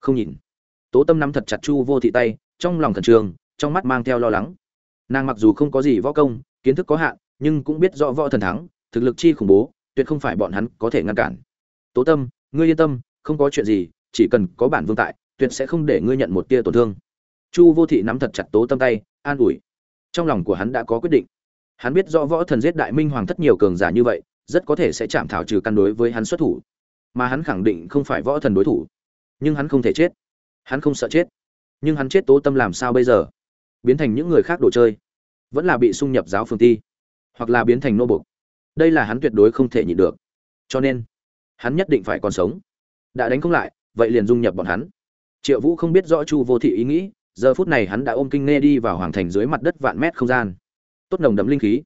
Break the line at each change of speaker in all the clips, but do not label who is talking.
không nhìn. Tố tâm nắm thật chặt chu vô thị tay, trong lòng thần trường trong mắt mang theo lo lắng. Nàng mặc dù không có gì võ công, kiến thức có hạn, nhưng cũng biết rõ võ thần thắng, thực lực chi khủng bố, tuyệt không phải bọn hắn có thể ngăn cản. Tố tâm, ngươi yên tâm, không có chuyện gì, chỉ cần có bản vương tại, tuyệt sẽ không để ngươi nhận một tia tổn thương. Chu vô thị nắm thật chặt tố tâm tay, an ủi. Trong lòng của hắn đã có quyết định. Hắn biết rõ võ thần giết đại minh hoàng thất nhiều cường giả như vậy, rất có thể sẽ chạm thảo trừ căn đối với hắn xuất thủ. Mà hắn khẳng định không phải võ thần đối thủ nhưng hắn không thể chết. Hắn không sợ chết. Nhưng hắn chết tố tâm làm sao bây giờ? Biến thành những người khác đồ chơi. Vẫn là bị xung nhập giáo phương ti. Hoặc là biến thành nô bục đây là hắn tuyệt đối không thể nhịn được. Cho nên, hắn nhất định phải còn sống. Đã đánh không lại, vậy liền dung nhập bọn hắn. Triệu vũ không biết rõ chu vô thị ý nghĩ, giờ phút này hắn đã ôm kinh nghe đi vào hoàng thành dưới mặt đất vạn mét không gian. Tốt nồng đậm linh khí.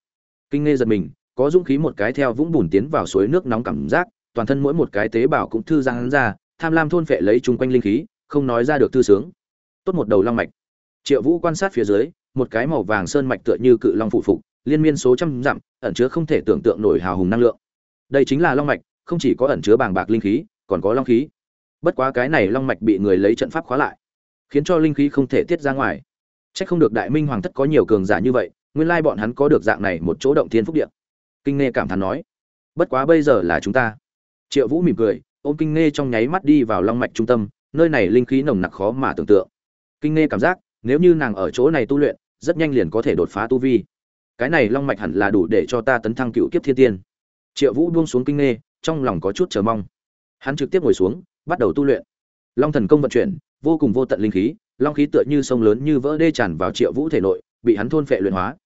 Kinh nghe giật mình, có dũng khí một cái theo vũng bùn tiến vào suối nước nóng cảm giác, toàn thân mỗi một cái tế bào cũng thư giãn ra tham lam thôn phệ lấy chung quanh linh khí không nói ra được thư sướng. Tốt một đầu long mạch. Triệu vũ quan sát phía dưới một cái màu vàng sơn mạch tựa như cự long phụ phục liên miên số trăm dặm ẩn chứa không thể tưởng tượng nổi hào hùng năng lượng. Đây chính là long mạch không chỉ có ẩn chứa bàng bạc linh khí còn có long khí. Bất quá cái này long mạch bị người lấy trận pháp khóa lại khiến cho linh khí không thể tiết ra ngoài. Chắc không được Đại Minh Hoàng thất có nhiều cường giả như vậy, nguyên lai bọn hắn có được dạng này một chỗ động thiên phúc địa. Kinh nghe cảm thán nói, bất quá bây giờ là chúng ta. Triệu Vũ mỉm cười, ôm Kinh nghe trong nháy mắt đi vào long mạch trung tâm, nơi này linh khí nồng nặc khó mà tưởng tượng. Kinh nghe cảm giác, nếu như nàng ở chỗ này tu luyện, rất nhanh liền có thể đột phá tu vi. Cái này long mạch hẳn là đủ để cho ta tấn thăng cựu kiếp thiên tiên. Triệu Vũ buông xuống Kinh nghe trong lòng có chút chờ mong. Hắn trực tiếp ngồi xuống, bắt đầu tu luyện. Long thần công vận chuyển, vô cùng vô tận linh khí, long khí tựa như sông lớn như vỡ đê tràn vào Triệu Vũ thể nội, bị hắn thôn phệ luyện hóa.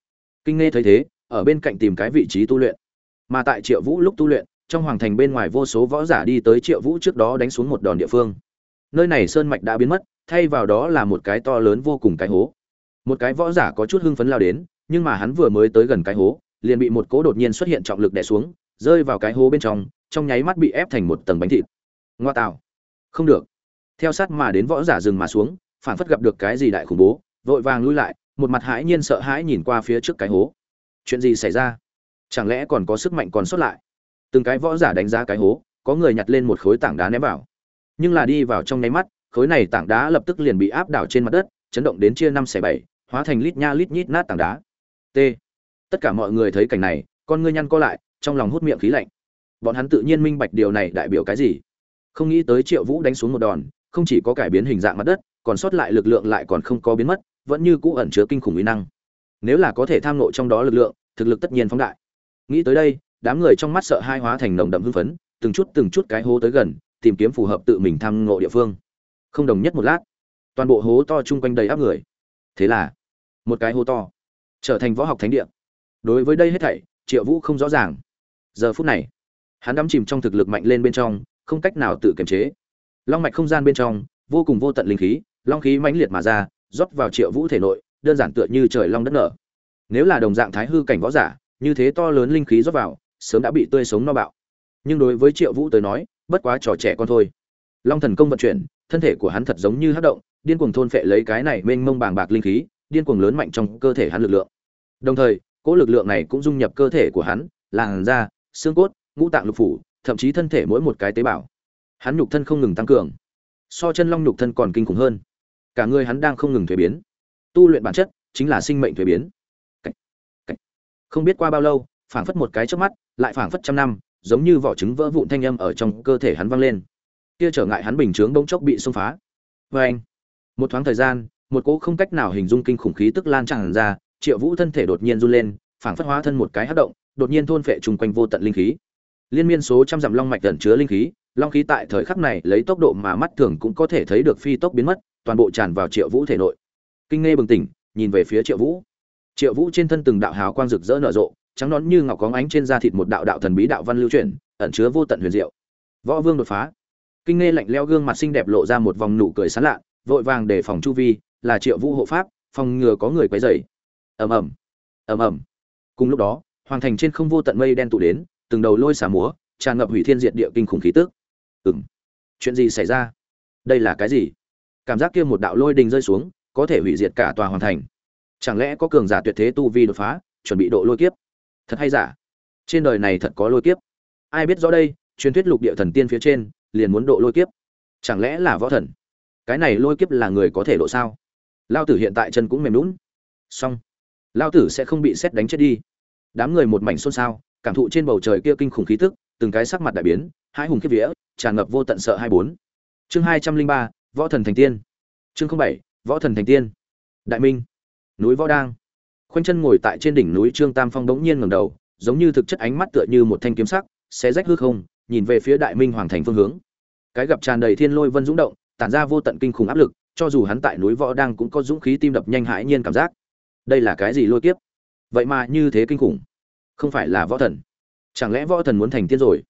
Kinh Nghe thấy thế, ở bên cạnh tìm cái vị trí tu luyện. Mà tại Triệu Vũ lúc tu luyện, trong hoàng thành bên ngoài vô số võ giả đi tới Triệu Vũ trước đó đánh xuống một đòn địa phương. Nơi này sơn mạch đã biến mất, thay vào đó là một cái to lớn vô cùng cái hố. Một cái võ giả có chút hưng phấn lao đến, nhưng mà hắn vừa mới tới gần cái hố, liền bị một cỗ đột nhiên xuất hiện trọng lực đè xuống, rơi vào cái hố bên trong, trong nháy mắt bị ép thành một tầng bánh thịt. Ngoa tạo. Không được theo sát mà đến võ giả dừng mà xuống phản phất gặp được cái gì đại khủng bố vội vàng lui lại một mặt hãi nhiên sợ hãi nhìn qua phía trước cái hố chuyện gì xảy ra chẳng lẽ còn có sức mạnh còn sót lại từng cái võ giả đánh giá cái hố, có người nhặt lên một khối tảng đá ném vào. Nhưng là đi vào trong nháy mắt, khối này tảng đá lập tức liền bị áp đảo trên mặt đất, chấn động đến chia năm xẻ bảy, hóa thành lít nha lít nhít nát tảng đá. T. Tất cả mọi người thấy cảnh này, con ngươi nhăn co lại, trong lòng hút miệng khí lạnh. Bọn hắn tự nhiên minh bạch điều này đại biểu cái gì. Không nghĩ tới triệu vũ đánh xuống một đòn, không chỉ có cải biến hình dạng mặt đất, còn sót lại lực lượng lại còn không có biến mất, vẫn như cũ ẩn chứa kinh khủng uy năng. Nếu là có thể tham nộ trong đó lực lượng, thực lực tất nhiên phóng đại. Nghĩ tới đây đám người trong mắt sợ hai hóa thành nồng đậm hưng phấn, từng chút từng chút cái hố tới gần, tìm kiếm phù hợp tự mình thăm ngộ địa phương. Không đồng nhất một lát, toàn bộ hố to chung quanh đầy áp người. Thế là, một cái hố to trở thành võ học thánh địa. Đối với đây hết thảy, triệu vũ không rõ ràng. Giờ phút này, hắn đắm chìm trong thực lực mạnh lên bên trong, không cách nào tự kiềm chế. Long mạch không gian bên trong, vô cùng vô tận linh khí, long khí mãnh liệt mà ra, rót vào triệu vũ thể nội, đơn giản tựa như trời long đất nở. Nếu là đồng dạng thái hư cảnh võ giả, như thế to lớn linh khí rót vào sớm đã bị tươi sống no bạo. Nhưng đối với triệu vũ tới nói, bất quá trò trẻ con thôi. Long thần công vận chuyển, thân thể của hắn thật giống như hát động, điên cuồng thôn phệ lấy cái này mênh mông bàng bạc linh khí, điên cuồng lớn mạnh trong cơ thể hắn lực lượng. Đồng thời, cỗ lực lượng này cũng dung nhập cơ thể của hắn, làn da, xương cốt, ngũ tạng lục phủ, thậm chí thân thể mỗi một cái tế bào. Hắn nhục thân không ngừng tăng cường. So chân long nhục thân còn kinh khủng hơn. Cả người hắn đang không ngừng thuế biến. Tu luyện bản chất chính là sinh mệnh thuế biến. Cách. Cách. không biết qua bao lâu, phảng phất một cái trước mắt lại phảng phất trăm năm, giống như vỏ trứng vỡ vụn thanh âm ở trong cơ thể hắn vang lên. Kia trở ngại hắn bình chướng bỗng chốc bị xông phá. Vê anh, một thoáng thời gian, một cỗ không cách nào hình dung kinh khủng khí tức lan tràn ra, triệu vũ thân thể đột nhiên run lên, phảng phất hóa thân một cái hát động, đột nhiên thôn phệ chung quanh vô tận linh khí. Liên miên số trăm dặm long mạch tẩn chứa linh khí, long khí tại thời khắc này lấy tốc độ mà mắt thường cũng có thể thấy được phi tốc biến mất, toàn bộ tràn vào triệu vũ thể nội. Kinh nghe bừng tỉnh, nhìn về phía triệu vũ. Triệu vũ trên thân từng đạo hào quang rực rỡ nở rộ trắng nón như ngọc có ánh trên da thịt một đạo đạo thần bí đạo văn lưu chuyển, ẩn chứa vô tận huyền diệu. Võ vương đột phá. Kinh nghe lạnh leo gương mặt xinh đẹp lộ ra một vòng nụ cười sán lạ, vội vàng để phòng chu vi, là triệu vũ hộ pháp, phòng ngừa có người quấy rầy. Ầm ầm. Ầm ầm. Cùng lúc đó, hoàng thành trên không vô tận mây đen tụ đến, từng đầu lôi xả múa, tràn ngập hủy thiên diệt địa kinh khủng khí tức. Ừng chuyện gì xảy ra? Đây là cái gì? Cảm giác kia một đạo lôi đình rơi xuống, có thể hủy diệt cả tòa hoàng thành. Chẳng lẽ có cường giả tuyệt thế tu vi đột phá, chuẩn bị độ lôi kiếp? Thật hay giả? Trên đời này thật có lôi kiếp. Ai biết rõ đây, truyền thuyết lục địa thần tiên phía trên, liền muốn độ lôi kiếp. Chẳng lẽ là võ thần? Cái này lôi kiếp là người có thể độ sao? Lao tử hiện tại chân cũng mềm lún xong. Lao tử sẽ không bị xét đánh chết đi. Đám người một mảnh xôn xao, cảm thụ trên bầu trời kia kinh khủng khí tức, từng cái sắc mặt đại biến, hai hùng kiếp vía, tràn ngập vô tận sợ hai bốn. Chương hai trăm linh ba, võ thần thành tiên. Chương không bảy, võ thần thành tiên. Đại minh. Núi võ đang khoanh chân ngồi tại trên đỉnh núi trương tam phong đống nhiên ngẩng đầu, giống như thực chất ánh mắt tựa như một thanh kiếm sắc, xé rách hư không, nhìn về phía đại minh hoàng thành phương hướng. Cái gặp tràn đầy thiên lôi vân dũng động, tản ra vô tận kinh khủng áp lực, cho dù hắn tại núi võ đang cũng có dũng khí tim đập nhanh hãi nhiên cảm giác. Đây là cái gì lôi kiếp? Vậy mà như thế kinh khủng. Không phải là võ thần. Chẳng lẽ võ thần muốn thành tiên rồi?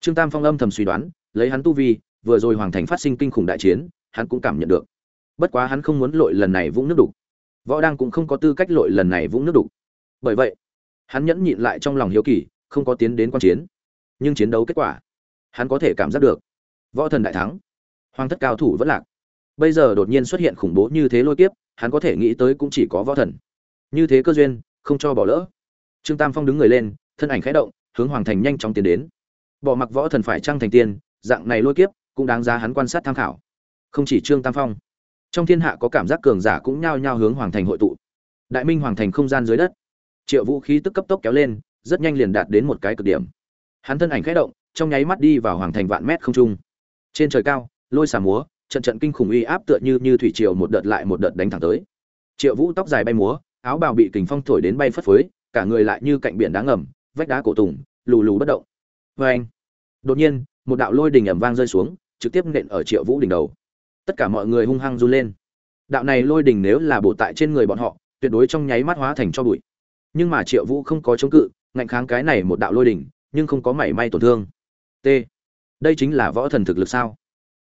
Trương tam phong âm thầm suy đoán, lấy hắn tu vi, vừa rồi hoàng thành phát sinh kinh khủng đại chiến, hắn cũng cảm nhận được. Bất quá hắn không muốn lội lần này vũng nước đục võ đang cũng không có tư cách lội lần này vũng nước đục. Bởi vậy, hắn nhẫn nhịn lại trong lòng hiếu kỳ, không có tiến đến quan chiến. Nhưng chiến đấu kết quả, hắn có thể cảm giác được. Võ thần đại thắng, hoàng thất cao thủ vẫn lạc. Bây giờ đột nhiên xuất hiện khủng bố như thế lôi kiếp, hắn có thể nghĩ tới cũng chỉ có võ thần. Như thế cơ duyên, không cho bỏ lỡ. Trương tam phong đứng người lên, thân ảnh khẽ động, hướng hoàng thành nhanh chóng tiến đến. Bỏ mặc võ thần phải trăng thành tiên, dạng này lôi kiếp, cũng đáng giá hắn quan sát tham khảo. Không chỉ trương tam phong trong thiên hạ có cảm giác cường giả cũng nhao nhao hướng hoàng thành hội tụ. Đại minh hoàng thành không gian dưới đất. Triệu vũ khí tức cấp tốc kéo lên, rất nhanh liền đạt đến một cái cực điểm. Hắn thân ảnh khẽ động, trong nháy mắt đi vào hoàng thành vạn mét không trung. Trên trời cao, lôi xà múa, trận trận kinh khủng uy áp tựa như như thủy triều một đợt lại một đợt đánh thẳng tới. Triệu vũ tóc dài bay múa, áo bào bị kình phong thổi đến bay phất phới, cả người lại như cạnh biển đá ngầm, vách đá cổ tùng, lù lù bất động. Vê anh đột nhiên, một đạo lôi đình ẩm vang rơi xuống, trực tiếp nện ở triệu vũ đỉnh đầu tất cả mọi người hung hăng run lên. Đạo này lôi đình nếu là bổ tại trên người bọn họ, tuyệt đối trong nháy mắt hóa thành cho bụi. Nhưng mà triệu vũ không có chống cự, ngạnh kháng cái này một đạo lôi đình, nhưng không có mảy may tổn thương. T. Đây chính là võ thần thực lực sao?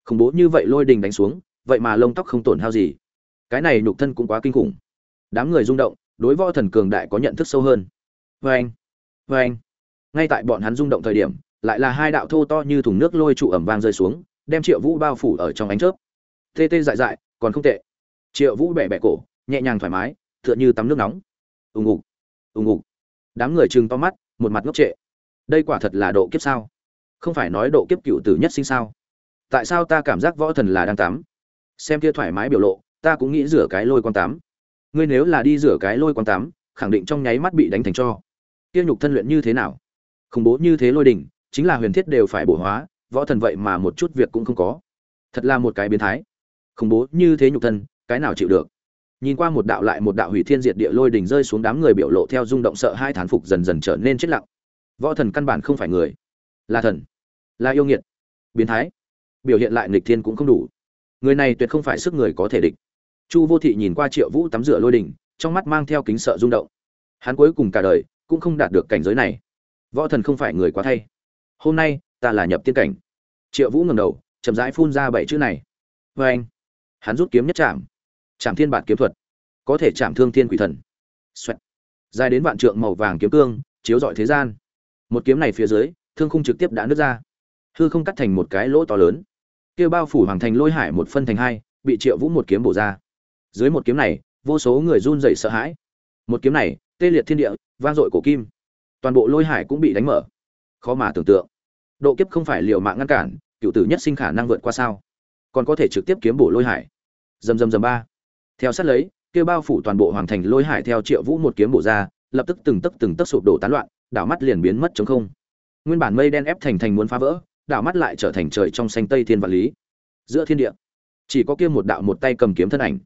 Khủng bố như vậy lôi đình đánh xuống, vậy mà lông tóc không tổn hao gì. Cái này nhục thân cũng quá kinh khủng. Đám người rung động, đối võ thần cường đại có nhận thức sâu hơn. Vê anh vê anh ngay tại bọn hắn rung động thời điểm, lại là hai đạo thô to như thùng nước lôi trụ ẩm vang rơi xuống, đem triệu vũ bao phủ ở trong ánh chớp tê tê dại dại, còn không tệ. Triệu vũ bẻ bẻ cổ, nhẹ nhàng thoải mái, tựa như tắm nước nóng. Ùng ục ùng ục. Đám người chừng to mắt, một mặt ngốc trệ. Đây quả thật là độ kiếp sao? Không phải nói độ kiếp cựu tử nhất sinh sao? Tại sao ta cảm giác võ thần là đang tắm? Xem kia thoải mái biểu lộ, ta cũng nghĩ rửa cái lôi quan tắm. Ngươi nếu là đi rửa cái lôi quan tắm, khẳng định trong nháy mắt bị đánh thành cho. Kia nhục thân luyện như thế nào? Khủng bố như thế lôi đỉnh, chính là huyền thiết đều phải bổ hóa, võ thần vậy mà một chút việc cũng không có. Thật là một cái biến thái khủng bố như thế nhục thân, cái nào chịu được? Nhìn qua một đạo lại một đạo hủy thiên diệt địa lôi đỉnh rơi xuống đám người biểu lộ theo rung động sợ hai thán phục dần dần trở nên chết lặng. Võ thần căn bản không phải người. Là thần. Là yêu nghiệt. Biến thái. Biểu hiện lại nghịch thiên cũng không đủ. Người này tuyệt không phải sức người có thể địch. Chu vô thị nhìn qua triệu vũ tắm rửa lôi đỉnh trong mắt mang theo kính sợ rung động. Hắn cuối cùng cả đời cũng không đạt được cảnh giới này. Võ thần không phải người quá thay. Hôm nay, ta là nhập tiên cảnh. Triệu vũ ngầm đầu, chậm rãi phun ra bảy chữ này. Vê anh hắn rút kiếm nhất chạm chạm thiên bản kiếm thuật. Có thể chạm thương thiên quỷ thần. Xoẹt. dài đến vạn trượng màu vàng kiếm cương, chiếu rọi thế gian. Một kiếm này phía dưới, thương khung trực tiếp đã nứt ra. Hư không cắt thành một cái lỗ to lớn. Kia bao phủ hoàng thành lôi hải một phân thành hai, bị triệu vũ một kiếm bổ ra. Dưới một kiếm này, vô số người run rẩy sợ hãi. Một kiếm này, tê liệt thiên địa, vang dội cổ kim. Toàn bộ lôi hải cũng bị đánh mở. Khó mà tưởng tượng. Độ kiếp không phải liều mạng ngăn cản, cựu tử nhất sinh khả năng vượt qua sao? Còn có thể trực tiếp kiếm bổ lôi hải. Dầm dầm dầm ba. Theo sát lấy, kia bao phủ toàn bộ hoàng thành lôi hải theo triệu vũ một kiếm bổ ra, lập tức từng tấc từng tấc sụp đổ tán loạn, đảo mắt liền biến mất chống không. Nguyên bản mây đen ép thành thành muốn phá vỡ, đảo mắt lại trở thành trời trong xanh tây thiên vạn lý. Giữa thiên địa, chỉ có kia một đạo một tay cầm kiếm thân ảnh.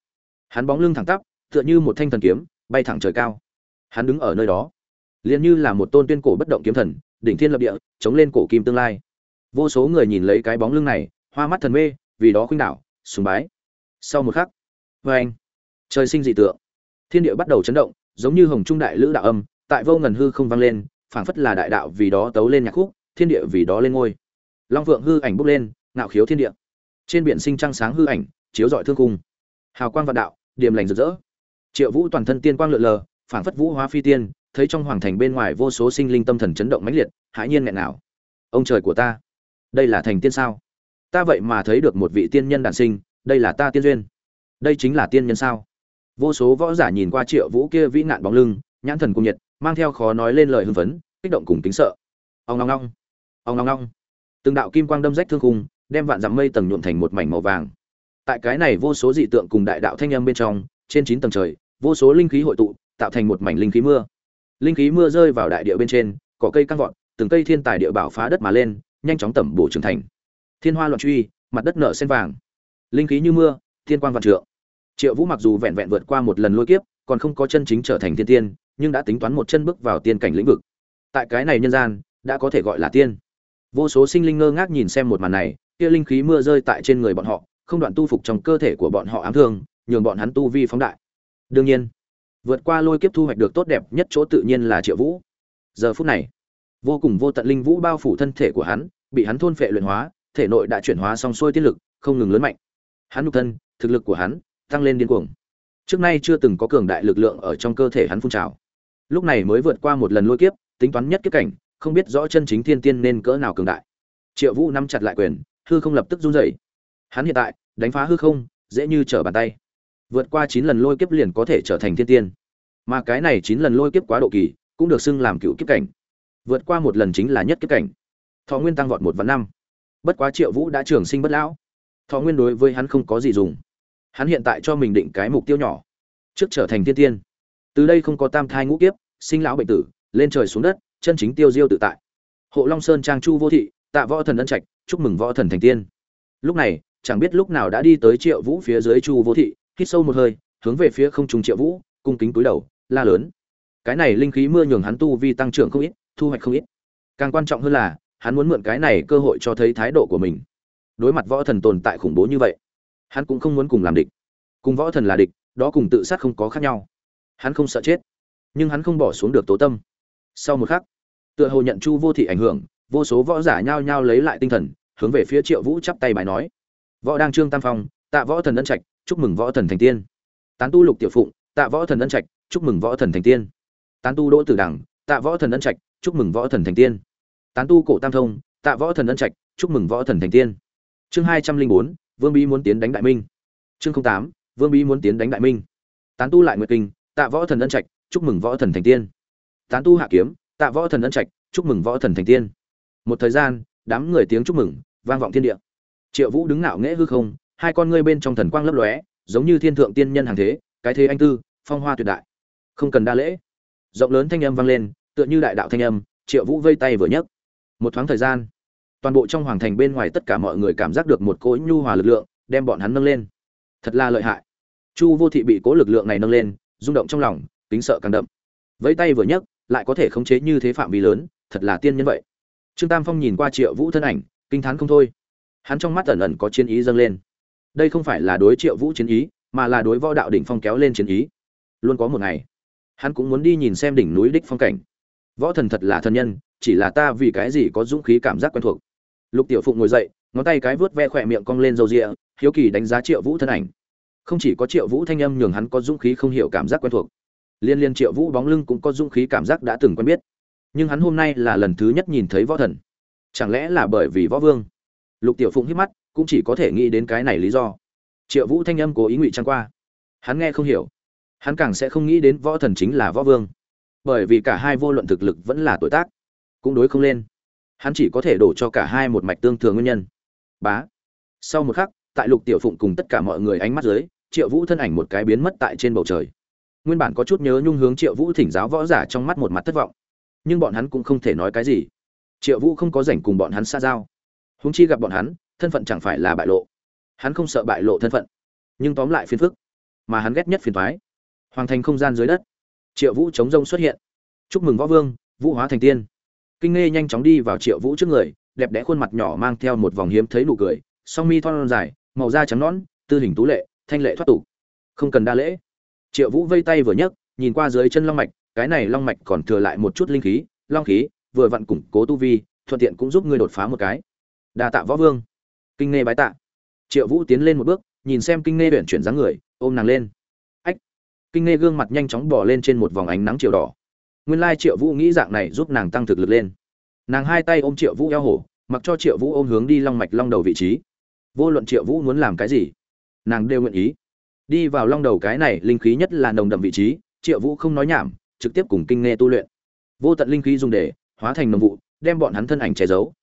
Hắn bóng lưng thẳng tắp, tựa như một thanh thần kiếm, bay thẳng trời cao. Hắn đứng ở nơi đó, liền như là một tôn tuyên cổ bất động kiếm thần, đỉnh thiên lập địa, chống lên cổ kim tương lai. Vô số người nhìn lấy cái bóng lưng này, hoa mắt thần mê vì đó khuynh đảo, sùng bái. Sau một khắc vê anh, trời sinh dị tượng. Thiên địa bắt đầu chấn động, giống như hồng trung đại lữ đạo âm, tại vô ngần hư không vang lên, phảng phất là đại đạo vì đó tấu lên nhạc khúc, thiên địa vì đó lên ngôi. Long vượng hư ảnh bốc lên, ngạo khiếu thiên địa. Trên biển sinh trăng sáng hư ảnh, chiếu rọi thương cung hào quang vạn đạo, điềm lành rực rỡ. Triệu vũ toàn thân tiên quang lượn lờ, phảng phất vũ hóa phi tiên, thấy trong hoàng thành bên ngoài vô số sinh linh tâm thần chấn động mãnh liệt, hãi nhiên nghẹn nào ông trời của ta, đây là thành tiên sao? Ta vậy mà thấy được một vị tiên nhân đản sinh, đây là ta tiên duyên. Đây chính là tiên nhân sao? Vô số võ giả nhìn qua triệu vũ kia vĩ nạn bóng lưng, nhãn thần cung nhiệt, mang theo khó nói lên lời hưng phấn, kích động cùng kính sợ. Ông ngong ngong ông ngong ngong từng đạo kim quang đâm rách thương khung, đem vạn dặm mây tầng nhuộm thành một mảnh màu vàng. Tại cái này vô số dị tượng cùng đại đạo thanh âm bên trong, trên chín tầng trời, vô số linh khí hội tụ, tạo thành một mảnh linh khí mưa. Linh khí mưa rơi vào đại địa bên trên, cỏ cây căng vọt, từng cây thiên tài địa bảo phá đất mà lên, nhanh chóng tẩm bổ trưởng thành thiên hoa loạn truy, mặt đất nở sen vàng. Linh khí như mưa, thiên quang vạn trượng. Triệu vũ mặc dù vẹn vẹn vượt qua một lần lôi kiếp, còn không có chân chính trở thành thiên tiên, nhưng đã tính toán một chân bước vào tiên cảnh lĩnh vực. Tại cái này nhân gian, đã có thể gọi là tiên. Vô số sinh linh ngơ ngác nhìn xem một màn này, kia linh khí mưa rơi tại trên người bọn họ, không đoạn tu phục trong cơ thể của bọn họ ám thương, nhường bọn hắn tu vi phóng đại. Đương nhiên, vượt qua lôi kiếp thu hoạch được tốt đẹp nhất chỗ tự nhiên là triệu vũ. Giờ phút này, vô cùng vô tận linh vũ bao phủ thân thể của hắn, bị hắn thôn phệ luyện hóa thể nội đã chuyển hóa xong xuôi tiết lực, không ngừng lớn mạnh. Hắn nhục thân, thực lực của hắn tăng lên điên cuồng. Trước nay chưa từng có cường đại lực lượng ở trong cơ thể hắn phun trào. Lúc này mới vượt qua một lần lôi kiếp, tính toán nhất kiếp cảnh, không biết rõ chân chính thiên tiên nên cỡ nào cường đại. Triệu vũ nắm chặt lại quyền, hư không lập tức run rẩy. Hắn hiện tại, đánh phá hư không, dễ như trở bàn tay. Vượt qua chín lần lôi kiếp liền có thể trở thành thiên tiên. Mà cái này chín lần lôi kiếp quá độ kỳ, cũng được xưng làm cựu kiếp cảnh. Vượt qua một lần chính là nhất kiếp cảnh. Thọ nguyên tăng vọt một vạn năm bất quá triệu vũ đã trường sinh bất lão. Thọ nguyên đối với hắn không có gì dùng. Hắn hiện tại cho mình định cái mục tiêu nhỏ, trước trở thành thiên tiên. Từ đây không có tam thai ngũ kiếp, sinh lão bệnh tử, lên trời xuống đất, chân chính tiêu diêu tự tại. Hộ long sơn trang chu vô thị, tạ võ thần ân trạch, chúc mừng võ thần thành tiên. Lúc này, chẳng biết lúc nào đã đi tới triệu vũ phía dưới chu vô thị, hít sâu một hơi, hướng về phía không trùng triệu vũ, cung kính cúi đầu, la lớn. Cái này linh khí mưa nhường hắn tu vi tăng trưởng không ít, thu hoạch không ít. Càng quan trọng hơn là hắn muốn mượn cái này cơ hội cho thấy thái độ của mình. Đối mặt võ thần tồn tại khủng bố như vậy, hắn cũng không muốn cùng làm địch. Cùng võ thần là địch, đó cùng tự sát không có khác nhau. Hắn không sợ chết, nhưng hắn không bỏ xuống được tố tâm. Sau một khắc, tựa hồ nhận chu vô thị ảnh hưởng, vô số võ giả nhao nhao lấy lại tinh thần, hướng về phía triệu vũ chắp tay bài nói, võ đang trương tam phong, tạ võ thần ân trạch, chúc mừng võ thần thành tiên. Tán tu lục tiểu phụng, tạ võ thần ân trạch, chúc mừng võ thần thành tiên. Tán tu đỗ tử đẳng tạ võ thần ân trạch, chúc mừng võ thần thành tiên tán tu cổ tam thông, tạ võ thần ân trạch, chúc mừng võ thần thành tiên. Chương hai trăm linh bốn, vương bí muốn tiến đánh đại minh. Chương tám, vương bí muốn tiến đánh đại minh. Tán tu lại nguyệt kinh, tạ võ thần ân trạch, chúc mừng võ thần thành tiên. Tán tu hạ kiếm, tạ võ thần ân trạch, chúc mừng võ thần thành tiên. Một thời gian, đám người tiếng chúc mừng, vang vọng thiên địa. Triệu vũ đứng ngạo nghễ hư không, hai con ngươi bên trong thần quang lấp lóe, giống như thiên thượng tiên nhân hàng thế, cái thế anh tư, phong hoa tuyệt đại. Không cần đa lễ. Rộng lớn thanh âm vang lên, tựa như đại đạo thanh âm, triệu vũ vây tay vừa nhấc một thoáng thời gian, toàn bộ trong hoàng thành bên ngoài tất cả mọi người cảm giác được một cỗ nhu hòa lực lượng đem bọn hắn nâng lên. Thật là lợi hại. Chu vô thị bị cố lực lượng này nâng lên, rung động trong lòng tính sợ càng đậm. Vẫy tay vừa nhấc, lại có thể khống chế như thế phạm vi lớn, thật là tiên nhân vậy. Trương tam phong nhìn qua triệu vũ thân ảnh, kinh t h á n không thôi. Hắn trong mắt ẩn ẩn có chiến ý dâng lên. Đây không phải là đối triệu vũ chiến ý, mà là đối võ đạo đỉnh phong kéo lên chiến ý. Luôn có một ngày, hắn cũng muốn đi nhìn xem đỉnh núi đích phong cảnh. Võ thần thật là thân nhân chỉ là ta vì cái gì có dũng khí cảm giác quen thuộc. Lục tiểu phụng ngồi dậy, ngón tay cái vớt ve khỏe miệng cong lên râu rịa hiếu kỳ đánh giá triệu vũ thân ảnh. Không chỉ có triệu vũ thanh âm nhường hắn có dũng khí không hiểu cảm giác quen thuộc, liên liên triệu vũ bóng lưng cũng có dũng khí cảm giác đã từng quen biết. Nhưng hắn hôm nay là lần thứ nhất nhìn thấy võ thần. Chẳng lẽ là bởi vì võ vương? Lục tiểu phụng hít mắt, cũng chỉ có thể nghĩ đến cái này lý do. Triệu vũ thanh âm cố ý ngụy trang qua. Hắn nghe không hiểu. Hắn càng sẽ không nghĩ đến võ thần chính là võ vương. Bởi vì cả hai vô luận thực lực vẫn là tuổi tác cũng đối không lên. Hắn chỉ có thể đổ cho cả hai một mạch tương thường nguyên nhân. Bá. Sau một khắc, tại lục tiểu phụng cùng tất cả mọi người ánh mắt dưới, triệu vũ thân ảnh một cái biến mất tại trên bầu trời. Nguyên bản có chút nhớ nhung hướng triệu vũ thỉnh giáo võ giả trong mắt một mặt thất vọng. Nhưng bọn hắn cũng không thể nói cái gì. Triệu vũ không có rảnh cùng bọn hắn xa giao. Húng chi gặp bọn hắn, thân phận chẳng phải là bại lộ. Hắn không sợ bại lộ thân phận, nhưng tóm lại phiền phức, mà hắn ghét nhất phiền thoái hoàng thành không gian dưới đất, triệu vũ chống rông xuất hiện. Chúc mừng võ vương, vũ hóa thành tiên kinh nghe nhanh chóng đi vào triệu vũ trước người, đẹp đẽ khuôn mặt nhỏ mang theo một vòng hiếm thấy nụ cười, song mi thon dài, màu da trắng nõn, tư hình tú lệ, thanh lệ thoát tục. Không cần đa lễ. Triệu vũ vây tay vừa nhấc, nhìn qua dưới chân long mạch, cái này long mạch còn thừa lại một chút linh khí, long khí, vừa vặn củng cố tu vi, thuận tiện cũng giúp ngươi đột phá một cái. Đa tạ võ vương. Kinh nghe bái tạ. Triệu vũ tiến lên một bước, nhìn xem kinh nghe huyện chuyển dáng người, ôm nàng lên. Ách. Kinh nghe gương mặt nhanh chóng bỏ lên trên một vòng ánh nắng chiều đỏ nguyên lai triệu vũ nghĩ dạng này giúp nàng tăng thực lực lên. Nàng hai tay ôm triệu vũ eo hổ mặc cho triệu vũ ôm hướng đi long mạch long đầu vị trí. Vô luận triệu vũ muốn làm cái gì, nàng đều nguyện ý. Đi vào long đầu cái này, linh khí nhất là nồng đậm vị trí, triệu vũ không nói nhảm, trực tiếp cùng kinh nghe tu luyện. Vô tận linh khí dùng để hóa thành nồng vụ, đem bọn hắn thân ảnh che giấu.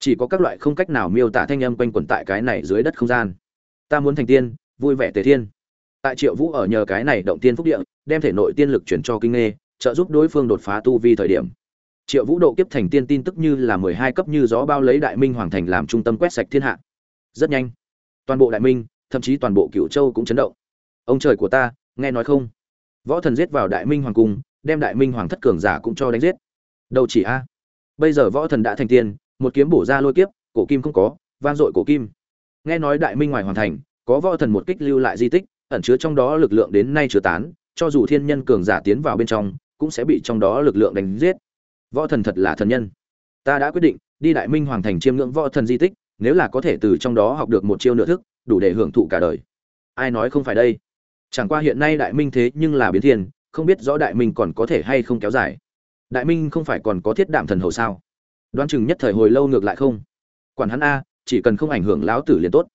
Chỉ có các loại không cách nào miêu tả thanh âm quanh quẩn tại cái này dưới đất không gian. Ta muốn thành tiên, vui vẻ tề thiên. Tại triệu vũ ở nhờ cái này động tiên phúc địa, đem thể nội tiên lực chuyển cho kinh nghe trợ giúp đối phương đột phá tu vi thời điểm. Triệu vũ độ kiếp thành tiên tin tức như là mười hai cấp như gió bao lấy đại minh hoàng thành làm trung tâm quét sạch thiên hạ. Rất nhanh, toàn bộ đại minh, thậm chí toàn bộ cựu châu cũng chấn động. Ông trời của ta, nghe nói không? Võ thần giết vào đại minh hoàng cung, đem đại minh hoàng thất cường giả cũng cho đánh giết. Đâu chỉ a? Bây giờ võ thần đã thành tiên, một kiếm bổ ra lôi kiếp, cổ kim không có, vang dội cổ kim. Nghe nói đại minh ngoài hoàn thành, có võ thần một kích lưu lại di tích, ẩn chứa trong đó lực lượng đến nay chưa tán, cho dù thiên nhân cường giả tiến vào bên trong cũng sẽ bị trong đó lực lượng đánh giết. Võ thần thật là thần nhân. Ta đã quyết định, đi đại minh hoàng thành chiêm ngưỡng võ thần di tích, nếu là có thể từ trong đó học được một chiêu nửa thức, đủ để hưởng thụ cả đời. Ai nói không phải đây? Chẳng qua hiện nay đại minh thế nhưng là biến thiên, không biết rõ đại minh còn có thể hay không kéo dài. Đại minh không phải còn có thiết đạm thần hầu sao? Đoán chừng nhất thời hồi lâu ngược lại không. Quản hắn a, chỉ cần không ảnh hưởng lão tử liền tốt.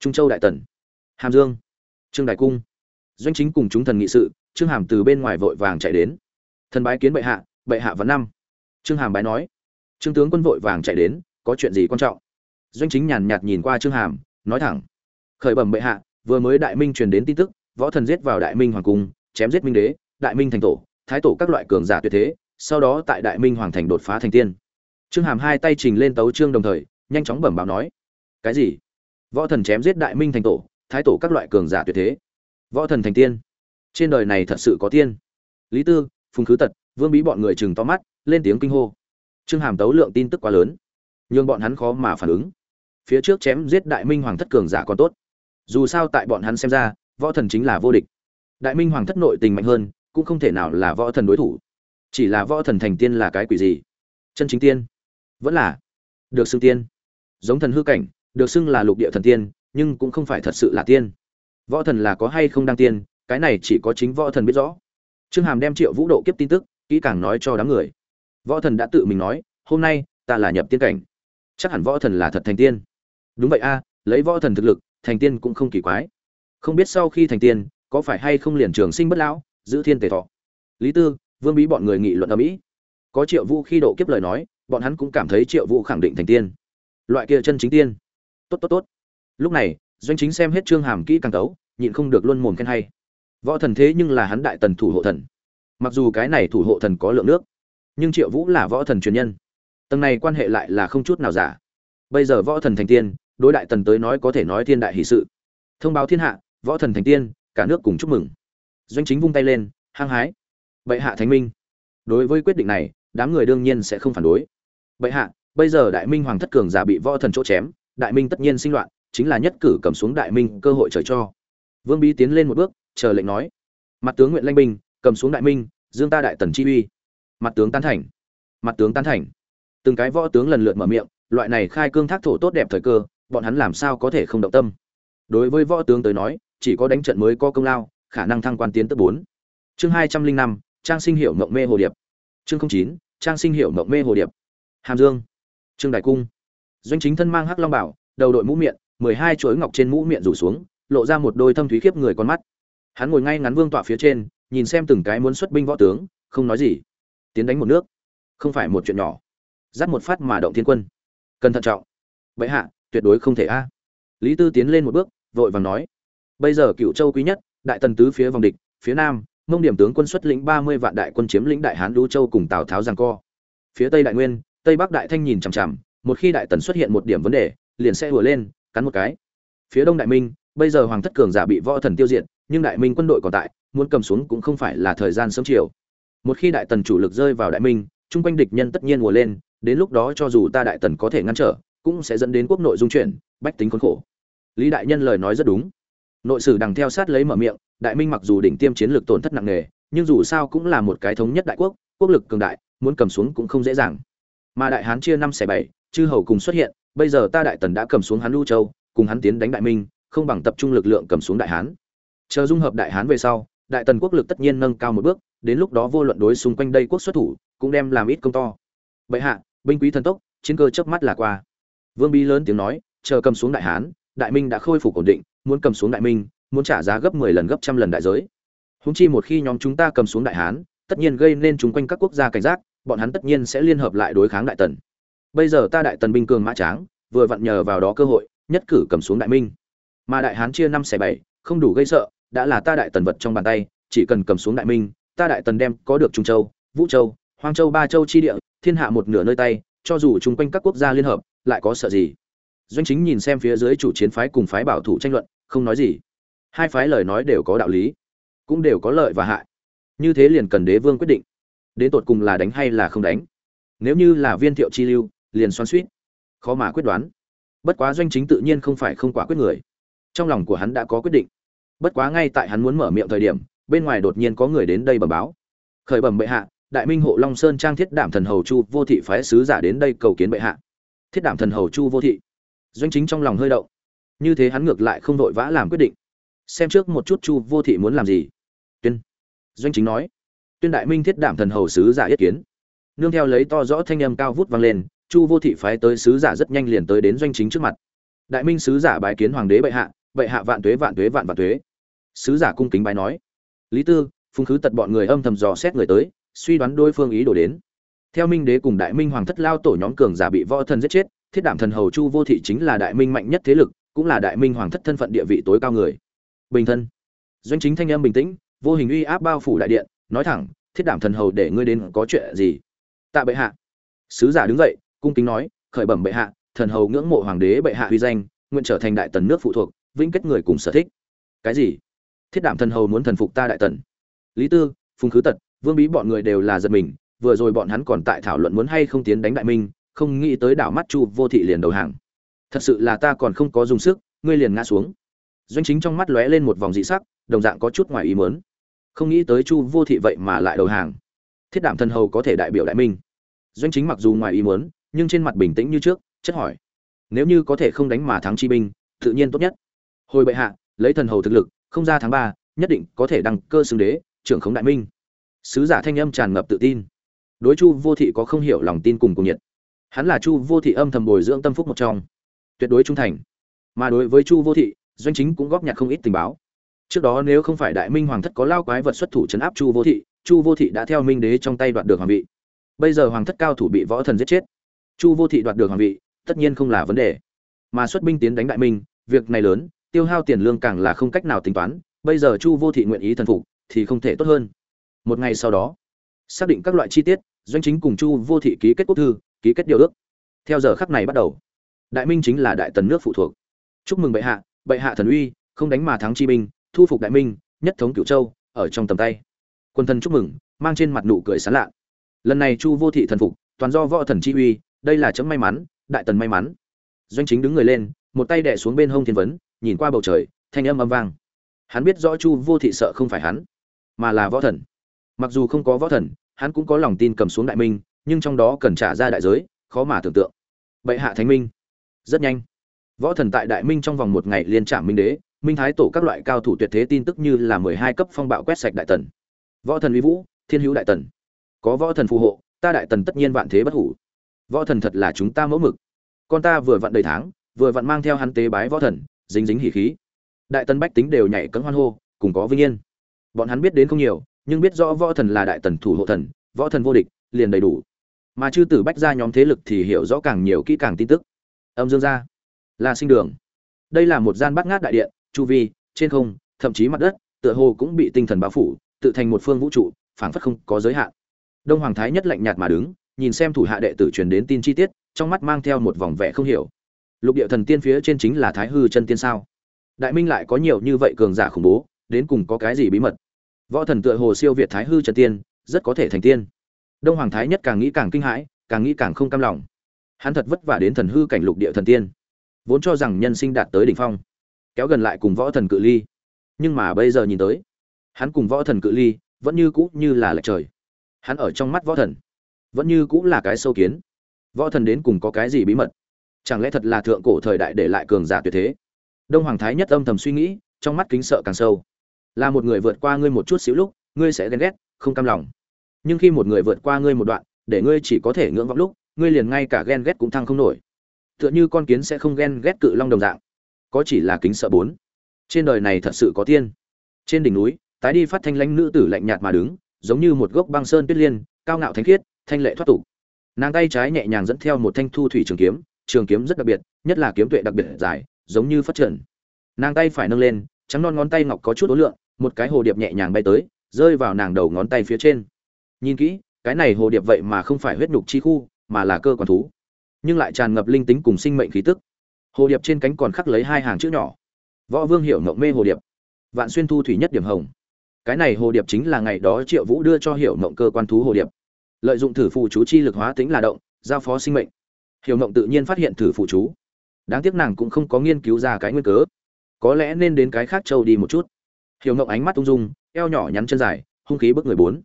Trung châu đại tần. Hàm dương. Trương đại cung. Doanh chính cùng chúng thần nghị sự, trương hàm từ bên ngoài vội vàng chạy đến thần bái kiến bệ hạ bệ hạ vẫn năm. Trương hàm bái nói. Trương tướng quân vội vàng chạy đến, có chuyện gì quan trọng? Doanh chính nhàn nhạt nhìn qua trương hàm, nói thẳng. Khởi bẩm bệ hạ, vừa mới đại minh truyền đến tin tức, võ thần giết vào đại minh hoàng cung, chém giết minh đế, đại minh thành tổ, thái tổ các loại cường giả tuyệt thế, sau đó tại đại minh hoàng thành đột phá thành tiên. Trương hàm hai tay trình lên tấu trương đồng thời, nhanh chóng bẩm báo nói. Cái gì? Võ thần chém giết đại minh thành tổ, thái tổ các loại cường giả tuyệt thế. Võ thần thành tiên. Trên đời này thật sự có tiên. Lý tư phùng khứ tật, vương bí bọn người chừng to mắt, lên tiếng kinh hô. Trương hàm tấu lượng tin tức quá lớn nhưng bọn hắn khó mà phản ứng. Phía trước chém giết đại minh hoàng thất cường giả còn tốt. Dù sao tại bọn hắn xem ra, võ thần chính là vô địch. Đại minh hoàng thất nội tình mạnh hơn, cũng không thể nào là võ thần đối thủ. Chỉ là võ thần thành tiên là cái quỷ gì? Chân chính tiên? Vẫn là được xưng tiên. Giống thần hư cảnh, được xưng là lục địa thần tiên, nhưng cũng không phải thật sự là tiên. Võ thần là có hay không đăng tiên, cái này chỉ có chính võ thần biết rõ trương hàm đem triệu vũ độ kiếp tin tức, kỹ càng nói cho đám người. Võ thần đã tự mình nói, hôm nay, ta là nhập tiên cảnh. Chắc hẳn võ thần là thật thành tiên. Đúng vậy a, lấy võ thần thực lực, thành tiên cũng không kỳ quái. Không biết sau khi thành tiên, có phải hay không liền trường sinh bất lão, giữ thiên tề thọ? Lý tư, vương bí bọn người nghị luận ở mỹ có triệu vũ khi độ kiếp lời nói, bọn hắn cũng cảm thấy triệu vũ khẳng định thành tiên. Loại kia chân chính tiên. Tốt tốt tốt. Lúc này, doanh chính xem hết trương hàm kỹ càng tấu, nhịn không được luôn mồm khen hay võ thần thế nhưng là hắn đại tần thủ hộ thần. Mặc dù cái này thủ hộ thần có lượng nước, nhưng triệu vũ là võ thần truyền nhân. Tầng này quan hệ lại là không chút nào giả. Bây giờ võ thần thành tiên, đối đại tần tới nói có thể nói thiên đại hỷ sự. Thông báo thiên hạ, võ thần thành tiên, cả nước cùng chúc mừng. Doanh chính vung tay lên, hăng hái. Bệ hạ thánh minh. Đối với quyết định này, đám người đương nhiên sẽ không phản đối. Bệ hạ, bây giờ đại minh hoàng thất cường giả bị võ thần chỗ chém, đại minh tất nhiên sinh loạn, chính là nhất cử cầm xuống đại minh cơ hội trời cho. Vương bí tiến lên một bước chờ lệnh nói. Mặt tướng nguyện lanh binh, cầm xuống đại minh, dương ta đại tần chi uy. Mặt tướng tán thành. Mặt tướng tán thành. Từng cái võ tướng lần lượt mở miệng, loại này khai cương thác thổ tốt đẹp thời cơ, bọn hắn làm sao có thể không động tâm? Đối với võ tướng tới nói, chỉ có đánh trận mới có công lao, khả năng thăng quan tiến tới bốn. Chương hai trăm linh năm, trang sinh hiệu mộng mê hồ điệp. Chương chín, trang sinh hiệu mộng mê hồ điệp. Hàm dương. Trương đại cung. Doanh chính thân mang hắc long bảo, đầu đội mũ miệng, mười hai chuỗi ngọc trên mũ miệng rủ xuống, lộ ra một đôi thâm thúy khiếp người con mắt hắn ngồi ngay ngắn vương tọa phía trên, nhìn xem từng cái muốn xuất binh võ tướng, không nói gì. Tiến đánh một nước, không phải một chuyện nhỏ. Dắt một phát mà động thiên quân. Cần thận trọng. Bệ hạ, tuyệt đối không thể a. Lý tư tiến lên một bước, vội vàng nói. Bây giờ cựu châu quý nhất, đại tần tứ phía vòng địch, phía nam, mông điểm tướng quân xuất lĩnh ba mươi vạn đại quân chiếm lĩnh đại hán lũ châu cùng tào tháo giang co. Phía tây đại nguyên, tây bắc đại thanh nhìn chằm chằm, một khi đại tần xuất hiện một điểm vấn đề, liền sẽ hùa lên, cắn một cái. Phía đông đại minh, bây giờ hoàng thất cường giả bị võ thần tiêu diệt nhưng đại minh quân đội còn tại, muốn cầm xuống cũng không phải là thời gian sớm chiều. Một khi đại tần chủ lực rơi vào đại minh, chung quanh địch nhân tất nhiên mùa lên, đến lúc đó cho dù ta đại tần có thể ngăn trở, cũng sẽ dẫn đến quốc nội dung chuyển, bách tính khốn khổ. Lý đại nhân lời nói rất đúng. Nội sử đằng theo sát lấy mở miệng, đại minh mặc dù đỉnh tiêm chiến lược tổn thất nặng nề, nhưng dù sao cũng là một cái thống nhất đại quốc quốc lực cường đại, muốn cầm xuống cũng không dễ dàng. Mà đại hán chia năm xẻ bảy, chư hầu cùng xuất hiện, bây giờ ta đại tần đã cầm xuống hắn lưu châu, cùng hắn tiến đánh đại minh, không bằng tập trung lực lượng cầm xuống đại hán chờ dung hợp đại hán về sau, đại tần quốc lực tất nhiên nâng cao một bước, đến lúc đó vô luận đối xung quanh đây quốc xuất thủ, cũng đem làm ít công to. Bệ hạ, binh quý thần tốc, chiến cơ chớp mắt là qua. Vương bí lớn tiếng nói, chờ cầm xuống đại hán, đại minh đã khôi phục ổn định, muốn cầm xuống đại minh, muốn trả giá gấp 10 lần gấp trăm lần đại giới. Húng chi một khi nhóm chúng ta cầm xuống đại hán, tất nhiên gây nên chúng quanh các quốc gia cảnh giác, bọn hắn tất nhiên sẽ liên hợp lại đối kháng đại tần. Bây giờ ta đại tần binh cường mã tráng, vừa vặn nhờ vào đó cơ hội, nhất cử cầm xuống đại minh. Mà đại hán chia năm xẻ bảy, không đủ gây sợ đã là ta đại tần vật trong bàn tay, chỉ cần cầm xuống đại minh, ta đại tần đem có được trung châu, vũ châu, hoang châu, ba châu chi địa, thiên hạ một nửa nơi tay, cho dù chung quanh các quốc gia liên hợp, lại có sợ gì? Doanh chính nhìn xem phía dưới chủ chiến phái cùng phái bảo thủ tranh luận, không nói gì. Hai phái lời nói đều có đạo lý, cũng đều có lợi và hại. Như thế liền cần đế vương quyết định đến tột cùng là đánh hay là không đánh. Nếu như là viên thiệu chi lưu, liền xoắn suýt khó mà quyết đoán. Bất quá doanh chính tự nhiên không phải không quả quyết người. Trong lòng của hắn đã có quyết định bất quá ngay tại hắn muốn mở miệng thời điểm, bên ngoài đột nhiên có người đến đây bẩm báo. Khởi bẩm bệ hạ, đại minh hộ long sơn trang thiết đảm thần hầu chu vô thị phái sứ giả đến đây cầu kiến bệ hạ. Thiết đảm thần hầu chu vô thị. Doanh chính trong lòng hơi động. Như thế hắn ngược lại không vội vã làm quyết định. Xem trước một chút chu vô thị muốn làm gì. Tuyên. Doanh chính nói. Tuyên đại minh thiết đảm thần hầu sứ giả yết kiến. Nương theo lấy to rõ thanh âm cao vút vang lên, chu vô thị phái tới sứ giả rất nhanh liền tới đến doanh chính trước mặt. Đại minh sứ giả bái kiến hoàng đế bệ hạ bệ hạ vạn tuế vạn tuế vạn vạn tuế sứ giả cung kính bái nói. Lý tư, phùng khứ tật bọn người âm thầm dò xét người tới, suy đoán đối phương ý đồ đến. Theo minh đế cùng đại minh hoàng thất lao tổ nhóm cường giả bị võ thần giết chết, thiết đảm thần hầu chu vô thị chính là đại minh mạnh nhất thế lực, cũng là đại minh hoàng thất thân phận địa vị tối cao người. Bình thân. Doanh chính thanh âm bình tĩnh, vô hình uy áp bao phủ đại điện, nói thẳng, thiết đảm thần hầu để ngươi đến có chuyện gì? Tạ bệ hạ. Sứ giả đứng dậy, cung kính nói, khởi bẩm bệ hạ, thần hầu ngưỡng mộ hoàng đế bệ hạ uy danh, nguyện trở thành đại tần nước phụ thuộc, vĩnh kết người cùng sở thích. Cái gì? Thiết đảm thần hầu muốn thần phục ta đại tần. Lý tư, phùng khứ tật, vương bí bọn người đều là giật mình, vừa rồi bọn hắn còn tại thảo luận muốn hay không tiến đánh đại minh, không nghĩ tới đảo mắt chu vô thị liền đầu hàng. Thật sự là ta còn không có dùng sức, ngươi liền ngã xuống. Doanh chính trong mắt lóe lên một vòng dị sắc, đồng dạng có chút ngoài ý mớn không nghĩ tới chu vô thị vậy mà lại đầu hàng. Thiết đảm thần hầu có thể đại biểu đại minh. Doanh chính mặc dù ngoài ý muốn, nhưng trên mặt bình tĩnh như trước, chất hỏi. Nếu như có thể không đánh mà thắng chi binh tự nhiên tốt nhất. Hồi bệ hạ, lấy thần hầu thực lực không ra tháng ba, nhất định có thể đăng cơ xưng đế, trưởng khống đại minh. Sứ giả thanh âm tràn ngập tự tin. Đối chu vô thị có không hiểu lòng tin cùng cùng nhiệt. Hắn là chu vô thị âm thầm bồi dưỡng tâm phúc một trong. Tuyệt đối trung thành. Mà đối với chu vô thị, doanh chính cũng góp nhặt không ít tình báo. Trước đó nếu không phải đại minh hoàng thất có lao quái vật xuất thủ chấn áp chu vô thị, chu vô thị đã theo minh đế trong tay đoạt được hoàng vị. Bây giờ hoàng thất cao thủ bị võ thần giết chết. Chu vô thị đoạt được hoàng vị, tất nhiên không là vấn đề. Mà xuất binh tiến đánh đại minh, việc này lớn tiêu hao tiền lương càng là không cách nào tính toán, bây giờ chu vô thị nguyện ý thần phục thì không thể tốt hơn. Một ngày sau đó, xác định các loại chi tiết, doanh chính cùng chu vô thị ký kết quốc thư, ký kết điều ước. Theo giờ khắc này bắt đầu, đại minh chính là đại tần nước phụ thuộc. Chúc mừng bệ hạ bệ hạ thần uy, không đánh mà thắng chi binh, thu phục đại minh, nhất thống cửu châu, ở trong tầm tay. Quân thần chúc mừng, mang trên mặt nụ cười sán lạ. Lần này chu vô thị thần phục, toàn do võ thần chi uy, đây là chấm may mắn, đại tần may mắn. Doanh chính đứng người lên, một tay đẻ xuống bên hông thiên vấn nhìn qua bầu trời, thanh âm âm vang. Hắn biết rõ chu vô thị sợ không phải hắn, mà là võ thần. Mặc dù không có võ thần, hắn cũng có lòng tin cầm xuống đại minh, nhưng trong đó cần trả ra đại giới, khó mà tưởng tượng. Bệ hạ thánh minh. Rất nhanh. Võ thần tại đại minh trong vòng một ngày liên trả minh đế, minh thái tổ các loại cao thủ tuyệt thế tin tức như là mười hai cấp phong bạo quét sạch đại tần. Võ thần uy vũ, thiên hữu đại tần. Có võ thần phù hộ, ta đại tần tất nhiên vạn thế bất hủ. Võ thần thật là chúng ta mẫu mực. Con ta vừa vặn đầy tháng, vừa vặn mang theo hắn tế bái võ thần dính dính hỉ khí. Đại tần bách tính đều nhảy cẫng hoan hô, cùng có vinh yên. Bọn hắn biết đến không nhiều, nhưng biết rõ võ thần là đại tần thủ hộ thần, võ thần vô địch, liền đầy đủ. Mà chư tử bách ra nhóm thế lực thì hiểu rõ càng nhiều kỹ càng tin tức. Âm dương gia là sinh đường. Đây là một gian bát ngát đại điện, chu vi, trên không, thậm chí mặt đất, tựa hồ cũng bị tinh thần bao phủ, tự thành một phương vũ trụ, phảng phất không có giới hạn. Đông hoàng thái nhất lạnh nhạt mà đứng, nhìn xem thủ hạ đệ tử truyền đến tin chi tiết, trong mắt mang theo một vòng vẻ không hiểu lục địa thần tiên phía trên chính là thái hư chân tiên sao? Đại minh lại có nhiều như vậy cường giả khủng bố, đến cùng có cái gì bí mật? Võ thần tựa hồ siêu việt thái hư chân tiên, rất có thể thành tiên. Đông hoàng thái nhất càng nghĩ càng kinh hãi, càng nghĩ càng không cam lòng. Hắn thật vất vả đến thần hư cảnh lục địa thần tiên. Vốn cho rằng nhân sinh đạt tới đỉnh phong, kéo gần lại cùng võ thần cự ly. Nhưng mà bây giờ nhìn tới, hắn cùng võ thần cự ly vẫn như cũ như là lệch trời. Hắn ở trong mắt võ thần vẫn như cũ là cái sâu kiến. Võ thần đến cùng có cái gì bí mật? Chẳng lẽ thật là thượng cổ thời đại để lại cường giả tuyệt thế? Đông hoàng thái nhất âm thầm suy nghĩ, trong mắt kính sợ càng sâu. Là một người vượt qua ngươi một chút xíu lúc, ngươi sẽ ghen ghét, không cam lòng. Nhưng khi một người vượt qua ngươi một đoạn, để ngươi chỉ có thể ngưỡng vọng lúc, ngươi liền ngay cả ghen ghét cũng thăng không nổi. Tựa như con kiến sẽ không ghen ghét cự long đồng dạng. Có chỉ là kính sợ bốn. Trên đời này thật sự có tiên. Trên đỉnh núi, tái đi phát thanh lãnh nữ tử lạnh nhạt mà đứng, giống như một gốc băng sơn tuyết liên, cao ngạo thánh khiết, thanh lệ thoát tục. Nàng tay trái nhẹ nhàng dẫn theo một thanh thu thủy trường kiếm trường kiếm rất đặc biệt, nhất là kiếm tuệ đặc biệt dài, giống như phát triển nàng tay phải nâng lên, trắng non ngón tay ngọc có chút ố lượng, một cái hồ điệp nhẹ nhàng bay tới, rơi vào nàng đầu ngón tay phía trên. Nhìn kỹ, cái này hồ điệp vậy mà không phải huyết nhục chi khu, mà là cơ quan thú. Nhưng lại tràn ngập linh tính cùng sinh mệnh khí tức. Hồ điệp trên cánh còn khắc lấy hai hàng chữ nhỏ. Võ vương hiểu mộng mê hồ điệp. Vạn xuyên thu thủy nhất điểm hồng. Cái này hồ điệp chính là ngày đó triệu vũ đưa cho hiểu mộng cơ quan thú hồ điệp. Lợi dụng thử phụ chú chi lực hóa tính là động, giao phó sinh mệnh hiểu mộng tự nhiên phát hiện thử phụ chú. Đáng tiếc nàng cũng không có nghiên cứu ra cái nguyên cớ. Có lẽ nên đến cái khác châu đi một chút. Hiểu mộng ánh mắt ung dung, eo nhỏ nhắn chân dài, hung khí bức người bốn.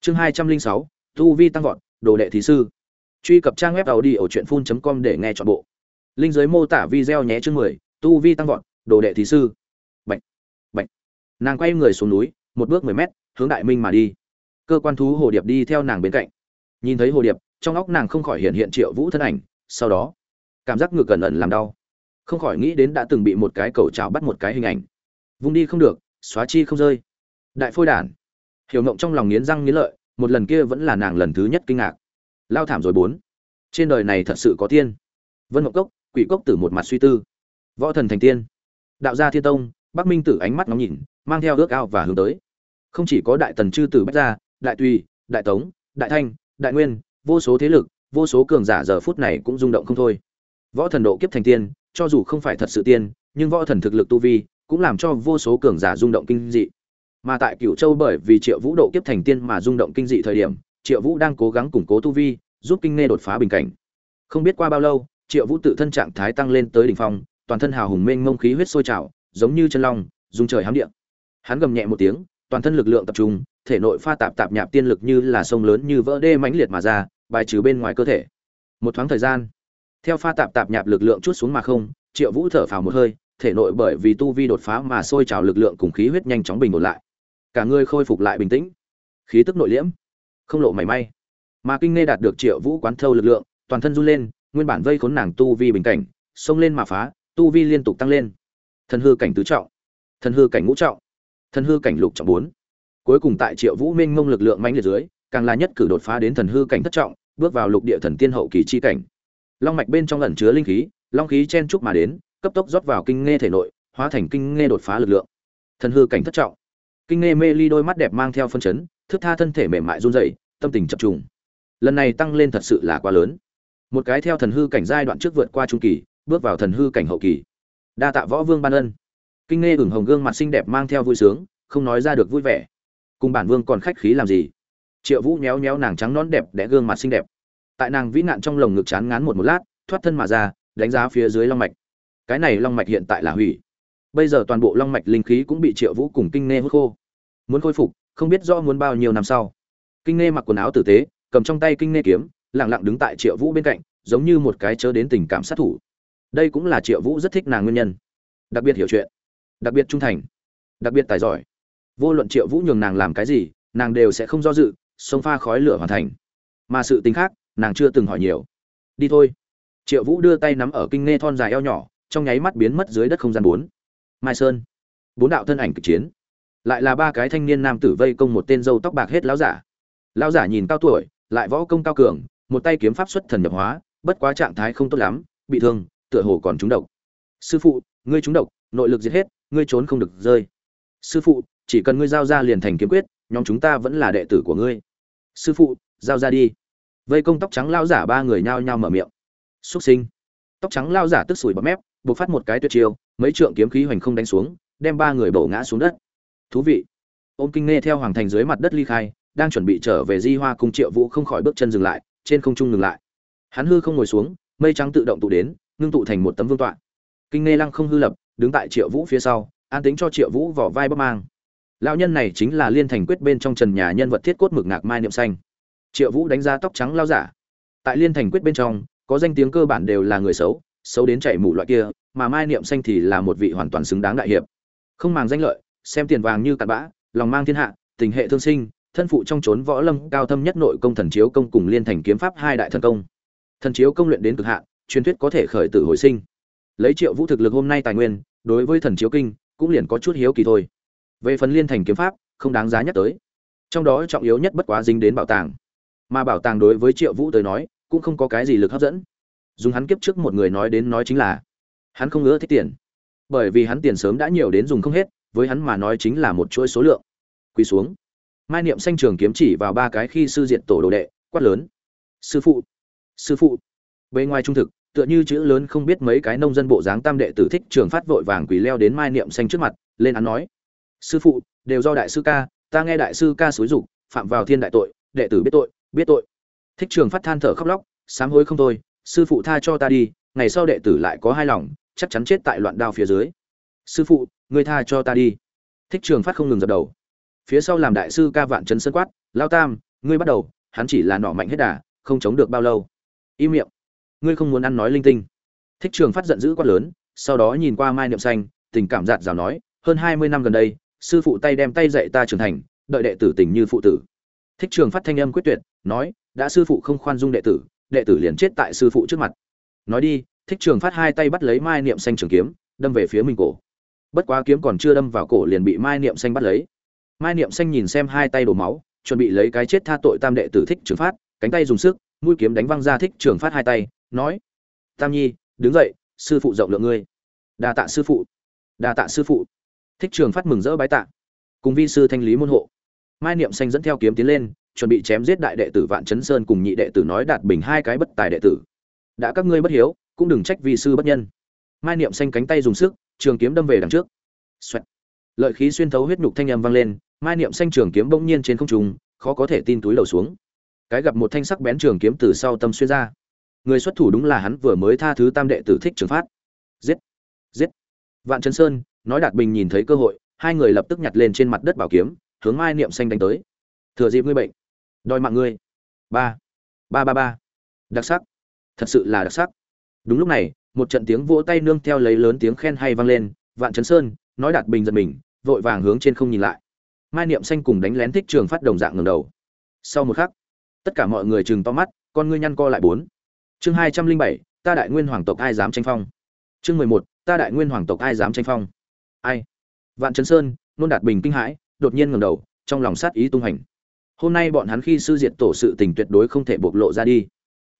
Chương hai trăm linh sáu, tu vi tăng vọt, đồ đệ thí sư. Truy cập trang web tàu đi ở truyện phun com để nghe chọn bộ. Linh giới mô tả video nhé chương mười, tu vi tăng vọt, đồ đệ thí sư. Bệnh bệnh nàng quay người xuống núi, một bước mười mét, hướng đại minh mà đi. Cơ quan thú hồ điệp đi theo nàng bên cạnh. Nhìn thấy hồ điệp, trong óc nàng không khỏi hiện hiện triệu vũ thân ảnh sau đó, cảm giác ngược cẩn ẩn làm đau. Không khỏi nghĩ đến đã từng bị một cái cầu trào bắt một cái hình ảnh. Vung đi không được, xóa chi không rơi. Đại phôi đản. Hiểu ngộng trong lòng nghiến răng nghiến lợi, một lần kia vẫn là nàng lần thứ nhất kinh ngạc. Lao thảm rồi bốn. Trên đời này thật sự có tiên. Vân ngọc cốc, quỷ cốc tử một mặt suy tư. Võ thần thành tiên. Đạo gia thiên tông, bắc minh tử ánh mắt ngóng nhìn, mang theo ước ao và hướng tới. Không chỉ có đại tần chư tử bách gia, đại tùy, đại tống, đại thanh, đại nguyên, vô số thế lực vô số cường giả giờ phút này cũng rung động không thôi. Võ thần độ kiếp thành tiên, cho dù không phải thật sự tiên, nhưng võ thần thực lực tu vi cũng làm cho vô số cường giả rung động kinh dị. Mà tại cửu châu bởi vì triệu vũ độ kiếp thành tiên mà rung động kinh dị thời điểm, triệu vũ đang cố gắng củng cố tu vi, giúp kinh nghe đột phá bình cảnh. Không biết qua bao lâu, triệu vũ tự thân trạng thái tăng lên tới đỉnh phong, toàn thân hào hùng mênh mông khí huyết sôi trào, giống như chân long dùng trời hám địa. Hắn gầm nhẹ một tiếng, toàn thân lực lượng tập trung, thể nội pha tạp tạp nhạp tiên lực như là sông lớn như vỡ đê mãnh liệt mà ra bài trừ bên ngoài cơ thể. Một thoáng thời gian, theo pha tạp tạp nhạp lực lượng chút xuống mà không, triệu vũ thở phào một hơi, thể nội bởi vì tu vi đột phá mà sôi trào lực lượng cùng khí huyết nhanh chóng bình ổn lại. Cả người khôi phục lại bình tĩnh. Khí tức nội liễm, không lộ mảy may. Mà kinh nghe đạt được triệu vũ quán thâu lực lượng, toàn thân run lên, nguyên bản vây khốn nàng tu vi bình cảnh, xông lên mà phá, tu vi liên tục tăng lên. Thần hư cảnh tứ trọng, thần hư cảnh ngũ trọng, thần hư cảnh lục trọng bốn. Cuối cùng tại triệu vũ minh ngông lực lượng mãnh liệt dưới càng là nhất cử đột phá đến thần hư cảnh thất trọng, bước vào lục địa thần tiên hậu kỳ chi cảnh. Long mạch bên trong ẩn chứa linh khí, long khí chen chúc mà đến, cấp tốc rót vào kinh nghe thể nội, hóa thành kinh nghe đột phá lực lượng. Thần hư cảnh thất trọng. Kinh nghe mê ly đôi mắt đẹp mang theo phân chấn, thức tha thân thể mềm mại run rẩy, tâm tình chập trùng. Lần này tăng lên thật sự là quá lớn. Một cái theo thần hư cảnh giai đoạn trước vượt qua trung kỳ, bước vào thần hư cảnh hậu kỳ. Đa tạ võ vương ban ân. Kinh nghe ửng hồng gương mặt xinh đẹp mang theo vui sướng, không nói ra được vui vẻ. Cùng bản vương còn khách khí làm gì? Triệu vũ nhéo nhéo nàng trắng nón đẹp đẽ gương mặt xinh đẹp. Tại nàng vĩ nạn trong lồng ngực chán ngán một một lát, thoát thân mà ra, đánh giá phía dưới long mạch. Cái này long mạch hiện tại là hủy. Bây giờ toàn bộ long mạch linh khí cũng bị triệu vũ cùng kinh nghe hút khô. Muốn khôi phục, không biết rõ muốn bao nhiêu năm sau. Kinh nghe mặc quần áo tử tế, cầm trong tay kinh nghe kiếm, lặng lặng đứng tại triệu vũ bên cạnh, giống như một cái chớ đến tình cảm sát thủ. Đây cũng là triệu vũ rất thích nàng nguyên nhân. Đặc biệt hiểu chuyện. Đặc biệt trung thành. Đặc biệt tài giỏi. Vô luận triệu vũ nhường nàng làm cái gì, nàng đều sẽ không do dự xông pha khói lửa hoàn thành. Mà sự tính khác, nàng chưa từng hỏi nhiều. Đi thôi. Triệu vũ đưa tay nắm ở kinh nghe thon dài eo nhỏ, trong nháy mắt biến mất dưới đất không gian bốn. Mai sơn. Bốn đạo thân ảnh kịch chiến. Lại là ba cái thanh niên nam tử vây công một tên dâu tóc bạc hết lão giả. Lão giả nhìn cao tuổi, lại võ công cao cường, một tay kiếm pháp xuất thần nhập hóa, bất quá trạng thái không tốt lắm, bị thương, tựa hồ còn trúng độc. Sư phụ, ngươi trúng độc, nội lực giết hết, ngươi trốn không được rơi. Sư phụ, chỉ cần ngươi giao ra liền thành kiếm quyết nhóm chúng ta vẫn là đệ tử của ngươi. Sư phụ, giao ra đi. Vây công tóc trắng lao giả ba người nhao nhao mở miệng. Xuất sinh. Tóc trắng lao giả tức sủi bọt mép, buộc phát một cái tuyệt chiêu, mấy trượng kiếm khí hoành không đánh xuống, đem ba người bổ ngã xuống đất. Thú vị. Ôm kinh nghe theo hoàng thành dưới mặt đất ly khai, đang chuẩn bị trở về di hoa cùng triệu vũ không khỏi bước chân dừng lại, trên không trung ngừng lại. Hắn hư không ngồi xuống, mây trắng tự động tụ đến, ngưng tụ thành một tấm vương tọa. Kinh nghe lăng không hư lập, đứng tại triệu vũ phía sau, an tính cho triệu vũ vỏ vai bắp mang lão nhân này chính là liên thành quyết bên trong trần nhà nhân vật thiết cốt mực ngạc mai niệm xanh. Triệu vũ đánh giá tóc trắng lao giả. Tại liên thành quyết bên trong, có danh tiếng cơ bản đều là người xấu xấu đến chảy mủ loại kia, mà mai niệm xanh thì là một vị hoàn toàn xứng đáng đại hiệp. Không màng danh lợi, xem tiền vàng như cặn bã, lòng mang thiên hạ, tình hệ thương sinh, thân phụ trong trốn võ lâm cao thâm nhất nội công thần chiếu công cùng liên thành kiếm pháp hai đại thần công. Thần chiếu công luyện đến cực hạn, truyền thuyết có thể khởi tử hồi sinh. Lấy triệu vũ thực lực hôm nay tài nguyên, đối với thần chiếu kinh, cũng liền có chút hiếu kỳ thôi về phần liên thành kiếm pháp, không đáng giá nhắc tới. Trong đó trọng yếu nhất bất quá dính đến bảo tàng. Mà bảo tàng đối với triệu vũ tới nói, cũng không có cái gì lực hấp dẫn. Dùng hắn kiếp trước một người nói đến nói chính là, hắn không ngứa thích tiền. Bởi vì hắn tiền sớm đã nhiều đến dùng không hết, với hắn mà nói chính là một chuỗi số lượng. Quỳ xuống. Mai niệm xanh trường kiếm chỉ vào ba cái khi sư diện tổ đồ đệ, quát lớn. Sư phụ. Sư phụ. Bề ngoài trung thực, tựa như chữ lớn không biết mấy cái nông dân bộ dáng tam đệ tử thích trường phát vội vàng quỳ leo đến mai niệm xanh trước mặt, lên án nói sư phụ, đều do đại sư ca, ta nghe đại sư ca xúi dục, phạm vào thiên đại tội, đệ tử biết tội biết tội. Thích trường phát than thở khóc lóc, sám hối không thôi, sư phụ tha cho ta đi, ngày sau đệ tử lại có hai lòng, chắc chắn chết tại loạn đao phía dưới. Sư phụ, ngươi tha cho ta đi. Thích trường phát không ngừng dập đầu. Phía sau làm đại sư ca vạn trấn sơn quát, lao tam, ngươi bắt đầu, hắn chỉ là nọ mạnh hết đà, không chống được bao lâu. Im miệng. Ngươi không muốn ăn nói linh tinh. Thích trường phát giận dữ quát lớn, sau đó nhìn qua mai niệm xanh, tình cảm giạt rào nói, hơn hai mươi năm gần đây sư phụ tay đem tay dạy ta trưởng thành, đợi đệ tử tình như phụ tử. Thích trường phát thanh âm quyết tuyệt, nói, đã sư phụ không khoan dung đệ tử đệ tử liền chết tại sư phụ trước mặt. Nói đi, thích trường phát hai tay bắt lấy mai niệm xanh trường kiếm, đâm về phía mình cổ. Bất quá kiếm còn chưa đâm vào cổ liền bị mai niệm xanh bắt lấy. Mai niệm xanh nhìn xem hai tay đổ máu, chuẩn bị lấy cái chết tha tội tam đệ tử thích trường phát, cánh tay dùng sức, mũi kiếm đánh văng ra thích trường phát hai tay, nói, tam nhi, đứng dậy, sư phụ rộng lượng ngươi. Đa tạ sư phụ. Đa tạ sư phụ thích trường phát mừng rỡ bái tạ. Cùng vi sư thanh lý môn hộ. Mai niệm xanh dẫn theo kiếm tiến lên, chuẩn bị chém giết đại đệ tử vạn chấn sơn cùng nhị đệ tử nói đạt bình hai cái bất tài đệ tử. Đã các ngươi bất hiếu, cũng đừng trách vi sư bất nhân. Mai niệm xanh cánh tay dùng sức, trường kiếm đâm về đằng trước. Xoẹt. lợi khí xuyên thấu huyết nhục thanh âm vang lên, mai niệm xanh trường kiếm bỗng nhiên trên không trung, khó có thể tin túi đầu xuống. Cái gặp một thanh sắc bén trường kiếm từ sau tâm xuyên ra. Người xuất thủ đúng là hắn vừa mới tha thứ tam đệ tử thích trường phát. Giết. Giết. Vạn Chấn sơn nói đạt bình nhìn thấy cơ hội, hai người lập tức nhặt lên trên mặt đất bảo kiếm, hướng mai niệm xanh đánh tới. Thừa dịp ngươi bệnh, đòi mạng ngươi. Ba ba ba ba. Đặc sắc. Thật sự là đặc sắc. Đúng lúc này, một trận tiếng vỗ tay nương theo lấy lớn tiếng khen hay vang lên, vạn chấn sơn, nói đạt bình giật mình, vội vàng hướng trên không nhìn lại. Mai niệm xanh cùng đánh lén thích trường phát đồng dạng ngầm đầu. Sau một khắc, tất cả mọi người chừng to mắt, con ngươi nhăn co lại bốn. Chương hai trăm linh bảy, ta đại nguyên hoàng tộc ai dám tranh phong? Chương mười một, ta đại nguyên hoàng tộc ai dám tranh phong? Ai? Vạn chấn sơn, nôn đạt bình kinh hãi, đột nhiên ngầm đầu, trong lòng sát ý tung hành. Hôm nay bọn hắn khi sư diệt tổ sự tình tuyệt đối không thể bộc lộ ra đi.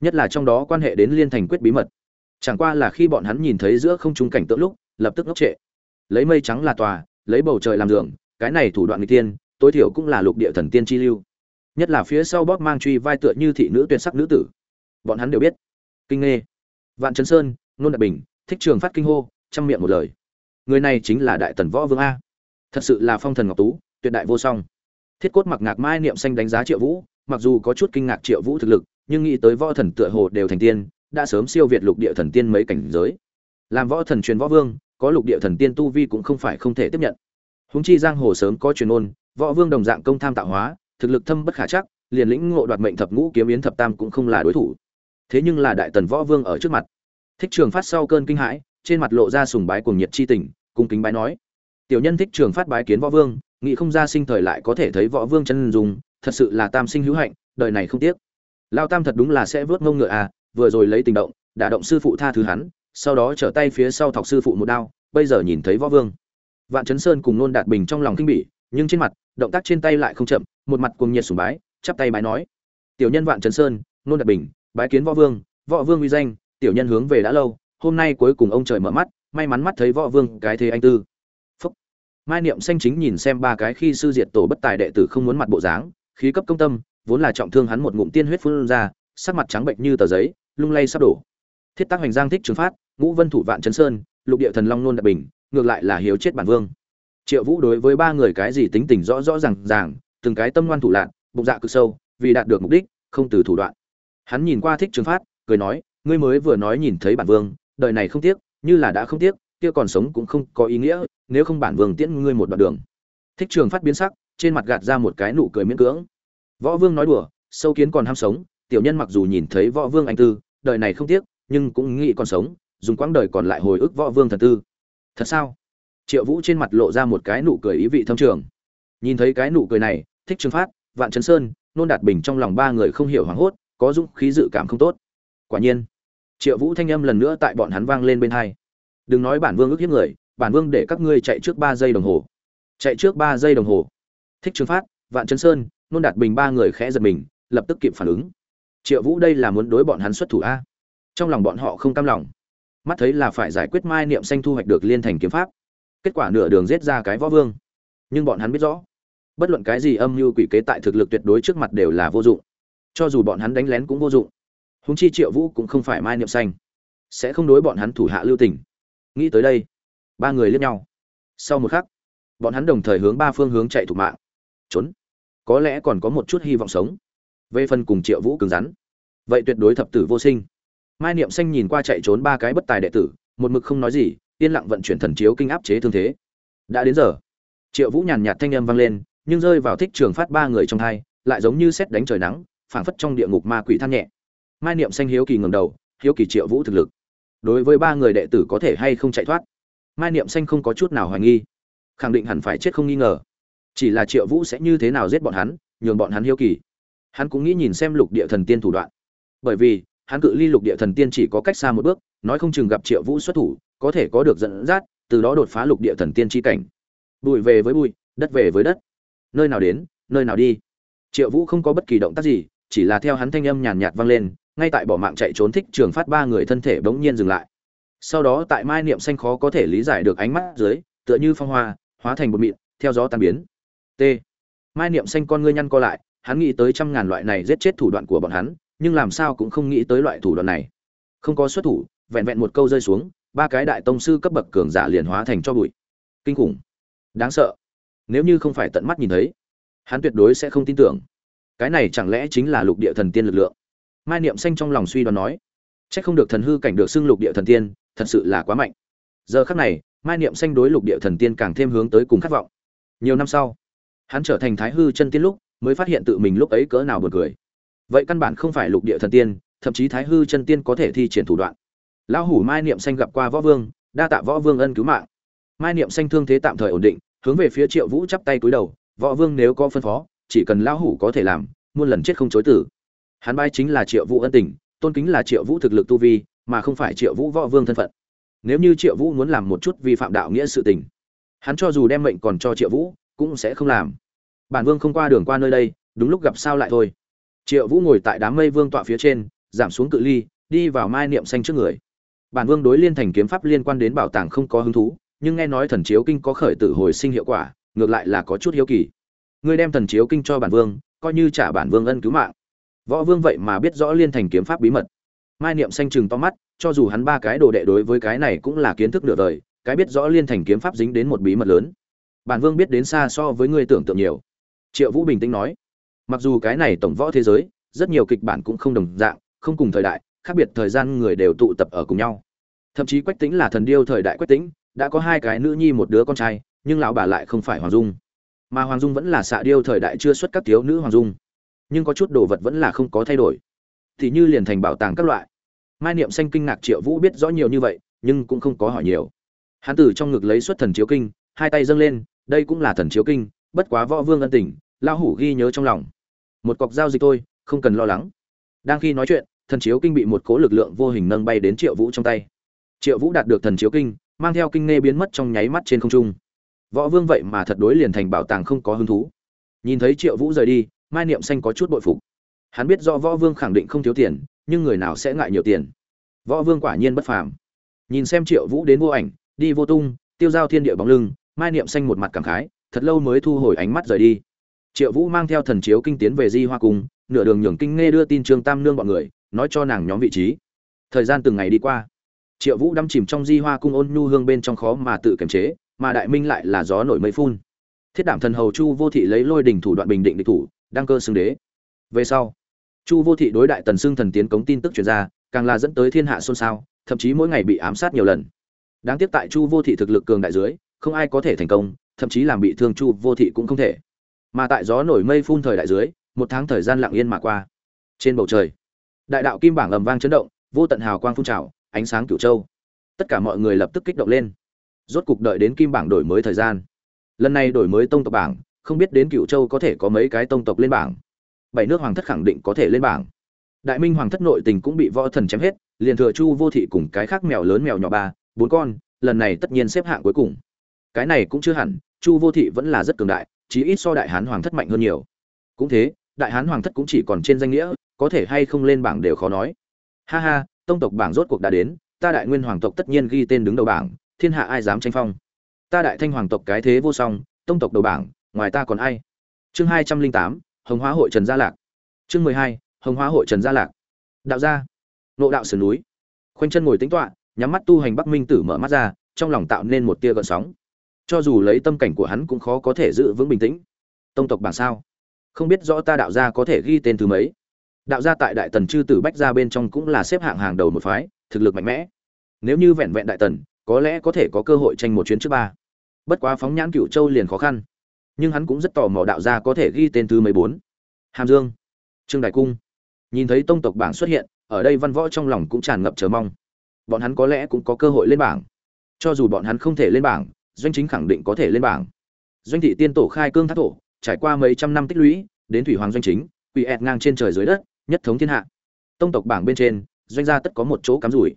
Nhất là trong đó quan hệ đến liên thành quyết bí mật. Chẳng qua là khi bọn hắn nhìn thấy giữa không trung cảnh tượng lúc, lập tức ngốc trệ. Lấy mây trắng là tòa, lấy bầu trời làm giường, cái này thủ đoạn người tiên tối thiểu cũng là lục địa thần tiên chi lưu. Nhất là phía sau bóp mang truy vai tựa như thị nữ tuyệt sắc nữ tử. Bọn hắn đều biết. Kinh nghe. Vạn chấn sơn, nôn đạt bình, thích trường phát kinh hô, chăm miệng một lời người này chính là đại tần võ vương a. Thật sự là phong thần ngọc tú, tuyệt đại vô song. Thiết cốt mặc ngạc mai niệm xanh đánh giá triệu vũ, mặc dù có chút kinh ngạc triệu vũ thực lực, nhưng nghĩ tới võ thần tựa hồ đều thành tiên, đã sớm siêu việt lục địa thần tiên mấy cảnh giới. Làm võ thần truyền võ vương, có lục địa thần tiên tu vi cũng không phải không thể tiếp nhận. Húng chi giang hồ sớm có truyền ôn, võ vương đồng dạng công tham tạo hóa, thực lực thâm bất khả chắc, liền lĩnh ngộ đoạt mệnh thập ngũ kiếm yến thập tam cũng không là đối thủ. Thế nhưng là đại tần võ vương ở trước mặt. Thích trường phát sau cơn kinh hãi trên mặt lộ ra sùng bái cuồng nhiệt chi tình, cung kính bái nói. Tiểu nhân thích trường phát bái kiến võ vương, nghĩ không ra sinh thời lại có thể thấy võ vương chân dùng thật sự là tam sinh hữu hạnh, đời này không tiếc. Lao tam thật đúng là sẽ vớt ngông ngựa à vừa rồi lấy tình động, đã động sư phụ tha thứ hắn, sau đó trở tay phía sau thọc sư phụ một đao, bây giờ nhìn thấy võ vương. Vạn chấn sơn cùng nôn đạt bình trong lòng kinh bỉ, nhưng trên mặt, động tác trên tay lại không chậm, một mặt cuồng nhiệt sùng bái, chắp tay bái nói. Tiểu nhân vạn chấn sơn, nôn đạt bình, bái kiến võ vương võ vương uy danh, tiểu nhân hướng về đã lâu hôm nay cuối cùng ông trời mở mắt may mắn mắt thấy võ vương cái thế anh tư. Phúc. mai niệm xanh chính nhìn xem ba cái khi sư diệt tổ bất tài đệ tử không muốn mặt bộ dáng khí cấp công tâm vốn là trọng thương hắn một ngụm tiên huyết phun ra sắc mặt trắng bệnh như tờ giấy lung lay sắp đổ. Thiết tác hoành giang thích trường phát ngũ vân thủ vạn chấn sơn lục địa thần long nôn đại bình ngược lại là hiếu chết bản vương. Triệu vũ đối với ba người cái gì tính tình rõ rõ ràng ràng từng cái tâm ngoan thủ lạn, bụng dạ cực sâu vì đạt được mục đích không từ thủ đoạn. Hắn nhìn qua thích trường phát cười nói ngươi mới vừa nói nhìn thấy bản vương đời này không tiếc, như là đã không tiếc, kia còn sống cũng không có ý nghĩa, nếu không bản vương tiễn ngươi một đoạn đường. Thích trường phát biến sắc, trên mặt gạt ra một cái nụ cười miễn cưỡng. Võ vương nói đùa, sâu kiến còn ham sống, tiểu nhân mặc dù nhìn thấy võ vương anh tư, đời này không tiếc, nhưng cũng nghĩ còn sống, dùng quãng đời còn lại hồi ức võ vương thần tư. Thật sao? Triệu vũ trên mặt lộ ra một cái nụ cười ý vị thâm trường. Nhìn thấy cái nụ cười này, thích trường phát, vạn trấn sơn, nôn đạt bình trong lòng ba người không hiểu hoảng hốt, có dũng khí dự cảm không tốt. Quả nhiên triệu vũ thanh âm lần nữa tại bọn hắn vang lên bên hai. Đừng nói bản vương ước hiếp người, bản vương để các ngươi chạy trước ba giây đồng hồ. Chạy trước ba giây đồng hồ. Thích trương phát, vạn trấn sơn, nôn đạt bình ba người khẽ giật mình, lập tức kịp phản ứng. Triệu vũ đây là muốn đối bọn hắn xuất thủ a? Trong lòng bọn họ không cam lòng. Mắt thấy là phải giải quyết mai niệm xanh thu hoạch được liên thành kiếm pháp. Kết quả nửa đường giết ra cái võ vương. Nhưng bọn hắn biết rõ, bất luận cái gì âm mưu quỷ kế tại thực lực tuyệt đối trước mặt đều là vô dụng. Cho dù bọn hắn đánh lén cũng vô dụng húng chi triệu vũ cũng không phải mai niệm xanh. Sẽ không đối bọn hắn thủ hạ lưu tình. Nghĩ tới đây, ba người liếc nhau. Sau một khắc, bọn hắn đồng thời hướng ba phương hướng chạy thủ mạng. Trốn. Có lẽ còn có một chút hy vọng sống. Về phần cùng triệu vũ cứng rắn. Vậy tuyệt đối thập tử vô sinh. Mai niệm xanh nhìn qua chạy trốn ba cái bất tài đệ tử, một mực không nói gì, yên lặng vận chuyển thần chiếu kinh áp chế thương thế. Đã đến giờ, triệu vũ nhàn nhạt thanh âm vang lên, nhưng rơi vào thích trường phát ba người trong hai, lại giống như xét đánh trời nắng, phảng phất trong địa ngục ma quỷ than nhẹ mai niệm xanh hiếu kỳ ngầm đầu, hiếu kỳ triệu vũ thực lực. Đối với ba người đệ tử có thể hay không chạy thoát? Mai niệm xanh không có chút nào hoài nghi. Khẳng định hẳn phải chết không nghi ngờ. Chỉ là triệu vũ sẽ như thế nào giết bọn hắn, nhường bọn hắn hiếu kỳ. Hắn cũng nghĩ nhìn xem lục địa thần tiên thủ đoạn. Bởi vì, hắn cự ly lục địa thần tiên chỉ có cách xa một bước, nói không chừng gặp triệu vũ xuất thủ, có thể có được dẫn dắt, từ đó đột phá lục địa thần tiên tri cảnh. Bụi về với bụi, đất về với đất. Nơi nào đến, nơi nào đi. Triệu vũ không có bất kỳ động tác gì, chỉ là theo hắn thanh âm nhàn nhạt vang lên ngay tại bỏ mạng chạy trốn thích trường phát ba người thân thể bỗng nhiên dừng lại. Sau đó tại mai niệm xanh khó có thể lý giải được ánh mắt dưới, tựa như phong hoa, hóa thành bột mịn, theo gió tan biến. T. Mai niệm xanh con ngươi nhăn co lại, hắn nghĩ tới trăm ngàn loại này giết chết thủ đoạn của bọn hắn, nhưng làm sao cũng không nghĩ tới loại thủ đoạn này. Không có xuất thủ, vẹn vẹn một câu rơi xuống, ba cái đại tông sư cấp bậc cường giả liền hóa thành cho bụi. Kinh khủng. Đáng sợ. Nếu như không phải tận mắt nhìn thấy, hắn tuyệt đối sẽ không tin tưởng. Cái này chẳng lẽ chính là lục địa thần tiên lực lượng? Mai niệm xanh trong lòng suy đoán nói c h ắ c không được thần hư cảnh được xưng lục địa thần tiên, thật sự là quá mạnh. Giờ khắc này, mai niệm xanh đối lục địa thần tiên càng thêm hướng tới cùng khát vọng. Nhiều năm sau, hắn trở thành thái hư chân tiên lúc, mới phát hiện tự mình lúc ấy cỡ nào buồn cười. Vậy căn bản không phải lục địa thần tiên, thậm chí thái hư chân tiên có thể thi triển thủ đoạn. Lão hủ mai niệm xanh gặp qua võ vương, đa tạ võ vương ân cứu mạng. Mai niệm xanh thương thế tạm thời ổn định, hướng về phía triệu vũ chắp tay cúi đầu, võ vương nếu có phân phó, chỉ cần lão hủ có thể làm, muôn lần chết không chối tử hắn bay chính là triệu vũ ân tình, tôn kính là triệu vũ thực lực tu vi, mà không phải triệu vũ võ vương thân phận. Nếu như triệu vũ muốn làm một chút vi phạm đạo nghĩa sự tình, hắn cho dù đem mệnh còn cho triệu vũ, cũng sẽ không làm. Bản vương không qua đường qua nơi đây, đúng lúc gặp sao lại thôi. Triệu vũ ngồi tại đám mây vương tọa phía trên, giảm xuống cự ly, đi vào mai niệm xanh trước người. Bản vương đối liên thành kiếm pháp liên quan đến bảo tàng không có hứng thú, nhưng nghe nói thần chiếu kinh có khởi tử hồi sinh hiệu quả, ngược lại là có chút hiếu kỳ. Ngươi đem thần chiếu kinh cho bản vương, coi như trả bản vương ân cứu mạng võ vương vậy mà biết rõ liên thành kiếm pháp bí mật. Mai niệm xanh trừng to mắt cho dù hắn ba cái đồ đệ đối với cái này cũng là kiến thức nửa đời cái biết rõ liên thành kiếm pháp dính đến một bí mật lớn. Bản vương biết đến xa so với người tưởng tượng nhiều. Triệu vũ bình tĩnh nói mặc dù cái này tổng võ thế giới rất nhiều kịch bản cũng không đồng dạng không cùng thời đại khác biệt thời gian người đều tụ tập ở cùng nhau. Thậm chí quách Tĩnh là thần điêu thời đại quách Tĩnh, đã có hai cái nữ nhi một đứa con trai nhưng lão bà lại không phải hoàng dung. Mà hoàng dung vẫn là xạ điêu thời đại chưa xuất các thiếu nữ hoàng dung nhưng có chút đồ vật vẫn là không có thay đổi. Thì như liền thành bảo tàng các loại. Mai niệm xanh kinh ngạc triệu vũ biết rõ nhiều như vậy, nhưng cũng không có hỏi nhiều. Hán tử trong ngực lấy xuất thần chiếu kinh, hai tay dâng lên, đây cũng là thần chiếu kinh, bất quá võ vương ân tình, lão hủ ghi nhớ trong lòng. Một cọc giao dịch thôi, không cần lo lắng. Đang khi nói chuyện, thần chiếu kinh bị một cố lực lượng vô hình nâng bay đến triệu vũ trong tay. Triệu vũ đạt được thần chiếu kinh, mang theo kinh nghe biến mất trong nháy mắt trên không trung. Võ vương vậy mà thật đối liền thành bảo tàng không có hứng thú. Nhìn thấy triệu vũ rời đi mai niệm xanh có chút bội phục. Hắn biết do võ vương khẳng định không thiếu tiền, nhưng người nào sẽ ngại nhiều tiền? Võ vương quả nhiên bất phàm. Nhìn xem triệu vũ đến vô ảnh, đi vô tung, tiêu giao thiên địa bóng lưng, mai niệm xanh một mặt cảm khái, thật lâu mới thu hồi ánh mắt rời đi. Triệu vũ mang theo thần chiếu kinh tiến về di hoa cung, nửa đường nhường kinh nghe đưa tin trương tam nương bọn người, nói cho nàng nhóm vị trí. Thời gian từng ngày đi qua. Triệu vũ đâm chìm trong di hoa cung ôn nhu hương bên trong khó mà tự kiềm chế, mà đại minh lại là gió nổi mây phun. Thiết đảm thần hầu chu vô thị lấy lôi đình thủ đoạn bình định địch thủ đăng cơ xưng đế. Về sau, chu vô thị đối đại tần xưng thần tiến cống tin tức truyền ra, càng là dẫn tới thiên hạ xôn xao, thậm chí mỗi ngày bị ám sát nhiều lần. Đáng tiếc tại chu vô thị thực lực cường đại dưới, không ai có thể thành công, thậm chí làm bị thương chu vô thị cũng không thể. Mà tại gió nổi mây phun thời đại dưới, một tháng thời gian lặng yên mà qua. Trên bầu trời, đại đạo kim bảng ầm vang chấn động, vô tận hào quang phun trào, ánh sáng cửu châu. Tất cả mọi người lập tức kích động lên. Rốt cục đợi đến kim bảng đổi mới thời gian. Lần này đổi mới tông tộc bảng không biết đến cựu châu có thể có mấy cái tông tộc lên bảng. Bảy nước hoàng thất khẳng định có thể lên bảng. Đại minh hoàng thất nội tình cũng bị võ thần chém hết, liền thừa chu vô thị cùng cái khác mèo lớn mèo nhỏ ba, bốn con, lần này tất nhiên xếp hạng cuối cùng. Cái này cũng chưa hẳn, chu vô thị vẫn là rất cường đại, chí ít so đại hán hoàng thất mạnh hơn nhiều. Cũng thế, đại hán hoàng thất cũng chỉ còn trên danh nghĩa, có thể hay không lên bảng đều khó nói. Ha ha, tông tộc bảng rốt cuộc đã đến, ta đại nguyên hoàng tộc tất nhiên ghi tên đứng đầu bảng, thiên hạ ai dám tranh phong? Ta đại thanh hoàng tộc cái thế vô song, tông tộc đầu bảng ngoài ta còn ai? Chương hai trăm linh tám, hồng hóa hội trần gia lạc. Chương mười hai, hồng hóa hội trần gia lạc. Đạo gia. Nộ đạo sườn núi. Khoanh chân ngồi tính toạ nhắm mắt tu hành bắc minh tử mở mắt ra, trong lòng tạo nên một tia gợn sóng. Cho dù lấy tâm cảnh của hắn cũng khó có thể giữ vững bình tĩnh. Tông tộc bảng sao? Không biết rõ ta đạo gia có thể ghi tên thứ mấy. Đạo gia tại đại tần chư tử bách gia bên trong cũng là xếp hạng hàng đầu một phái, thực lực mạnh mẽ. Nếu như vẹn vẹn đại tần, có lẽ có thể có cơ hội tranh một chuyến trước ba. Bất quá phóng nhãn cựu châu liền khó khăn nhưng hắn cũng rất tò mò đạo gia có thể ghi tên thứ mấy bốn. Hàm dương, trương đại cung. Nhìn thấy tông tộc bảng xuất hiện, ở đây văn võ trong lòng cũng tràn ngập chờ mong. Bọn hắn có lẽ cũng có cơ hội lên bảng. Cho dù bọn hắn không thể lên bảng, doanh chính khẳng định có thể lên bảng. Doanh thị tiên tổ khai cương thác thổ, trải qua mấy trăm năm tích lũy, đến thủy hoàng doanh chính quỷ ẹt ngang trên trời dưới đất, nhất thống thiên hạ. Tông tộc bảng bên trên, doanh gia tất có một chỗ cắm rủi.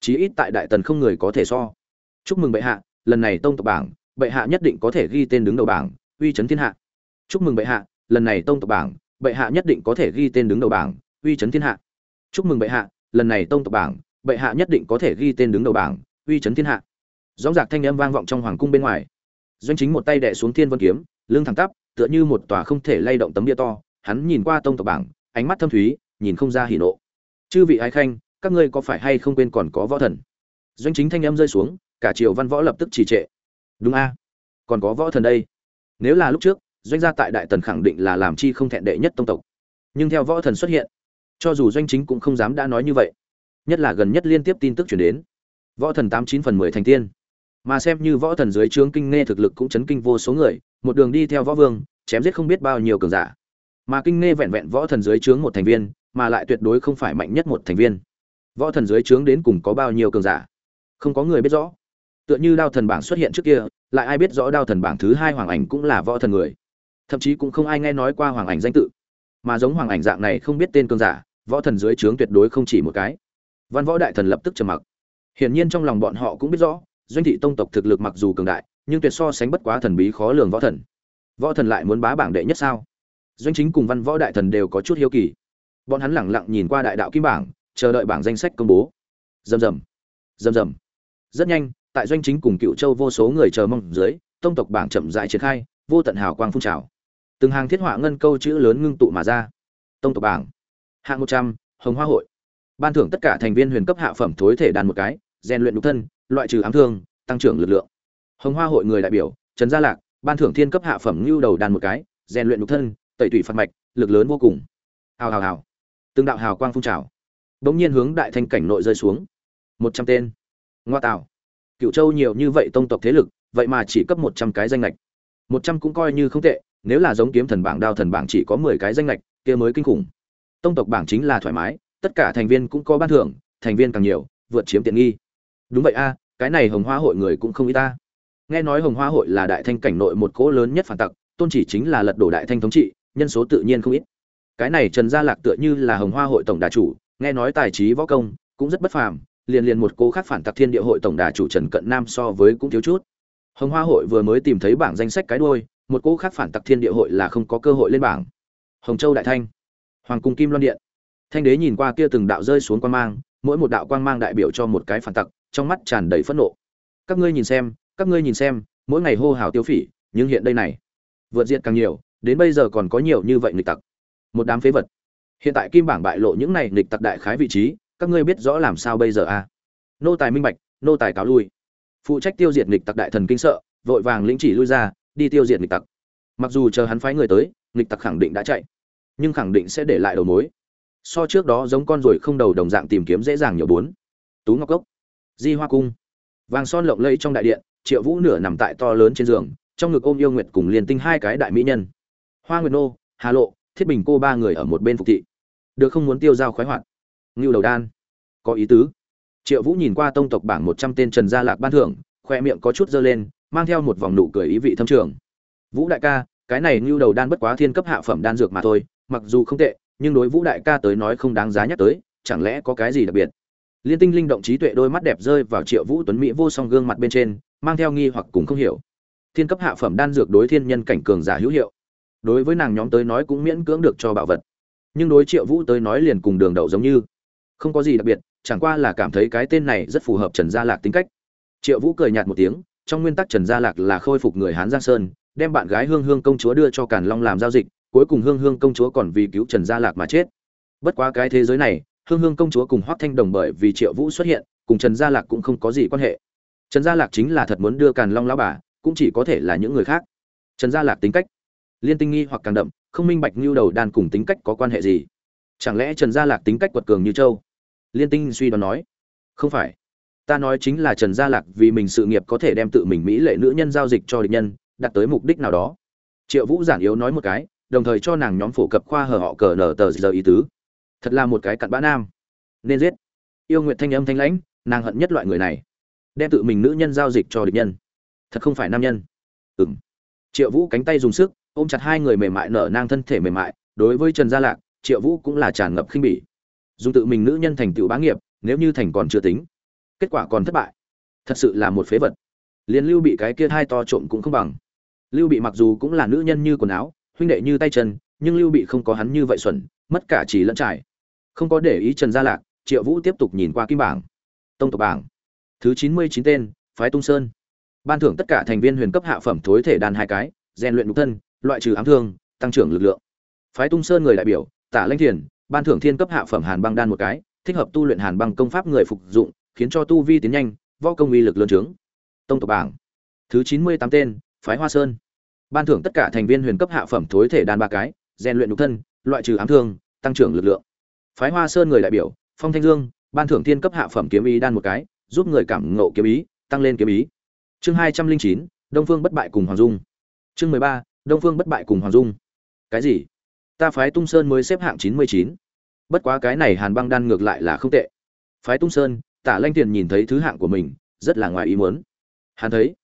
Chí ít tại đại tần không người có thể so. Chúc mừng bệ hạ, lần này tông tộc bảng, bệ hạ nhất định có thể ghi tên đứng đầu bảng uy chấn thiên hạ. Chúc mừng bệ hạ, lần này tông tộc bảng, bệ hạ nhất định có thể ghi tên đứng đầu bảng, uy chấn thiên hạ. Chúc mừng bệ hạ, lần này tông tộc bảng, bệ hạ nhất định có thể ghi tên đứng đầu bảng, uy chấn thiên hạ. Dõng giạc thanh âm vang vọng trong hoàng cung bên ngoài. Doanh chính một tay đẻ xuống thiên vân kiếm, lưng thẳng tắp, tựa như một tòa không thể lay động tấm bia to. Hắn nhìn qua tông tộc bảng, ánh mắt thâm thúy, nhìn không ra hỉ nộ. Chư vị ái khanh, các ngươi có phải hay không quên còn có võ thần? Doanh chính thanh âm rơi xuống, cả triều văn võ lập tức trì trệ. Đúng a, còn có võ thần đây nếu là lúc trước, doanh gia tại đại tần khẳng định là làm chi không thẹn đệ nhất tông tộc. Nhưng theo võ thần xuất hiện, cho dù doanh chính cũng không dám đã nói như vậy. Nhất là gần nhất liên tiếp tin tức chuyển đến. Võ thần tám chín phần mười thành tiên. Mà xem như võ thần dưới trướng kinh nghe thực lực cũng chấn kinh vô số người, một đường đi theo võ vương, chém giết không biết bao nhiêu cường giả. Mà kinh nghe vẹn vẹn võ thần dưới trướng một thành viên, mà lại tuyệt đối không phải mạnh nhất một thành viên. Võ thần dưới trướng đến cùng có bao nhiêu cường giả? Không có người biết rõ tựa như đao thần bảng xuất hiện trước kia, lại ai biết rõ đao thần bảng thứ hai hoàng ảnh cũng là võ thần người. Thậm chí cũng không ai nghe nói qua hoàng ảnh danh tự. Mà giống hoàng ảnh dạng này không biết tên cường giả, võ thần dưới trướng tuyệt đối không chỉ một cái. Văn võ đại thần lập tức trầm mặc. Hiển nhiên trong lòng bọn họ cũng biết rõ, doanh thị tông tộc thực lực mặc dù cường đại, nhưng tuyệt so sánh bất quá thần bí khó lường võ thần. Võ thần lại muốn bá bảng đệ nhất sao? Doanh chính cùng văn võ đại thần đều có chút hiếu kỳ. Bọn hắn lẳng lặng nhìn qua đại đạo kim bảng, chờ đợi bảng danh sách công bố. Rầm rầm. Rầm rầm. Rất nhanh tại doanh chính cùng cựu châu vô số người chờ mong dưới, tông tộc bảng chậm rãi triển khai, vô tận hào quang phun trào. Từng hàng thiết họa ngân câu chữ lớn ngưng tụ mà ra. Tông tộc bảng. Hạng một trăm, hồng hoa hội. Ban thưởng tất cả thành viên huyền cấp hạ phẩm thối thể đàn một cái, rèn luyện nhục thân, loại trừ ám thương, tăng trưởng lực lượng. Hồng hoa hội người đại biểu, trần gia lạc, ban thưởng thiên cấp hạ phẩm ngưu đầu đàn một cái, rèn luyện nhục thân, tẩy tủy phạt mạch, lực lớn vô cùng. Hào hào hào. Từng đạo hào quang phun trào. Bỗng nhiên hướng đại thanh cảnh nội rơi xuống. Một trăm tên. Ngoa tạo cựu châu nhiều như vậy tông tộc thế lực, vậy mà chỉ cấp một trăm cái danh lệch một trăm cũng coi như không tệ, nếu là giống kiếm thần bảng, đao thần bảng chỉ có mười cái danh lệch kia mới kinh khủng. Tông tộc bảng chính là thoải mái, tất cả thành viên cũng có ban thưởng, thành viên càng nhiều, vượt chiếm tiện nghi. Đúng vậy a, cái này hồng hoa hội người cũng không ít ta nghe nói hồng hoa hội là đại thanh cảnh nội một cỗ lớn nhất phản tặc, tôn chỉ chính là lật đổ đại thanh thống trị, nhân số tự nhiên không ít. Cái này trần gia lạc tựa như là hồng hoa hội tổng đà chủ, nghe nói tài trí võ công cũng rất bất phàm liền liền một cô khác phản tặc thiên địa hội tổng đà chủ trần cận nam so với cũng thiếu chút. Hồng hoa hội vừa mới tìm thấy bảng danh sách cái đôi một cô khác phản tặc thiên địa hội là không có cơ hội lên bảng. Hồng châu đại thanh, hoàng cung kim loan điện. Thanh đế nhìn qua kia từng đạo rơi xuống quan mang, mỗi một đạo quang mang đại biểu cho một cái phản tặc, trong mắt tràn đầy phẫn nộ. Các ngươi nhìn xem, các ngươi nhìn xem, mỗi ngày hô hào tiêu phỉ, nhưng hiện đây này, vượt diện càng nhiều, đến bây giờ còn có nhiều như vậy nghịch tặc. Một đám phế vật. Hiện tại kim bảng bại lộ những này nghịch tặc đại khái vị trí các ngươi biết rõ làm sao bây giờ à? Nô tài minh bạch, nô tài cáo lui. Phụ trách tiêu diệt nghịch tặc đại thần kinh sợ, vội vàng lĩnh chỉ lui ra, đi tiêu diệt nghịch tặc. Mặc dù chờ hắn phái người tới, nghịch tặc khẳng định đã chạy, nhưng khẳng định sẽ để lại đầu mối. So trước đó giống con ruồi không đầu đồng dạng tìm kiếm dễ dàng nhiều bốn. Tú ngọc cốc, di hoa cung. Vàng son lộng lẫy trong đại điện, triệu vũ nửa nằm tại to lớn trên giường, trong ngực ôm yêu nguyệt cùng liền tinh hai cái đại mỹ nhân. Hoa nguyệt nô, hà lộ, thiết bình cô ba người ở một bên phục thị. Được không muốn tiêu dao khoái hoạt ngưu đầu đan. Có ý tứ. Triệu vũ nhìn qua tông tộc bảng một trăm tên trần gia lạc ban thưởng, khoe miệng có chút dơ lên, mang theo một vòng nụ cười ý vị thâm trường. Vũ đại ca, cái này ngưu đầu đan bất quá thiên cấp hạ phẩm đan dược mà thôi, mặc dù không tệ, nhưng đối vũ đại ca tới nói không đáng giá nhắc tới, chẳng lẽ có cái gì đặc biệt? Liên tinh linh động trí tuệ đôi mắt đẹp rơi vào triệu vũ tuấn mỹ vô song gương mặt bên trên, mang theo nghi hoặc cùng không hiểu. Thiên cấp hạ phẩm đan dược đối thiên nhân cảnh cường giả hữu hiệu. Đối với nàng nhóm tới nói cũng miễn cưỡng được cho bảo vật. Nhưng đối triệu vũ tới nói liền cùng đường đậu giống như không có gì đặc biệt, chẳng qua là cảm thấy cái tên này rất phù hợp trần gia lạc tính cách. Triệu vũ cười nhạt một tiếng, trong nguyên tắc trần gia lạc là khôi phục người hán giang sơn, đem bạn gái hương hương công chúa đưa cho càn long làm giao dịch, cuối cùng hương hương công chúa còn vì cứu trần gia lạc mà chết. Bất quá cái thế giới này, hương hương công chúa cùng hoác thanh đồng bởi vì triệu vũ xuất hiện, cùng trần gia lạc cũng không có gì quan hệ. Trần gia lạc chính là thật muốn đưa càn long lão bà, cũng chỉ có thể là những người khác. Trần gia lạc tính cách, liên tinh nghi hoặc càng đậm, không minh bạch như đầu đàn cùng tính cách có quan hệ gì. Chẳng lẽ trần gia lạc tính cách quật cường như châu? Liên tinh suy đoán nói. Không phải. Ta nói chính là trần gia lạc vì mình sự nghiệp có thể đem tự mình mỹ lệ nữ nhân giao dịch cho địch nhân đặt tới mục đích nào đó. Triệu vũ giản yếu nói một cái, đồng thời cho nàng nhóm phổ cập khoa hở họ cờ nở tờ giờ ý tứ. Thật là một cái cặn bã nam. Nên giết. Yêu nguyện thanh âm thanh lãnh, nàng hận nhất loại người này. Đem tự mình nữ nhân giao dịch cho địch nhân. Thật không phải nam nhân. Ừng triệu vũ cánh tay dùng sức, ôm chặt hai người mềm mại nở nang thân thể mềm mại, đối với trần gia lạc, triệu vũ cũng là tràn ngập khinh bỉ dùng tự mình nữ nhân thành tựu bá nghiệp, nếu như thành còn chưa tính, kết quả còn thất bại. Thật sự là một phế vật. Liền lưu bị cái kia hai to trộm cũng không bằng. Lưu bị mặc dù cũng là nữ nhân như quần áo, huynh đệ như tay chân, nhưng lưu bị không có hắn như vậy xuẩn, mất cả chỉ lẫn trải. Không có để ý trần gia lạc, triệu vũ tiếp tục nhìn qua kim bảng. Tông tộc bảng. Thứ chín mươi chín tên, phái tung sơn. Ban thưởng tất cả thành viên huyền cấp hạ phẩm thối thể đàn hai cái, rèn luyện nhục thân, loại trừ ám thương, tăng trưởng lực lượng. Phái tung sơn người đại biểu, tả lanh thiền ban thưởng thiên cấp hạ phẩm hàn băng đan một cái, thích hợp tu luyện hàn băng công pháp người phục dụng, khiến cho tu vi tiến nhanh, võ công uy lực lớn trướng tông tộc bảng. Thứ chín mươi tám tên, phái hoa sơn. Ban thưởng tất cả thành viên huyền cấp hạ phẩm thối thể đan ba cái, rèn luyện nhục thân, loại trừ ám thương, tăng trưởng lực lượng. Phái hoa sơn người đại biểu, phong thanh dương, ban thưởng thiên cấp hạ phẩm kiếm ý đan một cái, giúp người cảm ngộ kiếm ý, tăng lên kiếm ý. Chương hai trăm linh chín, đông phương bất bại cùng hoàng dung. Chương mười ba, đông phương bất bại cùng hoàng dung. Cái gì? Ta phái tung sơn mới xếp hạng chín mươi chín. Bất quá cái này hàn băng đan ngược lại là không tệ. Phái tung sơn, tả lanh tiền nhìn thấy thứ hạng của mình, rất là ngoài ý muốn. Hắn thấy,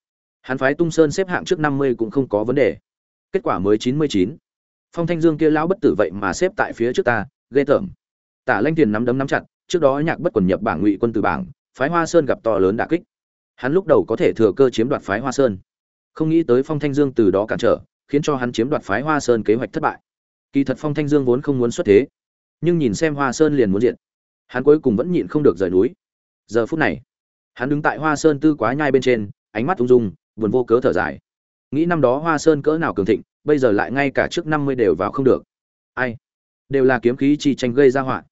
hắn phái tung sơn xếp hạng trước năm mươi cũng không có vấn đề. Kết quả mới chín mươi chín. Phong thanh dương kia lão bất tử vậy mà xếp tại phía trước ta, ghê tởm. Tả lanh tiền nắm đấm nắm chặt, trước đó nhạc bất quần nhập bảng ngụy quân từ bảng, phái hoa sơn gặp to lớn đả kích. Hắn lúc đầu có thể thừa cơ chiếm đoạt phái hoa sơn. Không nghĩ tới phong thanh dương từ đó cản trở, khiến cho hắn chiếm đoạt phái hoa sơn kế hoạch thất bại kỳ thật phong thanh dương vốn không muốn xuất thế, nhưng nhìn xem hoa sơn liền muốn diện hắn cuối cùng vẫn nhịn không được rời núi. Giờ phút này, hắn đứng tại hoa sơn tư quá nhai bên trên, ánh mắt ung dung, buồn vô cớ thở dài. Nghĩ năm đó hoa sơn cỡ nào cường thịnh, bây giờ lại ngay cả trước năm mươi đều vào không được. Ai? Đều là kiếm khí chi tranh gây ra họa.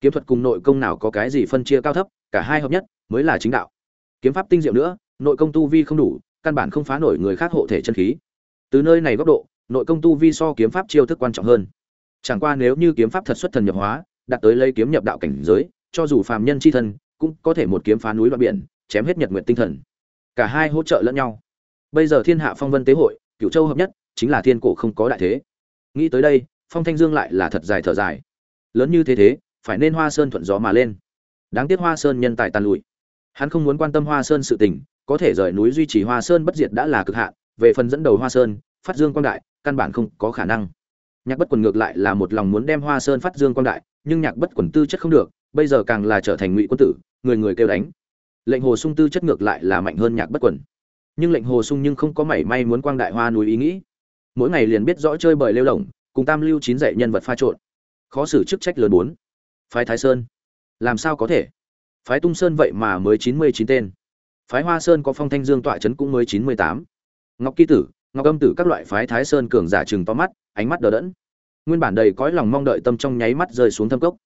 Kiếm thuật cùng nội công nào có cái gì phân chia cao thấp, cả hai hợp nhất, mới là chính đạo. Kiếm pháp tinh diệu nữa, nội công tu vi không đủ, căn bản không phá nổi người khác hộ thể chân khí. Từ nơi này góc độ nội công tu vi so kiếm pháp chiêu thức quan trọng hơn. Chẳng qua nếu như kiếm pháp thật xuất thần nhập hóa, đạt tới lấy kiếm nhập đạo cảnh giới, cho dù phàm nhân chi thân, cũng có thể một kiếm phá núi đoạn biển, chém hết nhật nguyện tinh thần. Cả hai hỗ trợ lẫn nhau. Bây giờ thiên hạ phong vân tế hội cựu châu hợp nhất, chính là thiên cổ không có đại thế. Nghĩ tới đây, phong thanh dương lại là thật dài thở dài. Lớn như thế thế, phải nên hoa sơn thuận gió mà lên. Đáng tiếc hoa sơn nhân tài tàn lụi. Hắn không muốn quan tâm hoa sơn sự tình, có thể rời núi duy trì hoa sơn bất diệt đã là cực hạn. Về phần dẫn đầu hoa sơn, phát dương quang đại căn bản không có khả năng. Nhạc bất quần ngược lại là một lòng muốn đem hoa sơn phát dương quang đại, nhưng nhạc bất quần tư chất không được, bây giờ càng là trở thành ngụy quân tử, người người kêu đánh. Lệnh hồ sung tư chất ngược lại là mạnh hơn nhạc bất quần. Nhưng lệnh hồ sung nhưng không có mảy may muốn quang đại hoa núi ý nghĩ. Mỗi ngày liền biết rõ chơi bời lêu lỏng, cùng tam lưu chín dạy nhân vật pha trộn. Khó xử chức trách lớn bốn. Phái thái sơn. Làm sao có thể? Phái tung sơn vậy mà mới chín mươi chín tên. Phái hoa sơn có phong thanh dương tọa trấn cũng mới chín mươi tám. Ngọc kỳ tử ngọc âm tử các loại phái thái sơn cường giả chừng to mắt, ánh mắt đờ đẫn. Nguyên bản đầy cõi lòng mong đợi tâm trong nháy mắt rơi xuống thâm cốc.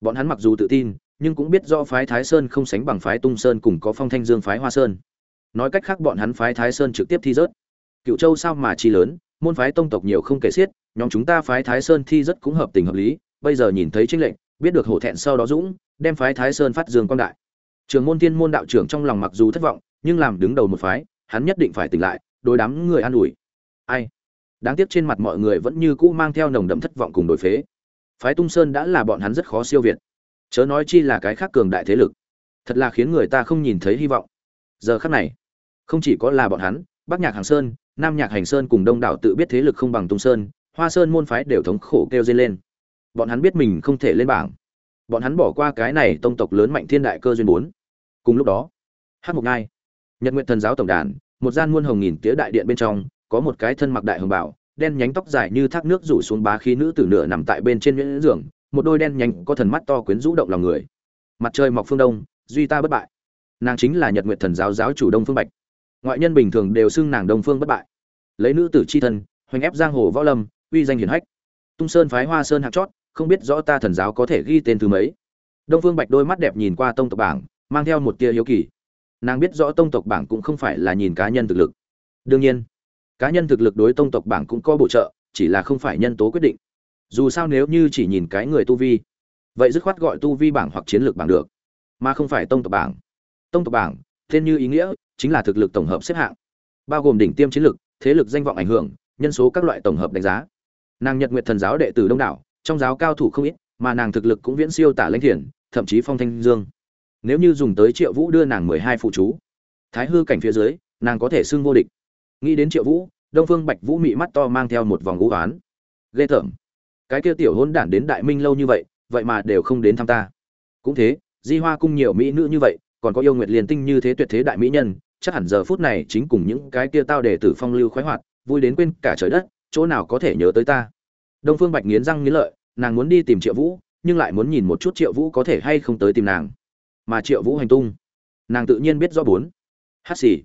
Bọn hắn mặc dù tự tin, nhưng cũng biết do phái thái sơn không sánh bằng phái tung sơn cùng có phong thanh dương phái hoa sơn. Nói cách khác bọn hắn phái thái sơn trực tiếp thi rớt. Cựu châu sao mà chi lớn, môn phái tông tộc nhiều không kể xiết, nhóm chúng ta phái thái sơn thi rất cũng hợp tình hợp lý, bây giờ nhìn thấy trinh lệnh biết được hổ thẹn sau đó dũng, đem phái thái sơn phát dương quang đại. Trường môn tiên môn đạo trưởng trong lòng mặc dù thất vọng, nhưng làm đứng đầu một phái, hắn nhất định phải tỉnh lại đối đám người an ủi. Ai? Đáng tiếc trên mặt mọi người vẫn như cũ mang theo nồng đậm thất vọng cùng đổi phế. Phái tung sơn đã là bọn hắn rất khó siêu việt. Chớ nói chi là cái khác cường đại thế lực. Thật là khiến người ta không nhìn thấy hy vọng. Giờ khắc này, không chỉ có là bọn hắn, bắc nhạc hàng sơn, nam nhạc hành sơn cùng đông đảo tự biết thế lực không bằng tung sơn, hoa sơn môn phái đều thống khổ kêu dây lên. Bọn hắn biết mình không thể lên bảng. Bọn hắn bỏ qua cái này tông tộc lớn mạnh thiên đại cơ duyên bốn. Cùng lúc đó hát mục ngai nhật nguyện thần giáo tổng đàn một gian muôn hồng nghìn tía đại điện bên trong, có một cái thân mặc đại hồng bảo, đen nhánh tóc dài như thác nước rủ xuống bá khí nữ tử nửa nằm tại bên trên nhuyễn giường, một đôi đen nhánh có thần mắt to quyến rũ động lòng người. Mặt trời mọc phương đông, duy ta bất bại. Nàng chính là nhật nguyệt thần giáo giáo chủ đông phương bạch. Ngoại nhân bình thường đều xưng nàng đông phương bất bại. Lấy nữ tử c h i thân, hoành ép giang hồ võ lâm, uy danh hiển hách. Tung sơn phái hoa sơn hạt chót, không biết rõ ta thần giáo có thể ghi tên thứ mấy. Đông phương bạch đôi mắt đẹp nhìn qua tông tộc bảng, mang theo một tia hiếu kỳ nàng biết rõ tông tộc bảng cũng không phải là nhìn cá nhân thực lực. Đương nhiên, cá nhân thực lực đối tông tộc bảng cũng có bổ trợ, chỉ là không phải nhân tố quyết định. Dù sao nếu như chỉ nhìn cái người tu vi, vậy dứt khoát gọi tu vi bảng hoặc chiến lược bảng được, mà không phải tông tộc bảng. Tông tộc bảng, tên như ý nghĩa, chính là thực lực tổng hợp xếp hạng, bao gồm đỉnh tiêm chiến lược, thế lực danh vọng ảnh hưởng, nhân số các loại tổng hợp đánh giá. Nàng nhật nguyện thần giáo đệ tử đông đảo, trong giáo cao thủ không ít, mà nàng thực lực cũng viễn siêu tả lãnh thiền, thậm chí phong thanh dương nếu như dùng tới triệu vũ đưa nàng mười hai phụ chú, thái hư cảnh phía dưới, nàng có thể xưng vô địch. Nghĩ đến triệu vũ, đông phương bạch vũ mị mắt to mang theo một vòng ngũ oán. Ghê tởm. Cái kia tiểu hôn đản đến đại minh lâu như vậy vậy mà đều không đến thăm ta. Cũng thế, di hoa cung nhiều mỹ nữ như vậy, còn có yêu nguyệt liền tinh như thế tuyệt thế đại mỹ nhân, chắc hẳn giờ phút này chính cùng những cái kia tao để tử phong lưu khoái hoạt, vui đến quên cả trời đất, chỗ nào có thể nhớ tới ta. Đông phương bạch nghiến răng nghiến lợi, nàng muốn đi tìm triệu vũ, nhưng lại muốn nhìn một chút triệu vũ có thể hay không tới tìm nàng mà triệu vũ hành tung. Nàng tự nhiên biết rõ bốn. Hát xỉ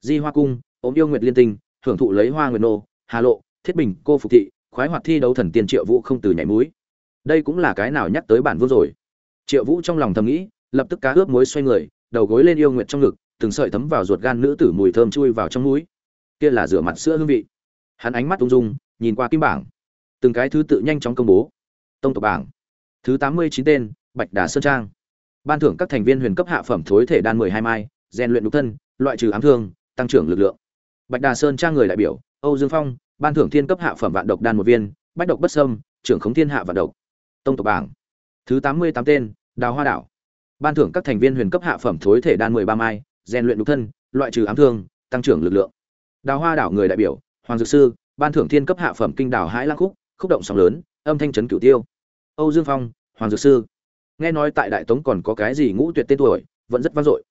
di hoa cung, ốm yêu nguyệt liên tinh, hưởng thụ lấy hoa nguyệt nô, hà lộ, thiết bình, cô phục thị, khoái hoạt thi đấu thần tiên triệu vũ không từ nhảy mũi đây cũng là cái nào nhắc tới bản vương rồi. Triệu vũ trong lòng thầm nghĩ, lập tức cá ướp muối xoay người, đầu gối lên yêu nguyệt trong ngực, từng sợi thấm vào ruột gan nữ tử mùi thơm chui vào trong mũi. Kia là rửa mặt sữa hương vị. Hắn ánh mắt ung dung, nhìn qua kim bảng. Từng cái thứ tự nhanh chóng công bố. Tông tộc bảng. Thứ tám mươi chín tên, bạch đà sơn trang ban thưởng các thành viên huyền cấp hạ phẩm thối thể đan mười hai mai, rèn luyện nhục thân, loại trừ ám thương, tăng trưởng lực lượng. Bạch đà sơn trang người đại biểu, âu dương phong, ban thưởng thiên cấp hạ phẩm vạn độc đan một viên, bách độc bất sâm trưởng khống thiên hạ vạn độc. Tông tộc bảng. Thứ tám mươi tám tên, đào hoa đảo. Ban thưởng các thành viên huyền cấp hạ phẩm thối thể đan mười ba mai, rèn luyện nhục thân, loại trừ ám thương, tăng trưởng lực lượng. Đào hoa đảo người đại biểu, hoàng dược sư, ban thưởng thiên cấp hạ phẩm kinh đảo hải lang khúc khúc động sóng lớn, âm thanh trấn cửu tiêu. Âu dương phong, hoàng dược sư nghe nói tại đại tống còn có cái gì ngũ tuyệt tên tuổi, vẫn rất vang dội.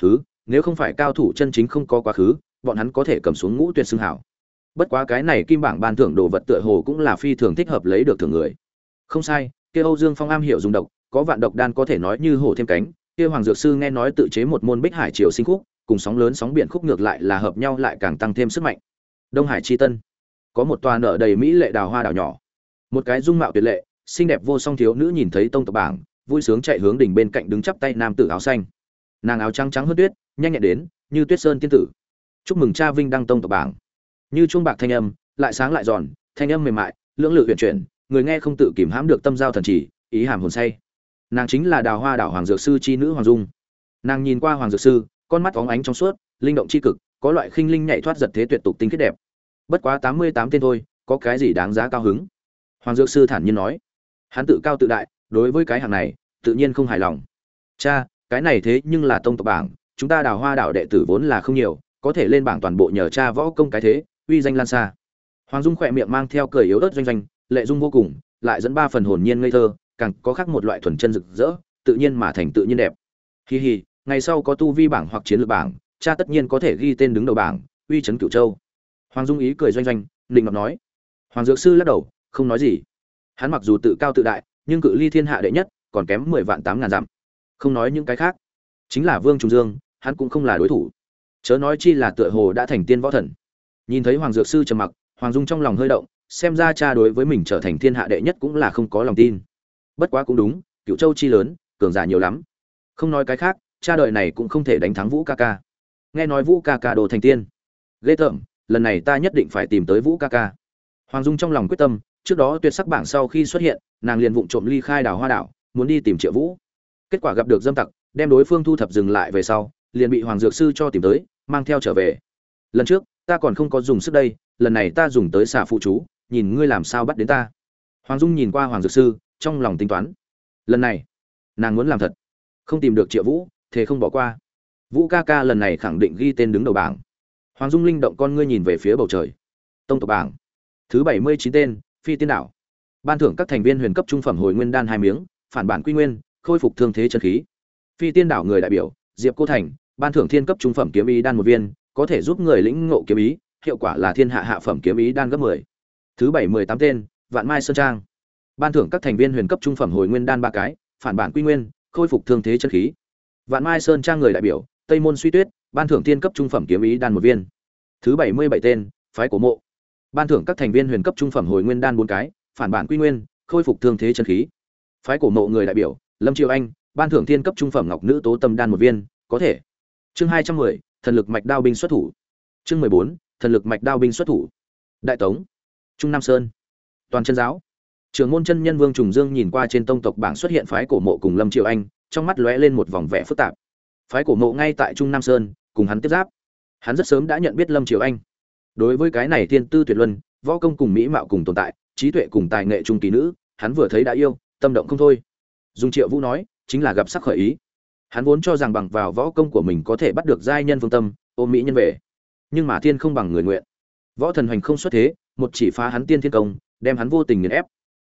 Thứ nếu không phải cao thủ chân chính không có quá khứ, bọn hắn có thể cầm xuống ngũ tuyệt xưng hảo. Bất quá cái này kim bảng ban thưởng đồ vật tựa hồ cũng là phi thường thích hợp lấy được thưởng người. Không sai, kia âu dương phong am hiểu dùng độc, có vạn độc đan có thể nói như hổ thêm cánh, kia hoàng dược sư nghe nói tự chế một môn bích hải triều sinh khúc, cùng sóng lớn sóng biển khúc ngược lại là hợp nhau lại càng tăng thêm sức mạnh. Đông hải chi tân, có một tòa nở đầy mỹ lệ đào hoa đảo nhỏ. Một cái dung mạo tuyệt lệ, xinh đẹp vô song thiếu nữ nhìn thấy tông tộc bảng vui sướng chạy hướng đỉnh bên cạnh đứng chắp tay nam tử áo xanh. Nàng áo trắng trắng hơn tuyết, nhanh nhẹn đến, như tuyết sơn tiên tử. Chúc mừng cha vinh đăng tông tộc bảng. Như chuông bạc thanh âm, lại sáng lại giòn, thanh âm mềm mại, lưỡng lự huyền chuyển, người nghe không tự kìm hãm được tâm giao thần chỉ, ý hàm hồn say. Nàng chính là đào hoa đảo hoàng dược sư chi nữ hoàng dung. Nàng nhìn qua hoàng dược sư, con mắt óng ánh trong suốt, linh động chi cực, có loại khinh linh nhảy thoát giật thế tuyệt tục tinh khiết đẹp. Bất quá tám mươi tám tên thôi, có cái gì đáng giá cao hứng? Hoàng dược sư thản nhiên nói. Hắn tự cao tự đại, đối với cái hàng này tự nhiên không hài lòng. Cha, cái này thế nhưng là tông tộc bảng, chúng ta đào hoa đảo đệ tử vốn là không nhiều, có thể lên bảng toàn bộ nhờ cha võ công cái thế, uy danh lan xa. Hoàng dung khỏe miệng mang theo cười yếu ớt doanh doanh, lệ dung vô cùng, lại dẫn ba phần hồn nhiên ngây thơ, càng có khác một loại thuần chân rực rỡ, tự nhiên mà thành tự nhiên đẹp. Hi hi, ngày sau có tu vi bảng hoặc chiến lược bảng, cha tất nhiên có thể ghi tên đứng đầu bảng, uy chấn cửu châu. Hoàng dung ý cười doanh doanh định ngọc nói. Hoàng dược sư lắc đầu, không nói gì. Hắn mặc dù tự cao tự đại, nhưng cự ly thiên hạ đệ nhất còn kém mười vạn tám ngàn dặm. Không nói những cái khác. Chính là vương trung dương, hắn cũng không là đối thủ. Chớ nói chi là tựa hồ đã thành tiên võ thần. Nhìn thấy hoàng dược sư trầm mặc, hoàng dung trong lòng hơi động, xem ra cha đối với mình trở thành thiên hạ đệ nhất cũng là không có lòng tin. Bất quá cũng đúng cựu châu chi lớn, cường giả nhiều lắm. Không nói cái khác, cha đời này cũng không thể đánh thắng vũ ca ca. Nghe nói vũ ca ca đồ thành tiên. Ghê tởm, lần này ta nhất định phải tìm tới vũ ca ca. Hoàng dung trong lòng quyết tâm, trước đó tuyệt sắc bảng sau khi xuất hiện, nàng liền vụng trộm ly khai đảo hoa đảo muốn đi tìm triệu vũ. Kết quả gặp được dâm tặc, đem đối phương thu thập dừng lại về sau, liền bị hoàng dược sư cho tìm tới, mang theo trở về. Lần trước, ta còn không có dùng sức đây, lần này ta dùng tới xả phụ chú, nhìn ngươi làm sao bắt đến ta. Hoàng dung nhìn qua hoàng dược sư, trong lòng tính toán. Lần này, nàng muốn làm thật. Không tìm được triệu vũ thế không bỏ qua. Vũ ca ca lần này khẳng định ghi tên đứng đầu bảng. Hoàng dung linh động con ngươi nhìn về phía bầu trời. Tông tộc bảng. Thứ bảy mươi chín tên, phi tiên đảo. Ban thưởng các thành viên huyền cấp trung phẩm hồi nguyên đan hai miếng phản bản quy nguyên, khôi phục thương thế chân khí. Phi tiên đảo người đại biểu, diệp cô thành, ban thưởng thiên cấp trung phẩm kiếm ý đan một viên, có thể giúp người lĩnh ngộ kiếm ý, hiệu quả là thiên hạ hạ phẩm kiếm ý đan gấp mười. Thứ bảy mười tám tên, vạn mai sơn trang. Ban thưởng các thành viên huyền cấp trung phẩm hồi nguyên đan ba cái, phản bản quy nguyên, khôi phục thương thế chân khí. Vạn mai sơn trang người đại biểu, tây môn suy tuyết, ban thưởng thiên cấp trung phẩm kiếm ý đan một viên. Thứ bảy mươi bảy tên, phái cổ mộ. Ban thưởng các thành viên huyền cấp trung phẩm hồi nguyên đan bốn cái, phản bản quy nguyên, khôi phục thương thế chân khí phái cổ mộ người đại biểu, lâm triều anh, ban thưởng thiên cấp trung phẩm ngọc nữ tố tâm đan một viên, có thể. Chương hai trăm mười, thần lực mạch đao binh xuất thủ. Chương mười bốn, thần lực mạch đao binh xuất thủ. Đại tống, trung nam sơn. Toàn chân giáo. Trường môn chân nhân vương trùng dương nhìn qua trên tông tộc bảng xuất hiện phái cổ mộ cùng lâm triều anh, trong mắt lóe lên một vòng vẻ phức tạp. Phái cổ mộ ngay tại trung nam sơn, cùng hắn tiếp giáp. Hắn rất sớm đã nhận biết lâm triều anh. Đối với cái này thiên tư tuyệt luân, võ công cùng mỹ mạo cùng tồn tại, trí tuệ cùng tài nghệ trung kỳ nữ, hắn vừa thấy đã yêu tâm động không thôi. Dung triệu vũ nói, chính là gặp sắc khởi ý. Hắn vốn cho rằng bằng vào võ công của mình có thể bắt được giai nhân phương tâm, ôm mỹ nhân về. Nhưng mà thiên không bằng người nguyện. Võ thần hoành không xuất thế, một chỉ phá hắn tiên thiên công, đem hắn vô tình nghiền ép.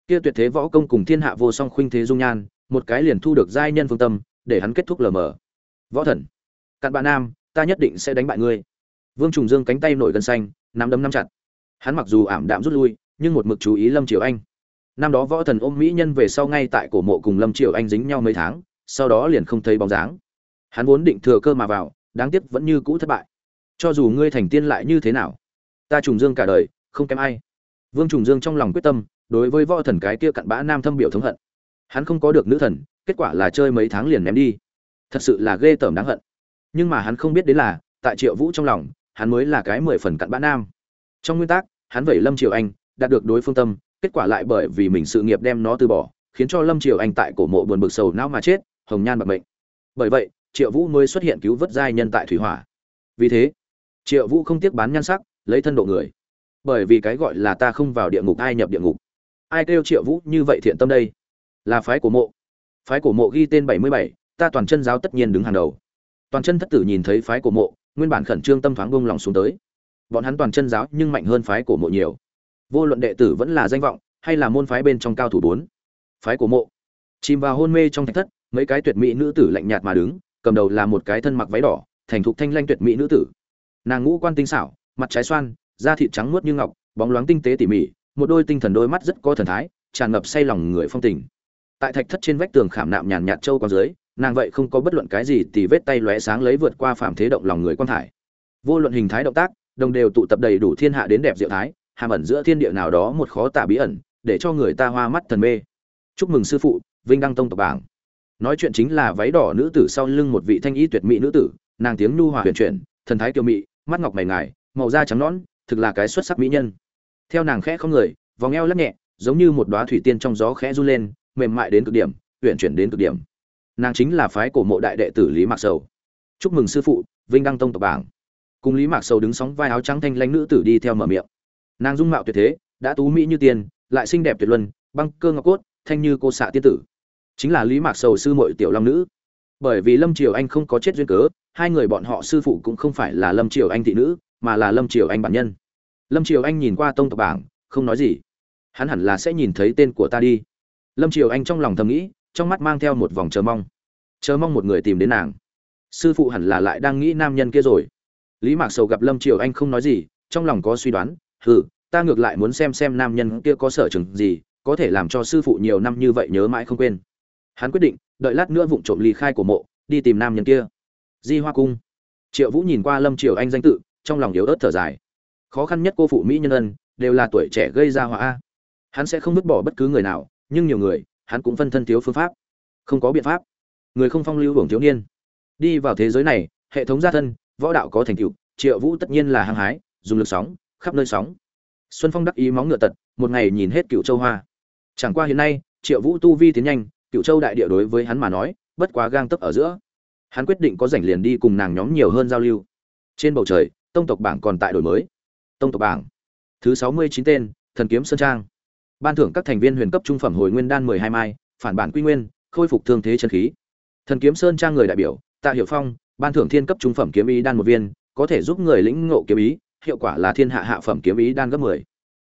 Kia tuyệt thế võ công cùng thiên hạ vô song khuynh thế dung nhan, một cái liền thu được giai nhân phương tâm, để hắn kết thúc lờ mờ. Võ thần, cặn bạn nam, ta nhất định sẽ đánh bại ngươi. Vương trùng dương cánh tay nổi gân xanh, nắm đấm nắm chặt. Hắn mặc dù ảm đạm rút lui, nhưng một mực chú ý lâm triều anh năm đó võ thần ôm mỹ nhân về sau ngay tại cổ mộ cùng lâm triều anh dính nhau mấy tháng, sau đó liền không thấy bóng dáng. Hắn vốn định thừa cơ mà vào, đáng tiếc vẫn như cũ thất bại. Cho dù ngươi thành tiên lại như thế nào, ta trùng dương cả đời, không kém ai. Vương trùng dương trong lòng quyết tâm, đối với võ thần cái kia cặn bã nam thâm biểu thống hận. Hắn không có được nữ thần, kết quả là chơi mấy tháng liền ném đi. Thật sự là ghê tởm đáng hận. Nhưng mà hắn không biết đến là, tại triệu vũ trong lòng, hắn mới là cái mười phần cặn bã nam. Trong nguyên tắc, hắn vẩy lâm triều anh, đạt được đối phương tâm kết quả lại bởi vì mình sự nghiệp đem nó từ bỏ, khiến cho lâm triều anh tại cổ mộ buồn bực sầu não mà chết, hồng nhan bạc mệnh. Bởi vậy, triệu vũ mới xuất hiện cứu vớt giai nhân tại thủy hỏa. Vì thế, triệu vũ không tiếc bán nhan sắc, lấy thân độ người. Bởi vì cái gọi là ta không vào địa ngục, ai nhập địa ngục. Ai kêu triệu vũ như vậy thiện tâm đây? Là phái cổ mộ. Phái cổ mộ ghi tên bảy mươi bảy, ta toàn chân giáo tất nhiên đứng hàng đầu. Toàn chân thất tử nhìn thấy phái cổ mộ, nguyên bản khẩn trương tâm thoáng bông lòng xuống tới. Bọn hắn toàn chân giáo nhưng mạnh hơn phái cổ mộ nhiều vô luận đệ tử vẫn là danh vọng, hay là môn phái bên trong cao thủ bốn, phái của mộ, chìm vào hôn mê trong thạch thất, mấy cái tuyệt mỹ nữ tử lạnh nhạt mà đứng, cầm đầu là một cái thân mặc váy đỏ, thành thục thanh lanh tuyệt mỹ nữ tử. Nàng ngũ quan tinh xảo, mặt trái xoan, da thịt trắng muốt như ngọc, bóng loáng tinh tế tỉ mỉ, một đôi tinh thần đôi mắt rất có thần thái, tràn ngập say lòng người phong tình. Tại thạch thất trên vách tường khảm nạm nhàn nhạt châu con dưới, nàng vậy không có bất luận cái gì thì vết tay lóe sáng lấy vượt qua phạm thế động lòng người quan thải. Vô luận hình thái động tác, đồng đều tụ tập đầy đủ thiên hạ đến đẹp diệu thái hàm ẩn giữa thiên địa nào đó một khó tả bí ẩn, để cho người ta hoa mắt thần mê. Chúc mừng sư phụ, vinh đăng tông tộc bảng. Nói chuyện chính là váy đỏ nữ tử sau lưng một vị thanh y tuyệt mỹ nữ tử, nàng tiếng nhu hòa huyền chuyển, thần thái kiều mỹ mắt ngọc mày ngài, màu da trắng nõn, thực là cái xuất sắc mỹ nhân. Theo nàng khẽ không người, vòng eo lắc nhẹ, giống như một đóa thủy tiên trong gió khẽ run lên, mềm mại đến cực điểm huyền chuyển đến cực điểm. Nàng chính là phái cổ mộ đại đệ tử lý mạc sầu. Chúc mừng sư phụ, vinh đăng tông tộc bảng. Cùng lý mạc sầu đứng sóng vai áo trắng thanh lãnh nữ tử đi theo mở miệng nàng dung mạo tuyệt thế, đã tú mỹ như tiền lại xinh đẹp tuyệt luân, băng cơ ngọc cốt, thanh như cô xạ tiên tử. Chính là lý mạc sầu sư muội tiểu long nữ. Bởi vì lâm triều anh không có chết duyên cớ, hai người bọn họ sư phụ cũng không phải là lâm triều anh thị nữ, mà là lâm triều anh bản nhân. Lâm triều anh nhìn qua tông tộc bảng, không nói gì. Hắn hẳn là sẽ nhìn thấy tên của ta đi. Lâm triều anh trong lòng thầm nghĩ, trong mắt mang theo một vòng chờ mong. Chờ mong một người tìm đến nàng. Sư phụ hẳn là lại đang nghĩ nam nhân kia rồi. Lý mạc sầu gặp lâm triều anh không nói gì, trong lòng có suy đoán hừ, ta ngược lại muốn xem xem nam nhân kia có sở trường gì, có thể làm cho sư phụ nhiều năm như vậy nhớ mãi không quên. Hắn quyết định, đợi lát nữa vụng trộm ly khai của mộ, đi tìm nam nhân kia. Di hoa cung. Triệu vũ nhìn qua lâm triều anh danh tự, trong lòng yếu ớt thở dài. Khó khăn nhất cô phụ mỹ nhân ân, đều là tuổi trẻ gây ra họa hắn sẽ không vứt bỏ bất cứ người nào, nhưng nhiều người, hắn cũng phân thân thiếu phương pháp. Không có biện pháp. Người không phong lưu hưởng thiếu niên. Đi vào thế giới này, hệ thống gia thân, võ đạo có thành tựu, triệu vũ tất nhiên là hăng hái, dùng lực sóng khắp nơi sóng. Xuân phong đắc ý móng ngựa tật, một ngày nhìn hết cựu châu hoa. Chẳng qua hiện nay, triệu vũ tu vi tiến nhanh cựu châu đại địa đối với hắn mà nói, bất quá gang tấp ở giữa. Hắn quyết định có rảnh liền đi cùng nàng nhóm nhiều hơn giao lưu. Trên bầu trời, tông tộc bảng còn tại đổi mới. Tông tộc bảng. Thứ sáu mươi chín tên, thần kiếm sơn trang. Ban thưởng các thành viên huyền cấp trung phẩm hồi nguyên đan mười hai mai, phản bản quy nguyên, khôi phục thương thế chân khí. Thần kiếm sơn trang người đại biểu, tạ hiệu phong, ban thưởng thiên cấp trung phẩm kiếm ý đan một viên, có thể giúp người lĩnh ngộ kiếm ý hiệu quả là thiên hạ hạ phẩm kiếm ý đan gấp mười.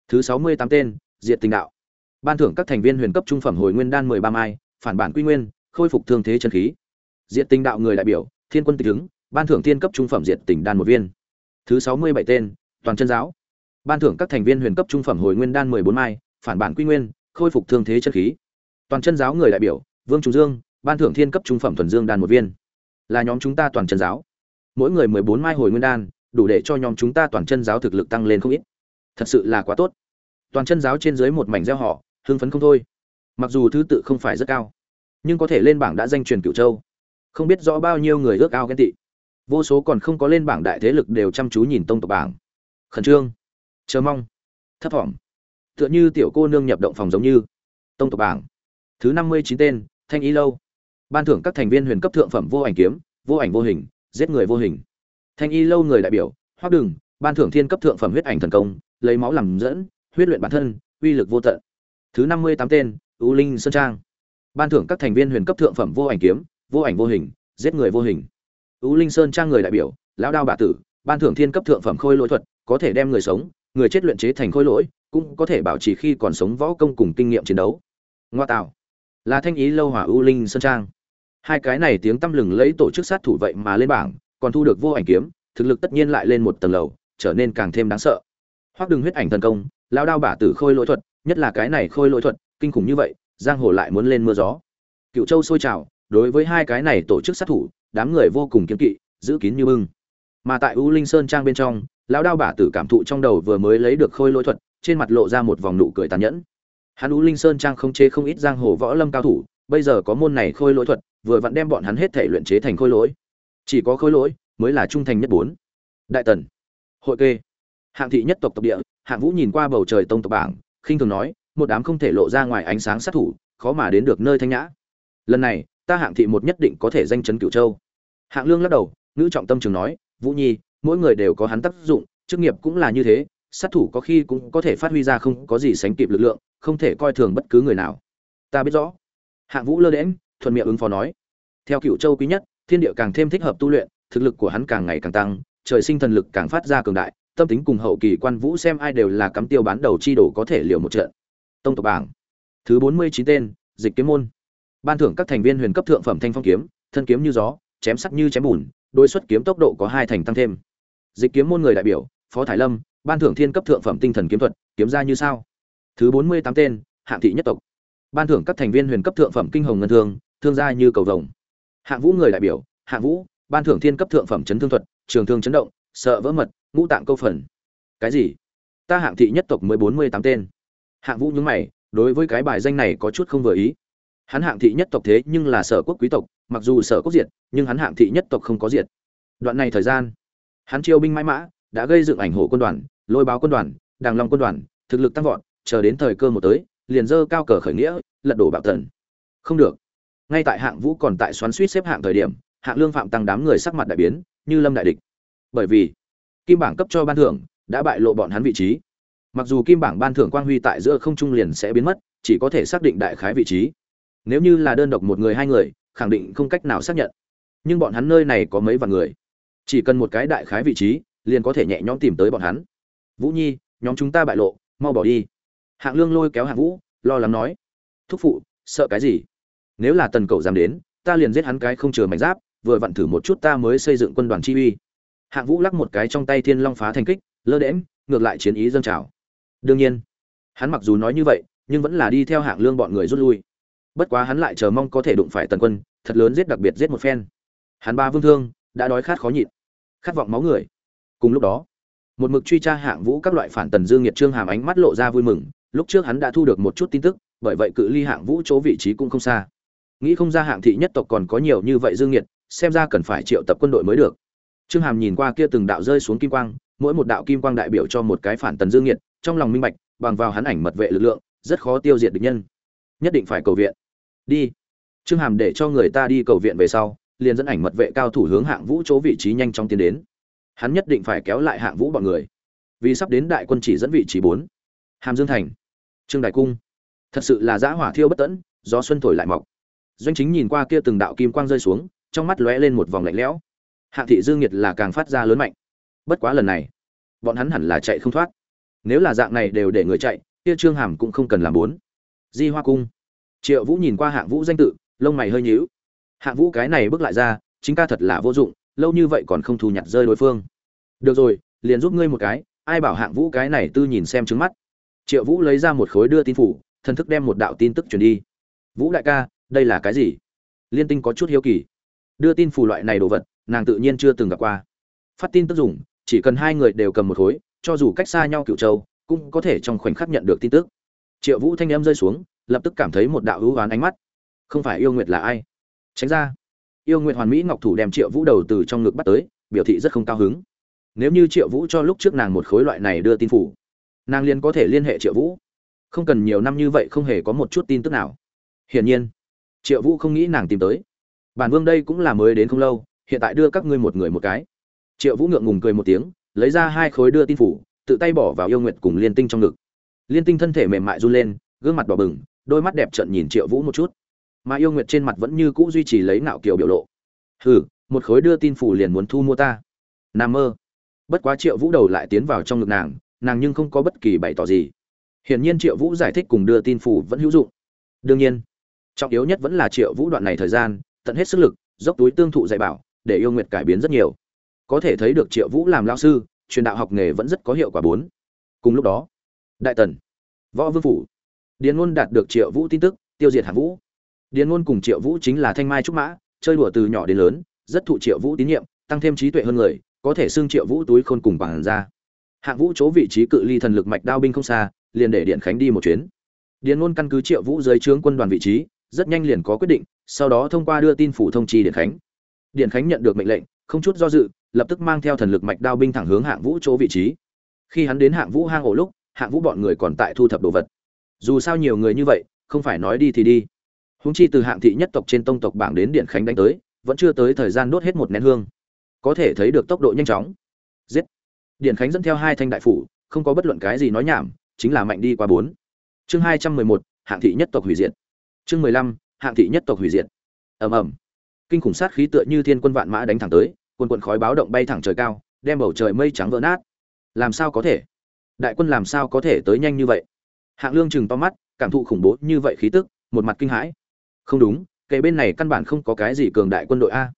Thứ sáu mươi tám tên diệt tình đạo. Ban thưởng các thành viên huyền cấp trung phẩm hồi nguyên đan mười ba mai phản bản quy nguyên khôi phục thương thế chân khí. Diệt tình đạo người đại biểu thiên quân tịch Hứng, ban thưởng thiên cấp trung phẩm diệt tình đan một viên. Thứ sáu mươi bảy tên toàn chân giáo. Ban thưởng các thành viên huyền cấp trung phẩm hồi nguyên đan mười bốn mai phản bản quy nguyên khôi phục thương thế chân khí. Toàn chân giáo người đại biểu vương trung dương ban thưởng thiên cấp trung phẩm thuần dương đan một viên. Là nhóm chúng ta toàn chân giáo. Mỗi người mười bốn mai hồi nguyên đan đủ để cho nhóm chúng ta toàn chân giáo thực lực tăng lên không ít. Thật sự là quá tốt. Toàn chân giáo trên dưới một mảnh gieo họ, hưng phấn không thôi. Mặc dù thứ tự không phải rất cao, nhưng có thể lên bảng đã danh truyền cửu châu. Không biết rõ bao nhiêu người ước ao ghen tị. Vô số còn không có lên bảng đại thế lực đều chăm chú nhìn tông tộc bảng. Khẩn trương, chờ mong, thấp thỏm. Tựa như tiểu cô nương nhập động phòng giống như tông tộc bảng. Thứ năm mươi chín tên, thanh y lâu. Ban thưởng các thành viên huyền cấp thượng phẩm vô ảnh kiếm, vô ảnh vô hình, giết người vô hình thanh y lâu người đại biểu hoác đừng, ban thưởng thiên cấp thượng phẩm huyết ảnh thần công, lấy máu làm dẫn, huyết luyện bản thân, uy lực vô tận. Thứ năm mươi tám tên, u linh sơn trang. Ban thưởng các thành viên huyền cấp thượng phẩm vô ảnh kiếm, vô ảnh vô hình, giết người vô hình. U linh sơn trang người đại biểu, lão đao bạ tử, ban thưởng thiên cấp thượng phẩm khôi lỗi thuật, có thể đem người sống, người chết luyện chế thành khôi lỗi, cũng có thể bảo trì khi còn sống võ công cùng kinh nghiệm chiến đấu. Ngoa tạo. Là thanh ý lâu hỏa u linh sơn trang. Hai cái này tiếng tăm lừng lấy tổ chức sát thủ vậy mà lên bảng còn thu được vô ảnh kiếm, thực lực tất nhiên lại lên một tầng lầu, trở nên càng thêm đáng sợ. Hoắc đường huyết ảnh thần công lao đao bả tử khôi lỗi thuật, nhất là cái này khôi lỗi thuật, kinh khủng như vậy, giang hồ lại muốn lên mưa gió. Cựu châu sôi trào, đối với hai cái này tổ chức sát thủ, đám người vô cùng kiêng kỵ, giữ kín như bưng. Mà tại u linh sơn trang bên trong, lão đao bả tử cảm thụ trong đầu vừa mới lấy được khôi lỗi thuật, trên mặt lộ ra một vòng nụ cười tàn nhẫn. Hắn u linh sơn trang không chế không ít giang hồ võ lâm cao thủ, bây giờ có môn này khôi lỗi thuật, vừa vặn đem bọn hắn hết thể luyện chế thành khôi lỗi chỉ có khối lỗi mới là trung thành nhất bốn. Đại tần, hội kê, hạng thị nhất tộc tộc địa, hạng vũ nhìn qua bầu trời tông tộc bảng, khinh thường nói, một đám không thể lộ ra ngoài ánh sáng sát thủ, khó mà đến được nơi thanh nhã. Lần này, ta hạng thị một nhất định có thể danh chấn cửu châu. Hạng lương lắc đầu, ngữ trọng tâm trường nói, vũ nhi, mỗi người đều có hắn tác dụng, chức nghiệp cũng là như thế, sát thủ có khi cũng có thể phát huy ra không có gì sánh kịp lực lượng, không thể coi thường bất cứ người nào. Ta biết rõ. Hạng vũ lơ đễm thuận miệng ứng phó nói, theo cựu châu quý nhất thiên địa càng thêm thích hợp tu luyện, thực lực của hắn càng ngày càng tăng, trời sinh thần lực càng phát ra cường đại, tâm tính cùng hậu kỳ quan vũ xem ai đều là cắm tiêu bán đầu chi đồ có thể liều một trận. Tông tộc bảng. Thứ bốn mươi chín tên, dịch kiếm môn. Ban thưởng các thành viên huyền cấp thượng phẩm thanh phong kiếm, thân kiếm như gió, chém sắc như chém bùn đôi xuất kiếm tốc độ có hai thành tăng thêm. Dịch kiếm môn người đại biểu, phó thái lâm, ban thưởng thiên cấp thượng phẩm tinh thần kiếm thuật, kiếm ra như sao. Thứ bốn mươi tám tên, hạng thị nhất tộc. Ban thưởng các thành viên huyền cấp thượng phẩm kinh hồng ngân thương thương gia như cầu vồng hạng vũ người đại biểu, hạng vũ, ban thưởng thiên cấp thượng phẩm chấn thương thuật, trường thương chấn động, sợ vỡ mật, ngũ tạng câu phần. Cái gì? Ta hạng thị nhất tộc mới bốn mươi tám tên. Hạng vũ nhúng mày, đối với cái bài danh này có chút không vừa ý. Hắn hạng thị nhất tộc thế nhưng là sở quốc quý tộc, mặc dù sở quốc diệt, nhưng hắn hạng thị nhất tộc không có diệt. Đoạn này thời gian, hắn chiêu binh mãi mã, đã gây dựng ảnh hộ quân đoàn, lôi báo quân đoàn, đàng long quân đoàn, thực lực tăng vọt, chờ đến thời cơ một tới, liền dơ cao cờ khởi nghĩa, lật đổ bạo tần. Không được ngay tại hạng vũ còn tại xoắn suýt xếp hạng thời điểm, hạng lương phạm tăng đám người sắc mặt đại biến, như lâm đại địch. Bởi vì, kim bảng cấp cho ban thưởng đã bại lộ bọn hắn vị trí. Mặc dù kim bảng ban thưởng quang huy tại giữa không trung liền sẽ biến mất, chỉ có thể xác định đại khái vị trí. Nếu như là đơn độc một người hai người, khẳng định không cách nào xác nhận. Nhưng bọn hắn nơi này có mấy vạn người. Chỉ cần một cái đại khái vị trí, liền có thể nhẹ nhõm tìm tới bọn hắn. Vũ nhi, nhóm chúng ta bại lộ, mau bỏ đi. Hạng lương lôi kéo hạng vũ, lo lắng nói. Thúc phụ, sợ cái gì? Nếu là tần cậu dám đến, ta liền giết hắn cái không chừa mảnh giáp, vừa vặn thử một chút ta mới xây dựng quân đoàn chi uy. Hạng vũ lắc một cái trong tay thiên long phá thành kích, lơ đễm ngược lại chiến ý dâng trào. Đương nhiên, hắn mặc dù nói như vậy, nhưng vẫn là đi theo hạng lương bọn người rút lui. Bất quá hắn lại chờ mong có thể đụng phải tần quân, thật lớn giết đặc biệt giết một phen. Hắn ba vương thương, đã đói khát khó nhịn, khát vọng máu người. Cùng lúc đó, một mực truy tra hạng vũ các loại phản tần dương nhiệt trương hàm ánh mắt lộ ra vui mừng, lúc trước hắn đã thu được một chút tin tức, bởi vậy cự ly hạng vũ chỗ vị trí cũng không xa nghĩ không ra hạng thị nhất tộc còn có nhiều như vậy dương nhiệt xem ra cần phải triệu tập quân đội mới được. Trương hàm nhìn qua kia từng đạo rơi xuống kim quang, mỗi một đạo kim quang đại biểu cho một cái phản tần dương nhiệt trong lòng minh bạch, bằng vào hắn ảnh mật vệ lực lượng, rất khó tiêu diệt địch nhân. Nhất định phải cầu viện. Đi. Trương hàm để cho người ta đi cầu viện về sau, liền dẫn ảnh mật vệ cao thủ hướng hạng vũ chỗ vị trí nhanh chóng tiến đến. Hắn nhất định phải kéo lại hạng vũ bọn người. Vì sắp đến đại quân chỉ dẫn vị trí bốn. Hàm dương thành. Trương đại cung. Thật sự là giã hỏa thiêu bất tẫn, gió xuân thổi lại mọc doanh chính nhìn qua kia từng đạo kim quang rơi xuống, trong mắt lóe lên một vòng lạnh lẽo. Hạng thị dương nhiệt là càng phát ra lớn mạnh. Bất quá lần này, bọn hắn hẳn là chạy không thoát. Nếu là dạng này đều để người chạy, kia trương hàm cũng không cần làm bốn. Di hoa cung. Triệu vũ nhìn qua hạng vũ danh tự, lông mày hơi nhíu. Hạng vũ cái này bước lại ra, chính ca thật là vô dụng, lâu như vậy còn không thu nhặt rơi đối phương. Được rồi, liền giúp ngươi một cái, ai bảo hạng vũ cái này tư nhìn xem trứng mắt. Triệu vũ lấy ra một khối đưa tin phủ, thần thức đem một đạo tin tức truyền đi. Vũ đại ca đây là cái gì? Liên tinh có chút hiếu kỳ. Đưa tin phù loại này đồ vật, nàng tự nhiên chưa từng gặp qua. Phát tin tức dùng, chỉ cần hai người đều cầm một khối, cho dù cách xa nhau cựu châu, cũng có thể trong khoảnh khắc nhận được tin tức. Triệu vũ thanh em rơi xuống, lập tức cảm thấy một đạo hữu oán ánh mắt. Không phải yêu nguyệt là ai? Tránh ra. Yêu nguyệt hoàn mỹ ngọc thủ đem triệu vũ đầu từ trong ngực bắt tới, biểu thị rất không cao hứng. Nếu như triệu vũ cho lúc trước nàng một khối loại này đưa tin phủ nàng liền có thể liên hệ triệu vũ. Không cần nhiều năm như vậy không hề có một chút tin tức nào. Hiển nhiên triệu vũ không nghĩ nàng tìm tới. Bản vương đây cũng là mới đến không lâu, hiện tại đưa các ngươi một người một cái. Triệu vũ ngượng ngùng cười một tiếng, lấy ra hai khối đưa tin phủ, tự tay bỏ vào yêu nguyệt cùng liên tinh trong ngực. Liên tinh thân thể mềm mại run lên, gương mặt đỏ bừng, đôi mắt đẹp trận nhìn triệu vũ một chút. Mà yêu nguyệt trên mặt vẫn như cũ duy trì lấy nạo kiểu biểu lộ. Hừ, một khối đưa tin phủ liền muốn thu mua ta. N mơ. Bất quá triệu vũ đầu lại tiến vào trong ngực nàng nàng nhưng không có bất kỳ bày tỏ gì. Hiển nhiên triệu vũ giải thích cùng đưa tin phủ vẫn hữu dụng. Đương nhiên trọng yếu nhất vẫn là triệu vũ đoạn này thời gian, tận hết sức lực, dốc túi tương thụ dạy bảo, để yêu nguyệt cải biến rất nhiều. Có thể thấy được triệu vũ làm lao sư, truyền đạo học nghề vẫn rất có hiệu quả bốn. Cùng lúc đó, đại tần, võ vương phủ, điền ngôn đạt được triệu vũ tin tức, tiêu diệt hạng vũ. Điền ngôn cùng triệu vũ chính là thanh mai trúc mã, chơi đùa từ nhỏ đến lớn, rất thụ triệu vũ tín nhiệm, tăng thêm trí tuệ hơn người, có thể xưng triệu vũ túi khôn cùng bằng ra hạng vũ chỗ vị trí cự ly thần lực mạch đao binh không xa, liền để điện khánh đi một chuyến. Điền ngôn căn cứ triệu vũ dưới trướng quân đoàn vị trí rất nhanh liền có quyết định, sau đó thông qua đưa tin phủ thông chi điện khánh. Điện khánh nhận được mệnh lệnh, không chút do dự, lập tức mang theo thần lực mạch đao binh thẳng hướng hạng vũ chỗ vị trí. Khi hắn đến hạng vũ hang ổ lúc, hạng vũ bọn người còn tại thu thập đồ vật. Dù sao nhiều người như vậy, không phải nói đi thì đi. Húng chi từ hạng thị nhất tộc trên tông tộc bảng đến điện khánh đánh tới, vẫn chưa tới thời gian đốt hết một nén hương. Có thể thấy được tốc độ nhanh chóng. Giết. Điện khánh dẫn theo hai thanh đại phủ, không có bất luận cái gì nói nhảm, chính là mạnh đi qua bốn. Chương hai trăm mười một, hạng thị nhất tộc hủy diệt chương mười lăm, hạng thị nhất tộc hủy diệt. Ầm ầm. Kinh khủng sát khí tựa như thiên quân vạn mã đánh thẳng tới quần quần khói báo động bay thẳng trời cao, đem bầu trời mây trắng vỡ nát. Làm sao có thể? Đại quân làm sao có thể tới nhanh như vậy? Hạng lương chừng to mắt, cảm thụ khủng bố như vậy khí tức, một mặt kinh hãi. Không đúng kề bên này căn bản không có cái gì cường đại quân đội a.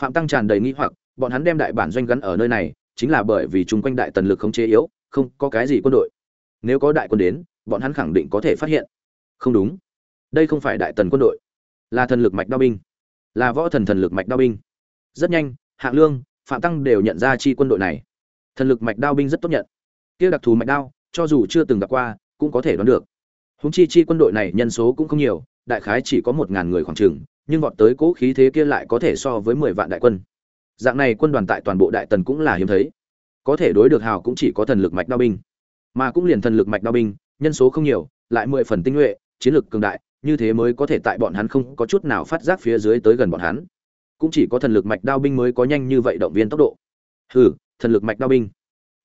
Phạm tăng tràn đầy nghi hoặc, bọn hắn đem đại bản doanh gắn ở nơi này, chính là bởi vì chung quanh đại tần lực không chế yếu, không có cái gì quân đội. Nếu có đại quân đến, bọn hắn khẳng định có thể phát hiện. Không đúng đây không phải đại tần quân đội, là thần lực mạch đao binh, là võ thần thần lực mạch đao binh. Rất nhanh, hạng lương, phạm tăng đều nhận ra chi quân đội này. Thần lực mạch đao binh rất tốt nhận. Kia đặc thù mạch đao, cho dù chưa từng gặp qua, cũng có thể đoán được. Húng chi chi quân đội này nhân số cũng không nhiều, đại khái chỉ có một ngàn người khoảng trường nhưng vọt tới cố khí thế kia lại có thể so với mười vạn đại quân. Dạng này quân đoàn tại toàn bộ đại tần cũng là hiếm thấy. Có thể đối được hào cũng chỉ có thần lực mạch đao binh. Mà cũng liền thần lực mạch đao binh, nhân số không nhiều, lại mười phần tinh nhuệ, chiến lực cường đại như thế mới có thể tại bọn hắn không có chút nào phát giác phía dưới tới gần bọn hắn. Cũng chỉ có thần lực mạch đao binh mới có nhanh như vậy động viên tốc độ. Hừ, thần lực mạch đao binh.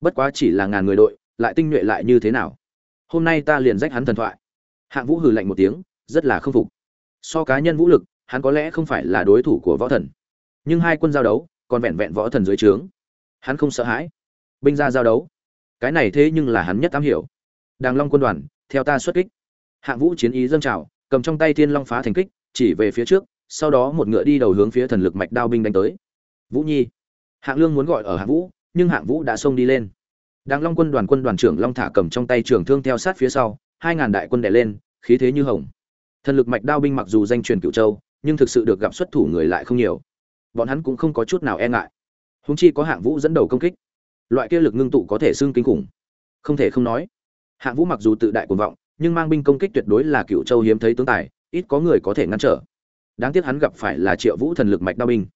Bất quá chỉ là ngàn người đội, lại tinh nhuệ lại như thế nào? Hôm nay ta liền rách hắn thần thoại. Hạng vũ hừ lạnh một tiếng, rất là k phục. So cá nhân vũ lực, hắn có lẽ không phải là đối thủ của võ thần. Nhưng hai quân giao đấu, còn vẹn vẹn võ thần dưới trướng. Hắn không sợ hãi. Binh ra giao đấu. Cái này thế nhưng là hắn nhất am hiểu. Đàng long quân đoàn, theo ta xuất kích. Hạng vũ chiến ý dâng trào cầm trong tay thiên long phá thành kích, chỉ về phía trước, sau đó một ngựa đi đầu hướng phía thần lực mạch đao binh đánh tới. Vũ nhi. Hạng lương muốn gọi ở hạng vũ, nhưng hạng vũ đã xông đi lên. Đàng long quân đoàn quân đoàn trưởng long thả cầm trong tay trường thương theo sát phía sau, hai ngàn đại quân đè lên, khí thế như hồng. Thần lực mạch đao binh mặc dù danh truyền cựu châu, nhưng thực sự được gặp xuất thủ người lại không nhiều. Bọn hắn cũng không có chút nào e ngại. Húng chi có hạng vũ dẫn đầu công kích. Loại kia lực ngưng tụ có thể xưng kinh khủng. Không thể không nói. Hạng vũ mặc dù tự đại cuồng vọng nhưng mang binh công kích tuyệt đối là cựu châu hiếm thấy tướng tài, ít có người có thể ngăn trở. Đáng tiếc hắn gặp phải là triệu vũ thần lực mạch đao binh.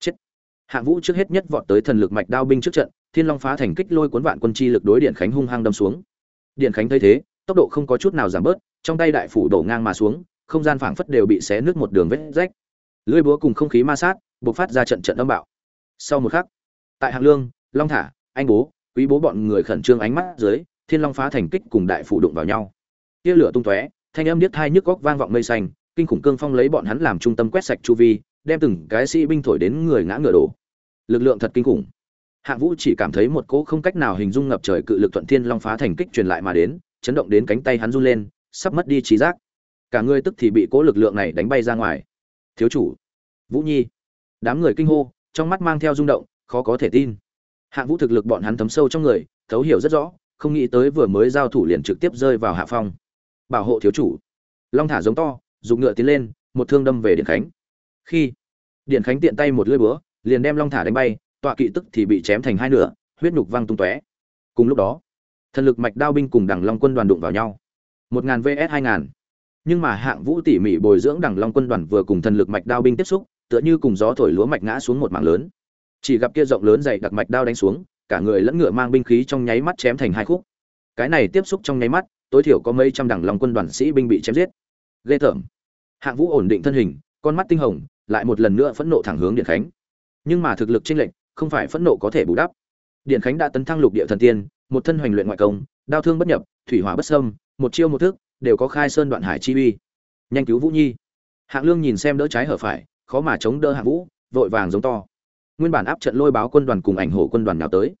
Chết. Hạng vũ trước hết nhất vọt tới thần lực mạch đao binh trước trận, thiên long phá thành kích lôi cuốn vạn quân chi lực đối điện khánh hung hăng đâm xuống. Điện khánh thấy thế, tốc độ không có chút nào giảm bớt, trong tay đại phủ đổ ngang mà xuống, không gian phảng phất đều bị xé nứt một đường vết rách. Lưỡi búa cùng không khí ma sát, bộc phát ra trận trận âm bạo. Sau một khắc, tại hạng lương, long thả, anh bố, quý bố bọn người khẩn trương ánh mắt dưới, thiên long phá thành kích cùng đại phủ đụng vào nhau tia lửa tung tóe, thanh âm điếc thai nhức góc vang vọng mây xanh, kinh khủng cương phong lấy bọn hắn làm trung tâm quét sạch chu vi, đem từng cái sĩ binh thổi đến người ngã ngựa đổ. Lực lượng thật kinh khủng. Hạng vũ chỉ cảm thấy một cỗ không cách nào hình dung ngập trời cự lực thuận thiên long phá thành kích truyền lại mà đến, chấn động đến cánh tay hắn run lên, sắp mất đi trí giác. Cả người tức thì bị cỗ lực lượng này đánh bay ra ngoài. Thiếu chủ. Vũ nhi. Đám người kinh hô, trong mắt mang theo rung động, khó có thể tin. Hạng vũ thực lực bọn hắn thấm sâu trong người, thấu hiểu rất rõ, không nghĩ tới vừa mới giao thủ liền trực tiếp rơi vào hạ phong bảo hộ thiếu chủ. Long thả giống to, dùng ngựa tiến lên, một thương đâm về điện khánh. Khi điện khánh tiện tay một lưỡi búa, liền đem long thả đánh bay, tọa kỵ tức thì bị chém thành hai nửa, huyết nhục văng tung tóe. Cùng lúc đó, thần lực mạch đao binh cùng đằng long quân đoàn đụng vào nhau. Một ngàn vs hai ngàn. Nhưng mà hạng vũ tỉ mỉ bồi dưỡng đằng long quân đoàn vừa cùng thần lực mạch đao binh tiếp xúc, tựa như cùng gió thổi lúa mạch ngã xuống một mảng lớn. Chỉ gặp kia rộng lớn dày đặc mạch đao đánh xuống, cả người lẫn ngựa mang binh khí trong nháy mắt chém thành hai khúc cái này tiếp xúc trong nháy mắt, tối thiểu có mấy trăm đẳng long quân đoàn sĩ binh bị chém giết. Ghê tởm. Hạng vũ ổn định thân hình, con mắt tinh hồng, lại một lần nữa phẫn nộ thẳng hướng điện khánh. Nhưng mà thực lực chênh lệch, không phải phẫn nộ có thể bù đắp. Điện khánh đã tấn thăng lục địa thần tiên, một thân hoành luyện ngoại công, đao thương bất nhập, thủy hỏa bất sâm một chiêu một thức, đều có khai sơn đoạn hải chi uy. Nhanh cứu vũ nhi. Hạng lương nhìn xem đỡ trái hở phải, khó mà chống đỡ hạng vũ, vội vàng giống to. Nguyên bản áp trận lôi báo quân đoàn cùng ảnh hổ quân đoàn nào tới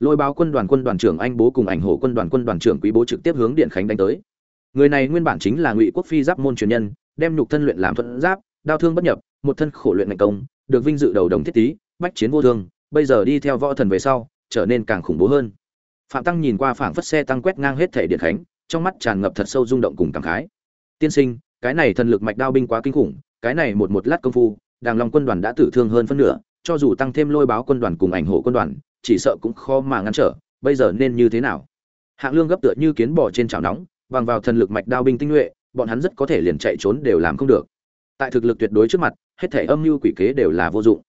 lôi báo quân đoàn quân đoàn trưởng anh bố cùng ảnh hổ quân đoàn quân đoàn trưởng quý bố trực tiếp hướng điện khánh đánh tới. Người này nguyên bản chính là ngụy quốc phi giáp môn truyền nhân, đem nhục thân luyện làm thuận giáp, đao thương bất nhập, một thân khổ luyện ngành công, được vinh dự đầu đồng thiết tý bách chiến vô thương, bây giờ đi theo võ thần về sau, trở nên càng khủng bố hơn. Phạm tăng nhìn qua phảng phất xe tăng quét ngang hết thể điện khánh, trong mắt tràn ngập thật sâu rung động cùng cảm khái. Tiên sinh, cái này thần lực mạch đao binh quá kinh khủng, cái này một một lát công phu, đàng long quân đoàn đã tử thương hơn phân nửa, cho dù tăng thêm lôi báo quân đoàn cùng ảnh hộ quân đoàn chỉ sợ cũng khó mà ngăn trở, bây giờ nên như thế nào? Hạng lương gấp tựa như kiến bò trên chảo nóng, bằng vào thần lực mạch đao binh tinh nhuệ, bọn hắn rất có thể liền chạy trốn đều làm không được. Tại thực lực tuyệt đối trước mặt, hết thể âm mưu quỷ kế đều là vô dụng.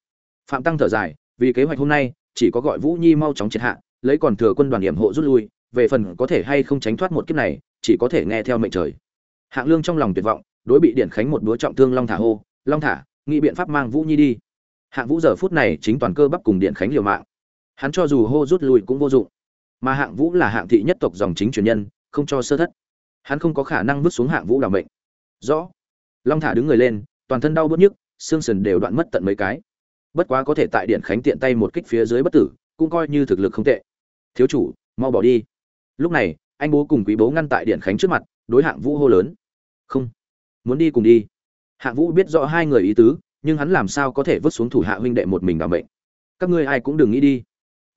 Phạm tăng thở dài, vì kế hoạch hôm nay, chỉ có gọi vũ nhi mau chóng triệt hạ, lấy còn thừa quân đoàn điểm hộ rút lui, về phần có thể hay không tránh thoát một kiếp này, chỉ có thể nghe theo mệnh trời. Hạng lương trong lòng tuyệt vọng, đối bị điện khánh một búa trọng thương long thả hô, long thả, nghĩ biện pháp mang vũ nhi đi. Hạng vũ giờ phút này chính toàn cơ bắp cùng điện khánh liều mạng hắn cho dù hô rút lui cũng vô dụng. Mà hạng vũ là hạng thị nhất tộc dòng chính truyền nhân, không cho sơ thất. Hắn không có khả năng vứt xuống hạng vũ làm bệnh. rõ. Long thả đứng người lên, toàn thân đau bớt nhức, xương sườn đều đoạn mất tận mấy cái. Bất quá có thể tại điện khánh tiện tay một kích phía dưới bất tử, cũng coi như thực lực không tệ. Thiếu chủ, mau bỏ đi. Lúc này, anh bố cùng quý bố ngăn tại điện khánh trước mặt, đối hạng vũ hô lớn. Không. Muốn đi cùng đi. Hạng vũ biết rõ hai người ý tứ, nhưng hắn làm sao có thể vứt xuống thủ hạ huynh đệ một mình đảm bệnh các ngươi ai cũng đừng nghĩ đi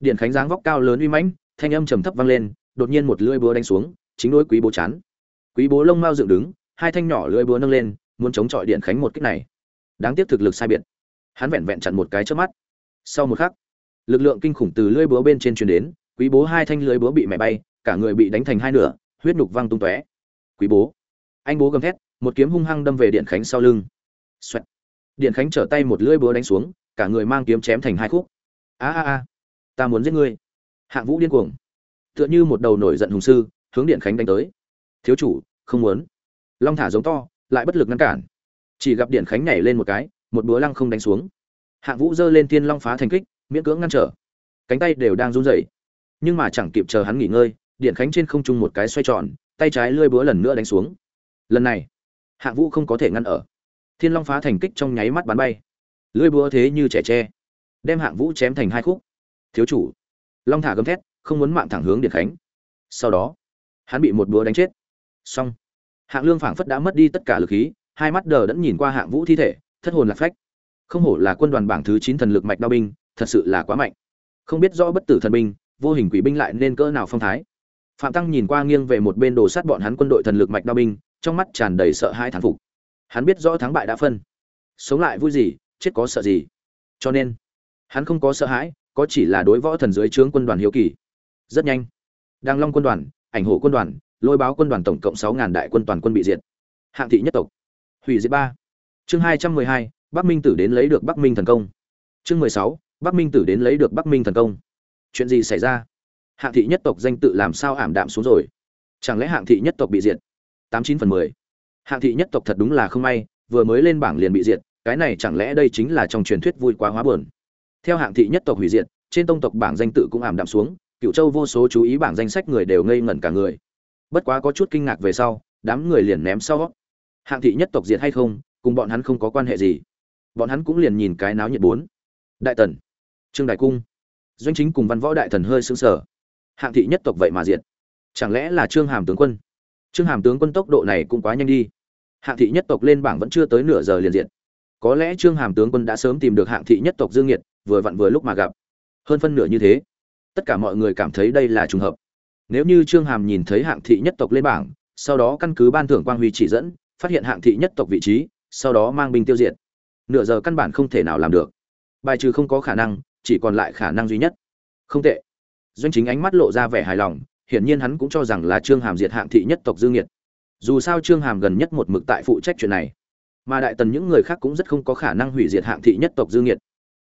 điện khánh dáng vóc cao lớn uy mãnh, thanh âm trầm thấp vang lên, đột nhiên một lưỡi búa đánh xuống, chính đối quý bố chán. Quý bố lông mao dựng đứng, hai thanh nhỏ lưỡi búa nâng lên, muốn chống chọi điện khánh một kích này. Đáng tiếc thực lực sai biệt. Hắn vẹn vẹn chặn một cái trước mắt. Sau một khắc, lực lượng kinh khủng từ lưỡi búa bên trên truyền đến, quý bố hai thanh lưỡi búa bị mẹ bay, cả người bị đánh thành hai nửa, huyết nhục văng tung tóe. Quý bố. Anh bố gầm thét, một kiếm hung hăng đâm về điện khánh sau lưng. Xoẹt. điện khánh trở tay một lưỡi búa đánh xuống, cả người mang kiếm chém thành hai khúc. A a a ta muốn giết ngươi. Hạng vũ điên cuồng, tựa như một đầu nổi giận hùng sư, hướng điện khánh đánh tới. Thiếu chủ, không muốn. Long thả giống to, lại bất lực ngăn cản. Chỉ gặp điện khánh nhảy lên một cái, một búa lăng không đánh xuống. Hạng vũ giơ lên tiên long phá thành kích, miễn cưỡng ngăn trở. Cánh tay đều đang run rẩy. Nhưng mà chẳng kịp chờ hắn nghỉ ngơi, điện khánh trên không trung một cái xoay tròn, tay trái lưỡi búa lần nữa đánh xuống. Lần này, hạng vũ không có thể ngăn ở. Thiên long phá thành kích trong nháy mắt bắn bay. Lưỡi búa thế như trẻ tre, đem hạng vũ chém thành hai khúc thiếu chủ. Long thả gấm thét, không muốn mạng thẳng hướng điện khánh. Sau đó, hắn bị một búa đánh chết. Xong. Hạng lương phảng phất đã mất đi tất cả lực khí, hai mắt đờ đẫn nhìn qua hạng vũ thi thể, thất hồn lạc phách. Không hổ là quân đoàn bảng thứ chín thần lực mạch đao binh, thật sự là quá mạnh. Không biết rõ bất tử thần binh, vô hình quỷ binh lại nên cỡ nào phong thái. Phạm tăng nhìn qua nghiêng về một bên đồ sát bọn hắn quân đội thần lực mạch đao binh, trong mắt tràn đầy sợ hãi thán phục. Hắn biết rõ thắng bại đã phân. Sống lại vui gì, chết có sợ gì. Cho nên, hắn không có sợ hãi có chỉ là đối võ thần dưới trướng quân đoàn hiếu kỳ. Rất nhanh đàng long quân đoàn, ảnh hộ quân đoàn, lôi báo quân đoàn tổng cộng sáu ngàn đại quân toàn quân bị diệt. Hạng thị nhất tộc, hủy diệt ba. Chương hai trăm mười hai, bắc minh tử đến lấy được bắc minh thần công. Chương mười sáu, bắc minh tử đến lấy được bắc minh thần công. Chuyện gì xảy ra? Hạng thị nhất tộc danh tự làm sao ảm đạm xuống rồi? Chẳng lẽ hạng thị nhất tộc bị diệt? Tám chín phần mười. Hạng thị nhất tộc thật đúng là không may, vừa mới lên bảng liền bị diệt, cái này chẳng lẽ đây chính là trong truyền thuyết vui quá hóa buồn? Theo hạng thị nhất tộc hủy diệt, trên tông tộc bảng danh tự cũng ảm đạm xuống cựu châu vô số chú ý bảng danh sách người đều ngây ngẩn cả người. Bất quá có chút kinh ngạc về sau, đám người liền ném sau. Hạng thị nhất tộc diệt hay không, cùng bọn hắn không có quan hệ gì. Bọn hắn cũng liền nhìn cái náo nhiệt bốn. Đại tần, trương đại cung, doanh chính cùng văn võ đại thần hơi sững sờ. Hạng thị nhất tộc vậy mà diệt. Chẳng lẽ là trương hàm tướng quân? Trương hàm tướng quân tốc độ này cũng quá nhanh đi. Hạng thị nhất tộc lên bảng vẫn chưa tới nửa giờ liền diệt. Có lẽ trương hàm tướng quân đã sớm tìm được hạng thị nhất tộc dương nhiệt vừa vặn vừa lúc mà gặp. Hơn phân nửa như thế. Tất cả mọi người cảm thấy đây là trùng hợp. Nếu như trương hàm nhìn thấy hạng thị nhất tộc lên bảng, sau đó căn cứ ban thưởng quang huy chỉ dẫn, phát hiện hạng thị nhất tộc vị trí, sau đó mang binh tiêu diệt. Nửa giờ căn bản không thể nào làm được. Bài trừ không có khả năng, chỉ còn lại khả năng duy nhất. Không tệ. Doanh chính ánh mắt lộ ra vẻ hài lòng, hiển nhiên hắn cũng cho rằng là trương hàm diệt hạng thị nhất tộc dương nhiệt dù sao trương hàm gần nhất một mực tại phụ trách chuyện này. Mà đại tần những người khác cũng rất không có khả năng hủy diệt hạng thị nhất tộc dương nhiệt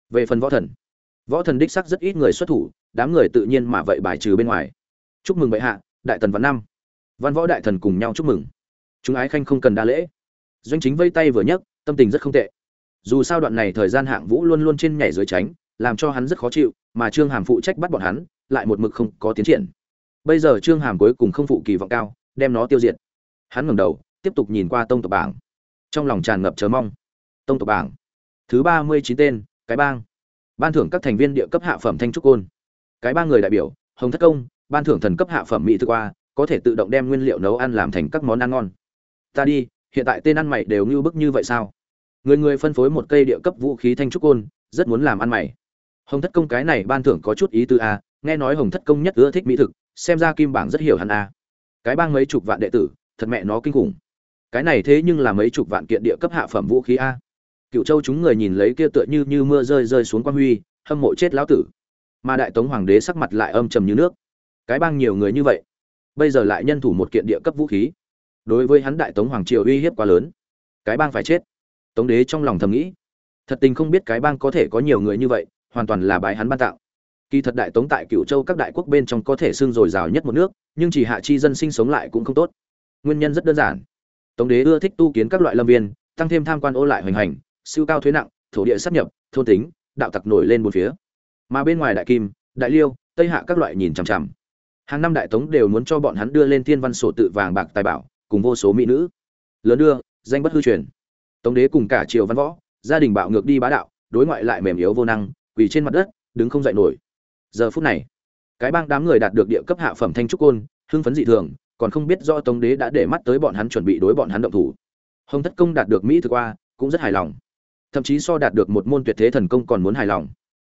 về phần võ thần võ thần đích sắc rất ít người xuất thủ, đám người tự nhiên mà vậy bài trừ bên ngoài. Chúc mừng bệ hạ, đại tần văn năm văn võ đại thần cùng nhau chúc mừng. Chúng ái khanh không cần đa lễ. Doanh chính vây tay vừa nhấc, tâm tình rất không tệ. Dù sao đoạn này thời gian hạng vũ luôn luôn trên nhảy dưới tránh, làm cho hắn rất khó chịu, mà trương hàm phụ trách bắt bọn hắn, lại một mực không có tiến triển. Bây giờ trương hàm cuối cùng không phụ kỳ vọng cao, đem nó tiêu diệt. Hắn ngẩng đầu, tiếp tục nhìn qua tông tộc bảng. Trong lòng tràn ngập chờ mong. Tông tộc bảng, thứ ba mươi chín tên cái bang. Ban thưởng các thành viên địa cấp hạ phẩm thanh trúc côn. Cái ba người đại biểu, hồng thất công, ban thưởng thần cấp hạ phẩm mỹ thực qua có thể tự động đem nguyên liệu nấu ăn làm thành các món ăn ngon. Ta đi, hiện tại tên ăn mày đều như bức như vậy sao? Người người phân phối một cây địa cấp vũ khí thanh trúc côn, rất muốn làm ăn mày. Hồng thất công cái này ban thưởng có chút ý tư a à, nghe nói hồng thất công nhất ưa thích mỹ thực, xem ra kim bảng rất hiểu hắn a cái bang mấy chục vạn đệ tử, thật mẹ nó kinh khủng. Cái này thế nhưng là mấy chục vạn kiện địa cấp hạ phẩm vũ khí a cựu châu chúng người nhìn lấy kia tựa như như mưa rơi rơi xuống quan huy, hâm mộ chết lão tử. Mà đại tống hoàng đế sắc mặt lại âm trầm như nước. Cái bang nhiều người như vậy, bây giờ lại nhân thủ một kiện địa cấp vũ khí. Đối với hắn đại tống hoàng triều uy hiếp quá lớn, cái bang phải chết. Tống đế trong lòng thầm nghĩ, thật tình không biết cái bang có thể có nhiều người như vậy, hoàn toàn là bài hắn ban tạo. Kỳ thật đại tống tại cựu châu các đại quốc bên trong có thể xương dồi dào nhất một nước, nhưng chỉ hạ chi dân sinh sống lại cũng không tốt. Nguyên nhân rất đơn giản. Tống đế ưa thích tu kiến các loại lâm viên, tăng thêm tham quan ô lại hoành hành siêu cao thuế nặng, thổ địa sắp nhập, thôn tính, đạo tặc nổi lên bốn phía. Mà bên ngoài đại kim, đại liêu, tây hạ các loại nhìn chằm chằm. Hàng năm đại tống đều muốn cho bọn hắn đưa lên thiên văn sổ tự vàng bạc tài bảo, cùng vô số mỹ nữ. Lớn đưa, danh bất hư truyền. Tống đế cùng cả triều văn võ, gia đình bạo ngược đi bá đạo, đối ngoại lại mềm yếu vô năng, quỳ trên mặt đất, đứng không dậy nổi. Giờ phút này, cái bang đám người đạt được địa cấp hạ phẩm thanh trúc côn, hưng phấn dị thường, còn không biết do tống đế đã để mắt tới bọn hắn chuẩn bị đối bọn hắn động thủ. Hồng thất công đạt được mỹ thực qua, cũng rất hài lòng thậm chí so đạt được một môn tuyệt thế thần công còn muốn hài lòng.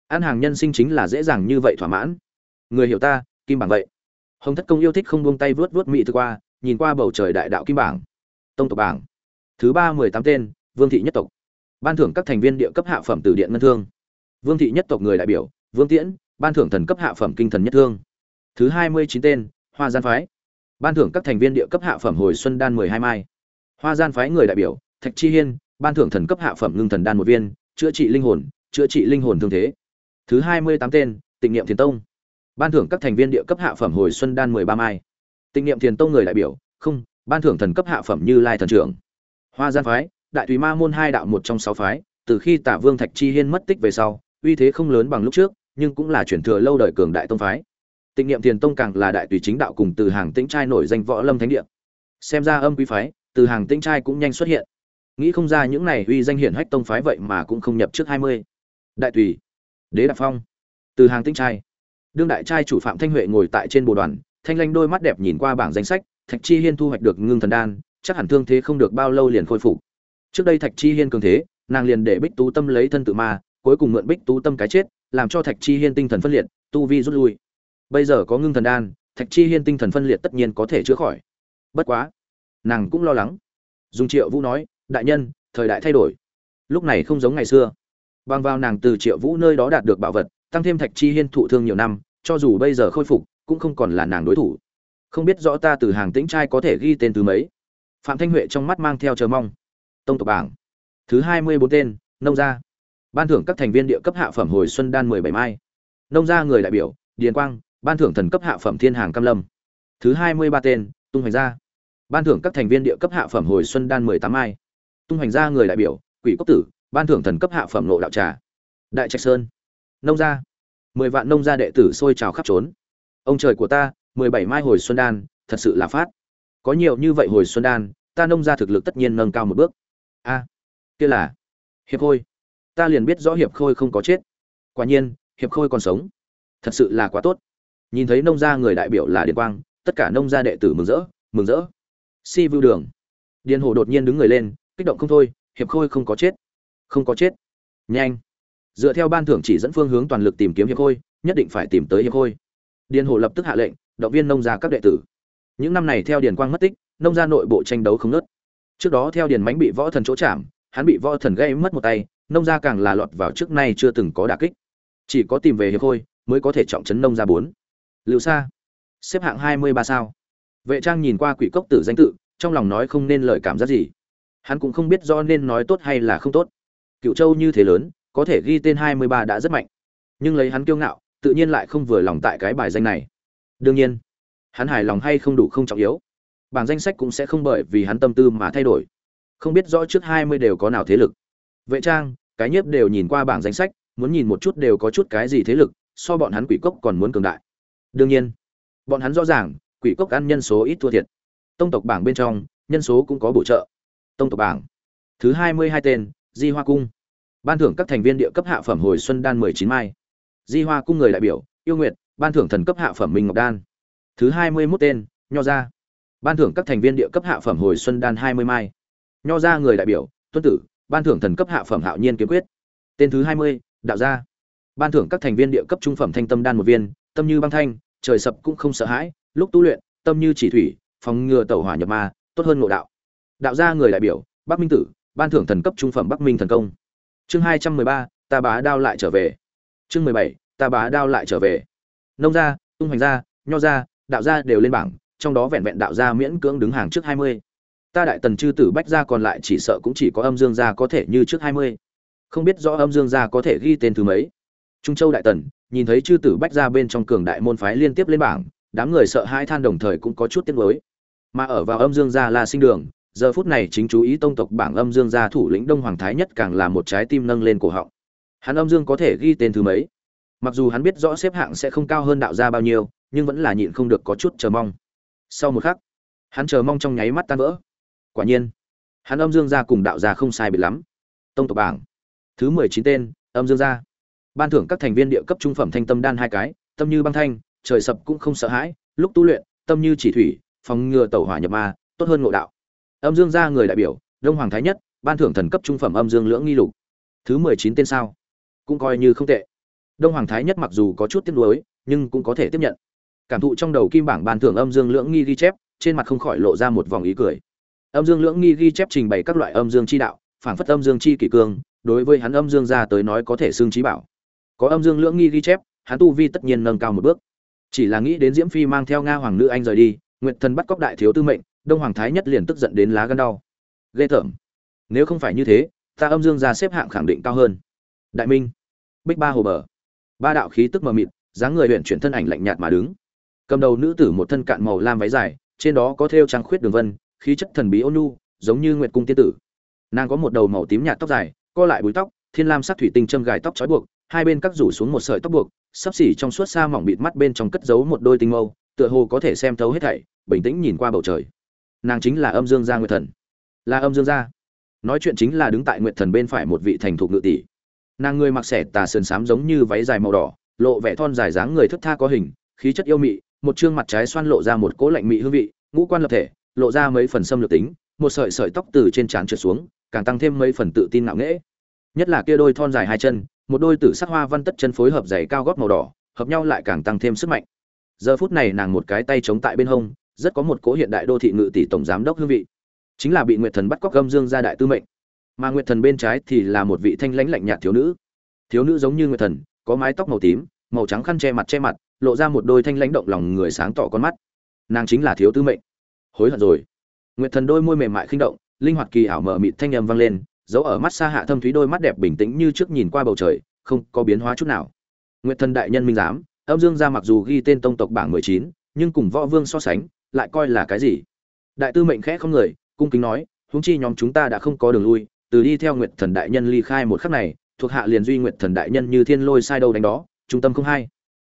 Ăn hàng nhân sinh chính là dễ dàng như vậy thỏa mãn. Người hiểu ta, kim bảng vậy. Hồng thất công yêu thích không buông tay vớt vớt mị thực qua, nhìn qua bầu trời đại đạo kim bảng. Tông tộc bảng. Thứ ba mười tám tên, vương thị nhất tộc. Ban thưởng các thành viên địa cấp hạ phẩm từ điện ngân thương. Vương thị nhất tộc người đại biểu, vương tiễn, ban thưởng thần cấp hạ phẩm kinh thần nhất thương. Thứ hai mươi chín tên, hoa gian phái. Ban thưởng các thành viên địa cấp hạ phẩm hồi xuân đan mười hai mai. Hoa gian phái người đại biểu, thạch chi hiên ban thưởng thần cấp hạ phẩm ngưng thần đan một viên, chữa trị linh hồn, chữa trị linh hồn thương thế. Thứ hai mươi tám tên, tịnh niệm thiền tông. Ban thưởng các thành viên địa cấp hạ phẩm hồi xuân đan mười ba mai. Tịnh niệm thiền tông người đại biểu, không, ban thưởng thần cấp hạ phẩm như lai thần trưởng. Hoa gian phái, đại tùy ma môn hai đạo một trong sáu phái, từ khi tả vương thạch chi hiên mất tích về sau, uy thế không lớn bằng lúc trước, nhưng cũng là chuyển thừa lâu đời cường đại tông phái. Tịnh niệm thiền tông càng là đại tùy chính đạo cùng từ hàng tĩnh trai nổi danh võ lâm thánh địa. Xem ra âm quý phái, từ hàng tĩnh trai cũng nhanh xuất hiện nghĩ không ra những này uy danh hiển hách tông phái vậy mà cũng không nhập trước hai mươi. Đại tùy, đế đạp phong, từ hàng tinh trai. Đương đại trai chủ phạm thanh huệ ngồi tại trên bồ đoàn, thanh lanh đôi mắt đẹp nhìn qua bảng danh sách, thạch chi hiên thu hoạch được ngưng thần đan, chắc hẳn thương thế không được bao lâu liền khôi phục. Trước đây thạch chi hiên cường thế, nàng liền để bích tú tâm lấy thân tự ma, cuối cùng mượn bích tú tâm cái chết, làm cho thạch chi hiên tinh thần phân liệt, tu vi rút lui. Bây giờ có ngưng thần đan, thạch chi hiên tinh thần phân liệt tất nhiên có thể chữa khỏi. Bất quá, nàng cũng lo lắng. Dùng triệu vũ nói đại nhân, thời đại thay đổi. Lúc này không giống ngày xưa. Bằng vào nàng từ triệu vũ nơi đó đạt được bảo vật, tăng thêm thạch chi hiên thụ thương nhiều năm, cho dù bây giờ khôi phục, cũng không còn là nàng đối thủ. Không biết rõ ta từ hàng tĩnh trai có thể ghi tên từ mấy. Phạm thanh huệ trong mắt mang theo chờ mong. Tông tộc bảng. Thứ hai mươi bốn tên, nông gia. Ban thưởng các thành viên địa cấp hạ phẩm hồi xuân đan mười bảy mai. Nông gia người đại biểu, điền quang, ban thưởng thần cấp hạ phẩm thiên hàng cam lâm. Thứ hai mươi ba tên, tung hoành gia. Ban thưởng các thành viên địa cấp hạ phẩm hồi xuân đan mười tám mai tung hoành ra người đại biểu, quỷ cốc tử, ban thưởng thần cấp hạ phẩm nộ đạo trà. Đại trạch sơn. Nông gia. Mười vạn nông gia đệ tử sôi trào khắp trốn. Ông trời của ta, mười bảy mai hồi xuân đan, thật sự là phát. Có nhiều như vậy hồi xuân đan, ta nông gia thực lực tất nhiên nâng cao một bước. A, kia là hiệp khôi. Ta liền biết rõ hiệp khôi không có chết. Quả nhiên, hiệp khôi còn sống. Thật sự là quá tốt. Nhìn thấy nông gia người đại biểu là điền quang, tất cả nông gia đệ tử mừng rỡ mừng rỡ. Si vưu đường. Điền hồ đột nhiên đứng người lên kích động không thôi, hiệp khôi không có chết. Không có chết. Nhanh. Dựa theo ban thưởng chỉ dẫn phương hướng toàn lực tìm kiếm hiệp khôi, nhất định phải tìm tới hiệp khôi. Điền hồ lập tức hạ lệnh, động viên nông gia các đệ tử. Những năm này theo điền quang mất tích, nông gia nội bộ tranh đấu không nớt trước đó theo điền mánh bị võ thần chỗ chạm, hắn bị võ thần gây mất một tay, nông gia càng là lọt vào trước nay chưa từng có đả kích. Chỉ có tìm về hiệp khôi mới có thể trọng trấn nông gia bốn. Lưu sa. Xếp hạng hai mươi ba sao. Vệ trang nhìn qua quỷ cốc tử danh tự, trong lòng nói không nên lời cảm giác gì hắn cũng không biết do nên nói tốt hay là không tốt. Cựu châu như thế lớn, có thể ghi tên hai mươi ba đã rất mạnh. Nhưng lấy hắn kiêu ngạo, tự nhiên lại không vừa lòng tại cái bài danh này. Đương nhiên, hắn hài lòng hay không đủ không trọng yếu. Bảng danh sách cũng sẽ không bởi vì hắn tâm tư mà thay đổi. Không biết rõ trước hai mươi đều có nào thế lực. Vệ trang, cái nhiếp đều nhìn qua bảng danh sách, muốn nhìn một chút đều có chút cái gì thế lực, so bọn hắn quỷ cốc còn muốn cường đại. Đương nhiên, bọn hắn rõ ràng, quỷ cốc ăn nhân số ít thua thiệt. Tông tộc bảng bên trong, nhân số cũng có bổ trợ tông tộc bảng. Thứ hai mươi hai tên, di hoa cung. Ban thưởng các thành viên địa cấp hạ phẩm hồi xuân đan mười chín mai. Di hoa cung người đại biểu, yêu nguyệt, ban thưởng thần cấp hạ phẩm minh ngọc đan. Thứ hai mươi mốt tên, nho gia. Ban thưởng các thành viên địa cấp hạ phẩm hồi xuân đan hai mươi mai. Nho gia người đại biểu, tuân tử, ban thưởng thần cấp hạ phẩm hạo nhiên kiếm quyết. Tên thứ hai mươi, đạo gia. Ban thưởng các thành viên địa cấp trung phẩm thanh tâm đan một viên, tâm như băng thanh, trời sập cũng không sợ hãi, lúc tu luyện, tâm như chỉ thủy, phòng ngừa tẩu hỏa nhập ma, tốt hơn ngộ đạo đạo gia người đại biểu, bắc minh tử, ban thưởng thần cấp trung phẩm bắc minh thần công. Chương hai trăm mười ba, ta bá đao lại trở về. Chương mười bảy, ta bá đao lại trở về. Nông gia, tung hoành gia, nho gia, đạo gia đều lên bảng, trong đó vẹn vẹn đạo gia miễn cưỡng đứng hàng trước hai mươi. Ta đại tần chư tử bách gia còn lại chỉ sợ cũng chỉ có âm dương gia có thể như trước hai mươi. Không biết rõ âm dương gia có thể ghi tên thứ mấy. Trung châu đại tần, nhìn thấy chư tử bách gia bên trong cường đại môn phái liên tiếp lên bảng, đám người sợ hai than đồng thời cũng có chút tiếc nuối. Mà ở vào âm dương gia là sinh đường giờ phút này chính chú ý tông tộc bảng âm dương gia thủ lĩnh đông hoàng thái nhất càng là một trái tim nâng lên cổ họng. Hắn âm dương có thể ghi tên thứ mấy? Mặc dù hắn biết rõ xếp hạng sẽ không cao hơn đạo gia bao nhiêu, nhưng vẫn là nhịn không được có chút chờ mong. Sau một khắc, hắn chờ mong trong nháy mắt tan vỡ. Quả nhiên, hắn âm dương gia cùng đạo gia không sai biệt lắm. Tông tộc bảng, thứ mười chín tên, âm dương gia. Ban thưởng các thành viên địa cấp trung phẩm thanh tâm đan hai cái, tâm như băng thanh, trời sập cũng không sợ hãi, lúc tu luyện, tâm như chỉ thủy, phòng ngừa tẩu hỏa nhập ma, tốt hơn ngộ đạo âm dương gia người đại biểu, đông hoàng thái nhất, ban thưởng thần cấp trung phẩm âm dương lưỡng nghi lục. Thứ mười chín tên sao? Cũng coi như không tệ. Đông hoàng thái nhất mặc dù có chút tiếc nuối, nhưng cũng có thể tiếp nhận. Cảm thụ trong đầu kim bảng ban thưởng âm dương lưỡng nghi ghi chép, trên mặt không khỏi lộ ra một vòng ý cười. Âm dương lưỡng nghi ghi chép trình bày các loại âm dương chi đạo phảng phất âm dương chi kỷ cương, đối với hắn âm dương gia tới nói có thể xương trí bảo. Có âm dương lưỡng nghi ghi chép, hắn tu vi tất nhiên nâng cao một bước. Chỉ là nghĩ đến diễm phi mang theo nga hoàng nữ anh rời đi nguyện thần bắt cóc đại thiếu tư mệnh đông hoàng thái nhất liền tức giận đến lá gân đau. Ghê tởm. Nếu không phải như thế, ta âm dương gia xếp hạng khẳng định cao hơn. Đại minh. Bích ba hồ bờ. Ba đạo khí tức mờ mịt, dáng người huyện chuyển thân ảnh lạnh nhạt mà đứng. Cầm đầu nữ tử một thân cạn màu lam váy dài, trên đó có thêu trang khuyết đường vân, khí chất thần bí ôn nhu, giống như nguyệt cung tiên tử. Nàng có một đầu màu tím nhạt tóc dài, co lại búi tóc, thiên lam sắc thủy tinh châm gài tóc trói buộc, hai bên cắt rủ xuống một sợi tóc buộc, sắp xỉ trong suốt xa mỏng bịt mắt bên trong cất giấu một đôi tinh mâu, tựa hồ có thể xem thấu hết thảy, bình tĩnh nhìn qua bầu trời nàng chính là âm dương gia nguyệt thần. Là âm dương gia. Nói chuyện chính là đứng tại nguyệt thần bên phải một vị thành thục ngự tỷ. Nàng người mặc xẻ tà sườn xám giống như váy dài màu đỏ, lộ vẻ thon dài dáng người thức tha có hình, khí chất yêu mị, một chương mặt trái xoan lộ ra một cỗ lạnh mị hương vị, ngũ quan lập thể, lộ ra mấy phần xâm lược tính, một sợi sợi tóc từ trên trán trượt xuống, càng tăng thêm mấy phần tự tin ngạo nghễ. Nhất là kia đôi thon dài hai chân, một đôi tử sắc hoa văn tất chân phối hợp giày cao gót màu đỏ, hợp nhau lại càng tăng thêm sức mạnh. Giờ phút này nàng một cái tay chống tại bên hông rất có một cố hiện đại đô thị ngự tỷ tổng giám đốc hương vị. Chính là bị nguyệt thần bắt cóc gâm dương ra đại tư mệnh. Mà nguyệt thần bên trái thì là một vị thanh lãnh lạnh nhạt thiếu nữ. Thiếu nữ giống như nguyệt thần, có mái tóc màu tím, màu trắng khăn che mặt che mặt, lộ ra một đôi thanh lãnh động lòng người sáng tỏ con mắt. Nàng chính là thiếu tư mệnh. Hối hận rồi. Nguyệt thần đôi môi mềm mại khinh động, linh hoạt kỳ ảo mờ mịt thanh âm vang lên, giấu ở mắt xa hạ thâm thúy đôi mắt đẹp bình tĩnh như trước nhìn qua bầu trời, không có biến hóa chút nào. Nguyệt thần đại nhân minh giám, âm dương gia mặc dù ghi tên tông tộc bảng mười chín, nhưng cùng võ vương so sánh lại coi là cái gì? Đại tư mệnh khẽ không người, cung kính nói, huống chi nhóm chúng ta đã không có đường lui, từ đi theo nguyệt thần đại nhân ly khai một khắc này, thuộc hạ liền duy nguyệt thần đại nhân như thiên lôi sai đâu đánh đó, trung tâm không hay.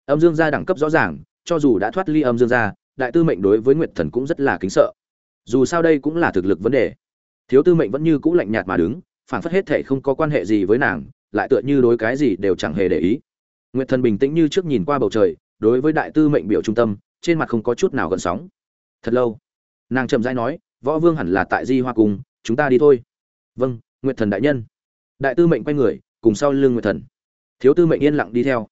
Âm dương gia đẳng cấp rõ ràng, cho dù đã thoát ly âm dương gia, đại tư mệnh đối với nguyệt thần cũng rất là kính sợ. Dù sao đây cũng là thực lực vấn đề. Thiếu tư mệnh vẫn như cũ lạnh nhạt mà đứng phản phất hết thể không có quan hệ gì với nàng, lại tựa như đối cái gì đều chẳng hề để ý. Nguyệt thần bình tĩnh như trước nhìn qua bầu trời, đối với đại tư mệnh biểu trung tâm, trên mặt không có chút nào gần sóng thật lâu. Nàng chậm rãi nói, võ vương hẳn là tại di hoa cùng, chúng ta đi thôi. Vâng nguyệt thần đại nhân. Đại tư mệnh quay người, cùng sau lưng nguyệt thần. Thiếu tư mệnh yên lặng đi theo.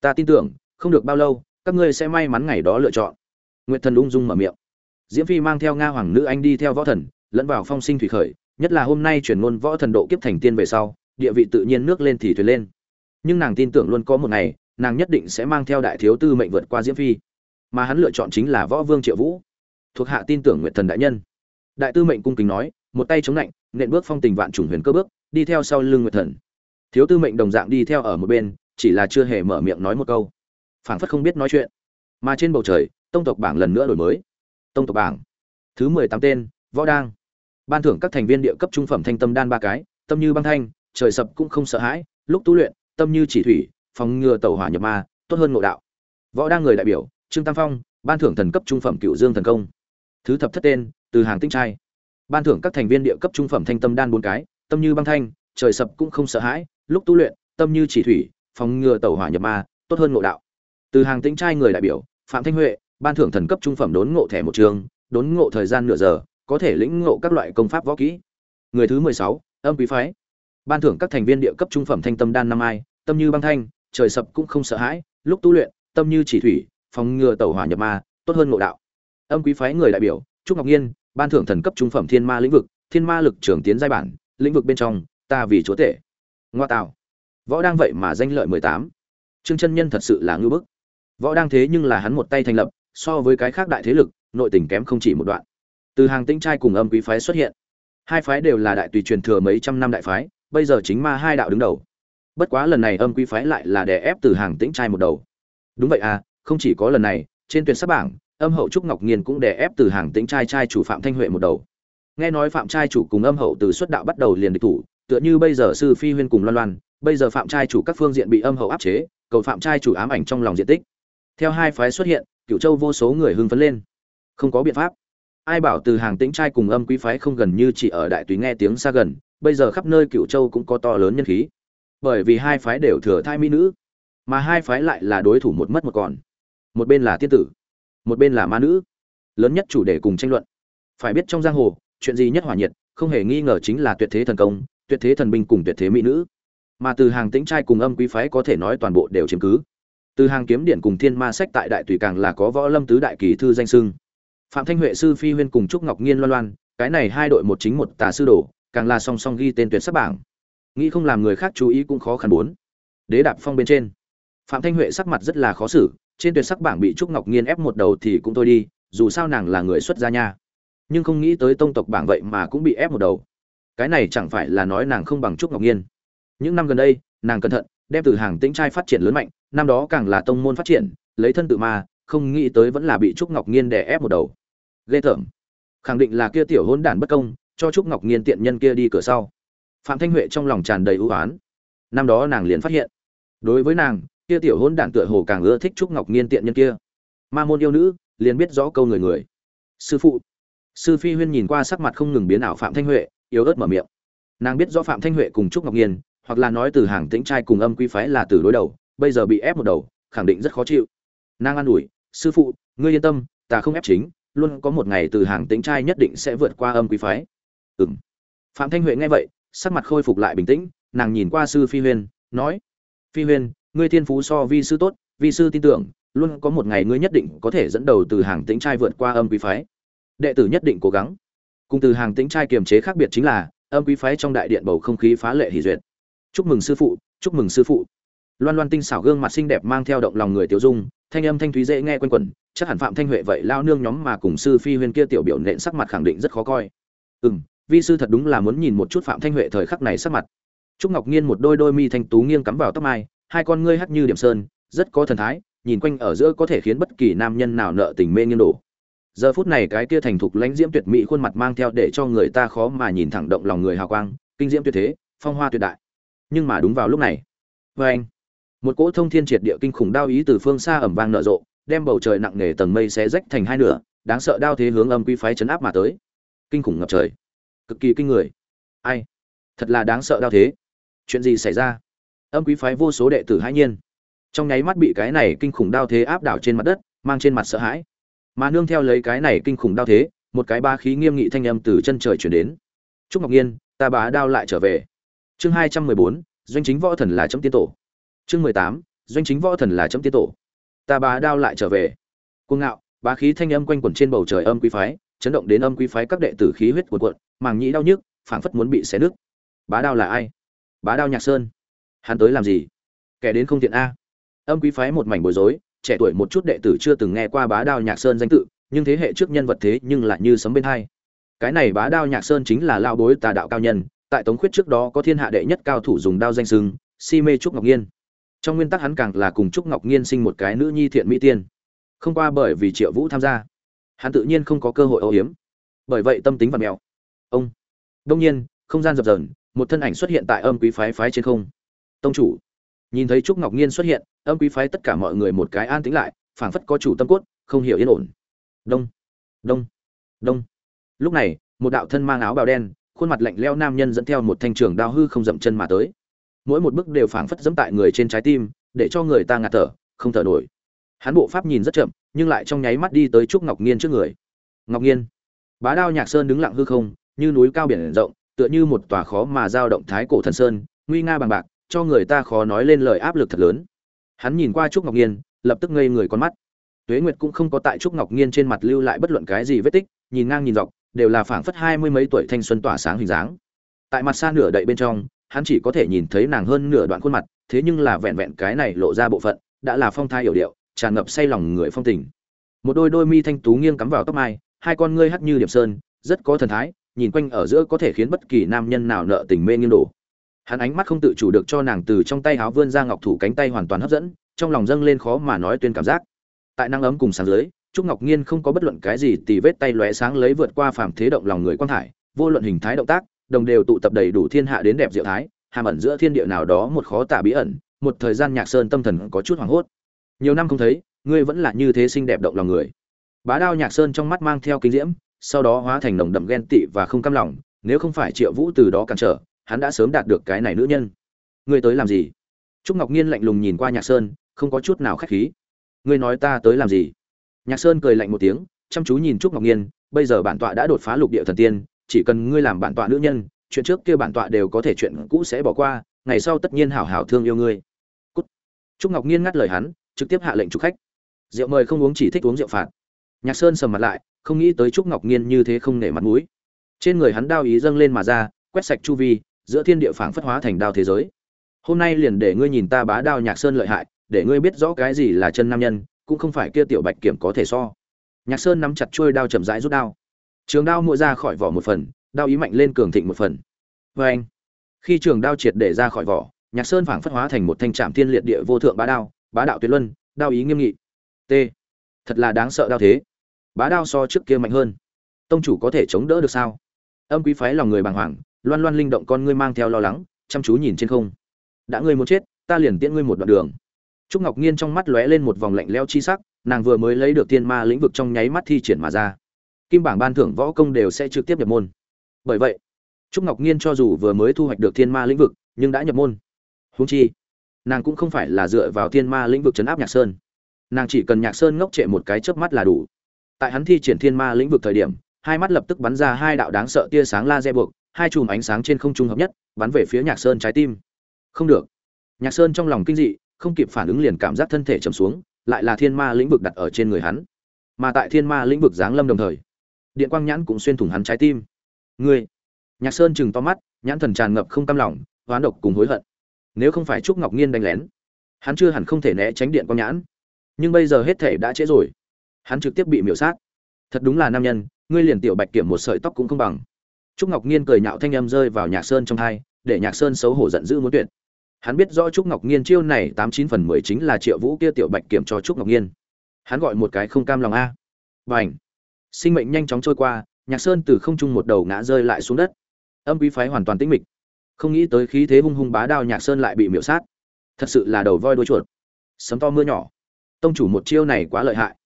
Ta tin tưởng, không được bao lâu, các ngươi sẽ may mắn ngày đó lựa chọn. Nguyệt thần ung dung mở miệng. Diễm phi mang theo nga hoàng nữ anh đi theo võ thần, lẫn vào phong sinh thủy khởi, nhất là hôm nay chuyển ngôn võ thần độ kiếp thành tiên về sau, địa vị tự nhiên nước lên thì thuyền lên. Nhưng nàng tin tưởng luôn có một ngày, nàng nhất định sẽ mang theo đại thiếu tư mệnh vượt qua diễm phi. Mà hắn lựa chọn chính là võ vương triệu vũ thuộc hạ tin tưởng nguyện thần đại nhân. Đại tư mệnh cung kính nói, một tay chống lạnh nện bước phong tình vạn trùng huyền cơ bước, đi theo sau lưng nguyệt thần. Thiếu tư mệnh đồng dạng đi theo ở một bên, chỉ là chưa hề mở miệng nói một câu. Phảng phất không biết nói chuyện. Mà trên bầu trời, tông tộc bảng lần nữa đổi mới. Tông tộc bảng. Thứ mười tám tên, võ đang. Ban thưởng các thành viên địa cấp trung phẩm thanh tâm đan ba cái, tâm như băng thanh, trời sập cũng không sợ hãi, lúc tu luyện, tâm như chỉ thủy, phòng ngừa tàu hỏa nhập ma, tốt hơn ngộ đạo. Võ đang người đại biểu, trương tam phong, ban thưởng thần cấp trung phẩm cựu dương thần công thứ thập thất tên, từ hàng tinh trai. Ban thưởng các thành viên địa cấp trung phẩm thanh tâm đan bốn cái, tâm như băng thanh, trời sập cũng không sợ hãi, lúc tu luyện, tâm như chỉ thủy, phòng ngừa tẩu hỏa nhập ma, tốt hơn ngộ đạo. Từ hàng tinh trai người đại biểu, phạm thanh huệ, ban thưởng thần cấp trung phẩm đốn ngộ thẻ một trường, đốn ngộ thời gian nửa giờ, có thể lĩnh ngộ các loại công pháp võ kỹ. Người thứ mười sáu, âm quý phái. Ban thưởng các thành viên địa cấp trung phẩm thanh tâm đan năm ai, tâm như băng thanh, trời sập cũng không sợ hãi, lúc tu luyện, tâm như chỉ thủy, phòng ngừa tẩu hỏa nhập ma, tốt hơn ngộ đạo âm quý phái người đại biểu, trúc ngọc nhiên, ban thưởng thần cấp trung phẩm thiên ma lĩnh vực, thiên ma lực trưởng tiến giai bản, lĩnh vực bên trong, ta vì chúa tể. Ngoa tạo. Võ đang vậy mà danh lợi mười tám. Trương chân nhân thật sự là ngưu bức. Võ đang thế nhưng là hắn một tay thành lập, so với cái khác đại thế lực, nội tình kém không chỉ một đoạn. Từ hàng tĩnh trai cùng âm quý phái xuất hiện, hai phái đều là đại tùy truyền thừa mấy trăm năm đại phái, bây giờ chính ma hai đạo đứng đầu. Bất quá lần này âm quý phái lại là đè ép từ hàng tĩnh trai một đầu. Đúng vậy à không chỉ có lần này, trên tuyển sắp bảng âm hậu trúc ngọc nghiên cũng đè ép từ hàng tĩnh trai trai chủ phạm thanh huệ một đầu. Nghe nói phạm trai chủ cùng âm hậu từ xuất đạo bắt đầu liền địch thủ, tựa như bây giờ sư phi huyên cùng loan loan, bây giờ phạm trai chủ các phương diện bị âm hậu áp chế, cầu phạm trai chủ ám ảnh trong lòng diện tích. Theo hai phái xuất hiện cựu châu vô số người hưng phấn lên. Không có biện pháp. Ai bảo từ hàng tĩnh trai cùng âm quý phái không gần như chỉ ở đại túy nghe tiếng xa gần, bây giờ khắp nơi cựu châu cũng có to lớn nhân khí. Bởi vì hai phái đều thừa thai mỹ nữ, mà hai phái lại là đối thủ một mất một còn. Một bên là tiên tử một bên là ma nữ. Lớn nhất chủ đề cùng tranh luận. Phải biết trong giang hồ, chuyện gì nhất hỏa nhiệt, không hề nghi ngờ chính là tuyệt thế thần công, tuyệt thế thần binh cùng tuyệt thế mỹ nữ. Mà từ hàng tĩnh trai cùng âm quý phái có thể nói toàn bộ đều chiếm cứ. Từ hàng kiếm điện cùng thiên ma sách tại đại tùy càng là có võ lâm tứ đại kỳ thư danh sưng phạm thanh huệ, sư phi huyên cùng trúc ngọc nhiên loan loan, cái này hai đội một chính một tà sư đồ, càng là song song ghi tên tuyệt sắc bảng. Nghĩ không làm người khác chú ý cũng khó khăn bốn. Đế đạp phong bên trên. Phạm thanh huệ sắc mặt rất là khó xử trên tuyệt sắc bảng bị trúc ngọc nghiên ép một đầu thì cũng thôi đi, dù sao nàng là người xuất gia nha. Nhưng không nghĩ tới tông tộc bảng vậy mà cũng bị ép một đầu. Cái này chẳng phải là nói nàng không bằng trúc ngọc nghiên. Những năm gần đây, nàng cẩn thận, đem từ hàng tĩnh trai phát triển lớn mạnh, năm đó càng là tông môn phát triển, lấy thân tự ma, không nghĩ tới vẫn là bị trúc ngọc nghiên đè ép một đầu. Ghê tởm. Khẳng định là kia tiểu hôn đản bất công, cho trúc ngọc nghiên tiện nhân kia đi cửa sau. Phạm thanh huệ trong lòng tràn đầy ưu oán. Năm đó nàng liền phát hiện. Đối với nàng kia tiểu hôn đản tựa hồ càng ưa thích trúc ngọc nghiên tiện nhân kia. Ma môn yêu nữ liền biết rõ câu người người. Sư phụ. Sư phi huyên nhìn qua sắc mặt không ngừng biến ảo phạm thanh huệ yếu ớt mở miệng. Nàng biết rõ phạm thanh huệ cùng trúc ngọc nghiên, hoặc là nói từ hàng tĩnh trai cùng âm quy phái là từ đối đầu bây giờ bị ép một đầu khẳng định rất khó chịu. Nàng an ủi sư phụ ngươi yên tâm ta không ép chính luôn có một ngày từ hàng tĩnh trai nhất định sẽ vượt qua âm quý phái. Ừ m phạm thanh huệ nghe vậy sắc mặt khôi phục lại bình tĩnh nàng nhìn qua sư phi huyên nói phi huyên ngươi thiên phú so vi sư tốt, vi sư tin tưởng, luôn có một ngày ngươi nhất định có thể dẫn đầu từ hàng tĩnh trai vượt qua âm quý phái. Đệ tử nhất định cố gắng. Cùng từ hàng tĩnh trai kiềm chế khác biệt chính là, âm quý phái trong đại điện bầu không khí phá lệ hỷ duyệt. Chúc mừng sư phụ, chúc mừng sư phụ. Loan loan tinh xảo gương mặt xinh đẹp mang theo động lòng người tiêu dung, thanh âm thanh thúy dễ nghe quen quẩn, chắc hẳn phạm thanh huệ vậy lao nương nhóm mà cùng sư phi huyên kia tiểu biểu nện sắc mặt khẳng định rất khó coi. Ừ m vi sư thật đúng là muốn nhìn một chút phạm thanh huệ thời khắc này sắc mặt. Trúc ngọc nhiên một đôi đôi mi thanh tú nghiêng cắm vào tóc mai hai con ngươi hắt như điểm sơn, rất có thần thái, nhìn quanh ở giữa có thể khiến bất kỳ nam nhân nào nợ tình mê nghiêng đổ giờ phút này cái kia thành thục lãnh diễm tuyệt mỹ khuôn mặt mang theo để cho người ta khó mà nhìn thẳng động lòng người hào quang, kinh diễm tuyệt thế, phong hoa tuyệt đại. Nhưng mà đúng vào lúc này vê anh, một cỗ thông thiên triệt địa kinh khủng đao ý từ phương xa ẩm vang nở rộ, đem bầu trời nặng nề tầng mây xé rách thành hai nửa, đáng sợ đao thế hướng âm quy phái chấn áp mà tới. Kinh khủng ngập trời. Cực kỳ kinh người. Ai? Thật là đáng sợ đao thế. Chuyện gì xảy ra? Âm quý phái vô số đệ tử hãi nhiên. Trong nháy mắt bị cái này kinh khủng đao thế áp đảo trên mặt đất, mang trên mặt sợ hãi. Mà nương theo lấy cái này kinh khủng đao thế, một cái ba khí nghiêm nghị thanh âm từ chân trời chuyển đến. Trúc ngọc nhiên, ta bá đao lại trở về. Chương hai trăm mười bốn, doanh chính võ thần là chấm tiến tổ. Chương mười tám, doanh chính võ thần là chấm tiến tổ. Ta bá đao lại trở về. Cuồng ngạo, bá khí thanh âm quanh quẩn trên bầu trời âm quý phái, chấn động đến âm quý phái các đệ tử khí huyết cuộn cuộn, màng nhĩ đau nhức, phảng phất muốn bị xé nứt. Bá đao là ai? Bá đao nhạc sơn hắn tới làm gì? Kẻ đến không tiện a. Âm quý phái một mảnh bối rối, trẻ tuổi một chút đệ tử chưa từng nghe qua bá đao nhạc sơn danh tự, nhưng thế hệ trước nhân vật thế nhưng lại như sấm bên hai. Cái này bá đao nhạc sơn chính là lao bối tà đạo cao nhân, tại tống khuyết trước đó có thiên hạ đệ nhất cao thủ dùng đao danh sưng si mê trúc ngọc nhiên. Trong nguyên tắc hắn càng là cùng trúc ngọc nhiên sinh một cái nữ nhi thiện mỹ tiên. Không qua bởi vì triệu vũ tham gia, hắn tự nhiên không có cơ hội âu hiếm bởi vậy tâm tính vật mèo ông. Đông nhiên, không gian dập dờn, một thân ảnh xuất hiện tại âm quý phái phái trên không tông chủ. Nhìn thấy trúc ngọc nhiên xuất hiện, âm quý phái tất cả mọi người một cái an tĩnh lại, phảng phất có chủ tâm cốt, không hiểu yên ổn. Đông đông đông. Lúc này, một đạo thân mang áo bào đen, khuôn mặt lạnh leo nam nhân dẫn theo một thanh trường đao hư không dậm chân mà tới. Mỗi một bước đều phảng phất dẫm tại người trên trái tim, để cho người ta ngạt thở, không thở nổi. Hắn bộ pháp nhìn rất chậm, nhưng lại trong nháy mắt đi tới trúc ngọc nhiên trước người. Ngọc nhiên bá đao nhạc sơn đứng lặng hư không, như núi cao biển rộng, tựa như một tòa khó mà giao động thái cổ thần sơn, nguy nga bằng bạc cho người ta khó nói lên lời áp lực thật lớn. Hắn nhìn qua trúc ngọc nhiên lập tức ngây người con mắt. Tuế nguyệt cũng không có tại trúc ngọc nhiên trên mặt lưu lại bất luận cái gì vết tích, nhìn ngang nhìn dọc, đều là phảng phất hai mươi mấy tuổi thanh xuân tỏa sáng hình dáng. Tại mặt xa nửa đậy bên trong, hắn chỉ có thể nhìn thấy nàng hơn nửa đoạn khuôn mặt, thế nhưng là vẹn vẹn cái này lộ ra bộ phận, đã là phong thai hiểu điệu, tràn ngập say lòng người phong tình. Một đôi đôi mi thanh tú nghiêng cắm vào tóc mai, hai con ngươi hắt như điểm sơn, rất có thần thái, nhìn quanh ở giữa có thể khiến bất kỳ nam nhân nào nợ tình mê nghiêng đổ hắn ánh mắt không tự chủ được cho nàng từ trong tay háo vươn ra ngọc thủ cánh tay hoàn toàn hấp dẫn, trong lòng dâng lên khó mà nói tuyên cảm giác. Tại năng ấm cùng sáng dưới, trúc ngọc nhiên không có bất luận cái gì tì vết tay lóe sáng lấy vượt qua phàm thế động lòng người quan thải, vô luận hình thái động tác, đồng đều tụ tập đầy đủ thiên hạ đến đẹp diệu thái, hàm ẩn giữa thiên địa nào đó một khó tả bí ẩn, một thời gian nhạc sơn tâm thần có chút hoảng hốt. Nhiều năm không thấy, ngươi vẫn là như thế xinh đẹp động lòng người. Bá đao nhạc sơn trong mắt mang theo kinh diễm, sau đó hóa thành nồng đậm ghen tị và không cam lòng, nếu không phải triệu vũ từ đó cản trở hắn đã sớm đạt được cái này nữ nhân. Ngươi tới làm gì? Trúc ngọc nhiên lạnh lùng nhìn qua nhạc sơn, không có chút nào khách khí. Ngươi nói ta tới làm gì? Nhạc sơn cười lạnh một tiếng, chăm chú nhìn trúc ngọc nhiên bây giờ bản tọa đã đột phá lục địa thần tiên, chỉ cần ngươi làm bản tọa nữ nhân, chuyện trước kia bản tọa đều có thể chuyện cũ sẽ bỏ qua, ngày sau tất nhiên hảo hảo thương yêu ngươi. Cút. trúc ngọc nhiên ngắt lời hắn, trực tiếp hạ lệnh chủ khách. Rượu mời không uống chỉ thích uống rượu phạt. Nhạc sơn sầm mặt lại, không nghĩ tới trúc ngọc nhiên như thế không nể mặt mũi. Trên người hắn đao ý dâng lên mà ra, quét sạch chu vi giữa thiên địa phảng phất hóa thành đao thế giới. Hôm nay liền để ngươi nhìn ta bá đao nhạc sơn lợi hại, để ngươi biết rõ cái gì là chân nam nhân, cũng không phải kia tiểu bạch kiểm có thể so. Nhạc sơn nắm chặt chuôi đao chậm rãi rút đao. Trường đao mua ra khỏi vỏ một phần, đao ý mạnh lên cường thịnh một phần. Và anh, khi trường đao triệt để ra khỏi vỏ, nhạc sơn phảng phất hóa thành một thanh trạm thiên liệt địa vô thượng bá đao, bá đạo tuyệt luân, đao ý nghiêm nghị. T, thật là đáng sợ đao thế. Bá đao so trước kia mạnh hơn. Tông chủ có thể chống đỡ được sao? Âm quý phái lòng người bàng hoàng loan loan linh động con ngươi mang theo lo lắng, chăm chú nhìn trên không. Đã ngươi muốn chết, ta liền tiễn ngươi một đoạn đường. Trúc ngọc nhiên trong mắt lóe lên một vòng lạnh leo chi sắc, nàng vừa mới lấy được tiên ma lĩnh vực trong nháy mắt thi triển mà ra. Kim bảng ban thưởng võ công đều sẽ trực tiếp nhập môn. Bởi vậy, trúc ngọc nhiên cho dù vừa mới thu hoạch được Thiên ma lĩnh vực, nhưng đã nhập môn. Húng chi, nàng cũng không phải là dựa vào Thiên ma lĩnh vực chấn áp nhạc sơn. Nàng chỉ cần nhạc sơn ngốc trệ một cái chớp mắt là đủ. Tại hắn thi triển thiên ma lĩnh vực thời điểm, hai mắt lập tức bắn ra hai đạo đáng sợ tia sáng laser buộc hai chùm ánh sáng trên không trung hợp nhất, bắn về phía nhạc sơn trái tim. Không được. Nhạc sơn trong lòng kinh dị, không kịp phản ứng liền cảm giác thân thể trầm xuống, lại là thiên ma lĩnh vực đặt ở trên người hắn. Mà tại thiên ma lĩnh vực giáng lâm đồng thời, điện quang nhãn cũng xuyên thủng hắn trái tim. Ngươi. Nhạc sơn chừng to mắt, nhãn thần tràn ngập không cam lòng, hoán độc cùng hối hận. Nếu không phải trúc ngọc nhiên đánh lén, hắn chưa hẳn không thể né tránh điện quang nhãn. Nhưng bây giờ hết thể đã trễ rồi. Hắn trực tiếp bị miểu sát. Thật đúng là nam nhân, ngươi liền tiểu bạch kiểm một sợi tóc cũng không bằng trúc ngọc nhiên cười nhạo thanh âm rơi vào nhạc sơn trong tai, để nhạc sơn xấu hổ giận dữ muốn tuyệt. Hắn biết rõ trúc ngọc nhiên chiêu này tám chín phần mười chính là triệu vũ kia tiểu bạch kiểm cho trúc ngọc nhiên hắn gọi một cái không cam lòng a. Bành. sinh mệnh nhanh chóng trôi qua nhạc sơn từ không trung một đầu ngã rơi lại xuống đất. Âm quý phái hoàn toàn tĩnh mịch. Không nghĩ tới khí thế hung hung bá đao nhạc sơn lại bị miểu sát. Thật sự là đầu voi đuôi chuột. Sấm to mưa nhỏ. Tông chủ một chiêu này quá lợi hại.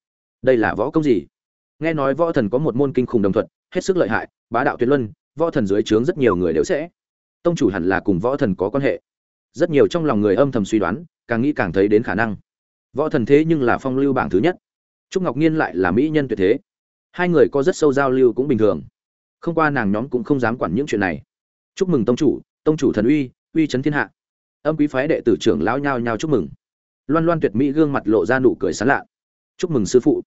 Đây là võ công gì? Nghe nói võ thần có một môn kinh khủng đồng thuật hết sức lợi hại bá đạo tuyệt luân võ thần dưới trướng rất nhiều người đều sẽ. Tông chủ hẳn là cùng võ thần có quan hệ. Rất nhiều trong lòng người âm thầm suy đoán, càng nghĩ càng thấy đến khả năng. Võ thần thế nhưng là phong lưu bảng thứ nhất. Trúc ngọc nhiên lại là mỹ nhân tuyệt thế. Hai người có rất sâu giao lưu cũng bình thường. Không qua nàng nhóm cũng không dám quản những chuyện này. Chúc mừng tông chủ tông chủ thần uy uy chấn thiên hạ. Âm quý phái đệ tử trưởng lão nhao nhao chúc mừng. Loan loan tuyệt mỹ gương mặt lộ ra nụ cười sán lạ. Chúc mừng sư phụ.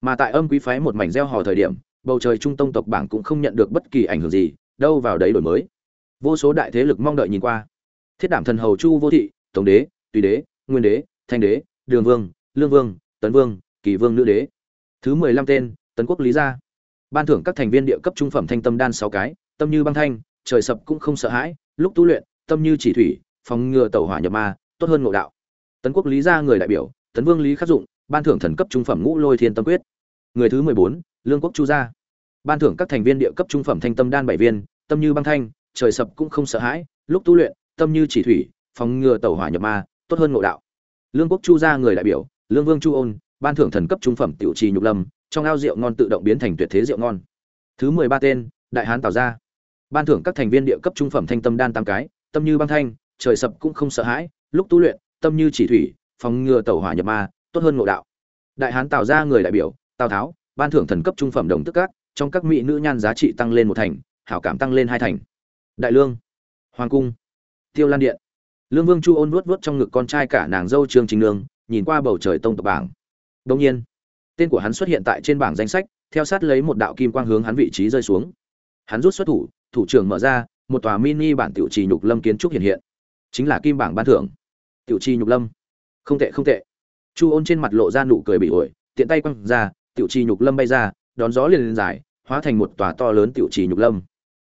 Mà tại âm quý phái một mảnh gieo hò thời điểm bầu trời trung tông tộc bảng cũng không nhận được bất kỳ ảnh hưởng gì, đâu vào đấy đổi mới. Vô số đại thế lực mong đợi nhìn qua. Thiết đảm thần hầu chu vô thị tổng đế, tùy đế, nguyên đế, thanh đế, đường vương, lương vương, tấn vương, kỳ vương nữ đế. Thứ mười lăm tên, tấn quốc lý gia. Ban thưởng các thành viên địa cấp trung phẩm thanh tâm đan sáu cái, tâm như băng thanh, trời sập cũng không sợ hãi, lúc tu luyện, tâm như chỉ thủy, phòng ngừa tẩu hỏa nhập ma, tốt hơn ngộ đạo. Tấn quốc lý gia người đại biểu, tấn vương lý khắc dụng, ban thưởng thần cấp trung phẩm ngũ lôi thiên tâm quyết. Người thứ mười bốn lương quốc chu gia ban thưởng các thành viên địa cấp trung phẩm thanh tâm đan bảy viên, tâm như băng thanh, trời sập cũng không sợ hãi, lúc tu luyện, tâm như chỉ thủy, phòng ngừa tẩu hỏa nhập ma, tốt hơn ngộ đạo. Lương quốc chu gia người đại biểu, lương vương chu ôn, ban thưởng thần cấp trung phẩm tiểu trì nhục lâm, trong ao rượu ngon tự động biến thành tuyệt thế rượu ngon. Thứ mười ba tên, đại hán tào gia. Ban thưởng các thành viên địa cấp trung phẩm thanh tâm đan tam cái, tâm như băng thanh, trời sập cũng không sợ hãi, lúc tu luyện, tâm như chỉ thủy, phòng ngừa tẩu hỏa nhập ma, tốt hơn ngộ đạo. Đại hán tào gia người đại biểu, tào tháo ban thưởng thần cấp trung phẩm đồng tức các, trong các mỹ nữ nhan giá trị tăng lên một thành, hảo cảm tăng lên hai thành. Đại lương, hoàng cung, tiêu lan điện. Lương vương chu ôn vuốt vuốt trong ngực con trai cả nàng dâu trương chính lương nhìn qua bầu trời tông tộc bảng. Đông nhiên, tên của hắn xuất hiện tại trên bảng danh sách, theo sát lấy một đạo kim quang hướng hắn vị trí rơi xuống. Hắn rút xuất thủ thủ trưởng mở ra, một tòa mini bản tiểu trì nhục lâm kiến trúc hiện hiện. Chính là kim bảng ban thưởng. Tiểu trì nhục lâm. Không tệ không tệ. Chu ôn trên mặt lộ ra nụ cười bị ổi, tiện tay quăng ra tiểu trì nhục lâm bay ra, đón gió liền lên dài hóa thành một tòa to lớn tiểu trì nhục lâm.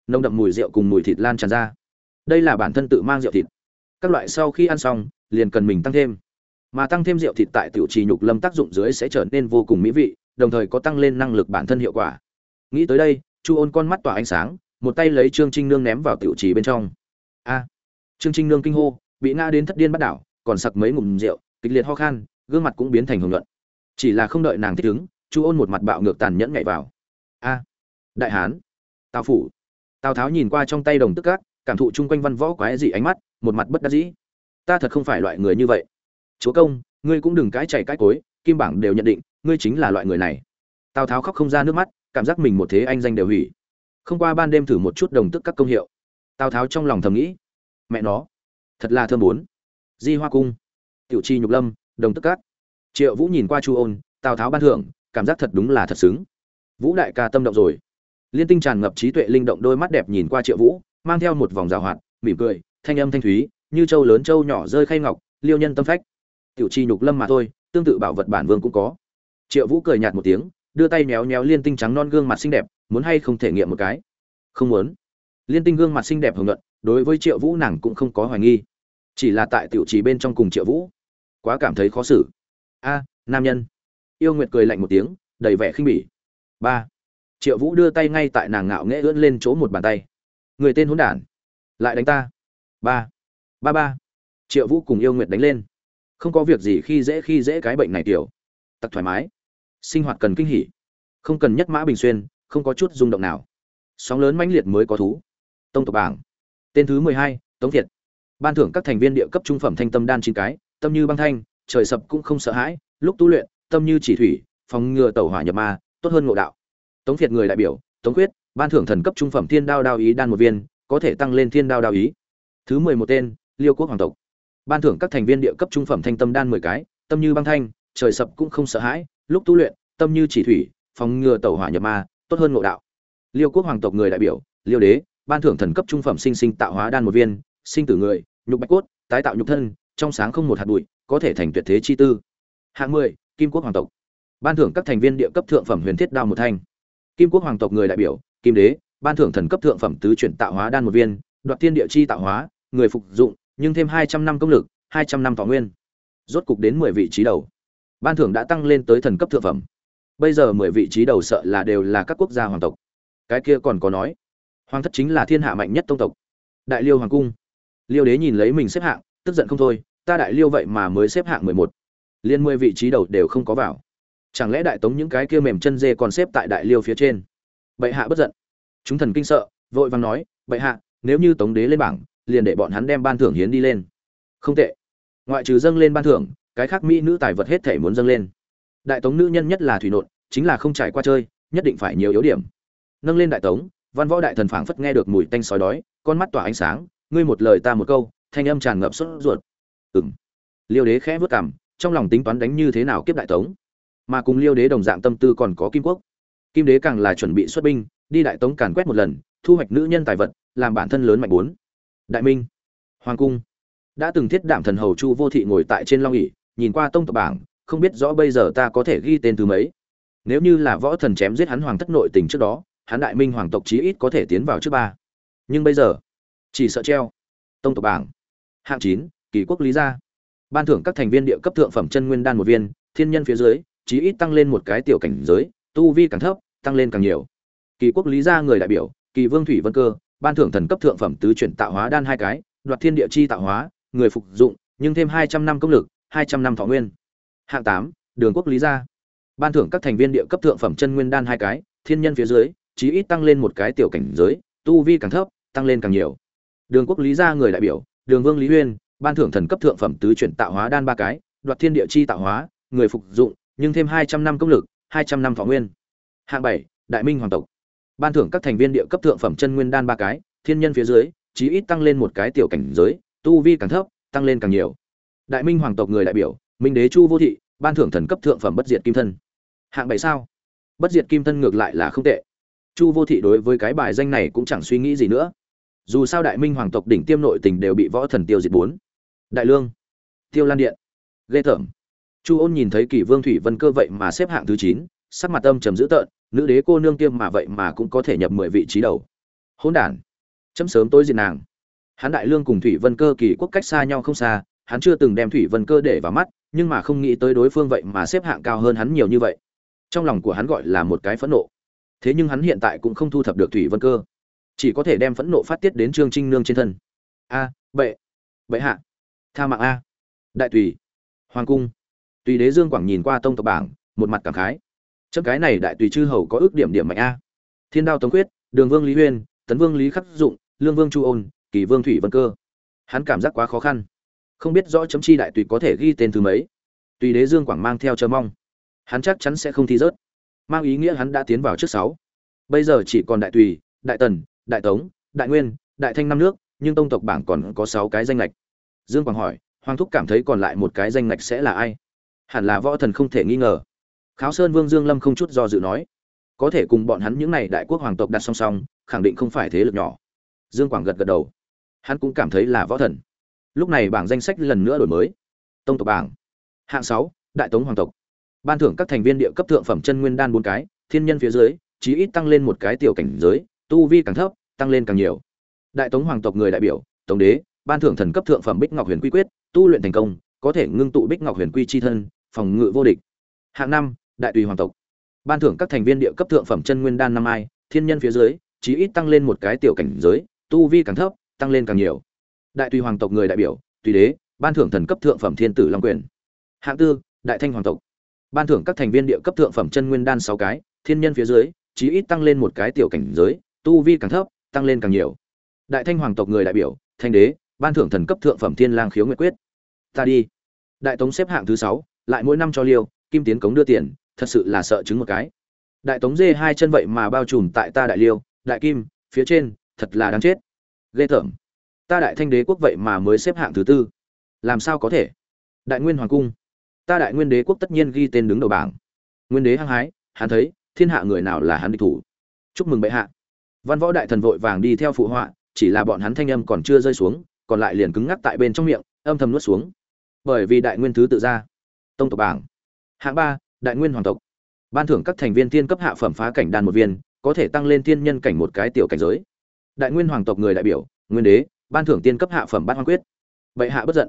Nồng đậm mùi rượu cùng mùi thịt lan tràn ra. Đây là bản thân tự mang rượu thịt. Các loại sau khi ăn xong, liền cần mình tăng thêm. Mà tăng thêm rượu thịt tại tiểu trì nhục lâm tác dụng dưới sẽ trở nên vô cùng mỹ vị, đồng thời có tăng lên năng lực bản thân hiệu quả. Nghĩ tới đây, chu ôn con mắt tỏa ánh sáng, một tay lấy trương trinh nương ném vào tiểu trì bên trong. A! Trương trinh nương kinh hô, bị ngã đến thất điên bắt đảo, còn sặc mấy ngụm rượu, kịch liệt ho khan, gương mặt cũng biến thành hồng nhuận. Chỉ là không đợi nàng thích ứng chu ôn một mặt bạo ngược tàn nhẫn nhảy vào. A, đại hán! Tào phủ. Tào tháo nhìn qua trong tay đồng tức cát cảm thụ chung quanh văn võ quái dị ánh mắt, một mặt bất đắc dĩ. Ta thật không phải loại người như vậy. Chúa công, ngươi cũng đừng cãi chảy cãi cối, kim bảng đều nhận định, ngươi chính là loại người này. Tào tháo khóc không ra nước mắt, cảm giác mình một thế anh danh đều hủy. Không qua ban đêm thử một chút đồng tức các công hiệu. Tào tháo trong lòng thầm nghĩ, mẹ nó, thật là thơm bốn. Di hoa cung, tiểu chi nhục lâm, đồng tức cát triệu vũ nhìn qua chu ôn, tào tháo ban thưởng cảm giác thật đúng là thật xứng. Vũ đại ca tâm động rồi. Liên tinh tràn ngập trí tuệ linh động đôi mắt đẹp nhìn qua triệu vũ, mang theo một vòng rào hoạt, mỉm cười, thanh âm thanh thúy, như châu lớn châu nhỏ rơi khay ngọc, liêu nhân tâm phách. Tiểu chi nhục lâm mà thôi, tương tự bảo vật bản vương cũng có. Triệu vũ cười nhạt một tiếng, đưa tay méo méo liên tinh trắng non gương mặt xinh đẹp, muốn hay không thể nghiệm một cái? Không muốn. Liên tinh gương mặt xinh đẹp hưởng luận đối với triệu vũ nàng cũng không có hoài nghi. Chỉ là tại tiểu trì bên trong cùng triệu vũ, quá cảm thấy khó xử. A, nam nhân yêu nguyệt cười lạnh một tiếng, đầy vẻ khinh bỉ. Ba. Triệu vũ đưa tay ngay tại nàng ngạo nghễ ưỡn lên chỗ một bàn tay. Người tên hỗn đản. Lại đánh ta. Ba. Ba ba. Triệu vũ cùng yêu nguyệt đánh lên. Không có việc gì khi dễ khi dễ cái bệnh này tiểu. Tặc thoải mái. Sinh hoạt cần kinh hỉ. Không cần nhất mã bình xuyên, không có chút rung động nào. Sóng lớn mãnh liệt mới có thú. Tông tộc bảng. Tên thứ mười hai, tống Thiệt. ban thưởng các thành viên địa cấp trung phẩm thanh tâm đan chín cái, tâm như băng thanh, trời sập cũng không sợ hãi, lúc tu luyện tâm như chỉ thủy, phòng ngừa tẩu hỏa nhập ma, tốt hơn ngộ đạo. Tống việt người đại biểu, tống quyết ban thưởng thần cấp trung phẩm thiên đao đao ý đan một viên, có thể tăng lên thiên đao đao ý. Thứ mười một tên, liêu quốc hoàng tộc. Ban thưởng các thành viên địa cấp trung phẩm thanh tâm đan mười cái, tâm như băng thanh, trời sập cũng không sợ hãi, lúc tu luyện, tâm như chỉ thủy, phòng ngừa tẩu hỏa nhập ma, tốt hơn ngộ đạo. Liêu quốc hoàng tộc người đại biểu, liêu đế, ban thưởng thần cấp trung phẩm sinh sinh tạo hóa đan một viên, sinh tử người, nhục bạch cốt, tái tạo nhục thân, trong sáng không một hạt bụi, có thể thành tuyệt thế chi tư. Hạng mười kim quốc hoàng tộc. Ban thưởng các thành viên địa cấp thượng phẩm huyền thiết đao một thanh. Kim quốc hoàng tộc người đại biểu, kim đế, ban thưởng thần cấp thượng phẩm tứ chuyển tạo hóa đan một viên, đoạt thiên địa chi tạo hóa, người phục dụng, nhưng thêm hai trăm năm công lực, hai trăm năm thọ nguyên. Rốt cục đến mười vị trí đầu. Ban thưởng đã tăng lên tới thần cấp thượng phẩm. Bây giờ mười vị trí đầu sợ là đều là các quốc gia hoàng tộc. Cái kia còn có nói, hoàng thất chính là thiên hạ mạnh nhất tông tộc. Đại liêu hoàng cung. Liêu đế nhìn lấy mình xếp hạng, tức giận không thôi, ta đại liêu vậy mà mới xếp hạng mười một liên mười vị trí đầu đều không có vào. Chẳng lẽ đại tống những cái kia mềm chân dê còn xếp tại đại liêu phía trên? Bệ hạ bất giận. Chúng thần kinh sợ, vội vàng nói, bệ hạ, nếu như tống đế lên bảng, liền để bọn hắn đem ban thưởng hiến đi lên. Không tệ. Ngoại trừ dâng lên ban thưởng, cái khác mỹ nữ tài vật hết thể muốn dâng lên. Đại tống nữ nhân nhất là thủy nộn, chính là không trải qua chơi, nhất định phải nhiều yếu điểm. Nâng lên đại tống, văn võ đại thần phảng phất nghe được mùi tanh sói đói, con mắt tỏa ánh sáng, ngươi một lời ta một câu, thanh âm tràn ngập sốt ruột. Ừng liêu đế khẽ vớt cảm trong lòng tính toán đánh như thế nào kiếp đại tống. Mà cùng liêu đế đồng dạng tâm tư còn có kim quốc. Kim đế càng là chuẩn bị xuất binh, đi đại tống càn quét một lần, thu hoạch nữ nhân tài vật, làm bản thân lớn mạnh bốn. Đại minh, hoàng cung. Đã từng thiết đảm thần hầu chu vô thị ngồi tại trên long ỉ nhìn qua tông tộc bảng, không biết rõ bây giờ ta có thể ghi tên thứ mấy. Nếu như là võ thần chém giết hắn hoàng thất nội tình trước đó, hắn đại minh hoàng tộc chí ít có thể tiến vào trước ba. Nhưng bây giờ, chỉ sợ treo. Tông tộc bảng. Hạng chín, kỳ quốc lý gia ban thưởng các thành viên địa cấp thượng phẩm chân nguyên đan một viên, thiên nhân phía dưới, chí ít tăng lên một cái tiểu cảnh giới, tu vi càng thấp, tăng lên càng nhiều. Kỳ quốc lý gia người đại biểu, kỳ vương thủy vân cơ, ban thưởng thần cấp thượng phẩm tứ chuyển tạo hóa đan hai cái, đoạt thiên địa chi tạo hóa, người phục dụng, nhưng thêm hai trăm năm công lực, hai trăm năm thọ nguyên. Hạng tám, đường quốc lý gia. Ban thưởng các thành viên địa cấp thượng phẩm chân nguyên đan hai cái, thiên nhân phía dưới, chí ít tăng lên một cái tiểu cảnh giới, tu vi càng thấp, tăng lên càng nhiều. Đường quốc lý gia người đại biểu, đường vương lý huyên ban thưởng thần cấp thượng phẩm tứ chuyển tạo hóa đan ba cái, đoạt thiên địa chi tạo hóa, người phục dụng, nhưng thêm hai trăm năm công lực, hai trăm năm thọ nguyên. Hạng bảy, đại minh hoàng tộc. Ban thưởng các thành viên địa cấp thượng phẩm chân nguyên đan ba cái, thiên nhân phía dưới, chí ít tăng lên một cái tiểu cảnh giới, tu vi càng thấp, tăng lên càng nhiều. Đại minh hoàng tộc người đại biểu, minh đế chu vô thị, ban thưởng thần cấp thượng phẩm bất diệt kim thân. Hạng bảy sao? Bất diệt kim thân ngược lại là không tệ. Chu vô thị đối với cái bài danh này cũng chẳng suy nghĩ gì nữa. Dù sao đại minh hoàng tộc đỉnh tiêm nội tình đều bị võ thần tiêu diệt bốn đại lương. Tiêu lan điện. Ghê tởm. Chu ôn nhìn thấy kỷ vương thủy vân cơ vậy mà xếp hạng thứ chín, sắc mặt âm trầm dữ tợn, nữ đế cô nương tiêm mà vậy mà cũng có thể nhập mười vị trí đầu. Hỗn đản. Chấm sớm tối diệt nàng. Hắn đại lương cùng thủy vân cơ kỳ quốc cách xa nhau không xa, hắn chưa từng đem thủy vân cơ để vào mắt, nhưng mà không nghĩ tới đối phương vậy mà xếp hạng cao hơn hắn nhiều như vậy. Trong lòng của hắn gọi là một cái phẫn nộ. Thế nhưng hắn hiện tại cũng không thu thập được thủy vân cơ. Chỉ có thể đem phẫn nộ phát tiết đến trương trinh nương trên thân. A, bệ. Bệ hạ tha mạng a. Đại tùy hoàng cung. Tùy đế dương quảng nhìn qua tông tộc bảng, một mặt cảm khái. Chấm cái này đại tùy chư hầu có ước điểm điểm mạnh a. Thiên đao tống quyết đường vương lý huyên, tấn vương lý khắc dụng, lương vương chu ôn, kỳ vương thủy vân cơ. Hắn cảm giác quá khó khăn. Không biết rõ chấm chi đại tùy có thể ghi tên thứ mấy. Tùy đế dương quảng mang theo chờ mong. Hắn chắc chắn sẽ không thi rớt. Mang ý nghĩa hắn đã tiến vào trước sáu. Bây giờ chỉ còn đại tùy đại tần, đại tống, đại nguyên, đại thanh năm nước, nhưng tông tộc bảng còn có sáu cái danh lệch dương quảng hỏi, hoàng thúc cảm thấy còn lại một cái danh ngạch sẽ là ai? Hẳn là võ thần không thể nghi ngờ. Kháo sơn vương dương lâm không chút do dự nói, có thể cùng bọn hắn những n à y đại quốc hoàng tộc đặt song song, khẳng định không phải thế lực nhỏ. Dương quảng gật gật đầu. Hắn cũng cảm thấy là võ thần. Lúc này bảng danh sách lần nữa đổi mới. Tông tộc bảng. Hạng sáu, đại tống hoàng tộc. Ban thưởng các thành viên địa cấp thượng phẩm chân nguyên đan bốn cái, thiên nhân phía dưới, chí ít tăng lên một cái tiểu cảnh giới, tu vi càng thấp, tăng lên càng nhiều. Đại tống hoàng tộc người đại biểu Tổng đế ban thưởng thần cấp thượng phẩm bích ngọc huyền quy quyết, tu luyện thành công, có thể ngưng tụ bích ngọc huyền quy chi thân, phòng ngự vô địch. Hạng năm, đại tùy hoàng tộc. Ban thưởng các thành viên địa cấp thượng phẩm chân nguyên đan năm ai, thiên nhân phía dưới, chí ít tăng lên một cái tiểu cảnh giới, tu vi càng thấp, tăng lên càng nhiều. Đại tùy hoàng tộc người đại biểu, tùy đế, ban thưởng thần cấp thượng phẩm thiên tử long quyền. Hạng tư, đại thanh hoàng tộc. Ban thưởng các thành viên địa cấp thượng phẩm chân nguyên đan sáu cái, thiên nhân phía dưới, chí ít tăng lên một cái tiểu cảnh giới, tu vi càng thấp, tăng lên càng nhiều. Đại thanh hoàng tộc người đại biểu, thanh đế ban thưởng thần cấp thượng phẩm thiên lang khiếu nguyệt quyết. Ta đi. Đại tống xếp hạng thứ sáu, lại mỗi năm cho liêu, kim tiến cống đưa tiền, thật sự là sợ chứng một cái. Đại tống dê hai chân vậy mà bao trùm tại ta đại liêu, đại kim, phía trên, thật là đáng chết. Ghê tởm. Ta đại thanh đế quốc vậy mà mới xếp hạng thứ tư. Làm sao có thể? Đại nguyên hoàng cung. Ta đại nguyên đế quốc tất nhiên ghi tên đứng đầu bảng. Nguyên đế hăng hái, hắn thấy, thiên hạ người nào là hắn địch thủ? Chúc mừng bệ hạ. Văn võ đại thần vội vàng đi theo phụ họa, chỉ là bọn hắn thanh âm còn chưa rơi xuống còn lại liền cứng ngắc tại bên trong miệng, âm thầm nuốt xuống. Bởi vì đại nguyên thứ tự ra. Tông tộc bảng. Hạng ba, đại nguyên hoàng tộc. Ban thưởng các thành viên tiên cấp hạ phẩm phá cảnh đan một viên, có thể tăng lên tiên nhân cảnh một cái tiểu cảnh giới. Đại nguyên hoàng tộc người đại biểu, nguyên đế, ban thưởng tiên cấp hạ phẩm bát hoang quyết. Bệ hạ bất giận.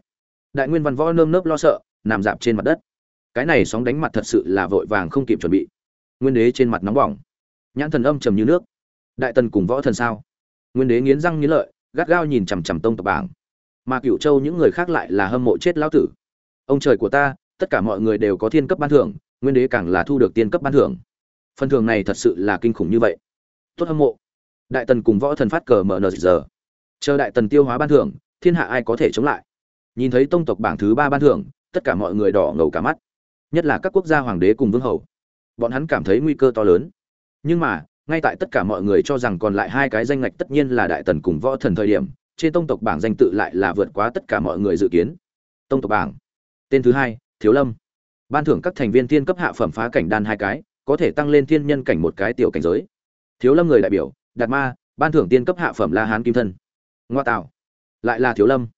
Đại nguyên văn võ nơm nớp lo sợ, nằm dạp trên mặt đất. Cái này sóng đánh mặt thật sự là vội vàng không kịp chuẩn bị. Nguyên đế trên mặt nóng bỏng. Nhãn thần âm trầm như nước. Đại tần cùng võ thần sao? Nguyên đế nghiến răng nghiến lợi gắt gao nhìn chằm chằm tông tộc bảng. Mà cựu châu những người khác lại là hâm mộ chết lão tử. Ông trời của ta, tất cả mọi người đều có thiên cấp ban thưởng, nguyên đế càng là thu được tiên cấp ban thưởng. Phần thưởng này thật sự là kinh khủng như vậy. Tốt hâm mộ. Đại tần cùng võ thần phát cờ mở nờ giờ. Chờ đại tần tiêu hóa ban thưởng, thiên hạ ai có thể chống lại? Nhìn thấy tông tộc bảng thứ ba ban thưởng, tất cả mọi người đỏ ngầu cả mắt. Nhất là các quốc gia hoàng đế cùng vương hầu. Bọn hắn cảm thấy nguy cơ to lớn. Nhưng mà ngay tại tất cả mọi người cho rằng còn lại hai cái danh ngạch tất nhiên là đại tần cùng võ thần thời điểm, trên tông tộc bảng danh tự lại là vượt quá tất cả mọi người dự kiến. Tông tộc bảng. Tên thứ hai, thiếu lâm. Ban thưởng các thành viên thiên cấp hạ phẩm phá cảnh đan hai cái, có thể tăng lên thiên nhân cảnh một cái tiểu cảnh giới. Thiếu lâm người đại biểu, đạt ma, ban thưởng tiên cấp hạ phẩm la hán kim thân. Ngoa tạo. Lại là thiếu lâm.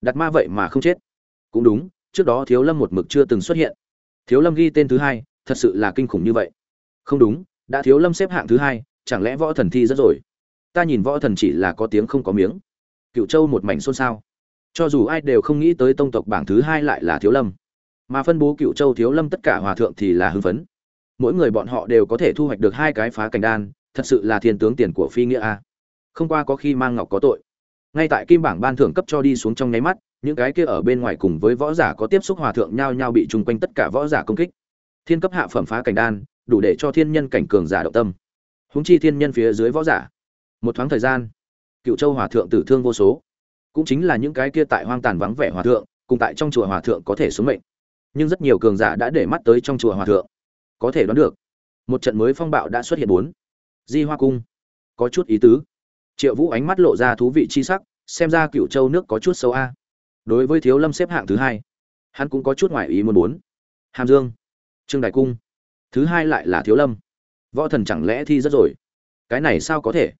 Đặt ma vậy mà không chết. Cũng đúng, trước đó thiếu lâm một mực chưa từng xuất hiện. Thiếu lâm ghi tên thứ hai, thật sự là kinh khủng như vậy. Không đúng đã thiếu lâm xếp hạng thứ hai, chẳng lẽ võ thần thi rất rồi? Ta nhìn võ thần chỉ là có tiếng không có miếng. Cựu châu một mảnh xôn xao. Cho dù ai đều không nghĩ tới tông tộc bảng thứ hai lại là thiếu lâm. Mà phân bố cựu châu thiếu lâm tất cả hòa thượng thì là hưng phấn. Mỗi người bọn họ đều có thể thu hoạch được hai cái phá cảnh đan, thật sự là thiên tướng tiền của phi nghĩa a. Không qua có khi mang ngọc có tội. Ngay tại kim bảng ban thưởng cấp cho đi xuống trong nháy mắt, những cái kia ở bên ngoài cùng với võ giả có tiếp xúc hòa thượng nhau nhau bị chung quanh tất cả võ giả công kích. Thiên cấp hạ phẩm phá cảnh đan đủ để cho thiên nhân cảnh cường giả động tâm. Húng chi thiên nhân phía dưới võ giả. Một thoáng thời gian, cựu châu hòa thượng tử thương vô số. Cũng chính là những cái kia tại hoang tàn vắng vẻ hòa thượng, cùng tại trong chùa hòa thượng có thể xuống mệnh. Nhưng rất nhiều cường giả đã để mắt tới trong chùa hòa thượng. Có thể đoán được, một trận mới phong bạo đã xuất hiện bốn. Di hoa cung. Có chút ý tứ. Triệu vũ ánh mắt lộ ra thú vị chi sắc, xem ra cựu châu nước có chút sâu a. Đối với thiếu lâm xếp hạng thứ hai, hắn cũng có chút ngoại ý muốn bốn. Hàm dương. Trương đại cung thứ hai lại là thiếu lâm. Võ thần chẳng lẽ thi rất rồi? Cái này sao có thể?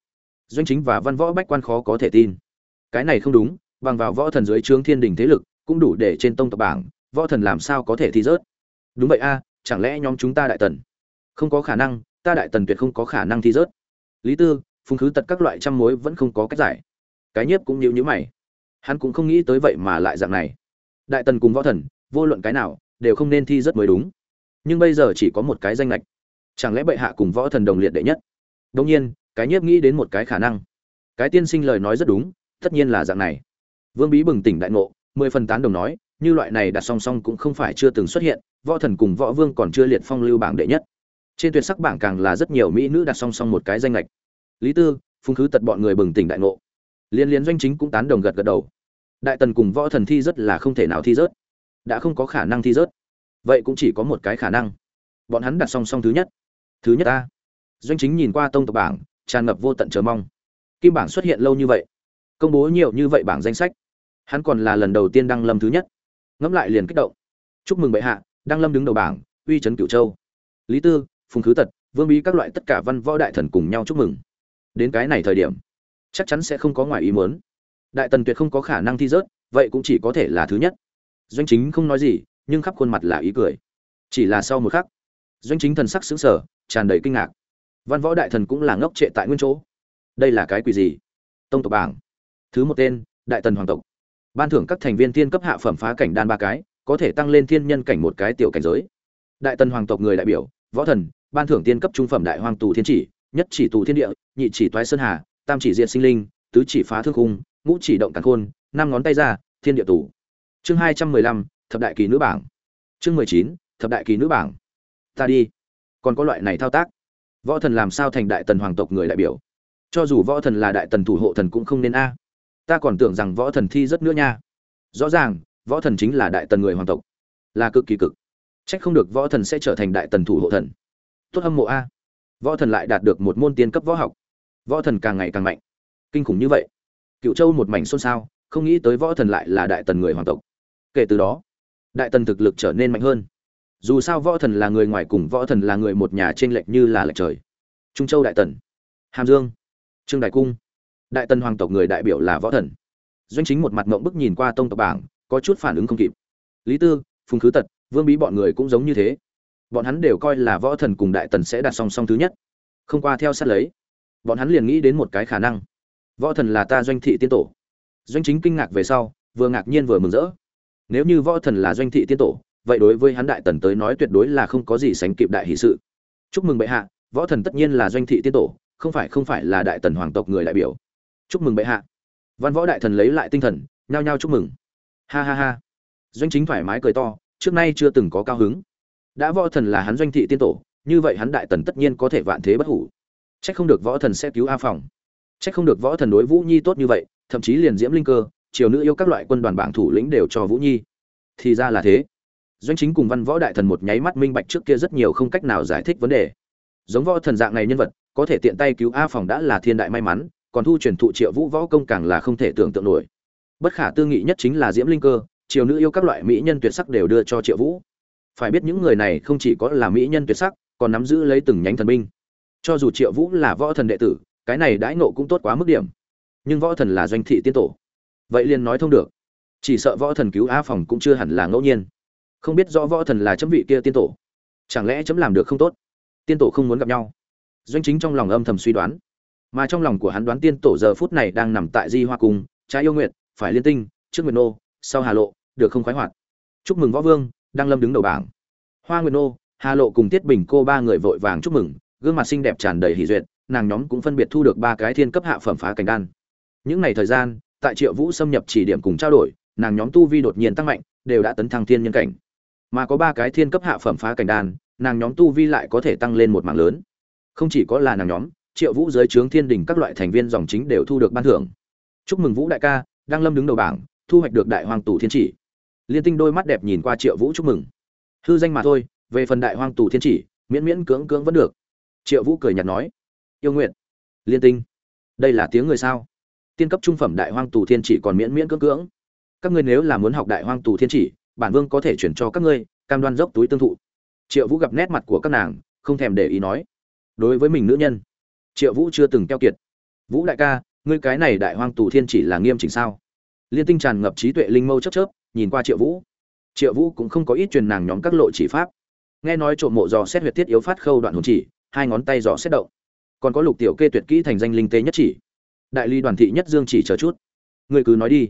Doanh chính và văn võ bách quan khó có thể tin. Cái này không đúng, bằng vào võ thần dưới trướng thiên đình thế lực, cũng đủ để trên tông tộc bảng, võ thần làm sao có thể thi rớt? Đúng vậy a, chẳng lẽ nhóm chúng ta đại tần? Không có khả năng, ta đại tần tuyệt không có khả năng thi rớt. Lý tư phùng khứ tật các loại trăm mối vẫn không có cách giải. Cái nhiếp cũng nhíu nhíu mày. Hắn cũng không nghĩ tới vậy mà lại dạng này. Đại tần cùng võ thần, vô luận cái nào, đều không nên thi rất mới đúng nhưng bây giờ chỉ có một cái danh lệch. Chẳng lẽ bệ hạ cùng võ thần đồng liệt đệ nhất? Đông nhiên, cái nhiếp nghĩ đến một cái khả năng. Cái tiên sinh lời nói rất đúng, tất nhiên là dạng này. Vương bí bừng tỉnh đại ngộ, mười phần tán đồng nói, như loại này đặt song song cũng không phải chưa từng xuất hiện, võ thần cùng võ vương còn chưa liệt phong lưu bảng đệ nhất. Trên tuyệt sắc bảng càng là rất nhiều mỹ nữ đặt song song một cái danh lệch. Lý tư, phung khứ tật bọn người bừng tỉnh đại ngộ. Liên liên doanh chính cũng tán đồng gật gật đầu. Đại tần cùng võ thần thi rất là không thể nào thi rớt. Đã không có khả năng thi rớt vậy cũng chỉ có một cái khả năng. Bọn hắn đặt song song thứ nhất. Thứ nhất a. Doanh chính nhìn qua tông tộc bảng, tràn ngập vô tận chờ mong. Kim bảng xuất hiện lâu như vậy, công bố nhiều như vậy bảng danh sách, hắn còn là lần đầu tiên đăng lâm thứ nhất. Ngẫm lại liền kích động. Chúc mừng bệ hạ, đăng lâm đứng đầu bảng, uy trấn cửu châu. Lý tư, phùng khứ tật, vương bí các loại tất cả văn võ đại thần cùng nhau chúc mừng. Đến cái này thời điểm, chắc chắn sẽ không có ngoài ý muốn. Đại tần tuyệt không có khả năng thi rớt, vậy cũng chỉ có thể là thứ nhất. Doanh chính không nói gì nhưng khắp khuôn mặt là ý cười. Chỉ là sau một khắc, doanh chính thần sắc xứng sở tràn đầy kinh ngạc. Văn võ đại thần cũng là ngốc trệ tại nguyên chỗ. Đây là cái quỷ gì? Tông tộc bảng. Thứ một tên, đại tần hoàng tộc. Ban thưởng các thành viên tiên cấp hạ phẩm phá cảnh đan ba cái, có thể tăng lên thiên nhân cảnh một cái tiểu cảnh giới. Đại tần hoàng tộc người đại biểu, võ thần, ban thưởng tiên cấp trung phẩm đại hoàng tù thiên chỉ, nhất chỉ tù thiên địa, nhị chỉ toái sơn hà, tam chỉ diện sinh linh, tứ chỉ phá thương khung, ngũ chỉ động càn khôn, năm ngón tay ra, thiên địa tù. Chương hai trăm mười lăm thập đại kỳ nữ bảng. Chương mười chín, thập đại kỳ nữ bảng. Ta đi. Còn có loại này thao tác. Võ thần làm sao thành đại tần hoàng tộc người đại biểu? Cho dù võ thần là đại tần thủ hộ thần cũng không nên a. Ta còn tưởng rằng võ thần thi rất nữa nha. Rõ ràng, võ thần chính là đại tần người hoàng tộc. Là cực kỳ cực. Trách không được võ thần sẽ trở thành đại tần thủ hộ thần. Tốt hâm mộ a. Võ thần lại đạt được một môn tiên cấp võ học. Võ thần càng ngày càng mạnh. Kinh khủng như vậy. Cựu châu một mảnh xôn xao, không nghĩ tới võ thần lại là đại tần người hoàng tộc. Kể từ đó đại tần thực lực trở nên mạnh hơn. Dù sao võ thần là người ngoài cùng võ thần là người một nhà trên lệch như là lệch trời. Trung châu đại tần, hàm dương, trương đại cung. Đại tần hoàng tộc người đại biểu là võ thần. Doanh chính một mặt mộng bức nhìn qua tông tộc bảng, có chút phản ứng không kịp. Lý tư, phùng khứ tật, vương bí bọn người cũng giống như thế. Bọn hắn đều coi là võ thần cùng đại tần sẽ đạt song song thứ nhất. Không qua theo sát lấy, bọn hắn liền nghĩ đến một cái khả năng. Võ thần là ta doanh thị tiên tổ. Doanh chính kinh ngạc về sau, vừa ngạc nhiên vừa mừng rỡ nếu như võ thần là doanh thị tiên tổ, vậy đối với hắn đại tần tới nói tuyệt đối là không có gì sánh kịp đại hỷ sự. Chúc mừng bệ hạ, võ thần tất nhiên là doanh thị tiên tổ, không phải không phải là đại tần hoàng tộc người đại biểu. Chúc mừng bệ hạ. Văn võ đại thần lấy lại tinh thần, nhao nhao chúc mừng. Ha ha ha. Doanh chính thoải mái cười to, trước nay chưa từng có cao hứng. Đã võ thần là hắn doanh thị tiên tổ, như vậy hắn đại tần tất nhiên có thể vạn thế bất hủ. Trách không được võ thần sẽ cứu a phòng. Trách không được võ thần đối vũ nhi tốt như vậy, thậm chí liền diễm linh cơ triều nữ yêu các loại quân đoàn bảng thủ lĩnh đều cho vũ nhi. Thì ra là thế. Doanh chính cùng văn võ đại thần một nháy mắt minh bạch trước kia rất nhiều không cách nào giải thích vấn đề. Giống võ thần dạng này nhân vật, có thể tiện tay cứu a phòng đã là thiên đại may mắn, còn thu truyền thụ triệu vũ võ công càng là không thể tưởng tượng nổi. Bất khả tư nghị nhất chính là diễm linh cơ, triều nữ yêu các loại mỹ nhân tuyệt sắc đều đưa cho triệu vũ. Phải biết những người này không chỉ có là mỹ nhân tuyệt sắc, còn nắm giữ lấy từng nhánh thần binh. Cho dù triệu vũ là võ thần đệ tử, cái này đãi nộ cũng tốt quá mức điểm. Nhưng võ thần là doanh thị tiên tổ vậy liền nói thông được. Chỉ sợ võ thần cứu a phòng cũng chưa hẳn là ngẫu nhiên. Không biết rõ võ thần là chấm vị kia tiên tổ. Chẳng lẽ chấm làm được không tốt? Tiên tổ không muốn gặp nhau. Doanh chính trong lòng âm thầm suy đoán. Mà trong lòng của hắn đoán tiên tổ giờ phút này đang nằm tại di hoa cung, trái yêu nguyện phải liên tinh, trước nguyệt nô, sau hà lộ, được không khoái hoạt. Chúc mừng võ vương, đang lâm đứng đầu bảng. Hoa nguyệt nô, hà lộ cùng tiết bình cô ba người vội vàng chúc mừng, gương mặt xinh đẹp tràn đầy hỷ duyệt, nàng nhóm cũng phân biệt thu được ba cái thiên cấp hạ phẩm phá cảnh đan. Những ngày thời gian tại triệu vũ xâm nhập chỉ điểm cùng trao đổi, nàng nhóm tu vi đột nhiên tăng mạnh, đều đã tấn thăng thiên nhân cảnh. Mà có ba cái thiên cấp hạ phẩm phá cảnh đan, nàng nhóm tu vi lại có thể tăng lên một mạng lớn. Không chỉ có là nàng nhóm, triệu vũ dưới trướng thiên đình các loại thành viên dòng chính đều thu được ban thưởng. Chúc mừng vũ đại ca đang lâm đứng đầu bảng, thu hoạch được đại hoàng tù thiên chỉ. Liên tinh đôi mắt đẹp nhìn qua triệu vũ chúc mừng. Hư danh mà thôi, về phần đại hoàng tù thiên chỉ, miễn miễn cưỡng cưỡng vẫn được. Triệu vũ cười nhạt nói, yêu nguyện liên tinh, đây là tiếng người sao? Tiên cấp trung phẩm đại hoang tù thiên chỉ còn miễn miễn cưỡng cưỡng. Các ngươi nếu là muốn học đại hoang tù thiên chỉ, bản vương có thể chuyển cho các ngươi, cam đoan dốc túi tương thụ. Triệu vũ gặp nét mặt của các nàng, không thèm để ý nói. Đối với mình nữ nhân, triệu vũ chưa từng keo kiệt. Vũ đại ca, ngươi cái này đại hoang tù thiên chỉ là nghiêm chỉnh sao? Liên tinh tràn ngập trí tuệ linh mâu chấp chớp, nhìn qua triệu vũ. Triệu vũ cũng không có ít truyền nàng nhóm các lộ chỉ pháp. Nghe nói trộm mộ dò xét huyệt thiết yếu phát khâu đoạn hồn chỉ, hai ngón tay dò xét động. Còn có lục tiểu kê tuyệt kỹ thành danh linh tế nhất chỉ đại ly đoàn thị nhất dương chỉ chờ chút. Ngươi cứ nói đi.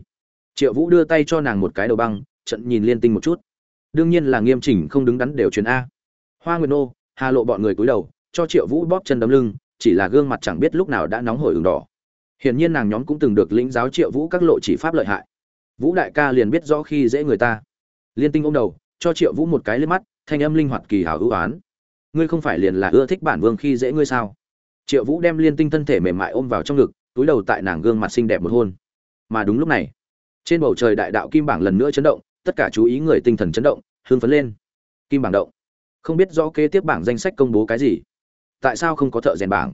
Triệu vũ đưa tay cho nàng một cái đầu băng, trận nhìn liên tinh một chút. Đương nhiên là nghiêm chỉnh không đứng đắn đều truyền a. Hoa nguyệt nô, hà lộ bọn người cúi đầu, cho triệu vũ bóp chân đấm lưng, chỉ là gương mặt chẳng biết lúc nào đã nóng hổi ửng đỏ. Hiển nhiên nàng nhóm cũng từng được lĩnh giáo triệu vũ các lộ chỉ pháp lợi hại. Vũ đại ca liền biết rõ khi dễ người ta. Liên tinh ôm đầu, cho triệu vũ một cái lên mắt, thanh âm linh hoạt kỳ hảo ưu oán ngươi không phải liền là ưa thích bản vương khi dễ ngươi sao? Triệu vũ đem liên tinh thân thể mềm mại ôm vào trong ngực túi đầu tại nàng gương mặt xinh đẹp một hôn. Mà đúng lúc này, trên bầu trời đại đạo kim bảng lần nữa chấn động, tất cả chú ý người tinh thần chấn động hương phấn lên. Kim bảng động. Không biết rõ kế tiếp bảng danh sách công bố cái gì. Tại sao không có thợ rèn bảng?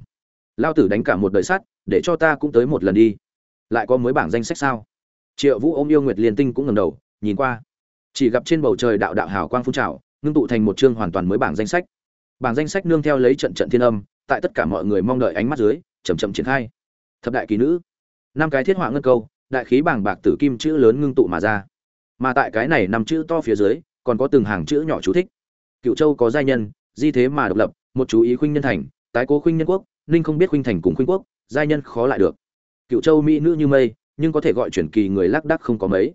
Lao tử đánh cả một đời sắt, để cho ta cũng tới một lần đi. Lại có mới bảng danh sách sao? Triệu vũ ôm yêu nguyệt liên tinh cũng ngầm đầu, nhìn qua. Chỉ gặp trên bầu trời đạo đạo hào quang phun trào, ngưng tụ thành một chương hoàn toàn mới bảng danh sách. Bảng danh sách nương theo lấy trận trận thiên âm, tại tất cả mọi người mong đợi ánh mắt dưới chầm chậm triển khai thập đại kỳ nữ. Năm cái thiết họa ngân câu, đại khí bảng bạc tử kim chữ lớn ngưng tụ mà ra. Mà tại cái này năm chữ to phía dưới, còn có từng hàng chữ nhỏ chú thích. Cựu châu có giai nhân, di thế mà độc lập, một chú ý khuynh nhân thành, tái cố khuynh nhân quốc, ninh không biết khuynh thành cùng khuynh quốc, giai nhân khó lại được. Cựu châu mỹ nữ như mây, nhưng có thể gọi chuyển kỳ người lác đắc không có mấy.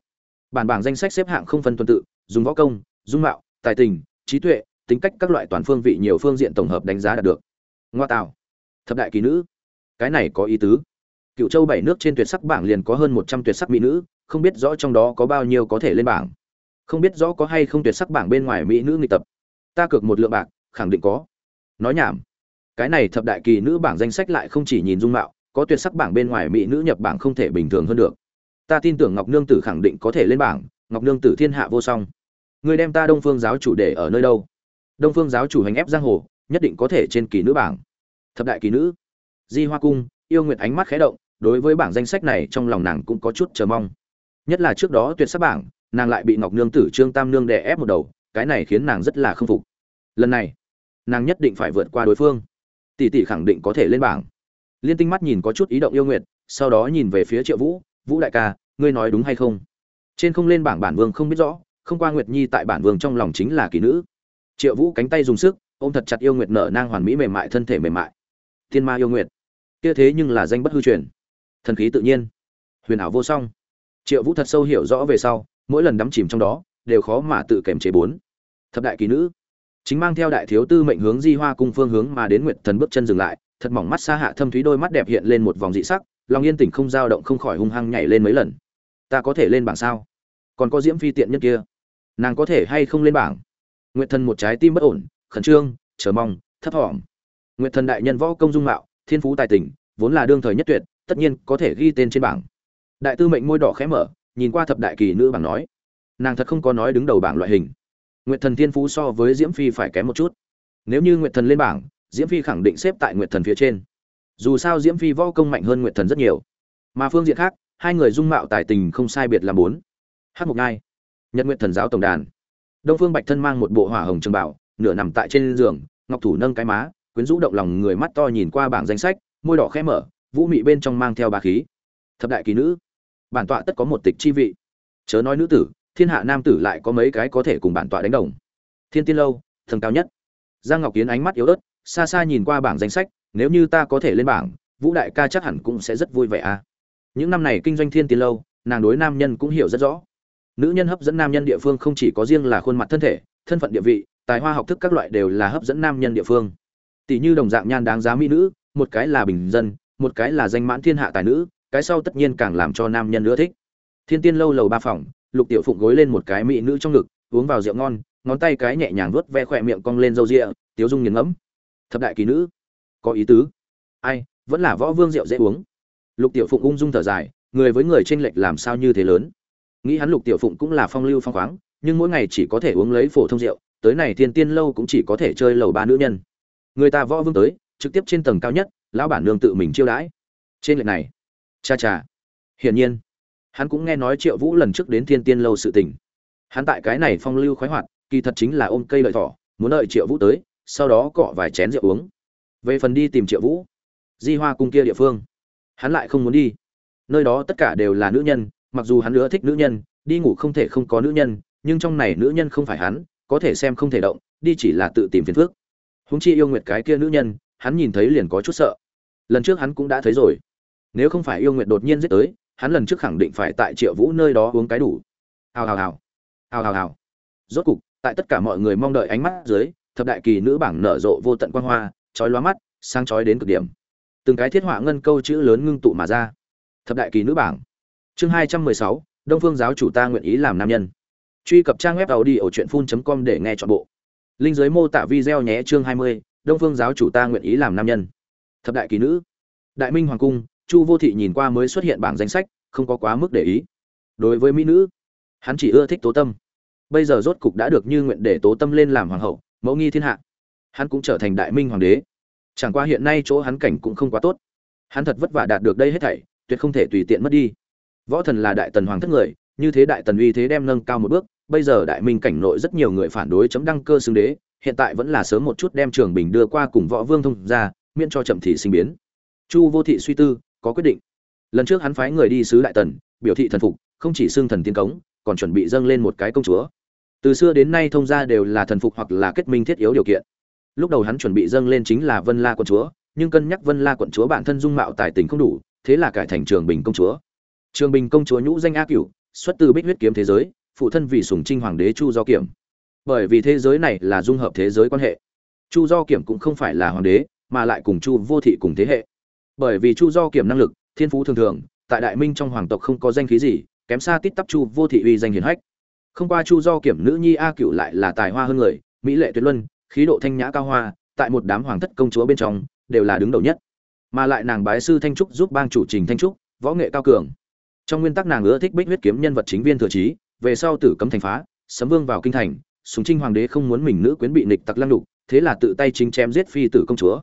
Bản bảng danh sách xếp hạng không phân tuần tự, dùng võ công, dung mạo, tài tình, trí tuệ, tính cách các loại toàn phương vị nhiều phương diện tổng hợp đánh giá đạt được. Ngoa tạo. Thập đại kỳ nữ. Cái này có ý tứ cựu châu bảy nước trên tuyệt sắc bảng liền có hơn một trăm tuyệt sắc mỹ nữ, không biết rõ trong đó có bao nhiêu có thể lên bảng. Không biết rõ có hay không tuyệt sắc bảng bên ngoài mỹ nữ nghịch tập. Ta cược một lượng bạc, khẳng định có. Nói nhảm. Cái này thập đại kỳ nữ bảng danh sách lại không chỉ nhìn dung mạo, có tuyệt sắc bảng bên ngoài mỹ nữ nhập bảng không thể bình thường hơn được. Ta tin tưởng ngọc nương tử khẳng định có thể lên bảng, ngọc nương tử thiên hạ vô song. Người đem ta đông phương giáo chủ để ở nơi đâu? Đông phương giáo chủ hành ép giang hồ, nhất định có thể trên kỳ nữ bảng. Thập đại kỳ nữ. Di hoa cung, yêu nguyệt ánh mắt khẽ động đối với bảng danh sách này trong lòng nàng cũng có chút chờ mong. Nhất là trước đó tuyệt sắc bảng, nàng lại bị ngọc nương tử trương tam nương đè ép một đầu, cái này khiến nàng rất là k phục. Lần này, nàng nhất định phải vượt qua đối phương. Tỷ tỷ khẳng định có thể lên bảng. Liên tinh mắt nhìn có chút ý động yêu nguyệt, sau đó nhìn về phía triệu vũ vũ đại ca, ngươi nói đúng hay không? Trên không lên bảng bản vương không biết rõ, không qua nguyệt nhi tại bản vương trong lòng chính là kỳ nữ. Triệu vũ cánh tay dùng sức, ôm thật chặt yêu nguyệt nở nang hoàn mỹ mềm mại, thân thể mềm mại. Thiên ma yêu nguyệt, kia thế nhưng là danh bất hư truyền thần khí tự nhiên. Huyền ảo vô song. Triệu vũ thật sâu hiểu rõ về sau, mỗi lần đắm chìm trong đó, đều khó mà tự kiềm chế bốn. Thập đại kỳ nữ. Chính mang theo đại thiếu tư mệnh hướng di hoa cung phương hướng mà đến nguyệt thần bước chân dừng lại, thật mỏng mắt xa hạ thâm thúy đôi mắt đẹp hiện lên một vòng dị sắc, lòng yên tỉnh không dao động không khỏi hung hăng nhảy lên mấy lần. Ta có thể lên bảng sao? Còn có diễm phi tiện nhất kia. Nàng có thể hay không lên bảng? Nguyệt thần một trái tim bất ổn, khẩn trương, chờ mong, thấp thỏm nguyệt thần đại nhân võ công dung mạo, thiên phú tài tình, vốn là đương thời nhất tuyệt tất nhiên có thể ghi tên trên bảng. Đại tư mệnh môi đỏ khẽ mở, nhìn qua thập đại kỳ nữ bảng nói, nàng thật không có nói đứng đầu bảng loại hình. Nguyệt thần thiên phú so với diễm phi phải kém một chút. Nếu như nguyệt thần lên bảng, diễm phi khẳng định xếp tại nguyệt thần phía trên. Dù sao diễm phi võ công mạnh hơn nguyệt thần rất nhiều. Mà phương diện khác, hai người dung mạo tài tình không sai biệt làm bốn. Hát mục ngai, nhật nguyệt thần giáo tổng đàn. Đông phương bạch thân mang một bộ hỏa hồng trường bảo, nửa nằm tại trên giường, ngọc thủ nâng cái má, quyến rũ động lòng người mắt to nhìn qua bảng danh sách, môi đỏ khẽ mở vũ mị bên trong mang theo ba khí. Thập đại kỳ nữ, bản tọa tất có một tịch chi vị. Chớ nói nữ tử, thiên hạ nam tử lại có mấy cái có thể cùng bản tọa đánh đồng. Thiên tiên lâu, thần cao nhất. Giang ngọc kiến ánh mắt yếu ớt, xa xa nhìn qua bảng danh sách, nếu như ta có thể lên bảng, vũ đại ca chắc hẳn cũng sẽ rất vui vẻ à. Những năm này kinh doanh thiên tiên lâu, nàng đối nam nhân cũng hiểu rất rõ. Nữ nhân hấp dẫn nam nhân địa phương không chỉ có riêng là khuôn mặt thân thể, thân phận địa vị, tài hoa học thức các loại đều là hấp dẫn nam nhân địa phương. Tỷ như đồng dạng nhan đáng giá mỹ nữ, một cái là bình dân một cái là danh mãn thiên hạ tài nữ, cái sau tất nhiên càng làm cho nam nhân nữa thích. Thiên tiên lâu lầu ba phòng, lục tiểu phụng gối lên một cái mỹ nữ trong ngực, uống vào rượu ngon, ngón tay cái nhẹ nhàng vuốt ve khỏe miệng cong lên râu rịa, tiếu dung nghiền ngẫm. Thập đại kỳ nữ, có ý tứ. Ai, vẫn là võ vương rượu dễ uống. Lục tiểu phụng ung dung thở dài, người với người tranh lệch làm sao như thế lớn. Nghĩ hắn lục tiểu phụng cũng là phong lưu phong khoáng, nhưng mỗi ngày chỉ có thể uống lấy phổ thông rượu, tới này thiên tiên lâu cũng chỉ có thể chơi lầu ba nữ nhân. Người ta võ vương tới, trực tiếp trên tầng cao nhất lão bản nương tự mình chiêu đãi. Trên lệch này, cha cha, hiển nhiên, hắn cũng nghe nói triệu vũ lần trước đến thiên tiên lâu sự tình. Hắn tại cái này phong lưu khoái hoạt, kỳ thật chính là ôm cây lợi thỏ, muốn đợi triệu vũ tới, sau đó cọ vài chén rượu uống. Về phần đi tìm triệu vũ, di hoa cung kia địa phương, hắn lại không muốn đi. Nơi đó tất cả đều là nữ nhân, mặc dù hắn nữa thích nữ nhân, đi ngủ không thể không có nữ nhân, nhưng trong này nữ nhân không phải hắn, có thể xem không thể động, đi chỉ là tự tìm phiền phước húng chi yêu nguyệt cái kia nữ nhân, hắn nhìn thấy liền có chút sợ lần trước hắn cũng đã thấy rồi. Nếu không phải yêu nguyệt đột nhiên giết tới, hắn lần trước khẳng định phải tại triệu vũ nơi đó uống cái đủ. Hào hào hào. Hào hào hào. Rốt cục, tại tất cả mọi người mong đợi ánh mắt dưới, thập đại kỳ nữ bảng nở rộ vô tận quan hoa, chói lóa mắt sang chói đến cực điểm. Từng cái thiết họa ngân câu chữ lớn ngưng tụ mà ra. Thập đại kỳ nữ bảng. Chương hai trăm mười sáu, đông phương giáo chủ ta nguyện ý làm nam nhân. Truy cập trang web tàu đi ở truyện phun com để nghe chọn bộ. Linh giới mô tả video nhé, chương hai mươi, đông phương giáo chủ ta nguyện ý làm nam nhân thập đại kỳ nữ. Đại minh hoàng cung, chu vô thị nhìn qua mới xuất hiện bảng danh sách, không có quá mức để ý. Đối với mỹ nữ, hắn chỉ ưa thích tố tâm. Bây giờ rốt cục đã được như nguyện để tố tâm lên làm hoàng hậu, mẫu nghi thiên hạ. Hắn cũng trở thành đại minh hoàng đế. Chẳng qua hiện nay chỗ hắn cảnh cũng không quá tốt. Hắn thật vất vả đạt được đây hết thảy, tuyệt không thể tùy tiện mất đi. Võ thần là đại tần hoàng thất người, như thế đại tần uy thế đem nâng cao một bước, bây giờ đại minh cảnh nội rất nhiều người phản đối chấm đăng cơ xưng đế, hiện tại vẫn là sớm một chút đem trường bình đưa qua cùng võ vương thông ra miễn cho chậm thị sinh biến. Chu vô thị suy tư, có quyết định. Lần trước hắn phái người đi sứ đại tần, biểu thị thần phục, không chỉ xưng thần tiên cống, còn chuẩn bị dâng lên một cái công chúa. Từ xưa đến nay thông gia đều là thần phục hoặc là kết minh thiết yếu điều kiện. Lúc đầu hắn chuẩn bị dâng lên chính là vân la quận chúa, nhưng cân nhắc vân la quận chúa bản thân dung mạo tài tình không đủ, thế là cải thành trường bình công chúa. Trường bình công chúa nhũ danh a cửu, xuất từ bích huyết kiếm thế giới, phụ thân vì sùng trinh hoàng đế chu do kiểm. Bởi vì thế giới này là dung hợp thế giới quan hệ. Chu do kiểm cũng không phải là hoàng đế mà lại cùng chu vô thị cùng thế hệ. Bởi vì chu do kiểm năng lực, thiên phú thường thường, tại đại minh trong hoàng tộc không có danh khí gì, kém xa tít tắp chu vô thị uy danh hiển hách. Không qua chu do kiểm nữ nhi a cựu lại là tài hoa hơn người, mỹ lệ tuyệt luân, khí độ thanh nhã cao hoa, tại một đám hoàng thất công chúa bên trong, đều là đứng đầu nhất. Mà lại nàng bái sư thanh trúc giúp bang chủ trình thanh trúc, võ nghệ cao cường. Trong nguyên tắc nàng ưa thích bích huyết kiếm nhân vật chính viên thừa trí, về sau tử cấm thành phá, sấm vương vào kinh thành, súng trinh hoàng đế không muốn mình nữ quyến bị nịch tặc lăng đục, thế là tự tay chính chém giết phi tử công chúa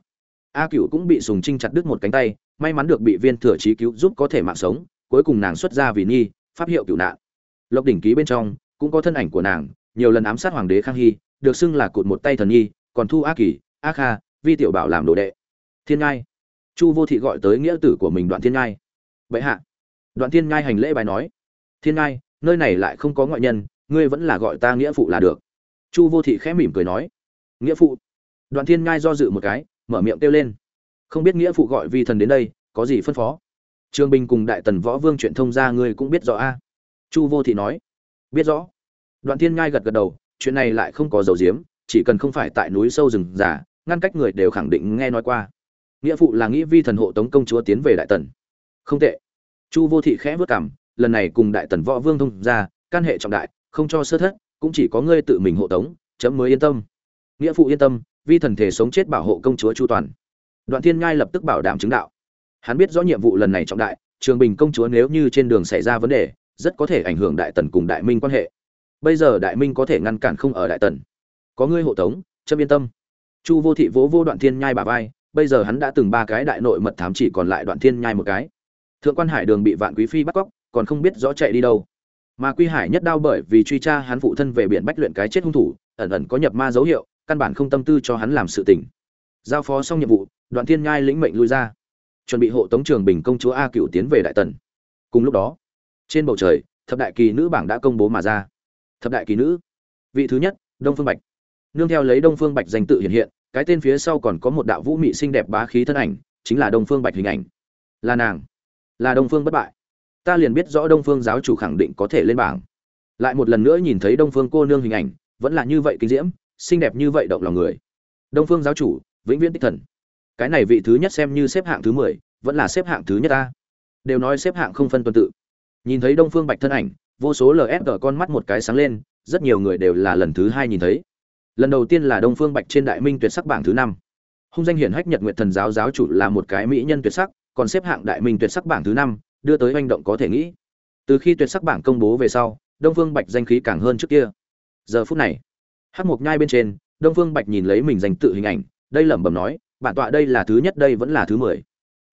a cựu cũng bị sùng trinh chặt đứt một cánh tay, may mắn được bị viên thừa trí cứu giúp có thể mạng sống, cuối cùng nàng xuất ra vì nhi pháp hiệu cựu nạn. Lộc đỉnh ký bên trong, cũng có thân ảnh của nàng, nhiều lần ám sát hoàng đế khang hy, được xưng là cụt một tay thần nhi còn thu a kỳ, a kha, vi tiểu bảo làm đồ đệ. Thiên ngai. Chu vô thị gọi tới nghĩa tử của mình đoạn thiên ngai. Bệ hạ. Đoạn thiên ngai hành lễ bài nói. Thiên ngai, nơi này lại không có ngoại nhân, ngươi vẫn là gọi ta nghĩa phụ là được. Chu vô thị khẽ mỉm cười nói. Nghĩa phụ. Đoạn thiên ngai do dự một cái mở miệng kêu lên. Không biết nghĩa phụ gọi vi thần đến đây, có gì phân phó? Trương bình cùng đại tần võ vương chuyện thông ra ngươi cũng biết rõ a. Chu vô thị nói. Biết rõ. Đoạn thiên ngai gật gật đầu, chuyện này lại không có dầu diếm chỉ cần không phải tại núi sâu rừng già, ngăn cách người đều khẳng định nghe nói qua. Nghĩa phụ là nghĩ vi thần hộ tống công chúa tiến về đại tần. Không tệ. Chu vô thị khẽ vất cảm lần này cùng đại tần võ vương thông ra can hệ trọng đại, không cho sơ thất, cũng chỉ có ngươi tự mình hộ tống, chấm mới yên tâm. Nghĩa phụ yên tâm vi thần thể sống chết bảo hộ công chúa chu toàn. Đoạn thiên ngai lập tức bảo đảm chứng đạo. Hắn biết rõ nhiệm vụ lần này trọng đại, trường bình công chúa nếu như trên đường xảy ra vấn đề, rất có thể ảnh hưởng đại tần cùng đại minh quan hệ. Bây giờ đại minh có thể ngăn cản không ở đại tần. Có ngươi hộ tống, chấm yên tâm. Chu vô thị vỗ vô đoạn thiên nhai bà vai, bây giờ hắn đã từng ba cái đại nội mật thám chỉ còn lại đoạn thiên nhai một cái. Thượng quan hải đường bị vạn quý phi bắt cóc, còn không biết rõ chạy đi đâu. Mà quy hải nhất đau bởi vì truy tra hắn phụ thân về biển bách luyện cái chết hung thủ, ẩn ẩn có nhập ma dấu hiệu căn bản không tâm tư cho hắn làm sự tình. Giao phó xong nhiệm vụ, đoạn thiên nhai lĩnh mệnh lui ra, chuẩn bị hộ tống trường bình công chúa a cựu tiến về đại tần. Cùng lúc đó, trên bầu trời, thập đại kỳ nữ bảng đã công bố mà ra. Thập đại kỳ nữ, vị thứ nhất, đông phương bạch. Nương theo lấy đông phương bạch danh tự hiện hiện, cái tên phía sau còn có một đạo vũ mị xinh đẹp bá khí thân ảnh, chính là đông phương bạch hình ảnh. Là nàng, là đông phương bất bại. Ta liền biết rõ đông phương giáo chủ khẳng định có thể lên bảng. Lại một lần nữa nhìn thấy đông phương cô nương hình ảnh, vẫn là như vậy kinh diễm xinh đẹp như vậy động lòng người. Đông phương giáo chủ, vĩnh viễn tích thần. Cái này vị thứ nhất xem như xếp hạng thứ mười, vẫn là xếp hạng thứ nhất ta. Đều nói xếp hạng không phân tuần tự. Nhìn thấy đông phương bạch thân ảnh, vô số lsg con mắt một cái sáng lên, rất nhiều người đều là lần thứ hai nhìn thấy. Lần đầu tiên là đông phương bạch trên đại minh tuyệt sắc bảng thứ năm. Hung danh hiển hách nhật nguyện thần giáo giáo chủ là một cái mỹ nhân tuyệt sắc, còn xếp hạng đại minh tuyệt sắc bảng thứ năm, đưa tới hành động có thể nghĩ. Từ khi tuyệt sắc bảng công bố về sau, đông phương bạch danh khí càng hơn trước kia. Giờ phút này hát mộc nhai bên trên, đông phương bạch nhìn lấy mình danh tự hình ảnh, đây lẩm bẩm nói, bản tọa đây là thứ nhất, đây vẫn là thứ mười.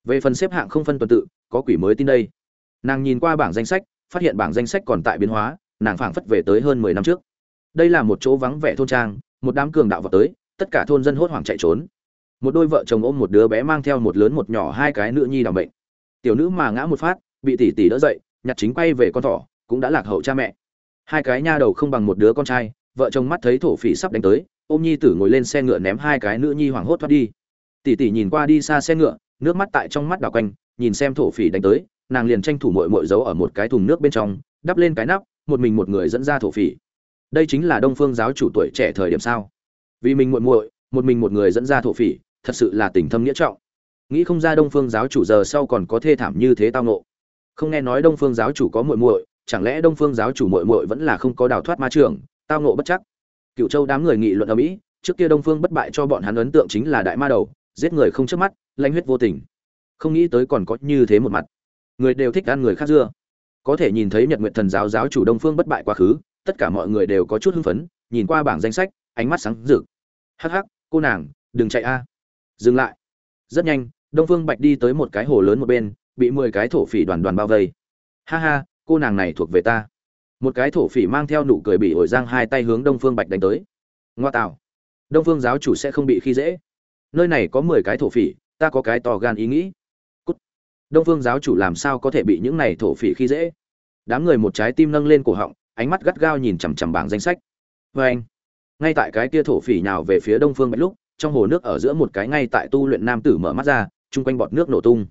Về phần xếp hạng không phân tuần tự, có quỷ mới tin đây. Nàng nhìn qua bảng danh sách, phát hiện bảng danh sách còn tại biến hóa, nàng phảng phất về tới hơn mười năm trước. Đây là một chỗ vắng vẻ thôn trang, một đám cường đạo vào tới, tất cả thôn dân hốt hoảng chạy trốn. Một đôi vợ chồng ôm một đứa bé mang theo một lớn một nhỏ hai cái nữ nhi đ bệnh tiểu nữ mà ngã một phát, bị tỷ tỷ đỡ dậy, nhặt chính quay về con thỏ, cũng đã lạc hậu cha mẹ. Hai cái nha đầu không bằng một đứa con trai vợ chồng mắt thấy thổ phỉ sắp đánh tới, ôm nhi tử ngồi lên xe ngựa ném hai cái nữ nhi hoảng hốt thoát đi. Tỷ tỷ nhìn qua đi xa xe ngựa, nước mắt tại trong mắt đảo quanh, nhìn xem thổ phỉ đánh tới, nàng liền tranh thủ mội mội giấu ở một cái thùng nước bên trong, đắp lên cái nắp, một mình một người dẫn ra thổ phỉ. Đây chính là đông phương giáo chủ tuổi trẻ thời điểm sao? Vì mình muội muội, một mình một người dẫn ra thổ phỉ, thật sự là tình thâm nghĩa trọng. Nghĩ không ra đông phương giáo chủ giờ sau còn có thê thảm như thế tao nộ không nghe nói đông phương giáo chủ có muội muội, chẳng lẽ đông phương giáo chủ muội muội vẫn là không có đào thoát ma trường tao nộ bất chắc. Cựu châu đám người nghị luận ở mỹ, trước kia đông phương bất bại cho bọn hắn ấn tượng chính là đại ma đầu, giết người không chớp mắt lanh huyết vô tình. Không nghĩ tới còn có như thế một mặt. Người đều thích ăn người khác dưa. Có thể nhìn thấy nhật nguyện thần giáo giáo chủ đông phương bất bại quá khứ, tất cả mọi người đều có chút hưng phấn, nhìn qua bảng danh sách, ánh mắt sáng rực. Hắc hắc, cô nàng, đừng chạy a. Dừng lại. Rất nhanh, đông phương bạch đi tới một cái hồ lớn một bên, bị mười cái thổ phỉ đoàn đoàn bao vây. Ha ha, cô nàng này thuộc về ta một cái thổ phỉ mang theo nụ cười bị ổi giang hai tay hướng đông phương bạch đánh tới. Ngoa tạo đông phương giáo chủ sẽ không bị khi dễ. Nơi này có mười cái thổ phỉ, ta có cái to gan ý nghĩ. Cút. đông phương giáo chủ làm sao có thể bị những này thổ phỉ khi dễ? Đám người một trái tim nâng lên cổ họng, ánh mắt gắt gao nhìn chằm chằm bảng danh sách. Vê anh, ngay tại cái kia thổ phỉ nào về phía đông phương bạch lúc, trong hồ nước ở giữa một cái ngay tại tu luyện nam tử mở mắt ra, chung quanh bọt nước nổ tung.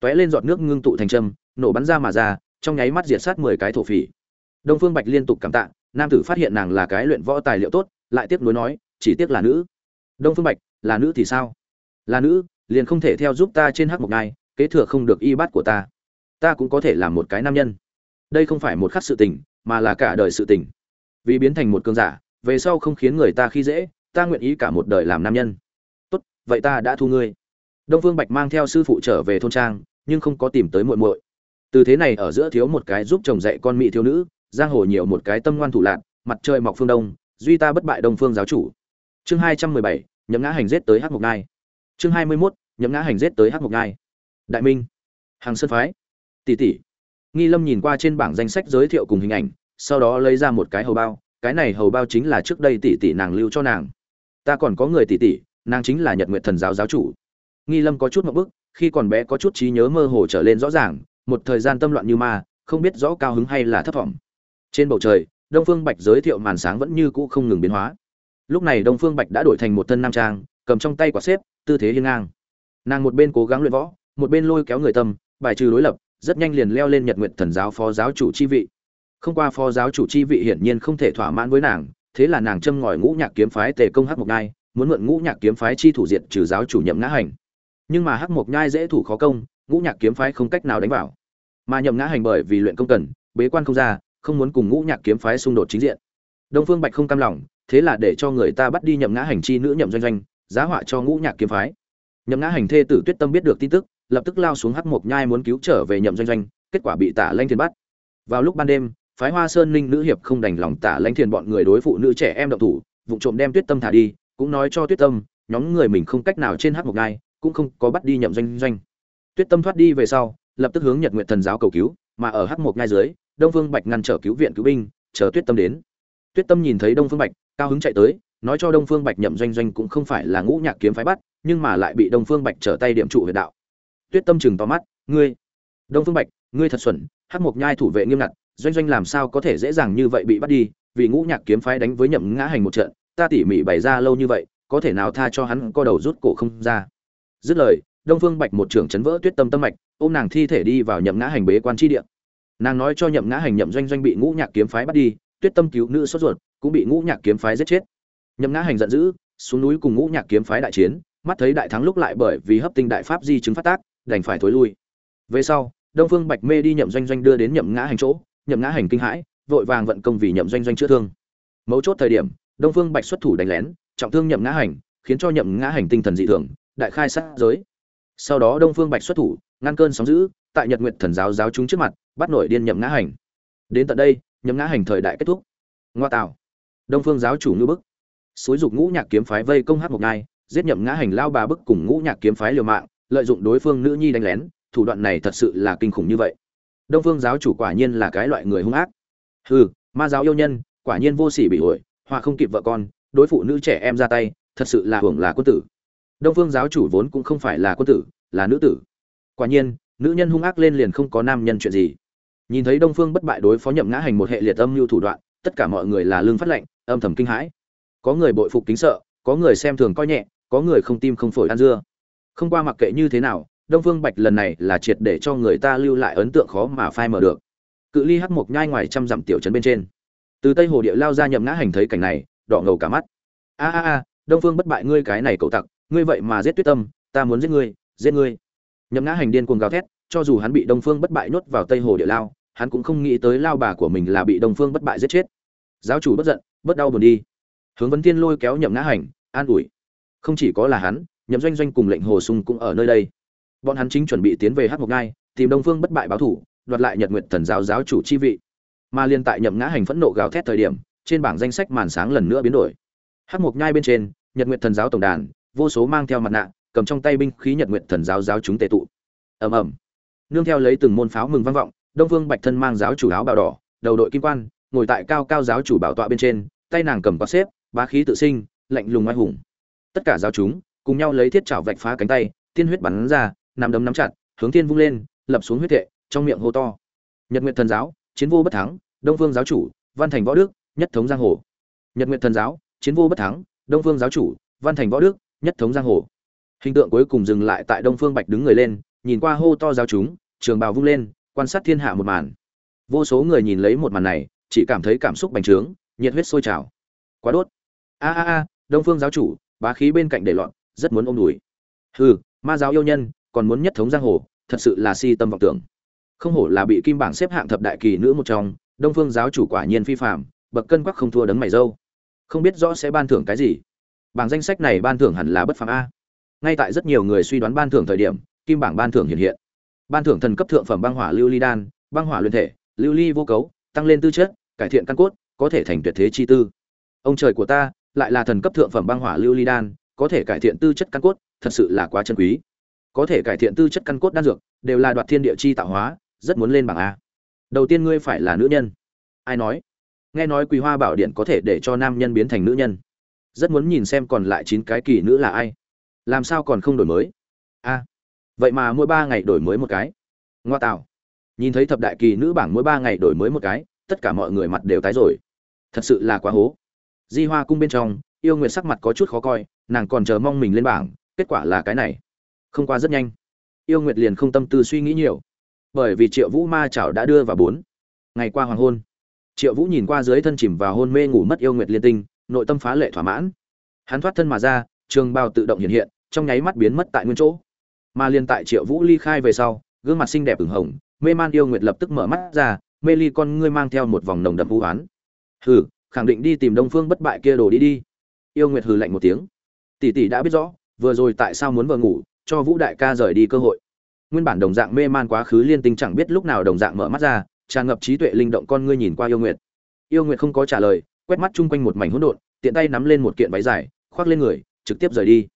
Tóe lên giọt nước ngưng tụ thành châm nổ bắn ra mà ra, trong nháy mắt diệt sát mười cái thổ phỉ đông phương bạch liên tục cảm tạ, nam tử phát hiện nàng là cái luyện võ tài liệu tốt, lại tiếc nuối nói, chỉ tiếc là nữ. Đông phương bạch, là nữ thì sao? Là nữ, liền không thể theo giúp ta trên hắc một ngai, kế thừa không được y bát của ta. Ta cũng có thể làm một cái nam nhân. Đây không phải một khắc sự tình, mà là cả đời sự tình. Vì biến thành một cơn giả, về sau không khiến người ta khi dễ, ta nguyện ý cả một đời làm nam nhân. Tốt, vậy ta đã thu ngươi. Đông phương bạch mang theo sư phụ trở về thôn trang, nhưng không có tìm tới muội muội. Từ thế này ở giữa thiếu một cái giúp chồng dạy con mỹ thiếu nữ giang hồ nhiều một cái tâm ngoan thủ lạc mặt trời mọc phương đông duy ta bất bại đông phương giáo chủ. Chương hai trăm mười bảy nhấm ngã hành giết tới hắc mộc ngai. Chương hai mươi 21, nhấm ngã hành giết tới hắc mộc ngai. Đại minh hàng sơn phái. Tỷ tỷ. Nghi lâm nhìn qua trên bảng danh sách giới thiệu cùng hình ảnh sau đó lấy ra một cái hầu bao cái này hầu bao chính là trước đây tỷ tỷ nàng lưu cho nàng. Ta còn có người tỷ tỷ nàng chính là nhật nguyện thần giáo giáo chủ. Nghi lâm có chút một bức khi còn bé có chút trí nhớ mơ hồ trở lên rõ ràng một thời gian tâm loạn như ma không biết rõ cao hứng hay là thấp thỏm trên bầu trời, đông phương bạch giới thiệu màn sáng vẫn như cũ không ngừng biến hóa. Lúc này đông phương bạch đã đổi thành một thân nam trang, cầm trong tay quả xếp, tư thế hiên ngang. Nàng một bên cố gắng luyện võ, một bên lôi kéo người tâm, bài trừ đối lập, rất nhanh liền leo lên nhật nguyện thần giáo phó giáo chủ chi vị. Không qua phó giáo chủ chi vị hiển nhiên không thể thỏa mãn với nàng, thế là nàng châm ngòi ngũ nhạc kiếm phái tề công hắc mộc nhai, muốn mượn ngũ nhạc kiếm phái chi thủ diệt trừ giáo chủ nhậm ngã hành. Nhưng mà hắc mộc nhai dễ thủ khó công, ngũ nhạc kiếm phái không cách nào đánh vào. Mà nhậm ngã hành bởi vì luyện công cần, bế quan không ra không muốn cùng ngũ nhạc kiếm phái xung đột chính diện. Đông phương bạch không cam lòng, thế là để cho người ta bắt đi nhậm ngã hành chi nữ nhậm doanh doanh, giá họa cho ngũ nhạc kiếm phái. Nhậm ngã hành thê tử tuyết tâm biết được tin tức, lập tức lao xuống hắc mộc nhai muốn cứu trở về nhậm doanh doanh, kết quả bị tả lanh thiên bắt. Vào lúc ban đêm, phái hoa sơn ninh nữ hiệp không đành lòng tả lanh thiên bọn người đối phụ nữ trẻ em động thủ vụ trộm đem tuyết tâm thả đi, cũng nói cho tuyết tâm, nhóm người mình không cách nào trên hắc mộc nhai, cũng không có bắt đi nhậm doanh doanh. Tuyết tâm thoát đi về sau, lập tức hướng nhật nguyện thần giáo cầu cứu, mà ở hắc mộc nhai dưới đông phương bạch ngăn trở cứu viện cứu binh, chờ tuyết tâm đến. Tuyết tâm nhìn thấy đông phương bạch, cao hứng chạy tới, nói cho đông phương bạch nhậm doanh doanh cũng không phải là ngũ nhạc kiếm phái bắt, nhưng mà lại bị đông phương bạch trở tay điểm trụ huyệt đạo. Tuyết tâm chừng to mắt, ngươi, đông phương bạch, ngươi thật xuẩn, hắc mộc nhai thủ vệ nghiêm ngặt, doanh doanh làm sao có thể dễ dàng như vậy bị bắt đi, vì ngũ nhạc kiếm phái đánh với nhậm ngã hành một trận, ta tỉ mỉ bày ra lâu như vậy, có thể nào tha cho hắn co đầu rút cổ không ra? Dứt lời, đông phương bạch một trưởng chấn vỡ tuyết tâm tâm mạch, ôm nàng thi thể đi vào nhậm ngã hành bế quan tri địa nàng nói cho nhậm ngã hành nhậm doanh doanh bị ngũ nhạc kiếm phái bắt đi, tuyết tâm cứu nữ sốt ruột, cũng bị ngũ nhạc kiếm phái giết chết. Nhậm ngã hành giận dữ, xuống núi cùng ngũ nhạc kiếm phái đại chiến, mắt thấy đại thắng lúc lại bởi vì hấp tinh đại pháp di chứng phát tác, đành phải thối lui. Về sau, đông phương bạch mê đi nhậm doanh doanh đưa đến nhậm ngã hành chỗ, nhậm ngã hành kinh hãi, vội vàng vận công vì nhậm doanh doanh chữa thương. Mấu chốt thời điểm, đông phương bạch xuất thủ đánh lén, trọng thương nhậm ngã hành, khiến cho nhậm ngã hành tinh thần dị thường, đại khai sát giới. Sau đó đông phương bạch xuất thủ, ngăn cơn sóng dữ, tại nhật nguyện thần giáo giáo chúng trước mặt bắt nổi điên nhậm ngã hành. Đến tận đây, nhậm ngã hành thời đại kết thúc. Ngoa tạo đông phương giáo chủ ngư bức. Xúi dục ngũ nhạc kiếm phái vây công hát một ngai, giết nhậm ngã hành lao bà bức cùng ngũ nhạc kiếm phái liều mạng, lợi dụng đối phương nữ nhi đánh lén, thủ đoạn này thật sự là kinh khủng như vậy. Đông phương giáo chủ quả nhiên là cái loại người hung ác. Hừ, ma giáo yêu nhân, quả nhiên vô sỉ bị ổi họa không kịp vợ con, đối phụ nữ trẻ em ra tay, thật sự là hưởng là quân tử. Đông phương giáo chủ vốn cũng không phải là quân tử, là nữ tử. Quả nhiên, nữ nhân hung ác lên liền không có nam nhân chuyện gì nhìn thấy đông phương bất bại đối phó nhậm ngã hành một hệ liệt âm mưu thủ đoạn, tất cả mọi người là lương phát lệnh âm thầm kinh hãi. Có người bội phục kính sợ, có người xem thường coi nhẹ, có người không tim không phổi ăn dưa. Không qua mặc kệ như thế nào, đông phương bạch lần này là triệt để cho người ta lưu lại ấn tượng khó mà phai mở được. Cự ly hắc mộc nhai ngoài trăm dặm tiểu trấn bên trên. Từ tây hồ địa lao ra nhậm ngã hành thấy cảnh này, đỏ ngầu cả mắt. A a a, đông phương bất bại ngươi cái này cậu tặc, ngươi vậy mà giết tuyết tâm, ta muốn giết ngươi giết ngươi. Nhậm ngã hành điên cuồng gào thét, cho dù hắn bị đông phương bất bại nhốt vào tây hồ địa lao hắn cũng không nghĩ tới lao bà của mình là bị đồng phương bất bại giết chết. Giáo chủ bất giận, bất đau buồn đi. Hướng vấn thiên lôi kéo nhậm ngã hành, an ủi. Không chỉ có là hắn, nhậm doanh doanh cùng lệnh hồ sung cũng ở nơi đây. Bọn hắn chính chuẩn bị tiến về hát mộc ngai tìm đông phương bất bại báo thủ, đoạt lại nhật nguyện thần giáo giáo chủ chi vị. Mà liên tại nhậm ngã hành phẫn nộ gào thét thời điểm, trên bảng danh sách màn sáng lần nữa biến đổi. Hát mộc nhai bên trên, nhật nguyện thần giáo tổng đàn, vô số mang theo mặt nạ, cầm trong tay binh khí nhật nguyện thần giáo giáo chúng tệ tụ. Ầm ầm. Nương theo lấy từng môn pháo mừng vang vọng đông phương bạch thân mang giáo chủ áo bào đỏ, đầu đội kim quan, ngồi tại cao cao giáo chủ bảo tọa bên trên, tay nàng cầm quạt xếp, bá khí tự sinh, lạnh lùng oai hùng. Tất cả giáo chúng cùng nhau lấy thiết chảo vạch phá cánh tay, tiên huyết bắn ra nằm đấm nắm chặt, hướng thiên vung lên, lập xuống huyết thệ, trong miệng hô to. Nhật nguyện thần giáo, chiến vô bất thắng, đông phương giáo chủ, văn thành võ đức, nhất thống giang hồ. Nhật nguyện thần giáo, chiến vô bất thắng, đông phương giáo chủ, văn thành võ đức, nhất thống giang hồ. Hình tượng cuối cùng dừng lại tại đông phương bạch đứng người lên, nhìn qua hô to giáo chúng, trường bào vung lên quan sát thiên hạ một màn. Vô số người nhìn lấy một màn này, chỉ cảm thấy cảm xúc bành trướng, nhiệt huyết sôi trào. Quá đốt. A a a, đông phương giáo chủ, bá khí bên cạnh để loạn rất muốn ôm đùi. Hừ, ma giáo yêu nhân, còn muốn nhất thống giang hồ, thật sự là si tâm vọng tưởng. Không hổ là bị kim bảng xếp hạng thập đại kỳ nữ một trong, đông phương giáo chủ quả nhiên phi phạm bậc cân quắc không thua đấng mày dâu. Không biết rõ sẽ ban thưởng cái gì. Bảng danh sách này ban thưởng hẳn là bất phàm a. Ngay tại rất nhiều người suy đoán ban thưởng thời điểm, kim bảng ban thưởng hiện hiện ban thưởng thần cấp thượng phẩm băng hỏa lưu ly đan, băng hỏa luyện thể, lưu ly vô cấu, tăng lên tư chất, cải thiện căn cốt, có thể thành tuyệt thế chi tư. Ông trời của ta, lại là thần cấp thượng phẩm băng hỏa lưu ly đan, có thể cải thiện tư chất căn cốt, thật sự là quá chân quý. Có thể cải thiện tư chất căn cốt đan dược, đều là đoạt thiên địa chi tạo hóa, rất muốn lên bảng a. Đầu tiên ngươi phải là nữ nhân. Ai nói? Nghe nói quý hoa bảo điện có thể để cho nam nhân biến thành nữ nhân. Rất muốn nhìn xem còn lại chín cái kỳ nữ là ai. Làm sao còn không đổi mới? A vậy mà mỗi ba ngày đổi mới một cái. Ngoa tạo nhìn thấy thập đại kỳ nữ bảng mỗi ba ngày đổi mới một cái, tất cả mọi người mặt đều tái rồi. Thật sự là quá hố. Di hoa cung bên trong, yêu nguyệt sắc mặt có chút khó coi, nàng còn chờ mong mình lên bảng, kết quả là cái này. Không qua rất nhanh. Yêu nguyệt liền không tâm tư suy nghĩ nhiều. Bởi vì triệu vũ ma chảo đã đưa vào bốn. Ngày qua hoàng hôn, triệu vũ nhìn qua dưới thân chìm vào hôn mê ngủ mất yêu nguyệt liên tinh, nội tâm phá lệ thỏa mãn. Hắn thoát thân mà ra, trường bao tự động hiện hiện, trong nháy mắt biến mất tại nguyên chỗ mà liên tại triệu vũ ly khai về sau, gương mặt xinh đẹp ửng hồng, mê man yêu nguyệt lập tức mở mắt ra, mê ly con ngươi mang theo một vòng nồng đậm vũ oán. Hừ, khẳng định đi tìm đông phương bất bại kia đồ đi đi. Yêu nguyệt hừ lạnh một tiếng. Tỷ tỷ đã biết rõ, vừa rồi tại sao muốn vợ ngủ, cho vũ đại ca rời đi cơ hội. Nguyên bản đồng dạng mê man quá khứ liên tinh chẳng biết lúc nào đồng dạng mở mắt ra, tràn ngập trí tuệ linh động con ngươi nhìn qua yêu nguyệt. Yêu nguyệt không có trả lời, quét mắt chung quanh một mảnh hỗn độn, tiện tay nắm lên một kiện váy dài, khoác lên người, trực tiếp rời đi.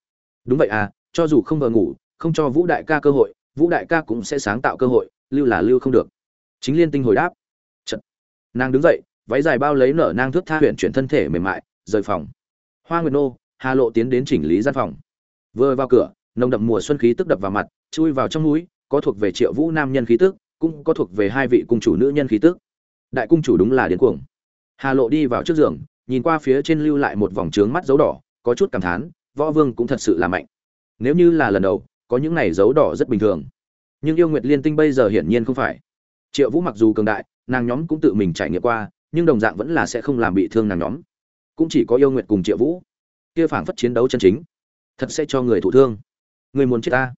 Đúng vậy à cho dù không vợ ngủ không cho vũ đại ca cơ hội, vũ đại ca cũng sẽ sáng tạo cơ hội, lưu là lưu không được. Chính liên tinh hồi đáp. Chật. nàng đứng dậy, váy dài bao lấy nở nang thước tha huyện chuyển thân thể mềm mại, rời phòng. Hoa nguyệt nô, hà lộ tiến đến chỉnh lý gian phòng. Vừa vào cửa, nồng đậm mùa xuân khí tức đập vào mặt, chui vào trong núi, có thuộc về triệu vũ nam nhân khí tức, cũng có thuộc về hai vị cung chủ nữ nhân khí tức. Đại cung chủ đúng là điên cuồng. Hà lộ đi vào trước giường, nhìn qua phía trên lưu lại một vòng trướng mắt dấu đỏ, có chút cảm thán, võ vương cũng thật sự là mạnh. Nếu như là lần đầu có những này dấu đỏ rất bình thường. Nhưng yêu nguyệt liên tinh bây giờ hiển nhiên không phải. Triệu vũ mặc dù cường đại, nàng nhóm cũng tự mình trải nghiệm qua, nhưng đồng dạng vẫn là sẽ không làm bị thương nàng nhóm. Cũng chỉ có yêu nguyệt cùng triệu vũ. Kia phảng phất chiến đấu chân chính, thật sẽ cho người thụ thương. Người muốn chết ta.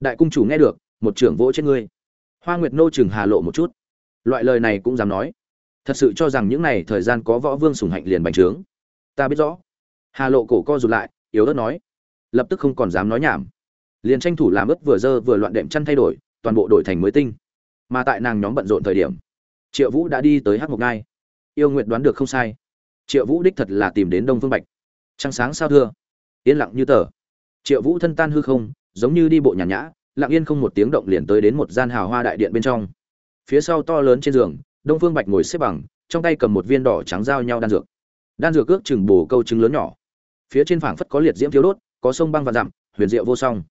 Đại cung chủ nghe được, một trưởng vỗ chết ngươi. Hoa nguyệt nô chừng hà lộ một chút. Loại lời này cũng dám nói. Thật sự cho rằng những này thời gian có võ vương sùng hạnh liền bành trướng. Ta biết rõ. Hà lộ cổ co rụt lại, yếu ớt nói. Lập tức không còn dám nói nhảm liền tranh thủ làm ướt vừa dơ vừa loạn đệm chăn thay đổi, toàn bộ đổi thành mới tinh. Mà tại nàng nhóm bận rộn thời điểm, triệu vũ đã đi tới hát mộc ngai. Yêu nguyện đoán được không sai, triệu vũ đích thật là tìm đến đông phương bạch. Trăng sáng sao thưa? Yên lặng như tờ. Triệu vũ thân tan hư không, giống như đi bộ nhàn nhã, lặng yên không một tiếng động liền tới đến một gian hào hoa đại điện bên trong. Phía sau to lớn trên giường, đông phương bạch ngồi xếp bằng, trong tay cầm một viên đỏ trắng giao nhau đan dược. Đan dược ước chừng bổ câu trứng lớn nhỏ. Phía trên phảng phất có liệt diễm thiếu đốt, có sông băng và dặm, huyền diệu vô song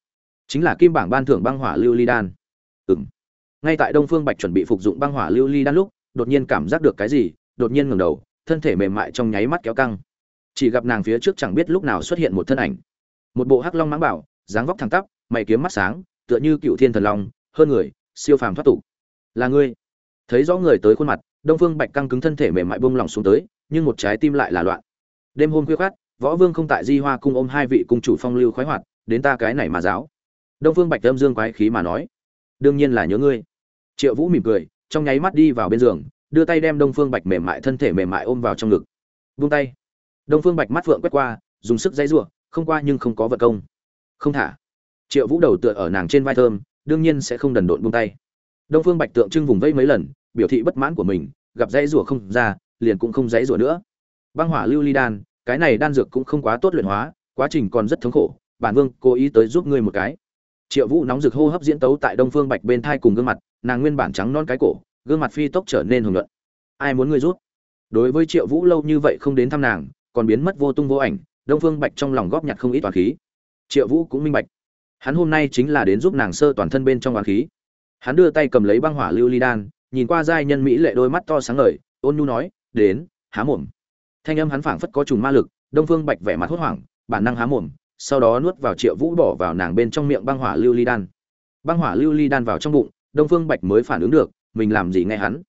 chính là kim bảng ban thưởng băng hỏa lưu ly đan. Ừng ngay tại đông phương bạch chuẩn bị phục dụng băng hỏa lưu ly đan lúc, đột nhiên cảm giác được cái gì, đột nhiên ngẩng đầu, thân thể mềm mại trong nháy mắt kéo căng. Chỉ gặp nàng phía trước chẳng biết lúc nào xuất hiện một thân ảnh. Một bộ hắc long mãng bảo, dáng vóc thẳng tắp, mày kiếm mắt sáng, tựa như cựu thiên thần long, hơn người, siêu phàm thoát tục. Là ngươi? Thấy rõ người tới khuôn mặt, đông phương bạch căng cứng thân thể mềm mại bông lỏng xuống tới, nhưng một trái tim lại là loạn. Đêm hôm khuya khát võ vương không tại di hoa cung ôm hai vị cung chủ phong lưu khoái hoạt, đến ta cái này mà giáo đông phương bạch âm dương quái khí mà nói, đương nhiên là nhớ ngươi. Triệu vũ mỉm cười, trong nháy mắt đi vào bên giường, đưa tay đem đông phương bạch mềm mại thân thể mềm mại ôm vào trong ngực. Vung tay. Đông phương bạch mắt vượng quét qua, dùng sức dãy giụa, không qua nhưng không có vật công. Không thả. Triệu vũ đầu tựa ở nàng trên vai thơm, đương nhiên sẽ không đần độn buông tay. Đông phương bạch tượng trưng vùng vây mấy lần, biểu thị bất mãn của mình, gặp dãy rủa không ra, liền cũng không dãy rủa nữa. Băng hỏa lưu ly đan, cái này đan dược cũng không quá tốt luyện hóa, quá trình còn rất thống khổ, bản vương cố ý tới giúp ngươi một cái triệu vũ nóng rực hô hấp diễn tấu tại đông phương bạch bên thai cùng gương mặt, nàng nguyên bản trắng non cái cổ, gương mặt phi tốc trở nên hùng luận ai muốn ngươi rút đối với triệu vũ lâu như vậy không đến thăm nàng, còn biến mất vô tung vô ảnh, đông phương bạch trong lòng góp nhặt không ít toàn khí. Triệu vũ cũng minh bạch. Hắn hôm nay chính là đến giúp nàng sơ toàn thân bên trong toàn khí. Hắn đưa tay cầm lấy băng hỏa lưu ly đan, nhìn qua giai nhân mỹ lệ đôi mắt to sáng ngời, ôn nhu nói, đến, há mồm. Thanh âm hắn phảng phất có trùng ma lực, đông phương bạch vẻ mặt hốt hoảng, bản năng há mồm sau đó nuốt vào triệu vũ bỏ vào nàng bên trong miệng băng hỏa lưu ly đan. Băng hỏa lưu ly đan vào trong bụng, đông phương bạch mới phản ứng được, mình làm gì nghe hắn?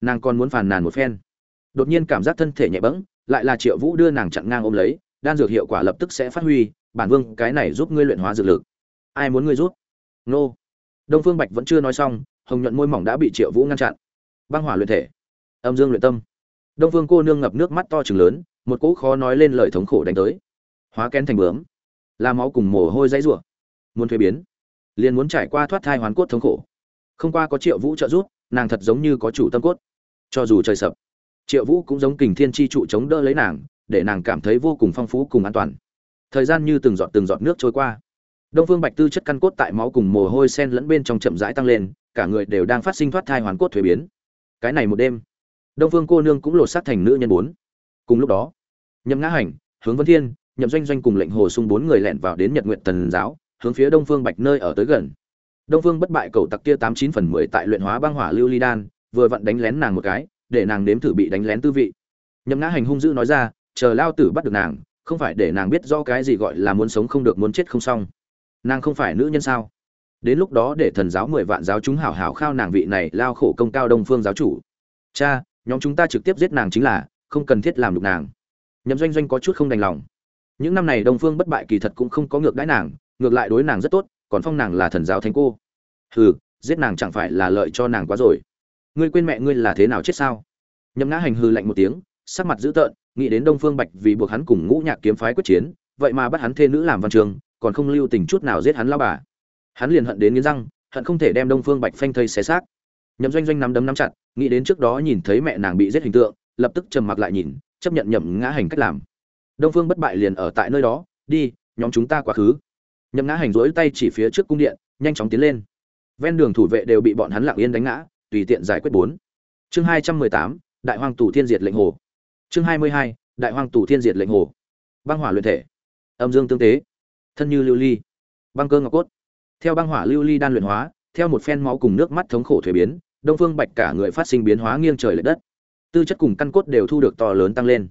Nàng còn muốn phàn nàn một phen. Đột nhiên cảm giác thân thể nhẹ bẫng, lại là triệu vũ đưa nàng chặn ngang ôm lấy, đan dược hiệu quả lập tức sẽ phát huy, bản vương, cái này giúp ngươi luyện hóa dược lực. Ai muốn ngươi giúp? Nô. Đông phương bạch vẫn chưa nói xong, hồng nhuận môi mỏng đã bị triệu vũ ngăn chặn. Băng hỏa luyện thể. Âm dương luyện tâm. Đông phương cô nương ngập nước mắt to chừng lớn, một cỗ khó nói lên lời thống khổ đánh tới. Hóa kén thành bướm là máu cùng mồ hôi dãy rủa, muốn thuế biến, liền muốn trải qua thoát thai hoàn cốt thống khổ. Không qua có triệu vũ trợ giúp, nàng thật giống như có chủ tâm cốt. Cho dù trời sập, triệu vũ cũng giống kình thiên chi trụ chống đỡ lấy nàng, để nàng cảm thấy vô cùng phong phú cùng an toàn. Thời gian như từng giọt từng giọt nước trôi qua. Đông phương bạch tư chất căn cốt tại máu cùng mồ hôi sen lẫn bên trong chậm rãi tăng lên, cả người đều đang phát sinh thoát thai hoàn cốt thuế biến. Cái này một đêm, đông phương cô nương cũng lột xác thành nữ nhân bốn. Cùng lúc đó, nhậm ngã hành, hướng vân thiên nhậm doanh doanh cùng lệnh hồ sung bốn người lẻn vào đến nhật nguyện tần giáo, hướng phía đông phương bạch nơi ở tới gần. Đông phương bất bại cầu tặc kia tám chín phần mười tại luyện hóa băng hỏa lưu ly đan, vừa vặn đánh lén nàng một cái, để nàng nếm thử bị đánh lén tư vị. Nhậm ngã hành hung dữ nói ra, chờ lao tử bắt được nàng, không phải để nàng biết do cái gì gọi là muốn sống không được muốn chết không xong. Nàng không phải nữ nhân sao? Đến lúc đó để thần giáo mười vạn giáo chúng hảo hảo khao nàng vị này lao khổ công cao đông phương giáo chủ. Cha, nhóm chúng ta trực tiếp giết nàng chính là không cần thiết làm được nàng. Nhậm doanh doanh có chút không đành lòng những năm này đông phương bất bại kỳ thật cũng không có ngược đãi nàng, ngược lại đối nàng rất tốt, còn phong nàng là thần giáo thánh cô. Hừ, giết nàng chẳng phải là lợi cho nàng quá rồi. Ngươi quên mẹ ngươi là thế nào chết sao? Nhậm ngã hành hư lạnh một tiếng, sắc mặt dữ tợn, nghĩ đến đông phương bạch vì buộc hắn cùng ngũ nhạc kiếm phái quyết chiến, vậy mà bắt hắn thê nữ làm văn trường, còn không lưu tình chút nào giết hắn lao bà. Hắn liền hận đến nghiến răng, hận không thể đem đông phương bạch phanh thây xé xác. Nhậm doanh doanh nắm đấm nắm chặt, nghĩ đến trước đó nhìn thấy mẹ nàng bị giết hình tượng, lập tức trầm mặc lại nhìn, chấp nhận nhậm ngã hành cách làm đông phương bất bại liền ở tại nơi đó, đi, nhóm chúng ta quá khứ. Nhậm ngã hành rỗi tay chỉ phía trước cung điện, nhanh chóng tiến lên. Ven đường thủ vệ đều bị bọn hắn lặng yên đánh ngã, tùy tiện giải quyết bốn. Chương hai trăm mười tám, đại hoàng tù thiên diệt lệnh hồ. Chương hai mươi hai, đại hoàng tù thiên diệt lệnh hồ. Băng hỏa luyện thể. Âm dương tương tế. Thân như lưu ly. Băng cơ ngọc cốt. Theo băng hỏa lưu ly đan luyện hóa, theo một phen máu cùng nước mắt thống khổ thuế biến, đông phương bạch cả người phát sinh biến hóa nghiêng trời l ệ đất. Tư chất cùng căn cốt đều thu được to lớn tăng lên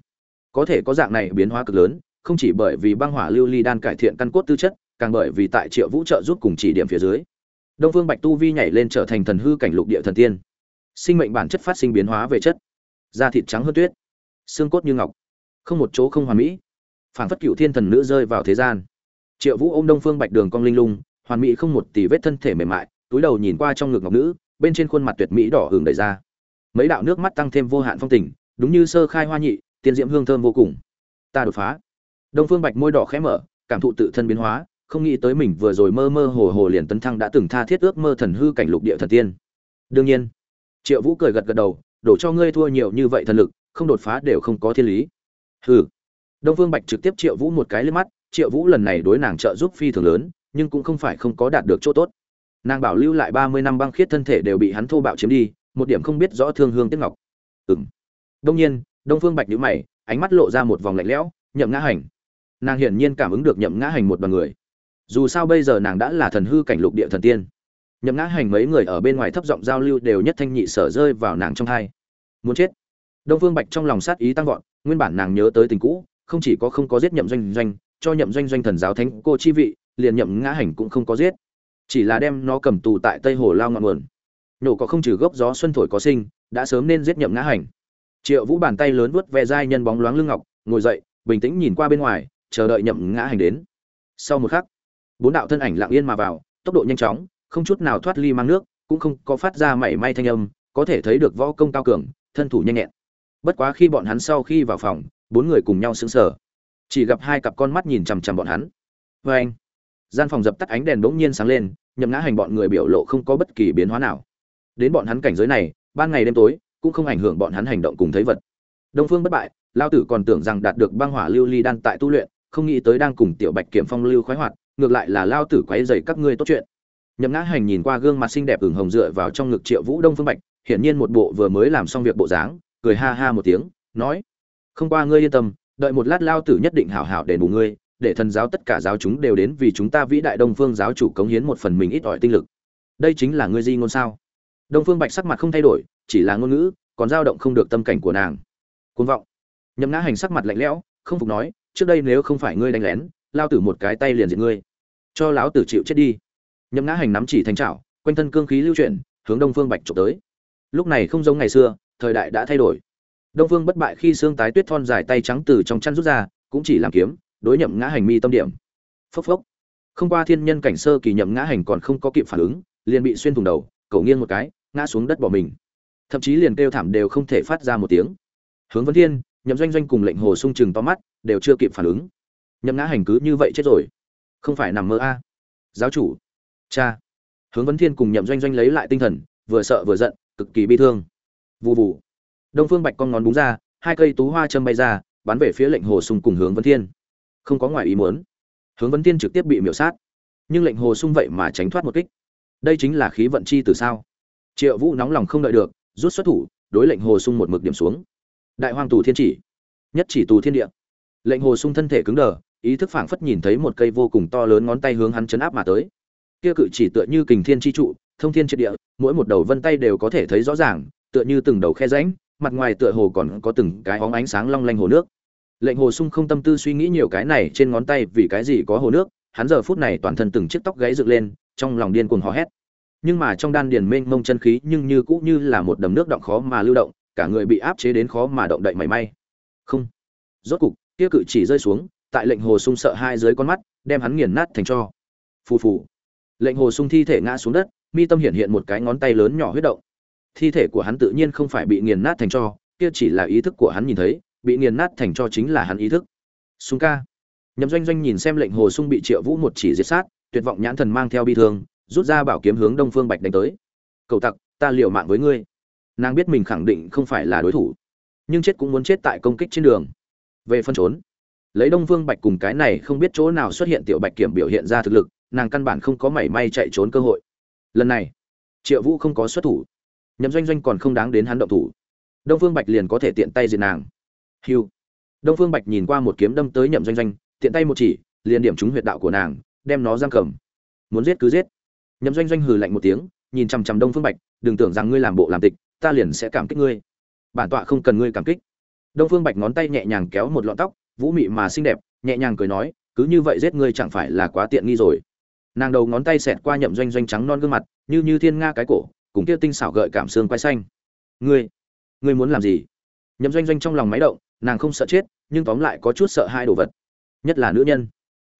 có thể có dạng này biến hóa cực lớn, không chỉ bởi vì băng hỏa lưu ly đan cải thiện căn cốt tư chất, càng bởi vì tại triệu vũ trợ giúp cùng chỉ điểm phía dưới, đông phương bạch tu vi nhảy lên trở thành thần hư cảnh lục địa thần tiên. Sinh mệnh bản chất phát sinh biến hóa về chất. Da thịt trắng hơn tuyết. Xương cốt như ngọc. Không một chỗ không hoàn mỹ. Phản phất cựu thiên thần nữ rơi vào thế gian. Triệu vũ ôm đông phương bạch đường cong linh lung, hoàn mỹ không một tỷ vết thân thể mềm mại, túi đầu nhìn qua trong ngực ngọc nữ, bên trên khuôn mặt tuyệt mỹ đỏ hừng đầy ra mấy đạo nước mắt tăng thêm vô hạn phong tình, đúng như sơ khai hoa nhị tiên diễm hương thơm vô cùng. Ta đột phá. Đông phương bạch môi đỏ khẽ mở, cảm thụ tự thân biến hóa, không nghĩ tới mình vừa rồi mơ mơ hồ hồ liền tấn thăng đã từng tha thiết ước mơ thần hư cảnh lục địa thần tiên. Đương nhiên, triệu vũ cười gật gật đầu, đổ cho ngươi thua nhiều như vậy thần lực, không đột phá đều không có thiên lý. Hừ. Đông phương bạch trực tiếp triệu vũ một cái lên mắt, triệu vũ lần này đối nàng trợ giúp phi thường lớn, nhưng cũng không phải không có đạt được chỗ tốt. Nàng bảo lưu lại ba mươi năm băng khiết thân thể đều bị hắn thô bạo chiếm đi, một điểm không biết rõ thương hương tiếc ngọc. Ừng đông nhiên đông phương bạch nhíu mày, ánh mắt lộ ra một vòng lạnh lẽo, nhậm ngã hành. Nàng hiển nhiên cảm ứng được nhậm ngã hành một đoàn người. Dù sao bây giờ nàng đã là thần hư cảnh lục địa thần tiên. Nhậm ngã hành mấy người ở bên ngoài thấp giọng giao lưu đều nhất thanh nhị sở rơi vào nàng trong hai muốn chết. Đông phương bạch trong lòng sát ý tăng vọt, nguyên bản nàng nhớ tới tình cũ, không chỉ có không có giết nhậm doanh doanh, cho nhậm doanh doanh thần giáo thánh cô chi vị, liền nhậm ngã hành cũng không có giết. Chỉ là đem nó cầm tù tại tây hồ lao ngọn nguồn. Nổ có không trừ gốc gió xuân thổi có sinh, đã sớm nên giết nhậm ngã hành triệu vũ bàn tay lớn vuốt ve dai nhân bóng loáng lưng ngọc, ngồi dậy, bình tĩnh nhìn qua bên ngoài, chờ đợi nhậm ngã hành đến. Sau một khắc, bốn đạo thân ảnh lặng yên mà vào, tốc độ nhanh chóng, không chút nào thoát ly mang nước, cũng không có phát ra mảy may thanh âm, có thể thấy được võ công cao cường, thân thủ nhanh nhẹn. Bất quá khi bọn hắn sau khi vào phòng, bốn người cùng nhau sững sờ. Chỉ gặp hai cặp con mắt nhìn chằm chằm bọn hắn. Vê anh, gian phòng dập tắt ánh đèn bỗng nhiên sáng lên, nhậm ngã hành bọn người biểu lộ không có bất kỳ biến hóa nào. Đến bọn hắn cảnh giới này, ban ngày đêm tối cũng không ảnh hưởng bọn hắn hành động cùng thấy vật. Đông phương bất bại lao tử còn tưởng rằng đạt được băng hỏa lưu ly đan tại tu luyện, không nghĩ tới đang cùng tiểu bạch kiểm phong lưu khoái hoạt, ngược lại là lao tử quấy dày các ngươi tốt chuyện. Nhậm ngã hành nhìn qua gương mặt xinh đẹp ửng hồng dựa vào trong ngực triệu vũ đông phương bạch, hiển nhiên một bộ vừa mới làm xong việc bộ dáng, cười ha ha một tiếng, nói, không qua ngươi yên tâm, đợi một lát lao tử nhất định hảo hảo đền bù ngươi, để thần giáo tất cả giáo chúng đều đến vì chúng ta vĩ đại đông phương giáo chủ cống hiến một phần mình ít ỏi tinh lực. Đây chính là ngươi di ngôn sao? Đông phương bạch sắc mặt không thay đổi, chỉ là ngôn ngữ, còn dao động không được tâm cảnh của nàng. Côn vọng. Nhậm ngã hành sắc mặt lạnh lẽo, không phục nói, trước đây nếu không phải ngươi đánh lén, lao tử một cái tay liền diệt ngươi. Cho lão tử chịu chết đi. Nhậm ngã hành nắm chỉ thành trảo quanh thân cương khí lưu chuyển, hướng đông phương bạch trộm tới. Lúc này không giống ngày xưa, thời đại đã thay đổi. Đông phương bất bại khi xương tái tuyết thon dài tay trắng từ trong chăn rút ra, cũng chỉ làm kiếm, đối nhậm ngã hành mi tâm điểm. Phốc phốc. Không qua thiên nhân cảnh sơ kỳ nhậm ngã hành còn không có kịp phản ứng, liền bị xuyên thủng đầu cậu nghiêng một cái ngã xuống đất bỏ mình. Thậm chí liền kêu thảm đều không thể phát ra một tiếng. Hướng vấn thiên, nhậm doanh doanh cùng lệnh hồ sung chừng to mắt, đều chưa kịp phản ứng. Nhậm ngã hành cứ như vậy chết rồi. Không phải nằm mơ a. Giáo chủ. Cha. Hướng vấn thiên cùng nhậm doanh doanh lấy lại tinh thần, vừa sợ vừa giận, cực kỳ bi thương. Vụ vụ đông phương bạch con ngón búng ra, hai cây tú hoa châm bay ra, bắn về phía lệnh hồ sung cùng hướng vấn thiên. Không có ngoài ý muốn. Hướng vấn thiên trực tiếp bị miểu sát. Nhưng lệnh hồ sung vậy mà tránh thoát một kích. Đây chính là khí vận chi từ sao? Triệu vũ nóng lòng không đợi được, rút xuất thủ, đối lệnh hồ sung một mực điểm xuống. Đại hoàng tù thiên chỉ, nhất chỉ tù thiên địa. Lệnh hồ sung thân thể cứng đờ, ý thức phảng phất nhìn thấy một cây vô cùng to lớn ngón tay hướng hắn chấn áp mà tới. Kia cự chỉ tựa như kình thiên chi trụ, thông thiên triệt địa, mỗi một đầu vân tay đều có thể thấy rõ ràng, tựa như từng đầu khe rãnh, mặt ngoài tựa hồ còn có từng cái óng ánh sáng long lanh hồ nước. Lệnh hồ sung không tâm tư suy nghĩ nhiều cái này trên ngón tay vì cái gì có hồ nước, hắn giờ phút này toàn thân từng chiếc tóc gáy dựng lên, trong lòng điên cuồng hò hét nhưng mà trong đan điền mênh mông chân khí nhưng như cũng như là một đầm nước động khó mà lưu động, cả người bị áp chế đến khó mà động đậy mảy may. Không. Rốt cục kia cự chỉ rơi xuống, tại lệnh hồ sung sợ hai dưới con mắt, đem hắn nghiền nát thành cho. Phù phù. Lệnh hồ sung thi thể ngã xuống đất, mi tâm hiện hiện một cái ngón tay lớn nhỏ huyết động. Thi thể của hắn tự nhiên không phải bị nghiền nát thành cho, kia chỉ là ý thức của hắn nhìn thấy, bị nghiền nát thành cho chính là hắn ý thức. Sung ca. Nhậm doanh doanh nhìn xem lệnh hồ sung bị triệu vũ một chỉ diệt sát, tuyệt vọng nhãn thần mang theo bi thương rút ra bảo kiếm hướng đông phương bạch đánh tới. Cậu tặc, ta liều mạng với ngươi. Nàng biết mình khẳng định không phải là đối thủ, nhưng chết cũng muốn chết tại công kích trên đường. Về phân trốn, lấy đông phương bạch cùng cái này không biết chỗ nào xuất hiện tiểu bạch kiểm biểu hiện ra thực lực, nàng căn bản không có mảy may chạy trốn cơ hội. Lần này, triệu vũ không có xuất thủ. Nhậm doanh doanh còn không đáng đến hắn động thủ. Đông phương bạch liền có thể tiện tay diệt nàng. Hiu đông phương bạch nhìn qua một kiếm đâm tới nhậm doanh doanh, tiện tay một chỉ, liền điểm trúng huyệt đạo của nàng, đem nó giam cầm. Muốn giết cứ giết nhậm doanh doanh hừ lạnh một tiếng, nhìn chằm chằm đông phương bạch, đừng tưởng rằng ngươi làm bộ làm tịch, ta liền sẽ cảm kích ngươi. Bản tọa không cần ngươi cảm kích. Đông phương bạch ngón tay nhẹ nhàng kéo một lọn tóc, vũ mị mà xinh đẹp, nhẹ nhàng cười nói, cứ như vậy giết ngươi chẳng phải là quá tiện nghi rồi. Nàng đầu ngón tay xẹt qua nhậm doanh doanh trắng non gương mặt, như như thiên nga cái cổ, cùng kia tinh xảo gợi cảm xương quay xanh. Ngươi ngươi muốn làm gì? Nhậm doanh doanh trong lòng máy động, nàng không sợ chết, nhưng tóm lại có chút sợ hai đồ vật. Nhất là nữ nhân.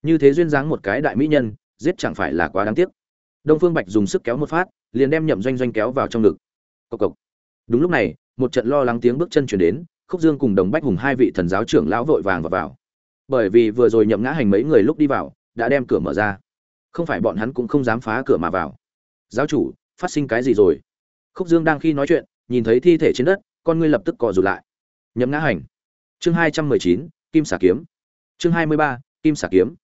Như thế duyên dáng một cái đại mỹ nhân, giết chẳng phải là quá đáng tiếc đông phương bạch dùng sức kéo một phát, liền đem nhậm doanh doanh kéo vào trong ngực. Cộc cộc. Đúng lúc này, một trận lo lắng tiếng bước chân truyền đến, khúc dương cùng đồng bách hùng hai vị thần giáo trưởng lão vội vàng vào vào. Bởi vì vừa rồi nhậm ngã hành mấy người lúc đi vào, đã đem cửa mở ra. Không phải bọn hắn cũng không dám phá cửa mà vào. Giáo chủ, phát sinh cái gì rồi? Khúc dương đang khi nói chuyện, nhìn thấy thi thể trên đất, con ngươi lập tức co rụt lại. Nhậm ngã hành. Chương hai trăm mười chín, kim xả kiếm. Chương hai mươi ba, kim xả kiếm.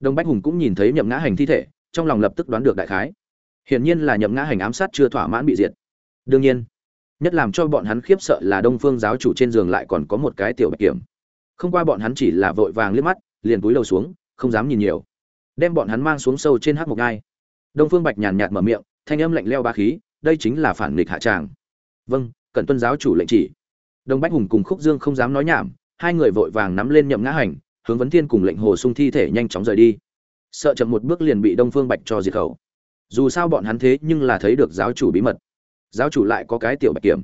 Đồng bách hùng cũng nhìn thấy nhậm ngã hành thi thể trong lòng lập tức đoán được đại khái. Hiển nhiên là nhậm ngã hành ám sát chưa thỏa mãn bị diệt. Đương nhiên, nhất làm cho bọn hắn khiếp sợ là đông phương giáo chủ trên giường lại còn có một cái tiểu bạch kiểm. Không qua bọn hắn chỉ là vội vàng liếc mắt, liền túi đầu xuống, không dám nhìn nhiều. Đem bọn hắn mang xuống sâu trên hát mục ngai. Đông phương bạch nhàn nhạt mở miệng, thanh âm lạnh leo ba khí, đây chính là phản nghịch hạ tràng. Vâng cần tuân giáo chủ lệnh chỉ. Đông bách hùng cùng khúc dương không dám nói nhảm, hai người vội vàng nắm lên nhậm ngã hành, hướng vấn thiên cùng lệnh hồ sung thi thể nhanh chóng rời đi sợ chậm một bước liền bị đông phương bạch cho diệt khẩu. Dù sao bọn hắn thế nhưng là thấy được giáo chủ bí mật. Giáo chủ lại có cái tiểu bạch kiểm.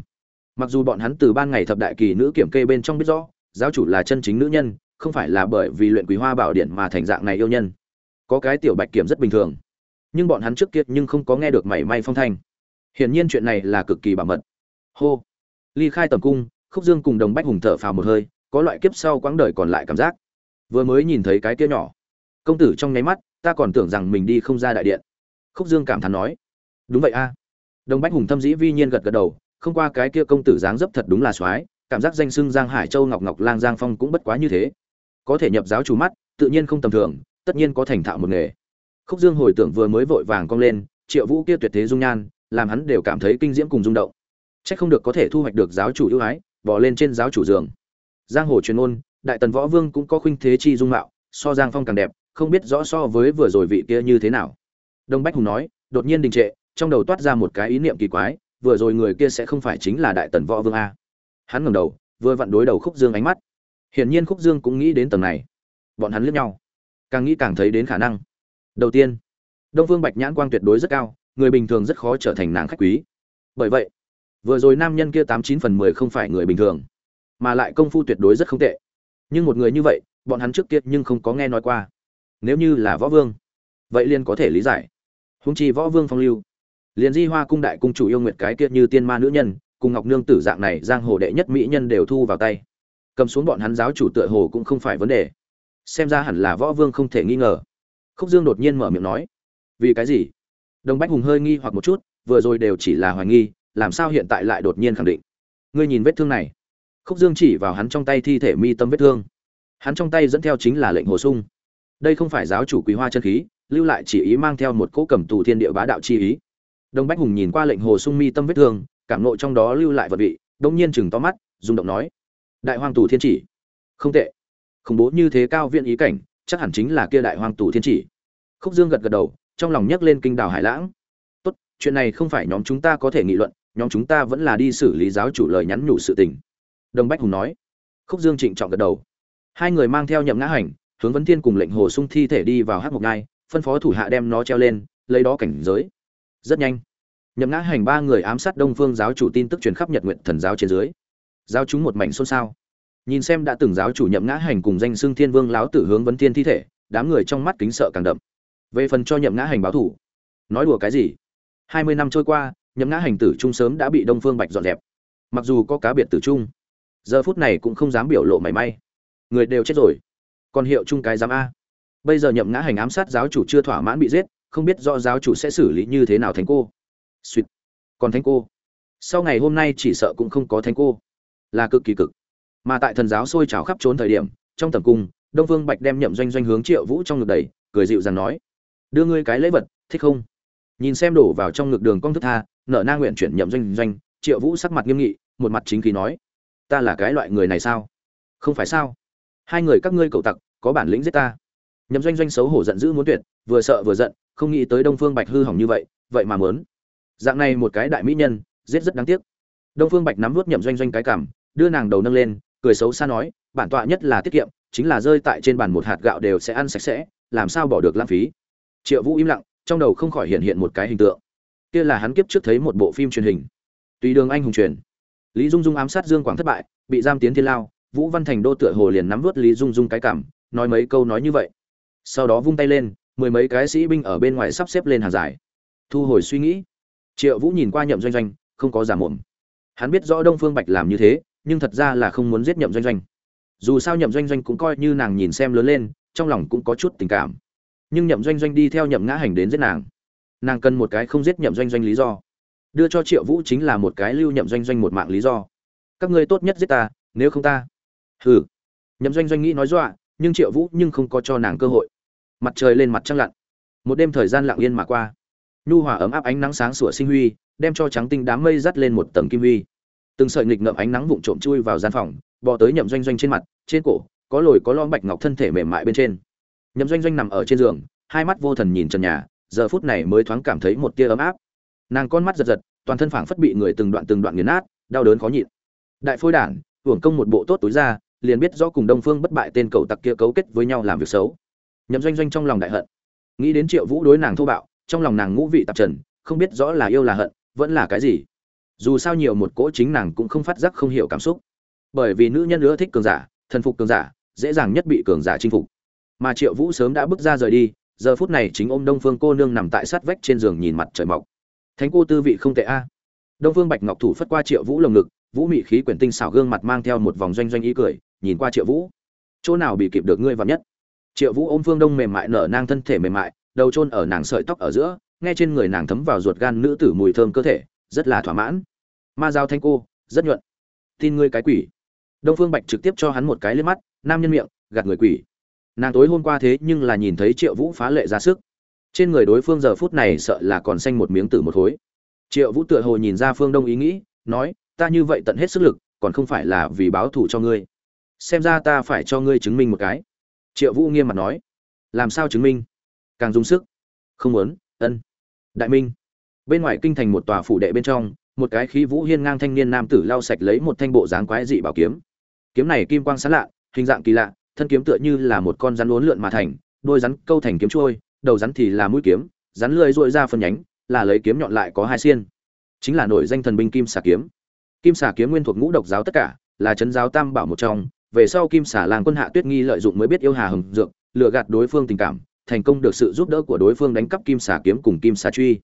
Mặc dù bọn hắn từ ban ngày thập đại kỳ nữ kiểm kê bên trong biết rõ, giáo chủ là chân chính nữ nhân, không phải là bởi vì luyện quý hoa bảo điện mà thành dạng này yêu nhân. Có cái tiểu bạch kiểm rất bình thường. Nhưng bọn hắn trước kia nhưng không có nghe được mảy may phong thanh. Hiển nhiên chuyện này là cực kỳ bảo mật. Hô. Ly khai tầm cung, khúc dương cùng đồng bách hùng thở phào một hơi, có loại kiếp sau quãng đời còn lại cảm giác. Vừa mới nhìn thấy cái kia nhỏ công tử trong nháy mắt, ta còn tưởng rằng mình đi không ra đại điện. Khúc dương cảm thán nói, đúng vậy a. Đồng bách hùng thâm dĩ vi nhiên gật gật đầu, không qua cái kia công tử dáng dấp thật đúng là soái, cảm giác danh sưng giang hải châu ngọc ngọc lang giang phong cũng bất quá như thế. Có thể nhập giáo chủ mắt, tự nhiên không tầm thường, tất nhiên có thành thạo một nghề. Khúc dương hồi tưởng vừa mới vội vàng cong lên, triệu vũ kia tuyệt thế dung nhan, làm hắn đều cảm thấy kinh diễm cùng rung động. Chắc không được có thể thu hoạch được giáo chủ ưu ái, bỏ lên trên giáo chủ giường. Giang hồ truyền ôn đại tần võ vương cũng có khuynh thế chi dung mạo, so giang phong càng đẹp không biết rõ so với vừa rồi vị kia như thế nào. Đông bách hùng nói, đột nhiên đình trệ, trong đầu toát ra một cái ý niệm kỳ quái, vừa rồi người kia sẽ không phải chính là đại tần võ vương a. Hắn ngẩng đầu, vừa vặn đối đầu khúc dương ánh mắt. Hiển nhiên khúc dương cũng nghĩ đến tầng này. Bọn hắn liếc nhau. Càng nghĩ càng thấy đến khả năng. Đầu tiên, đông phương bạch nhãn quang tuyệt đối rất cao, người bình thường rất khó trở thành nàng khách quý. Bởi vậy, vừa rồi nam nhân kia tám chín phần mười không phải người bình thường, mà lại công phu tuyệt đối rất không tệ. Nhưng một người như vậy, bọn hắn trước kia nhưng không có nghe nói qua nếu như là võ vương, vậy liền có thể lý giải. Húng chi võ vương phong lưu, liền di hoa cung đại cung chủ yêu nguyệt cái kiệt như tiên ma nữ nhân, cùng ngọc nương tử dạng này giang hồ đệ nhất mỹ nhân đều thu vào tay. Cầm xuống bọn hắn giáo chủ tựa hồ cũng không phải vấn đề. Xem ra hẳn là võ vương không thể nghi ngờ. Khúc dương đột nhiên mở miệng nói, vì cái gì? Đồng bách hùng hơi nghi hoặc một chút, vừa rồi đều chỉ là hoài nghi, làm sao hiện tại lại đột nhiên khẳng định? Ngươi nhìn vết thương này. Khúc dương chỉ vào hắn trong tay thi thể mi tâm vết thương. Hắn trong tay dẫn theo chính là lệnh hồ sung đây không phải giáo chủ quý hoa chân khí, lưu lại chỉ ý mang theo một cỗ cầm tù thiên địa bá đạo chi ý. Đông bách hùng nhìn qua lệnh hồ sung mi tâm vết thương, cảm nộ trong đó lưu lại vật vị, đông nhiên chừng to mắt, rung động nói, đại hoàng tù thiên chỉ. Không tệ. Khủng bố như thế cao viện ý cảnh, chắc hẳn chính là kia đại hoàng tù thiên chỉ. Khúc dương gật gật đầu, trong lòng nhấc lên kinh đảo hải lãng. Tốt, chuyện này không phải nhóm chúng ta có thể nghị luận, nhóm chúng ta vẫn là đi xử lý giáo chủ lời nhắn nhủ sự tình. Đông bách hùng nói. Khúc dương trịnh trọng gật đầu. Hai người mang theo nhậm ngã hành hướng vấn thiên cùng lệnh hồ sung thi thể đi vào hát mộc ngai phân phó thủ hạ đem nó treo lên, lấy đó cảnh giới. Rất nhanh, nhậm ngã hành ba người ám sát đông phương giáo chủ tin tức truyền khắp nhật nguyện thần giáo trên dưới. Giáo chúng một mảnh xôn xao. Nhìn xem đã từng giáo chủ nhậm ngã hành cùng danh xưng thiên vương láo tử hướng vấn thiên thi thể, đám người trong mắt kính sợ càng đậm. Về phần cho nhậm ngã hành báo thủ, nói đùa cái gì? Hai mươi năm trôi qua, nhậm ngã hành tử trung sớm đã bị đông phương bạch dọn dẹp. Mặc dù có cá biệt tử trung, giờ phút này cũng không dám biểu lộ mảy may. Người đều chết rồi còn hiệu chung cái giám a. Bây giờ nhậm ngã hành ám sát giáo chủ chưa thỏa mãn bị giết, không biết do giáo chủ sẽ xử lý như thế nào thánh cô. Suýt còn thánh cô. Sau ngày hôm nay chỉ sợ cũng không có thánh cô. Là cực kỳ cực. Mà tại thần giáo sôi trào khắp trốn thời điểm, trong tầm cung, đông vương bạch đem nhậm doanh doanh hướng triệu vũ trong ngực đầy cười dịu dàng nói, đưa ngươi cái lễ vật, thích không? Nhìn xem đổ vào trong ngực đường công thức tha, nợ na nguyện chuyển nhậm doanh doanh, triệu vũ sắc mặt nghiêm nghị, một mặt chính khí nói, ta là cái loại người này sao? Không phải sao hai người các ngươi cậu tặc, có bản lĩnh giết ta. Nhậm doanh doanh xấu hổ giận dữ muốn tuyệt, vừa sợ vừa giận, không nghĩ tới đông phương bạch hư hỏng như vậy vậy mà mớn dạng này một cái đại mỹ nhân, giết rất đáng tiếc. Đông phương bạch nắm vút nhậm doanh doanh cái cảm, đưa nàng đầu nâng lên, cười xấu xa nói, bản tọa nhất là tiết kiệm, chính là rơi tại trên bàn một hạt gạo đều sẽ ăn sạch sẽ, làm sao bỏ được lãng phí? Triệu vũ im lặng, trong đầu không khỏi hiện hiện một cái hình tượng. Kia là hắn kiếp trước thấy một bộ phim truyền hình. Tùy đường anh hùng truyền. Lý dung dung ám sát dương quảng thất bại, bị giam tiến thiên lao vũ văn thành đô tựa hồ liền nắm vớt lý dung dung cái cảm, nói mấy câu nói như vậy. Sau đó vung tay lên, mười mấy cái sĩ binh ở bên ngoài sắp xếp lên hàng dài. Thu hồi suy nghĩ. Triệu vũ nhìn qua nhậm doanh doanh, không có giả mồm. Hắn biết rõ đông phương bạch làm như thế, nhưng thật ra là không muốn giết nhậm doanh doanh. Dù sao nhậm doanh doanh cũng coi như nàng nhìn xem lớn lên, trong lòng cũng có chút tình cảm. Nhưng nhậm doanh doanh đi theo nhậm ngã hành đến giết nàng. Nàng cần một cái không giết nhậm doanh doanh lý do. Đưa cho triệu vũ chính là một cái lưu nhậm doanh doanh một mạng lý do. Các ngươi tốt nhất giết ta, nếu không ta hừ. Nhậm doanh doanh nghĩ nói dọa, nhưng triệu vũ nhưng không có cho nàng cơ hội. Mặt trời lên mặt trăng lặn. Một đêm thời gian lặng yên mà qua. Nhu hòa ấm áp ánh nắng sáng sủa sinh huy, đem cho trắng tinh đám mây dắt lên một tầng kim huy. Từng sợi nghịch ngợm ánh nắng vụng trộm chui vào gian phòng, bò tới nhậm doanh doanh trên mặt, trên cổ, có lồi có lõm bạch ngọc thân thể mềm mại bên trên. Nhậm doanh doanh nằm ở trên giường, hai mắt vô thần nhìn trần nhà, giờ phút này mới thoáng cảm thấy một tia ấm áp. Nàng con mắt giật giật, toàn thân phảng phất bị người từng đoạn từng đoạn nghiền nát, đau đớn khó nhịn. Đại phôi đản, hưởng công một bộ tốt túi ra liền biết rõ cùng đông phương bất bại tên cầu tặc kia cấu kết với nhau làm việc xấu. Nhậm doanh doanh trong lòng đại hận. Nghĩ đến triệu vũ đối nàng thô bạo, trong lòng nàng ngũ vị tạp trần, không biết rõ là yêu là hận, vẫn là cái gì. Dù sao nhiều một cỗ chính nàng cũng không phát giác không hiểu cảm xúc. Bởi vì nữ nhân ưa thích cường giả, thần phục cường giả, dễ dàng nhất bị cường giả chinh phục. Mà triệu vũ sớm đã bước ra rời đi, giờ phút này chính ôm đông phương cô nương nằm tại sát vách trên giường nhìn mặt trời mọc. Thánh cô tư vị không tệ a. Đông phương bạch ngọc thủ phất qua triệu vũ lồng ngực, vũ mị khí quyển tinh xảo gương mặt mang theo một vòng doanh doanh ý cười nhìn qua triệu vũ. Chỗ nào bị kịp được ngươi vặn nhất? Triệu vũ ôm phương đông mềm mại nở nang thân thể mềm mại, đầu trôn ở nàng sợi tóc ở giữa, nghe trên người nàng thấm vào ruột gan nữ tử mùi thơm cơ thể, rất là thỏa mãn. Ma giao thanh cô, rất nhuận. Tin ngươi cái quỷ. Đông phương bạch trực tiếp cho hắn một cái lên mắt, nam nhân miệng, gạt người quỷ. Nàng tối hôm qua thế nhưng là nhìn thấy triệu vũ phá lệ ra sức. Trên người đối phương giờ phút này sợ là còn xanh một miếng tử một khối. Triệu vũ tựa hồ nhìn ra phương đông ý nghĩ, nói, ta như vậy tận hết sức lực, còn không phải là vì báo thù cho ngươi xem ra ta phải cho ngươi chứng minh một cái. Triệu vũ nghiêm mặt nói. Làm sao chứng minh? Càng dùng sức. Không muốn. Ân. Đại minh. Bên ngoài kinh thành một tòa phủ đệ bên trong, một cái khí vũ hiên ngang thanh niên nam tử lau sạch lấy một thanh bộ dáng quái dị bảo kiếm. Kiếm này kim quang sáng lạ, hình dạng kỳ lạ, thân kiếm tựa như là một con rắn uốn lượn mà thành, đôi rắn câu thành kiếm trôi, đầu rắn thì là mũi kiếm, rắn lưỡi dội ra phần nhánh, là lấy kiếm nhọn lại có hai xiên. Chính là nổi danh thần binh kim xà kiếm. Kim xà kiếm nguyên thuộc ngũ độc giáo tất cả, là chấn giáo tam bảo một trong về sau kim Xả làng quân hạ tuyết nghi lợi dụng mới biết yêu hà hồng dược, lừa gạt đối phương tình cảm, thành công được sự giúp đỡ của đối phương đánh cắp kim Xả kiếm cùng kim Xả truy.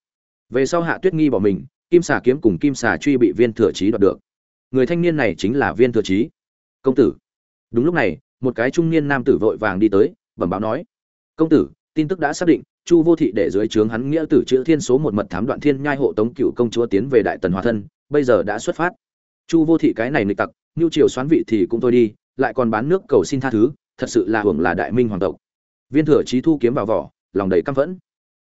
Về sau hạ tuyết nghi bỏ mình, kim Xả kiếm cùng kim Xả truy bị viên thừa trí đoạt được. Người thanh niên này chính là viên thừa trí. Công tử. Đúng lúc này, một cái trung niên nam tử vội vàng đi tới, bẩm báo nói. Công tử, tin tức đã xác định, chu vô thị để dưới trướng hắn nghĩa tử chữ thiên số một mật thám đoạn thiên nhai hộ tống cựu công chúa tiến về đại tần hòa thân, bây giờ đã xuất phát. Chu vô thị cái này nghịch tặc, nhu triều xoán vị thì cũng thôi đi lại còn bán nước cầu xin tha thứ, thật sự là hưởng là đại minh hoàng tộc. Viên thừa trí thu kiếm vào vỏ, lòng đầy căm phẫn.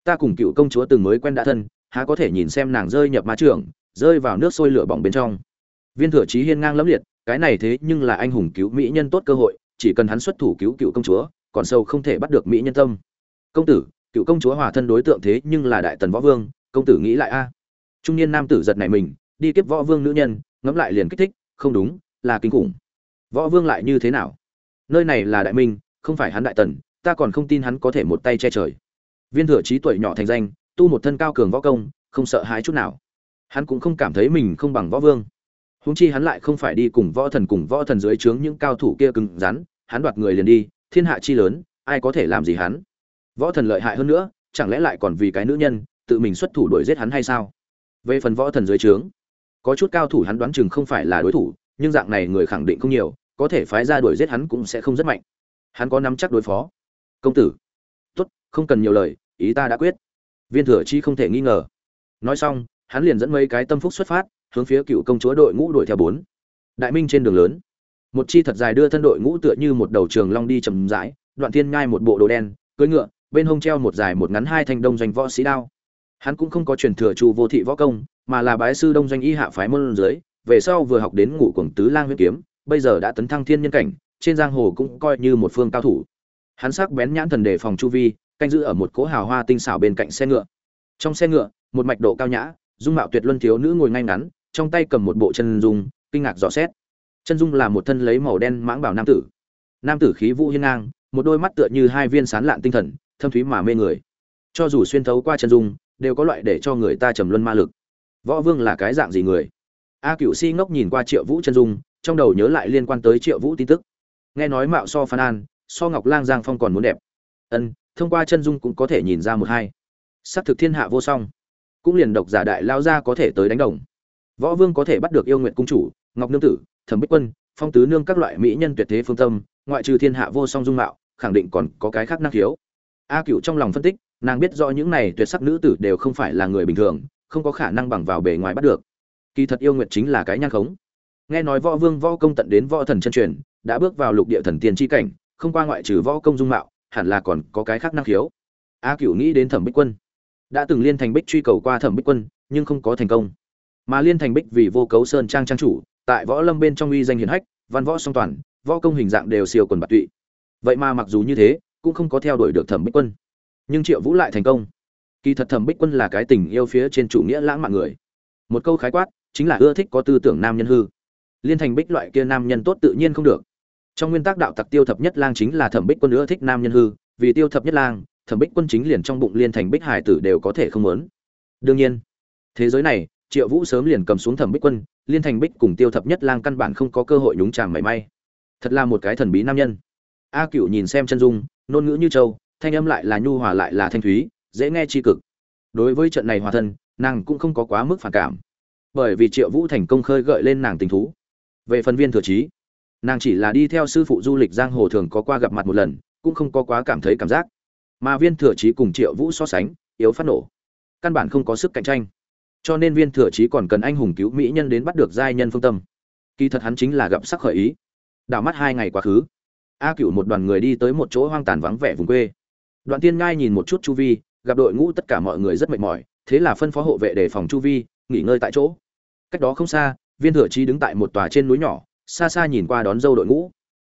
Ta cùng cựu công chúa từng mới quen đã thân, há có thể nhìn xem nàng rơi nhập ma trường, rơi vào nước sôi lửa bỏng bên trong. Viên thừa trí hiên ngang lẫm liệt, cái này thế nhưng là anh hùng cứu mỹ nhân tốt cơ hội, chỉ cần hắn xuất thủ cứu cựu công chúa, còn sâu không thể bắt được mỹ nhân tâm. Công tử, cựu công chúa hòa thân đối tượng thế nhưng là đại tần võ vương, công tử nghĩ lại a. Trung niên nam tử giật này mình, đi kiếp võ vương nữ nhân, ngẫm lại liền kích thích, không đúng, là kinh khủng võ vương lại như thế nào? Nơi này là đại minh, không phải hắn đại tần, ta còn không tin hắn có thể một tay che trời. Viên thừa trí tuổi nhỏ thành danh, tu một thân cao cường võ công, không sợ hãi chút nào. Hắn cũng không cảm thấy mình không bằng võ vương. Húng chi hắn lại không phải đi cùng võ thần cùng võ thần dưới trướng những cao thủ kia cứng rắn, hắn đoạt người liền đi, thiên hạ chi lớn, ai có thể làm gì hắn? Võ thần lợi hại hơn nữa, chẳng lẽ lại còn vì cái nữ nhân, tự mình xuất thủ đuổi giết hắn hay sao? Về phần võ thần dưới trướng, có chút cao thủ hắn đoán chừng không phải là đối thủ, nhưng dạng này người khẳng định không nhiều có thể phái ra đuổi giết hắn cũng sẽ không rất mạnh. Hắn có nắm chắc đối phó. Công tử. Tốt, không cần nhiều lời, ý ta đã quyết. Viên thừa chi không thể nghi ngờ. Nói xong, hắn liền dẫn mấy cái tâm phúc xuất phát, hướng phía cựu công chúa đội ngũ đuổi theo bốn. Đại minh trên đường lớn. Một chi thật dài đưa thân đội ngũ tựa như một đầu trường long đi chầm rãi, đoạn thiên ngai một bộ đồ đen, cưỡi ngựa, bên hông treo một dài một ngắn hai thanh đông doanh võ sĩ đao. Hắn cũng không có truyền thừa chu vô thị võ công, mà là bái sư đông doanh y hạ phái môn dưới, về sau vừa học đến ngũ cuồng tứ lang huyết kiếm bây giờ đã tấn thăng thiên nhân cảnh, trên giang hồ cũng coi như một phương cao thủ. Hắn sắc bén nhãn thần đề phòng chu vi, canh giữ ở một cỗ hào hoa tinh xảo bên cạnh xe ngựa. Trong xe ngựa, một mạch độ cao nhã, dung mạo tuyệt luân thiếu nữ ngồi ngay ngắn, trong tay cầm một bộ chân dung, kinh ngạc dò xét. Chân dung là một thân lấy màu đen mãng bảo nam tử. Nam tử khí vũ hiên ngang, một đôi mắt tựa như hai viên sán lạn tinh thần, thâm thúy mà mê người. Cho dù xuyên thấu qua chân dung, đều có loại để cho người ta trầm luân ma lực. Võ vương là cái dạng gì người? A cựu si ngốc nhìn qua triệu vũ chân dung trong đầu nhớ lại liên quan tới triệu vũ tin tức. Nghe nói mạo so phan an, so ngọc lang giang phong còn muốn đẹp. Ân, thông qua chân dung cũng có thể nhìn ra một hai. S ắ c thực thiên hạ vô song. Cũng liền độc giả đại lao ra có thể tới đánh đồng. Võ vương có thể bắt được yêu nguyện cung chủ, ngọc nương tử, thẩm bích quân, phong tứ nương các loại mỹ nhân tuyệt thế phương tâm, ngoại trừ thiên hạ vô song dung mạo, khẳng định còn có cái khác năng khiếu. A cựu trong lòng phân tích, nàng biết rõ những này tuyệt sắc nữ tử đều không phải là người bình thường, không có khả năng bằng vào bề ngoài bắt được. Kỳ thật yêu nguyệt chính là cái nhan khống nghe nói võ vương võ công tận đến võ thần chân truyền, đã bước vào lục địa thần tiên tri cảnh, không qua ngoại trừ võ công dung mạo, hẳn là còn có cái khác năng khiếu. A cựu nghĩ đến thẩm bích quân. Đã từng liên thành bích truy cầu qua thẩm bích quân, nhưng không có thành công. Mà liên thành bích vì vô cấu sơn trang trang chủ, tại võ lâm bên trong uy danh hiển hách, văn võ song toàn, võ công hình dạng đều siêu quần bạc tụy. Vậy mà mặc dù như thế, cũng không có theo đuổi được thẩm bích quân. Nhưng triệu vũ lại thành công. Kỳ thật thẩm bích quân là cái tình yêu phía trên chủ nghĩa lãng mạn người. Một câu khái quát, chính là ưa thích có tư tưởng nam nhân hư liên thành bích loại kia nam nhân tốt tự nhiên không được. Trong nguyên tắc đạo tặc tiêu thập nhất lang chính là thẩm bích quân ưa thích nam nhân hư, vì tiêu thập nhất lang, thẩm bích quân chính liền trong bụng liên thành bích hải tử đều có thể không muốn. Đương nhiên, thế giới này, triệu vũ sớm liền cầm xuống thẩm bích quân, liên thành bích cùng tiêu thập nhất lang căn bản không có cơ hội nhúng chàng mảy may. Thật là một cái thần bí nam nhân. A cựu nhìn xem chân dung, nôn ngữ như châu thanh âm lại là nhu hòa lại là thanh thúy, dễ nghe tri cực. Đối với trận này hòa thân, nàng cũng không có quá mức phản cảm. Bởi vì triệu vũ thành công khơi gợi lên nàng tình thú về phần viên thừa trí, nàng chỉ là đi theo sư phụ du lịch giang hồ thường có qua gặp mặt một lần, cũng không có quá cảm thấy cảm giác. Mà viên thừa trí cùng triệu vũ so sánh, yếu phát nổ. Căn bản không có sức cạnh tranh. Cho nên viên thừa trí còn cần anh hùng cứu mỹ nhân đến bắt được giai nhân phương tâm. Kỳ thật hắn chính là gặp sắc khởi ý. Đảo mắt hai ngày quá khứ, a cựu một đoàn người đi tới một chỗ hoang tàn vắng vẻ vùng quê. Đoạn tiên ngai nhìn một chút chu vi, gặp đội ngũ tất cả mọi người rất mệt mỏi, thế là phân phó hộ vệ để phòng chu vi, nghỉ ngơi tại chỗ. Cách đó không xa viên thừa trí đứng tại một tòa trên núi nhỏ xa xa nhìn qua đón dâu đội ngũ.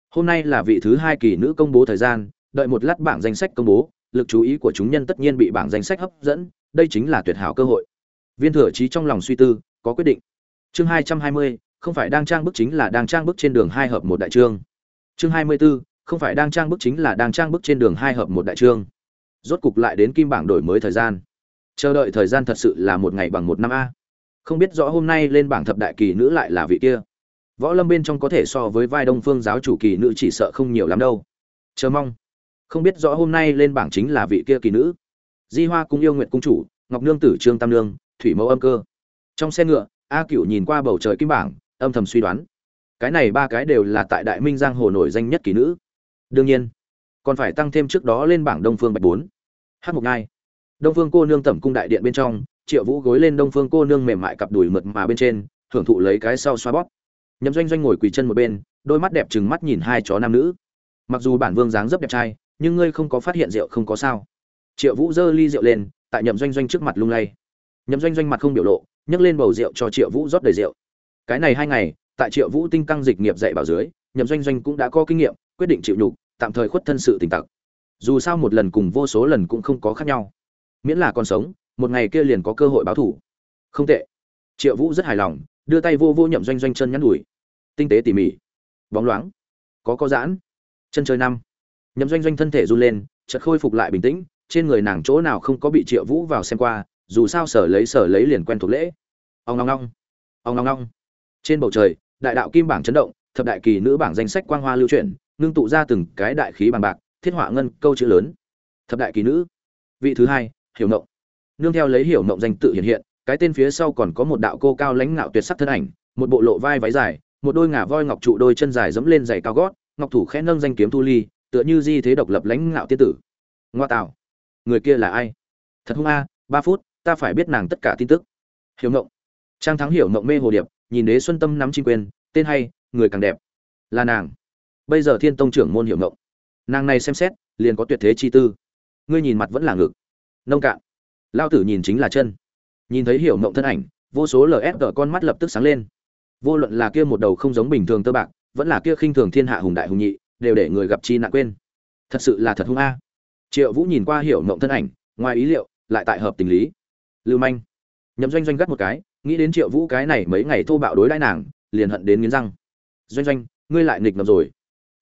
Hôm nay là vị thứ hai kỳ nữ công bố thời gian đợi một lát bảng danh sách công bố lực chú ý của chúng nhân tất nhiên bị bảng danh sách hấp dẫn đây chính là tuyệt hảo cơ hội. Viên thừa trí trong lòng suy tư có quyết định. Chương hai trăm hai mươi không phải đang trang bức chính là đang trang bức trên đường hai hợp một đại trương. Chương hai mươi 24, không phải đang trang bức chính là đang trang bức trên đường hai hợp một đại trương. Rốt cục lại đến kim bảng đổi mới thời gian. Chờ đợi thời gian thật sự là một ngày bằng một năm a không biết rõ hôm nay lên bảng thập đại kỳ nữ lại là vị kia. Võ lâm bên trong có thể so với vai đông phương giáo chủ kỳ nữ chỉ sợ không nhiều lắm đâu. Chờ mong. Không biết rõ hôm nay lên bảng chính là vị kia kỳ nữ. Di hoa cung yêu nguyện cung chủ, ngọc nương tử trương tam nương, thủy mẫu âm cơ. Trong xe ngựa, a cựu nhìn qua bầu trời kim bảng, âm thầm suy đoán. Cái này ba cái đều là tại đại minh giang hồ nổi danh nhất kỳ nữ. Đương nhiên, còn phải tăng thêm trước đó lên bảng đông phương bạch bốn. Hát một ngai. Đông phương cô nương tẩm cung đại điện bên trong triệu vũ gối lên đông phương cô nương mềm mại cặp đùi mượt mà bên trên hưởng thụ lấy cái sau xoa bóp. Nhậm doanh doanh ngồi quỳ chân một bên, đôi mắt đẹp trừng mắt nhìn hai chó nam nữ. Mặc dù bản vương dáng rất đẹp trai, nhưng ngươi không có phát hiện rượu không có sao. Triệu vũ giơ ly rượu lên, tại nhậm doanh doanh trước mặt lung lay. Nhậm doanh doanh mặt không biểu lộ, nhấc lên bầu rượu cho triệu vũ rót đầy rượu. Cái này hai ngày, tại triệu vũ tinh căng dịch nghiệp dạy bảo dưới, nhậm doanh doanh cũng đã có kinh nghiệm, quyết định chịu nhục, tạm thời khuất thân sự tình tặc. Dù sao một lần cùng vô số lần cũng không có khác nhau. Miễn là còn sống một ngày kia liền có cơ hội báo thủ. Không tệ. Triệu vũ rất hài lòng đưa tay vô vô nhậm doanh doanh chân nhắn đùi. Tinh tế tỉ mỉ. Bóng loáng. Có có giãn. Chân chơi năm. Nhậm doanh doanh thân thể run lên chợt khôi phục lại bình tĩnh trên người nàng chỗ nào không có bị triệu vũ vào xem qua dù sao sở lấy sở lấy liền quen thuộc lễ. Ông ngong ngong ông ngong ngong trên bầu trời đại đạo kim bảng chấn động thập đại kỳ nữ bảng danh sách quang hoa lưu truyền, ngưng tụ ra từng cái đại khí bằng bạc thiết họa ngân câu chữ lớn. Thập đại kỳ nữ. Vị thứ hai hiểu ngộng nương theo lấy hiểu mộng danh tự hiện hiện, cái tên phía sau còn có một đạo cô cao lãnh ngạo tuyệt sắc thân ảnh, một bộ lộ vai váy dài, một đôi ngả voi ngọc trụ đôi chân dài dẫm lên giày cao gót, ngọc thủ khẽ nâng danh kiếm thu ly, tựa như di thế độc lập lãnh ngạo tiên tử. Ngoa tạo. Người kia là ai? Thật hung a, ba phút, ta phải biết nàng tất cả tin tức. Hiểu ngộng trang thắng hiểu ngộng mê hồ điệp, nhìn đế xuân tâm nắm chính quyền, tên hay, người càng đẹp. Là nàng. Bây giờ thiên tông trưởng môn hiểu ngộng nàng này xem xét, liền có tuyệt thế chi tư. Ngươi nhìn mặt vẫn là ngực. Nông cạn lao tử nhìn chính là chân. Nhìn thấy hiểu mộng thân ảnh, vô số lsg con mắt lập tức sáng lên. Vô luận là kia một đầu không giống bình thường tơ bạc, vẫn là kia khinh thường thiên hạ hùng đại hùng nhị, đều để người gặp chi nạn quên. Thật sự là thật hung a. Triệu vũ nhìn qua hiểu mộng thân ảnh, ngoài ý liệu, lại tại hợp tình lý. Lưu manh. Nhậm doanh doanh gắt một cái, nghĩ đến triệu vũ cái này mấy ngày thô bạo đối đãi nàng, liền hận đến nghiến răng. Doanh doanh, ngươi lại nghịch ngầm rồi.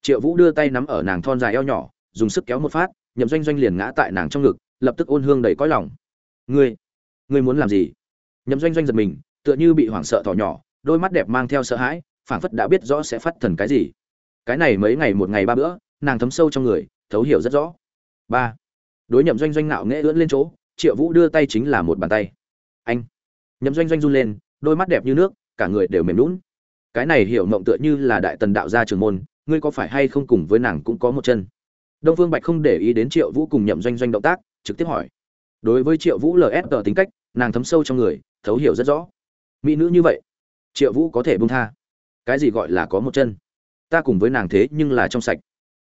Triệu vũ đưa tay nắm ở nàng thon dài eo nhỏ, dùng sức kéo một phát, nhậm doanh doanh liền ngã tại nàng trong ngực, lập tức ôn hương đầy cõi lòng ngươi ngươi muốn làm gì? Nhậm doanh doanh giật mình, tựa như bị hoảng sợ thỏ nhỏ, đôi mắt đẹp mang theo sợ hãi, phảng phất đã biết rõ sẽ phát thần cái gì. Cái này mấy ngày một ngày ba bữa, nàng thấm sâu trong người, thấu hiểu rất rõ. Ba. Đối nhậm doanh doanh nạo nghễ ưỡn lên chỗ, triệu vũ đưa tay chính là một bàn tay. Anh. Nhậm doanh doanh run lên, đôi mắt đẹp như nước, cả người đều mềm lún cái này hiểu mộng tựa như là đại tần đạo gia trường môn, ngươi có phải hay không cùng với nàng cũng có một chân? Đông phương bạch không để ý đến triệu vũ cùng nhậm doanh doanh động tác, trực tiếp hỏi đối với triệu vũ ls tính cách, nàng thấm sâu trong người, thấu hiểu rất rõ. Mỹ nữ như vậy, triệu vũ có thể bung tha. Cái gì gọi là có một chân? Ta cùng với nàng thế nhưng là trong sạch.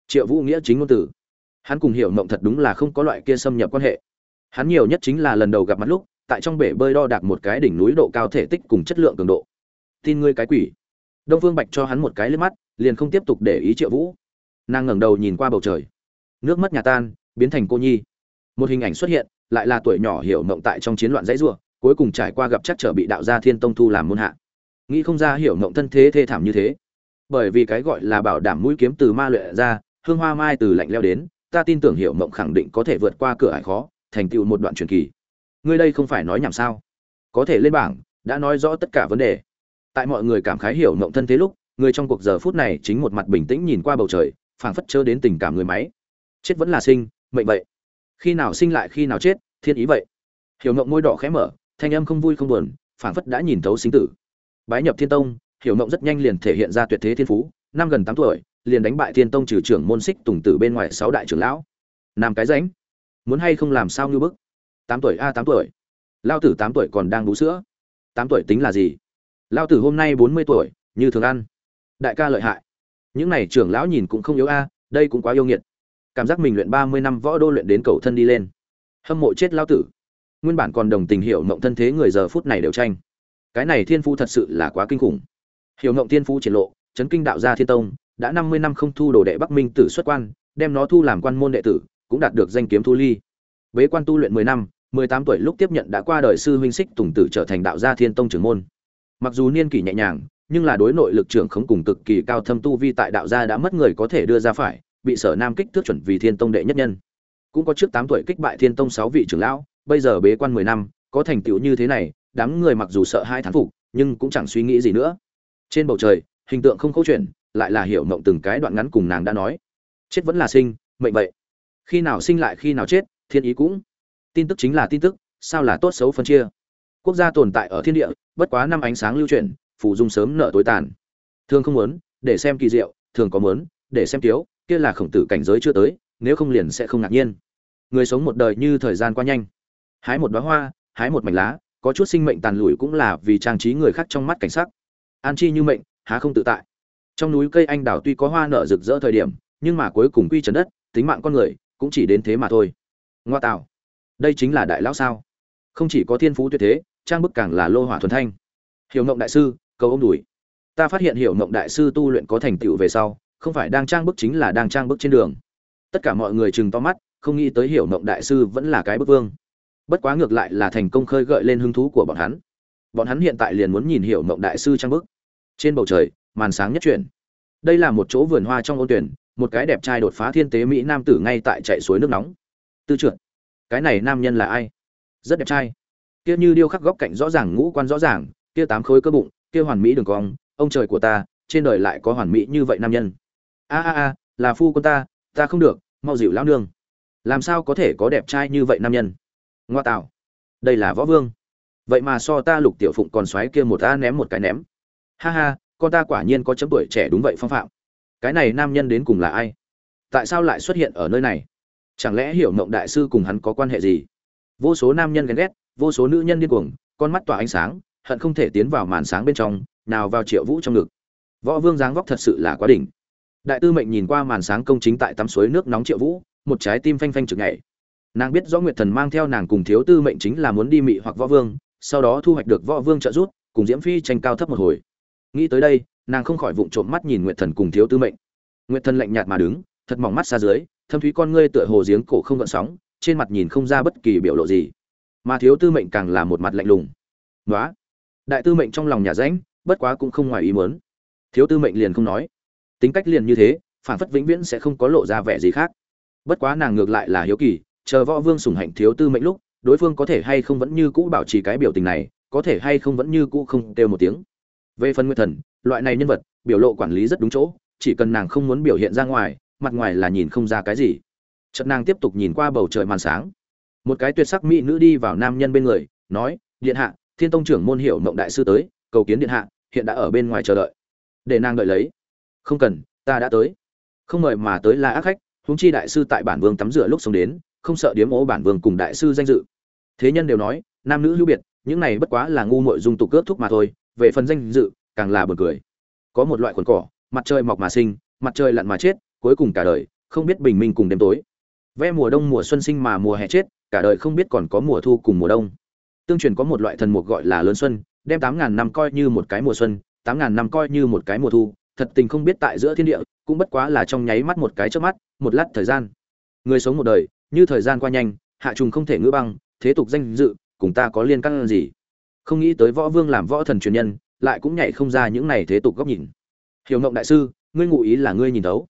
Triệu vũ nghĩa chính ngôn từ. Hắn cùng hiểu mộng thật đúng là không có loại kia xâm nhập quan hệ. Hắn nhiều nhất chính là lần đầu gặp mặt lúc, tại trong bể bơi đo đạc một cái đỉnh núi độ cao thể tích cùng chất lượng cường độ. Tin ngươi cái quỷ. Đông phương bạch cho hắn một cái liếc mắt, liền không tiếp tục để ý triệu vũ. Nàng ngẩng đầu nhìn qua bầu trời. Nước mắt nhà tan, biến thành cô nhi. Một hình ảnh xuất hiện lại là tuổi nhỏ hiểu mộng tại trong chiến loạn dãy rủa, cuối cùng trải qua gặp chắc trở bị đạo gia thiên tông thu làm môn hạ. Nghĩ không ra hiểu mộng thân thế thê thảm như thế. Bởi vì cái gọi là bảo đảm mũi kiếm từ ma luyện ra hương hoa mai từ lạnh leo đến ta tin tưởng hiểu mộng khẳng định có thể vượt qua cửa ải khó thành tựu một đoạn truyền kỳ. Ngươi đây không phải nói nhảm sao? Có thể lên bảng đã nói rõ tất cả vấn đề. Tại mọi người cảm khái hiểu mộng thân thế lúc người trong cuộc giờ phút này chính một mặt bình tĩnh nhìn qua bầu trời phảng phất chớ đến tình cảm người máy. Chết vẫn là sinh mệnh vậy khi nào sinh lại khi nào chết, thiên ý vậy. Hiểu Ngộng môi đỏ khẽ mở, thanh âm không vui không buồn, phảng phất đã nhìn thấu sinh tử. Bái nhập thiên tông, hiểu ngộng rất nhanh liền thể hiện ra tuyệt thế thiên phú, năm gần tám tuổi, liền đánh bại thiên tông trừ trưởng môn xích tùng tử bên ngoài sáu đại trưởng lão. Nam cái ránh muốn hay không làm sao như bức? Tám tuổi a, tám tuổi. Lao tử tám tuổi còn đang bú sữa. Tám tuổi tính là gì? Lao tử hôm nay bốn mươi tuổi, như thường ăn. Đại ca lợi hại. Những này trưởng lão nhìn cũng không yếu a, đây cũng quá yêu nghiệt cảm giác mình luyện ba mươi năm võ đô luyện đến cầu thân đi lên. Hâm mộ chết lao tử. Nguyên bản còn đồng tình hiểu mộng thân thế người giờ phút này đều tranh. Cái này thiên phú thật sự là quá kinh khủng. Hiểu mộng thiên phú triển lộ, chấn kinh đạo gia thiên tông, đã năm mươi năm không thu đồ đệ bắc minh tử xuất quan, đem nó thu làm quan môn đệ tử, cũng đạt được danh kiếm thu ly. Bế quan tu luyện mười năm, mười tám tuổi lúc tiếp nhận đã qua đời sư huynh xích tùng tử trở thành đạo gia thiên tông trưởng môn. Mặc dù niên kỷ nhẹ nhàng, nhưng là đối nội lực trưởng không cùng cực kỳ cao thâm tu vi tại đạo gia đã mất người có thể đưa ra phải bị sở nam kích thước chuẩn vì thiên tông đệ nhất nhân. Cũng có trước tám tuổi kích bại thiên tông sáu vị trưởng lão, bây giờ bế quan mười năm, có thành tựu như thế này, đám người mặc dù sợ hai thán phục, nhưng cũng chẳng suy nghĩ gì nữa. Trên bầu trời, hình tượng không câu chuyện lại là hiểu mộng từng cái đoạn ngắn cùng nàng đã nói. Chết vẫn là sinh, mệnh vậy. Khi nào sinh lại khi nào chết, thiên ý cũng. Tin tức chính là tin tức, sao là tốt xấu phân chia. Quốc gia tồn tại ở thiên địa, bất quá năm ánh sáng lưu chuyển, phù dung sớm nợ tối tàn. Thường không muốn, để xem kỳ diệu thường có muốn, để xem tiếu kia là khổng tử cảnh giới chưa tới, nếu không liền sẽ không ngạc nhiên. Người sống một đời như thời gian qua nhanh. Hái một đoá hoa, hái một mảnh lá, có chút sinh mệnh tàn lụi cũng là vì trang trí người khác trong mắt cảnh sắc. An chi như mệnh, há không tự tại. Trong núi cây anh đào tuy có hoa nở rực rỡ thời điểm, nhưng mà cuối cùng quy trần đất, tính mạng con người, cũng chỉ đến thế mà thôi. Ngoa tạo. Đây chính là đại lão sao? Không chỉ có thiên phú tuyệt thế, trang bức càng là lô hỏa thuần thanh. Hiểu ngộng đại sư, cầu ông đùi ta phát hiện hiểu ngộng đại sư tu luyện có thành tựu về sau không phải đang trang bức chính là đang trang bức trên đường. Tất cả mọi người chừng to mắt, không nghĩ tới hiểu mộng đại sư vẫn là cái bức vương. Bất quá ngược lại là thành công khơi gợi lên hứng thú của bọn hắn. Bọn hắn hiện tại liền muốn nhìn hiểu mộng đại sư trang bức. Trên bầu trời, màn sáng nhất chuyển. Đây là một chỗ vườn hoa trong ôn tuyển, một cái đẹp trai đột phá thiên tế mỹ nam tử ngay tại chạy suối nước nóng. Tư trượt cái này nam nhân là ai? Rất đẹp trai. Kia như điêu khắc góc cạnh rõ ràng, ngũ quan rõ ràng, kia tám khối cơ bụng, kia hoàn mỹ đường cong, ông trời của ta, trên đời lại có hoàn mỹ như vậy nam nhân a a a, là phu quân ta ta không được, mau dịu lão nương. Làm sao có thể có đẹp trai như vậy nam nhân? Ngoa tạo. Đây là võ vương. Vậy mà so ta lục tiểu phụng còn xoáy kia một ta ném một cái ném. Ha ha, con ta quả nhiên có chấm tuổi trẻ đúng vậy phong phạm. Cái này nam nhân đến cùng là ai? Tại sao lại xuất hiện ở nơi này? Chẳng lẽ hiểu mộng đại sư cùng hắn có quan hệ gì? Vô số nam nhân ghen ghét, vô số nữ nhân điên cuồng, con mắt tỏa ánh sáng, hận không thể tiến vào màn sáng bên trong, nào vào triệu vũ trong ngực. Võ vương dáng vóc thật sự là quá đỉnh đại tư mệnh nhìn qua màn sáng công chính tại tắm suối nước nóng triệu vũ, một trái tim phanh phanh chực nhảy. Nàng biết rõ nguyệt thần mang theo nàng cùng thiếu tư mệnh chính là muốn đi mị hoặc võ vương, sau đó thu hoạch được võ vương trợ giúp, cùng diễm phi tranh cao thấp một hồi. Nghĩ tới đây, nàng không khỏi vụng trộm mắt nhìn nguyệt thần cùng thiếu tư mệnh. Nguyệt thần lạnh nhạt mà đứng, thật mỏng mắt xa dưới, thâm thúy con ngươi tựa hồ giếng cổ không gợn sóng, trên mặt nhìn không ra bất kỳ biểu lộ gì. Mà thiếu tư mệnh càng là một mặt lạnh lùng. Nói đại tư mệnh trong lòng nhà rãnh, bất quá cũng không ngoài ý muốn. Thiếu tư mệnh liền không nói tính cách liền như thế, phản phất vĩnh viễn sẽ không có lộ ra vẻ gì khác. Bất quá nàng ngược lại là hiếu kỳ, chờ võ vương sủng hạnh thiếu tư mệnh lúc, đối phương có thể hay không vẫn như cũ bảo trì cái biểu tình này, có thể hay không vẫn như cũ không kêu một tiếng. Về phần nguyên thần, loại này nhân vật, biểu lộ quản lý rất đúng chỗ, chỉ cần nàng không muốn biểu hiện ra ngoài, mặt ngoài là nhìn không ra cái gì. Chợt nàng tiếp tục nhìn qua bầu trời màn sáng. Một cái tuyệt sắc mỹ nữ đi vào nam nhân bên người, nói, điện hạ, thiên tông trưởng môn hiệu mộng đại sư tới, cầu kiến điện hạ, hiện đã ở bên ngoài chờ đợi. Để nàng đợi lấy không cần, ta đã tới. Không mời mà tới là ác khách, huống chi đại sư tại bản vương tắm rửa lúc sống đến, không sợ điếm ố bản vương cùng đại sư danh dự. Thế nhân đều nói, nam nữ hữu biệt, những này bất quá là ngu muội dung tục cướp thúc mà thôi, về phần danh dự, càng là buồn cười. Có một loại quần cỏ, mặt trời mọc mà sinh, mặt trời lặn mà chết, cuối cùng cả đời, không biết bình minh cùng đêm tối. Ve mùa đông mùa xuân sinh mà mùa hè chết, cả đời không biết còn có mùa thu cùng mùa đông. Tương truyền có một loại thần mục gọi là lớn xuân, đem tám ngàn năm coi như một cái mùa xuân, tám ngàn năm coi như một cái mùa thu thật tình không biết tại giữa thiên địa, cũng bất quá là trong nháy mắt một cái trước mắt, một lát thời gian. Người sống một đời, như thời gian qua nhanh, hạ trùng không thể ngữ băng, thế tục danh dự, cùng ta có liên căn gì? Không nghĩ tới võ vương làm võ thần truyền nhân, lại cũng nhảy không ra những này thế tục góc nhìn. Hiểu ngộng đại sư, ngươi ngụ ý là ngươi nhìn thấu.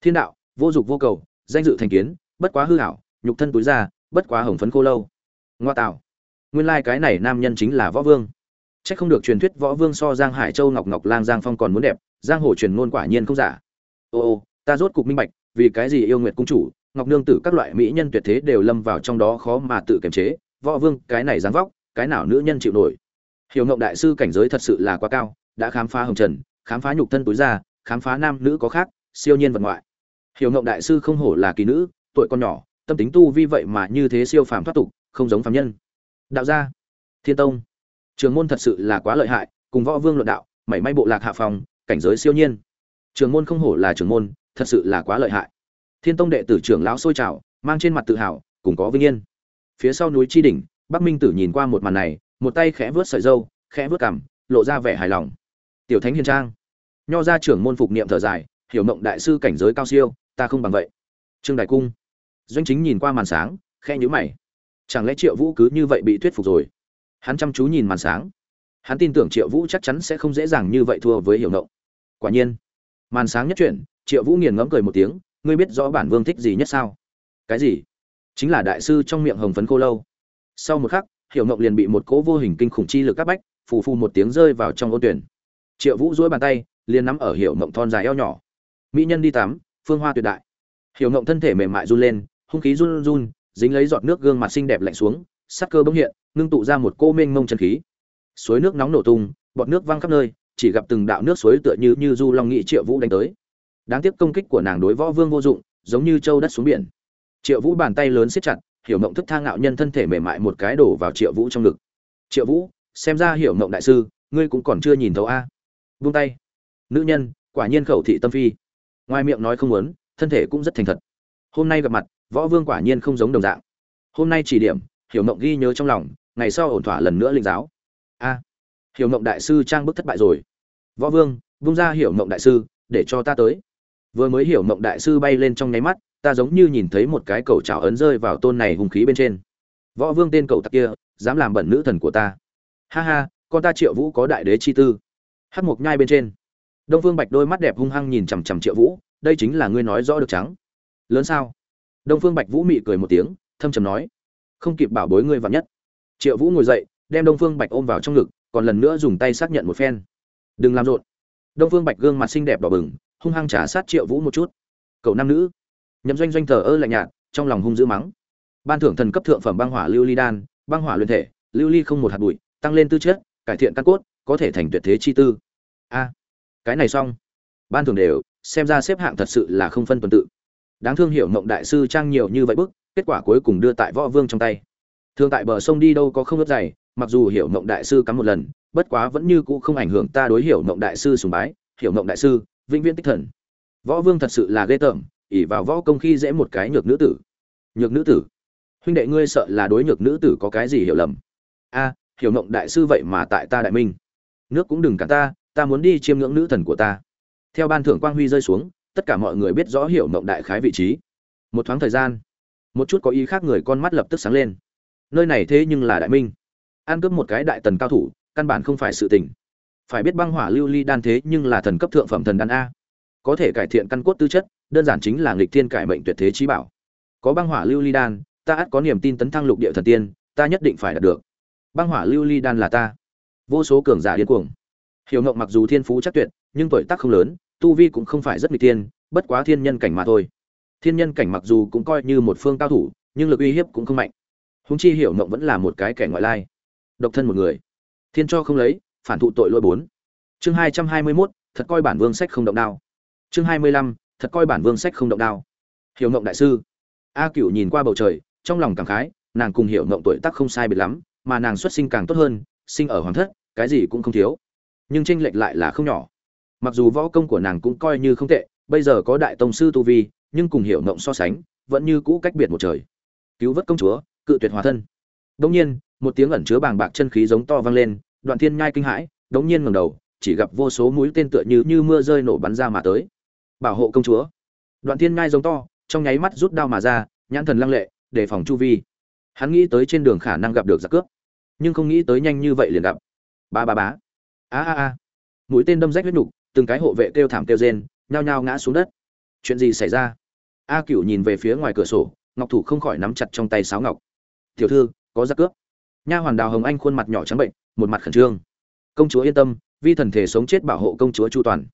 Thiên đạo, vô dục vô cầu, danh dự thành kiến, bất quá hư hảo nhục thân túi ra, bất quá hồng phấn khô lâu. Ngoa tạo. Nguyên lai cái này nam nhân chính là võ vương chắc không được truyền thuyết võ vương so giang hải châu ngọc ngọc lang giang phong còn muốn đẹp, giang hồ truyền ngôn quả nhiên không giả. Ô ô, ta rốt cục minh bạch, vì cái gì yêu nguyệt cung chủ, ngọc nương tử các loại mỹ nhân tuyệt thế đều lâm vào trong đó khó mà tự kiềm chế, võ vương, cái này dáng vóc, cái nào nữ nhân chịu nổi. Hiểu ngộng đại sư cảnh giới thật sự là quá cao, đã khám phá hồng trần, khám phá nhục thân túi ra khám phá nam nữ có khác, siêu nhiên vật ngoại. Hiểu ngộng đại sư không hổ là kỳ nữ, tuổi con nhỏ, tâm tính tu vi vậy mà như thế siêu phàm thoát tục, không giống phàm nhân. Đạo gia, thiên tông trường môn thật sự là quá lợi hại, cùng võ vương luận đạo, mảy may bộ lạc hạ phòng cảnh giới siêu nhiên. Trường môn không hổ là trường môn, thật sự là quá lợi hại. Thiên tông đệ tử trưởng lão sôi trào, mang trên mặt tự hào, cùng có vinh yên. Phía sau núi tri đỉnh, bắc minh tử nhìn qua một màn này, một tay khẽ vớt sợi dâu khẽ vớt cằm, lộ ra vẻ hài lòng. Tiểu thánh hiền trang. Nho ra trưởng môn phục niệm thở dài, hiểu mộng đại sư cảnh giới cao siêu, ta không bằng vậy. Trương đại cung. Doanh chính nhìn qua màn sáng khe nhữ mày. Chẳng lẽ triệu vũ cứ như vậy bị thuyết phục rồi? Hắn chăm chú nhìn màn sáng. Hắn tin tưởng triệu vũ chắc chắn sẽ không dễ dàng như vậy thua với hiểu nộng quả nhiên, màn sáng nhất chuyển, triệu vũ nghiền ngẫm cười một tiếng, ngươi biết rõ bản vương thích gì nhất sao? Cái gì? Chính là đại sư trong miệng hồng phấn cô lâu. Sau một khắc, hiểu nộng liền bị một cỗ vô hình kinh khủng chi lực áp bách, phù phù một tiếng rơi vào trong ô tuyển. Triệu vũ dỗi bàn tay, liền nắm ở hiểu nộng thon dài eo nhỏ. Mỹ nhân đi tắm, phương hoa tuyệt đại. Hiểu nộng thân thể mềm mại run lên, hung khí run run, dính lấy giọt nước gương mặt xinh đẹp lạnh xuống, sắc cơ bỗng hiện ngưng tụ ra một cô mênh mông chân khí. Suối nước nóng nổ tung, bọt nước văng khắp nơi, chỉ gặp từng đạo nước suối tựa như như du long nghị triệu vũ đánh tới. Đáng tiếc công kích của nàng đối võ vương vô dụng, giống như châu đất xuống biển. Triệu vũ bàn tay lớn siết chặt, hiểu mộng thức thang ngạo nhân thân thể mềm mại một cái đổ vào triệu vũ trong ngực. Triệu vũ, xem ra hiểu mộng đại sư, ngươi cũng còn chưa nhìn thấu a. Vung tay. Nữ nhân, quả nhiên khẩu thị tâm phi. Ngoài miệng nói không muốn, thân thể cũng rất thành thật. Hôm nay gặp mặt, võ vương quả nhiên không giống đồng dạng. Hôm nay chỉ điểm, hiểu mộng ghi nhớ trong lòng ngày sau ổn thỏa lần nữa linh giáo. A, hiểu mộng đại sư trang bức thất bại rồi. Võ vương, vung ra hiểu mộng đại sư, để cho ta tới. Vừa mới hiểu mộng đại sư bay lên trong nháy mắt, ta giống như nhìn thấy một cái cầu trào ấn rơi vào tôn này hung khí bên trên. Võ vương tên cầu tặc kia, dám làm bẩn nữ thần của ta. Ha ha, con ta triệu vũ có đại đế chi tư. Hát mộc nhai bên trên. Đông phương bạch đôi mắt đẹp hung hăng nhìn chằm chằm triệu vũ, đây chính là ngươi nói rõ được trắng lớn sao? Đông phương bạch vũ mị cười một tiếng, thâm trầm nói, không kịp bảo bối ngươi vạn nhất triệu vũ ngồi dậy, đem đông phương bạch ôm vào trong ngực, còn lần nữa dùng tay xác nhận một phen. Đừng làm rộn. Đông phương bạch gương mặt xinh đẹp đỏ bừng, hung hăng trả sát triệu vũ một chút. Cậu nam nữ. Nhậm doanh doanh thờ ơ lạnh nhạt, trong lòng hung dữ mắng. Ban thưởng thần cấp thượng phẩm băng hỏa lưu ly đan, băng hỏa luyện thể, lưu ly không một hạt bụi, tăng lên tư chất, cải thiện căn cốt, có thể thành tuyệt thế chi tư. A, cái này xong. Ban thưởng đều, xem ra xếp hạng thật sự là không phân tuần tự. Đáng thương hiểu mộng đại sư trang nhiều như vậy bức, kết quả cuối cùng đưa tại võ vương trong tay thường tại bờ sông đi đâu có không ướt dày, mặc dù hiểu mộng đại sư cắm một lần, bất quá vẫn như cũ không ảnh hưởng ta đối hiểu mộng đại sư sùng bái. Hiểu mộng đại sư, vĩnh viễn tích thần. Võ vương thật sự là ghê tởm ỉ vào võ công khi dễ một cái nhược nữ tử. Nhược nữ tử? Huynh đệ ngươi sợ là đối nhược nữ tử có cái gì hiểu lầm? A, hiểu mộng đại sư vậy mà tại ta đại minh. Nước cũng đừng cả ta ta muốn đi chiêm ngưỡng nữ thần của ta. Theo ban thưởng quang huy rơi xuống, tất cả mọi người biết rõ hiểu mộng đại khái vị trí. Một thoáng thời gian, một chút có ý khác người con mắt lập tức sáng lên nơi này thế nhưng là đại minh. An cướp một cái đại tần cao thủ, căn bản không phải sự tình. Phải biết băng hỏa lưu ly đan thế nhưng là thần cấp thượng phẩm thần đan a. Có thể cải thiện căn cốt tư chất, đơn giản chính là nghịch thiên cải mệnh tuyệt thế trí bảo. Có băng hỏa lưu ly đan, ta ắt có niềm tin tấn thăng lục địa thần tiên, ta nhất định phải đạt được. Băng hỏa lưu ly đan là ta. Vô số cường giả điên cuồng. Hiểu ngộng mặc dù thiên phú chắc tuyệt, nhưng tuổi tác không lớn, tu vi cũng không phải rất nghịch tiên bất quá thiên nhân cảnh mà thôi. Thiên nhân cảnh mặc dù cũng coi như một phương cao thủ, nhưng lực uy hiếp cũng không mạnh húng chi hiểu mộng vẫn là một cái kẻ ngoại lai. Độc thân một người. Thiên cho không lấy, phản thụ tội lỗi bốn. Chương hai trăm hai mươi mốt, thật coi bản vương sách không động đao. Chương hai mươi lăm, thật coi bản vương sách không động đao. Hiểu mộng đại sư. A cửu nhìn qua bầu trời, trong lòng cảm khái, nàng cùng hiểu mộng tuổi tác không sai biệt lắm, mà nàng xuất sinh càng tốt hơn, sinh ở hoàng thất, cái gì cũng không thiếu. Nhưng tranh lệch lại là không nhỏ. Mặc dù võ công của nàng cũng coi như không tệ, bây giờ có đại tông sư tu vi, nhưng cùng hiểu mộng so sánh, vẫn như cũ cách biệt một trời. Cứu vớt công chúa cự tuyệt hòa thân. Đống nhiên, một tiếng ẩn chứa bàng bạc chân khí giống to vang lên, đoạn thiên nhai kinh hãi, đống nhiên ngẩng đầu, chỉ gặp vô số mũi tên tựa như như mưa rơi nổ bắn ra mà tới. Bảo hộ công chúa. Đoạn thiên nhai giống to, trong nháy mắt rút đao mà ra, nhãn thần lăng lệ, đề phòng chu vi. Hắn nghĩ tới trên đường khả năng gặp được giặc cướp, nhưng không nghĩ tới nhanh như vậy liền gặp. Ba ba bá a a a. Mũi tên đâm rách huyết nhục từng cái hộ vệ kêu thảm kêu rên, nhao nhao ngã xuống đất. Chuyện gì xảy ra? A cửu nhìn về phía ngoài cửa sổ, ngọc thủ không khỏi nắm chặt trong tay sáo ngọc tiểu thư, có giặc cướp. Nha hoàn đào hồng anh khuôn mặt nhỏ trắng bệnh, một mặt khẩn trương. Công chúa yên tâm, vi thần thể sống chết bảo hộ công chúa chu toàn.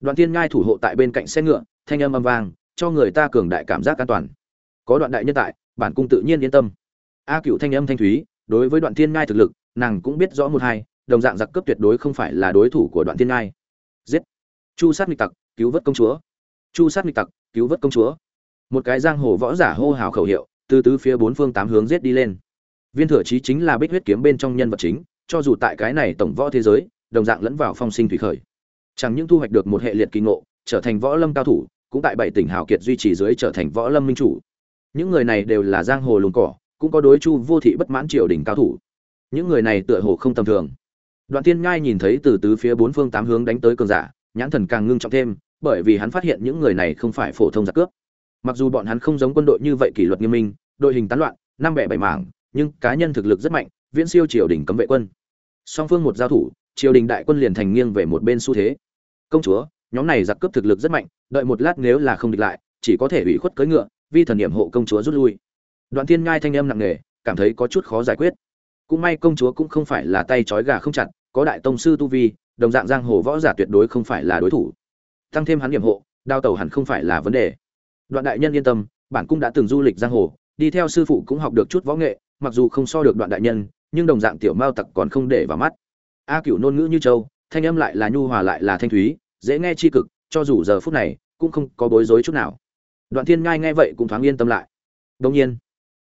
Đoạn tiên ngai thủ hộ tại bên cạnh xe ngựa, thanh âm âm vang, cho người ta cường đại cảm giác an toàn. Có đoạn đại nhân tại, bản cung tự nhiên yên tâm. A cựu thanh âm thanh thúy, đối với đoạn tiên ngai thực lực, nàng cũng biết rõ một hai, đồng dạng giặc cướp tuyệt đối không phải là đối thủ của đoạn tiên ngai giết! Chu sát nghịch tặc, cứu vớt công chúa. Chu sát nghịch tặc, cứu vớt công chúa. Một cái giang hồ võ giả hô hào khẩu hiệu từ tứ phía bốn phương tám hướng giết đi lên. Viên thừa chí chính là bích huyết kiếm bên trong nhân vật chính, cho dù tại cái này tổng võ thế giới, đồng dạng lẫn vào phong sinh thủy khởi. Chẳng những thu hoạch được một hệ liệt kỳ ngộ, trở thành võ lâm cao thủ, cũng tại bảy tỉnh hào kiệt duy trì dưới trở thành võ lâm minh chủ. Những người này đều là giang hồ lùng cỏ, cũng có đối chu vô thị bất mãn triều đình cao thủ. Những người này tựa hồ không tầm thường. Đoạn tiên ngai nhìn thấy từ tứ phía bốn phương tám hướng đánh tới cường giả, nhãn thần càng ngưng trọng thêm, bởi vì hắn phát hiện những người này không phải phổ thông giặc cướp mặc dù bọn hắn không giống quân đội như vậy kỷ luật nghiêm minh, đội hình tán loạn, năm bẻ bảy mảng, nhưng cá nhân thực lực rất mạnh, viễn siêu triều đình cấm vệ quân. Song phương một giao thủ, triều đình đại quân liền thành nghiêng về một bên xu thế. Công chúa, nhóm này giặc cướp thực lực rất mạnh, đợi một lát nếu là không địch lại, chỉ có thể ủy khuất cưỡi ngựa, vi thần điểm hộ công chúa rút lui. Đoạn thiên ngai thanh âm nặng nề, cảm thấy có chút khó giải quyết. Cũng may công chúa cũng không phải là tay trói gà không chặt, có đại tông sư tu vi, đồng dạng giang hồ võ giả tuyệt đối không phải là đối thủ. Tăng thêm hắn điểm hộ, đao tàu hẳn không phải là vấn đề đoạn đại nhân yên tâm, bản cung đã từng du lịch giang hồ, đi theo sư phụ cũng học được chút võ nghệ, mặc dù không so được đoạn đại nhân, nhưng đồng dạng tiểu mao tặc còn không để vào mắt. A cửu nôn ngữ như châu, thanh âm lại là nhu hòa lại là thanh thúy, dễ nghe chi cực, cho dù giờ phút này, cũng không có bối rối chút nào. Đoạn thiên ngai nghe vậy cũng thoáng yên tâm lại. Đông nhiên,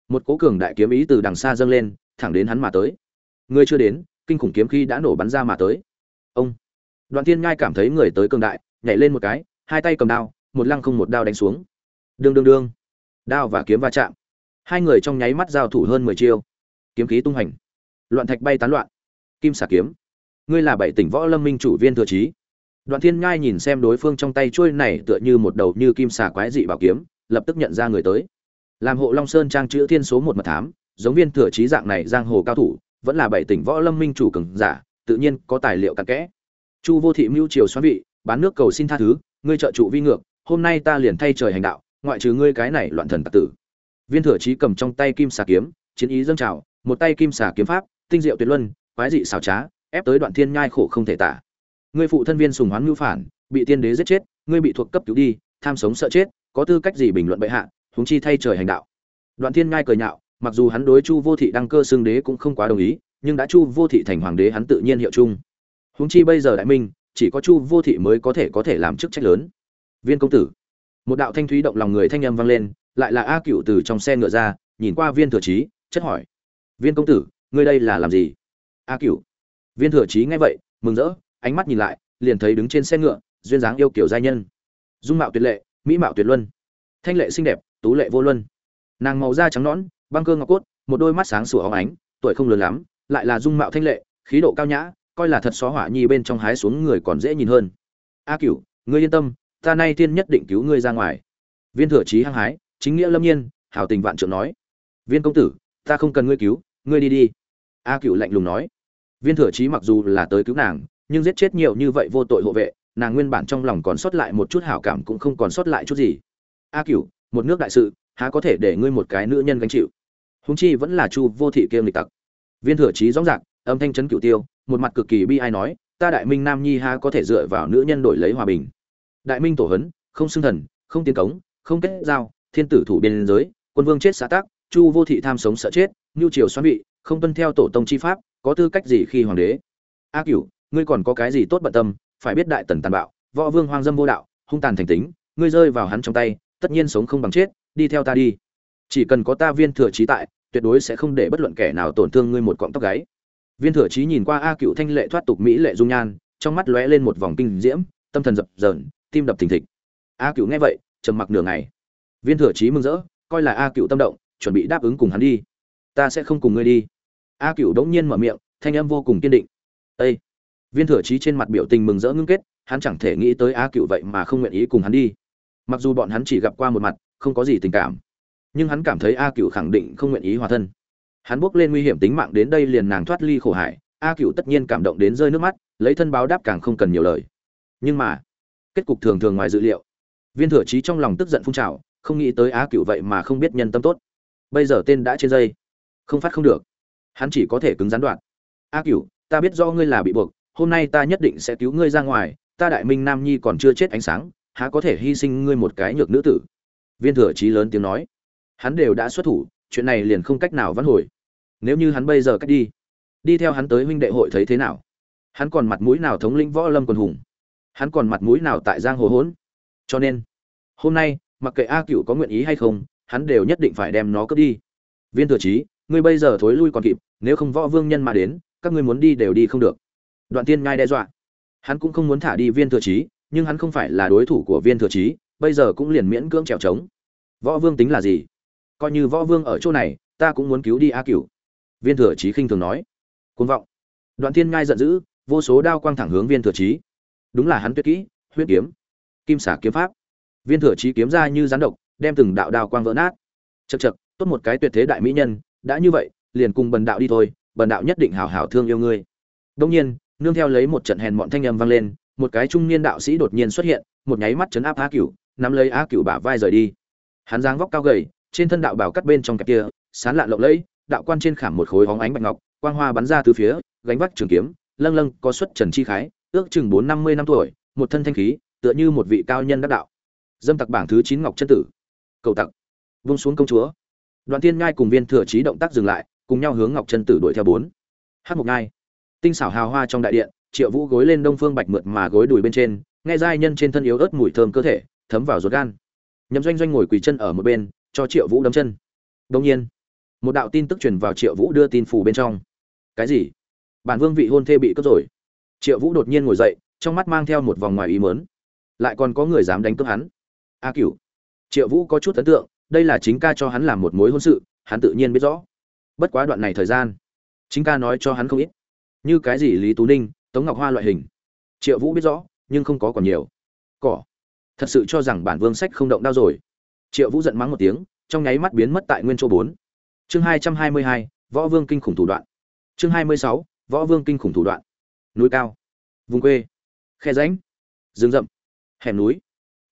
một cố cường đại kiếm ý từ đằng xa dâng lên, thẳng đến hắn mà tới. Người chưa đến, kinh khủng kiếm khi đã nổ bắn ra mà tới. Ông, đoạn thiên ngai cảm thấy người tới cường đại, nhảy lên một cái, hai tay cầm đao, một lăng không một đao đánh xuống đương đương đương. Đao và kiếm va chạm. Hai người trong nháy mắt giao thủ hơn mười chiêu. Kiếm khí tung hành. Loạn thạch bay tán loạn. Kim xà kiếm. Ngươi là bảy tỉnh võ lâm minh chủ viên thừa trí. Đoạn thiên ngai nhìn xem đối phương trong tay trôi này tựa như một đầu như kim xà quái dị bảo kiếm, lập tức nhận ra người tới. Làm hộ long sơn trang chữ thiên số một mật thám, giống viên thừa trí dạng này giang hồ cao thủ, vẫn là bảy tỉnh võ lâm minh chủ cường giả, tự nhiên có tài liệu cặn kẽ. Chu vô thị mưu triều xoắn vị, bán nước cầu xin tha thứ, ngươi trợ trụ vi ngược, hôm nay ta liền thay trời hành đạo ngoại trừ ngươi cái này loạn thần tặc tử. Viên thừa trí cầm trong tay kim xà kiếm, chiến ý dâng trào, một tay kim xà kiếm pháp, tinh diệu tuyệt luân, quái dị xảo trá, ép tới đoạn thiên nhai khổ không thể tả. Ngươi phụ thân viên sùng hoán ngưu phản, bị tiên đế giết chết, ngươi bị thuộc cấp cứu đi, tham sống sợ chết, có tư cách gì bình luận bệ hạ, huống chi thay trời hành đạo. Đoạn thiên nhai cười nhạo, mặc dù hắn đối chu vô thị đăng cơ xương đế cũng không quá đồng ý, nhưng đã chu vô thị thành hoàng đế hắn tự nhiên hiệu chung. Huống chi bây giờ đại minh, chỉ có chu vô thị mới có thể có thể làm chức trách lớn. Viên công tử một đạo thanh thúy động lòng người thanh âm vang lên, lại là a cựu từ trong xe ngựa ra, nhìn qua viên thừa trí, chất hỏi. Viên công tử, ngươi đây là làm gì? A cựu viên thừa trí nghe vậy, mừng rỡ, ánh mắt nhìn lại, liền thấy đứng trên xe ngựa, duyên dáng yêu kiểu giai nhân. Dung mạo tuyệt lệ, mỹ mạo tuyệt luân. Thanh lệ xinh đẹp, tú lệ vô luân. Nàng màu da trắng nõn, băng cơ ngọc cốt, một đôi mắt sáng sủa óng ánh, tuổi không lớn lắm, lại là dung mạo thanh lệ, khí độ cao nhã, coi là thật xó hỏa nhi bên trong hái xuống người còn dễ nhìn hơn. A cửu, ngươi yên tâm ta nay tiên nhất định cứu ngươi ra ngoài. Viên thừa chí hăng hái, chính nghĩa lâm nhiên, hào tình vạn trượng nói. Viên công tử, ta không cần ngươi cứu, ngươi đi đi. A cửu lạnh lùng nói. Viên thừa chí mặc dù là tới cứu nàng, nhưng giết chết nhiều như vậy vô tội hộ vệ, nàng nguyên bản trong lòng còn sót lại một chút hảo cảm cũng không còn sót lại chút gì. A cửu, một nước đại sự, há có thể để ngươi một cái nữ nhân gánh chịu? Húng chi vẫn là chu vô thị kiêm lịch tặc. Viên thừa chí rõ rạc âm thanh chấn cửu tiêu, một mặt cực kỳ bi ai nói, ta đại minh nam nhi há có thể dựa vào nữ nhân đổi lấy hòa bình? Đại minh tổ hấn không xưng thần, không tiến cống, không kết giao, thiên tử thủ biên giới, quân vương chết xã tác chu vô thị tham sống sợ chết nhu triều xoắn bị không tuân theo tổ tông chi pháp, có tư cách gì khi hoàng đế? A cửu, ngươi còn có cái gì tốt bận tâm, phải biết đại tần tàn bạo, võ vương hoang dâm vô đạo, hung tàn thành tính, ngươi rơi vào hắn trong tay, tất nhiên sống không bằng chết, đi theo ta đi. Chỉ cần có ta viên thừa trí tại, tuyệt đối sẽ không để bất luận kẻ nào tổn thương ngươi một cọng tóc gáy. Viên thừa trí nhìn qua a cựu thanh lệ thoát tục mỹ lệ dung nhan, trong mắt lóe lên một vòng kinh diễm, tâm thần dập dờn tim đập thình thịch. A cựu nghe vậy, trầm mặc nửa ngày. Viên thừa trí mừng rỡ, coi là a cựu tâm động, chuẩn bị đáp ứng cùng hắn đi. Ta sẽ không cùng ngươi đi. A cựu đống nhiên mở miệng, thanh âm vô cùng kiên định. Â viên thừa trí trên mặt biểu tình mừng rỡ ngưng kết, hắn chẳng thể nghĩ tới a cựu vậy mà không nguyện ý cùng hắn đi. Mặc dù bọn hắn chỉ gặp qua một mặt, không có gì tình cảm, nhưng hắn cảm thấy a cựu khẳng định không nguyện ý hòa thân. Hắn bước lên nguy hiểm tính mạng đến đây liền nàng thoát ly khổ hải, a cựu tất nhiên cảm động đến rơi nước mắt, lấy thân báo đáp càng không cần nhiều lời. Nhưng mà kết cục thường thường ngoài dự liệu. Viên thừa trí trong lòng tức giận phun trào, không nghĩ tới Á cựu vậy mà không biết nhân tâm tốt. Bây giờ tên đã trên dây, không phát không được. Hắn chỉ có thể cứng gián đoạn. A cựu ta biết do ngươi là bị buộc, hôm nay ta nhất định sẽ cứu ngươi ra ngoài, ta đại minh nam nhi còn chưa chết ánh sáng, há có thể hy sinh ngươi một cái nhược nữ tử? Viên thừa chí lớn tiếng nói. Hắn đều đã xuất thủ, chuyện này liền không cách nào vãn hồi. Nếu như hắn bây giờ cách đi đi theo hắn tới huynh đệ hội thấy thế nào? Hắn còn mặt mũi nào thống lĩnh võ lâm quần hùng? Hắn còn mặt mũi nào tại giang hồ hỗn cho nên, hôm nay, mặc kệ a cựu có nguyện ý hay không, hắn đều nhất định phải đem nó cướp đi. Viên thừa trí, ngươi bây giờ thối lui còn kịp, nếu không võ vương nhân mà đến, các ngươi muốn đi đều đi không được. Đoạn tiên ngai đe dọa. Hắn cũng không muốn thả đi viên thừa trí, nhưng hắn không phải là đối thủ của viên thừa trí, bây giờ cũng liền miễn cưỡng trèo trống. Võ vương tính là gì? Coi như võ vương ở chỗ này, ta cũng muốn cứu đi a cựu viên thừa trí khinh thường nói. Côn vọng. Đoạn thiên ngai giận dữ, vô số đao quang thẳng hướng viên thừa trí đúng là hắn tuyệt kỹ, huyết kiếm, kim xả kiếm pháp. Viên thừa trí kiếm ra như rắn độc, đem từng đạo đao quang vỡ nát. Chật chật tốt một cái tuyệt thế đại mỹ nhân, đã như vậy, liền cùng bần đạo đi thôi, bần đạo nhất định hào hào thương yêu ngươi. Đông nhiên, nương theo lấy một trận hèn mọn thanh âm vang lên, một cái trung niên đạo sĩ đột nhiên xuất hiện, một nháy mắt chấn áp a cửu, nắm lấy a cửu bả vai rời đi. Hắn dáng vóc cao gầy, trên thân đạo bảo cắt bên trong kẹp kia, sán lạ lộng lẫy, đạo quan trên khảm một khối hóng ánh bạch ngọc, quang hoa bắn ra từ phía, gánh vác trường kiếm, lâng lâng có xuất trần chi khái ước chừng bốn năm mươi năm tuổi, một thân thanh khí, tựa như một vị cao nhân đắc đạo. Dâm tặc bảng thứ chín ngọc chân tử. Cầu tặc. Vung xuống công chúa. Đoạn tiên ngai cùng viên thừa trí động tác dừng lại, cùng nhau hướng ngọc chân tử đuổi theo bốn. Hát một ngai tinh xảo hào hoa trong đại điện, triệu vũ gối lên đông phương bạch mượt mà gối đùi bên trên, nghe giai nhân trên thân yếu ớt mùi thơm cơ thể, thấm vào ruột gan. Nhậm doanh doanh ngồi quỳ chân ở một bên, cho triệu vũ đấm chân. Đông nhiên, một đạo tin tức truyền vào triệu vũ đưa tin phủ bên trong. Cái gì? Bản vương vị hôn thê bị cướp rồi triệu vũ đột nhiên ngồi dậy, trong mắt mang theo một vòng ngoài ý mớn lại còn có người dám đánh cướp hắn. A cửu. Triệu vũ có chút ấn tượng, đây là chính ca cho hắn làm một mối hôn sự, hắn tự nhiên biết rõ. Bất quá đoạn này thời gian, chính ca nói cho hắn không ít. Như cái gì lý tú ninh, tống ngọc hoa loại hình. Triệu vũ biết rõ, nhưng không có còn nhiều. Cỏ. Thật sự cho rằng bản vương sách không động đau rồi. Triệu vũ giận mắng một tiếng, trong nháy mắt biến mất tại nguyên chỗ bốn. Chương hai trăm hai mươi hai, võ vương kinh khủng thủ đoạn. Chương hai mươi sáu, võ vương kinh khủng thủ đoạn núi cao, vùng quê, khe ránh rừng rậm, hẻm núi.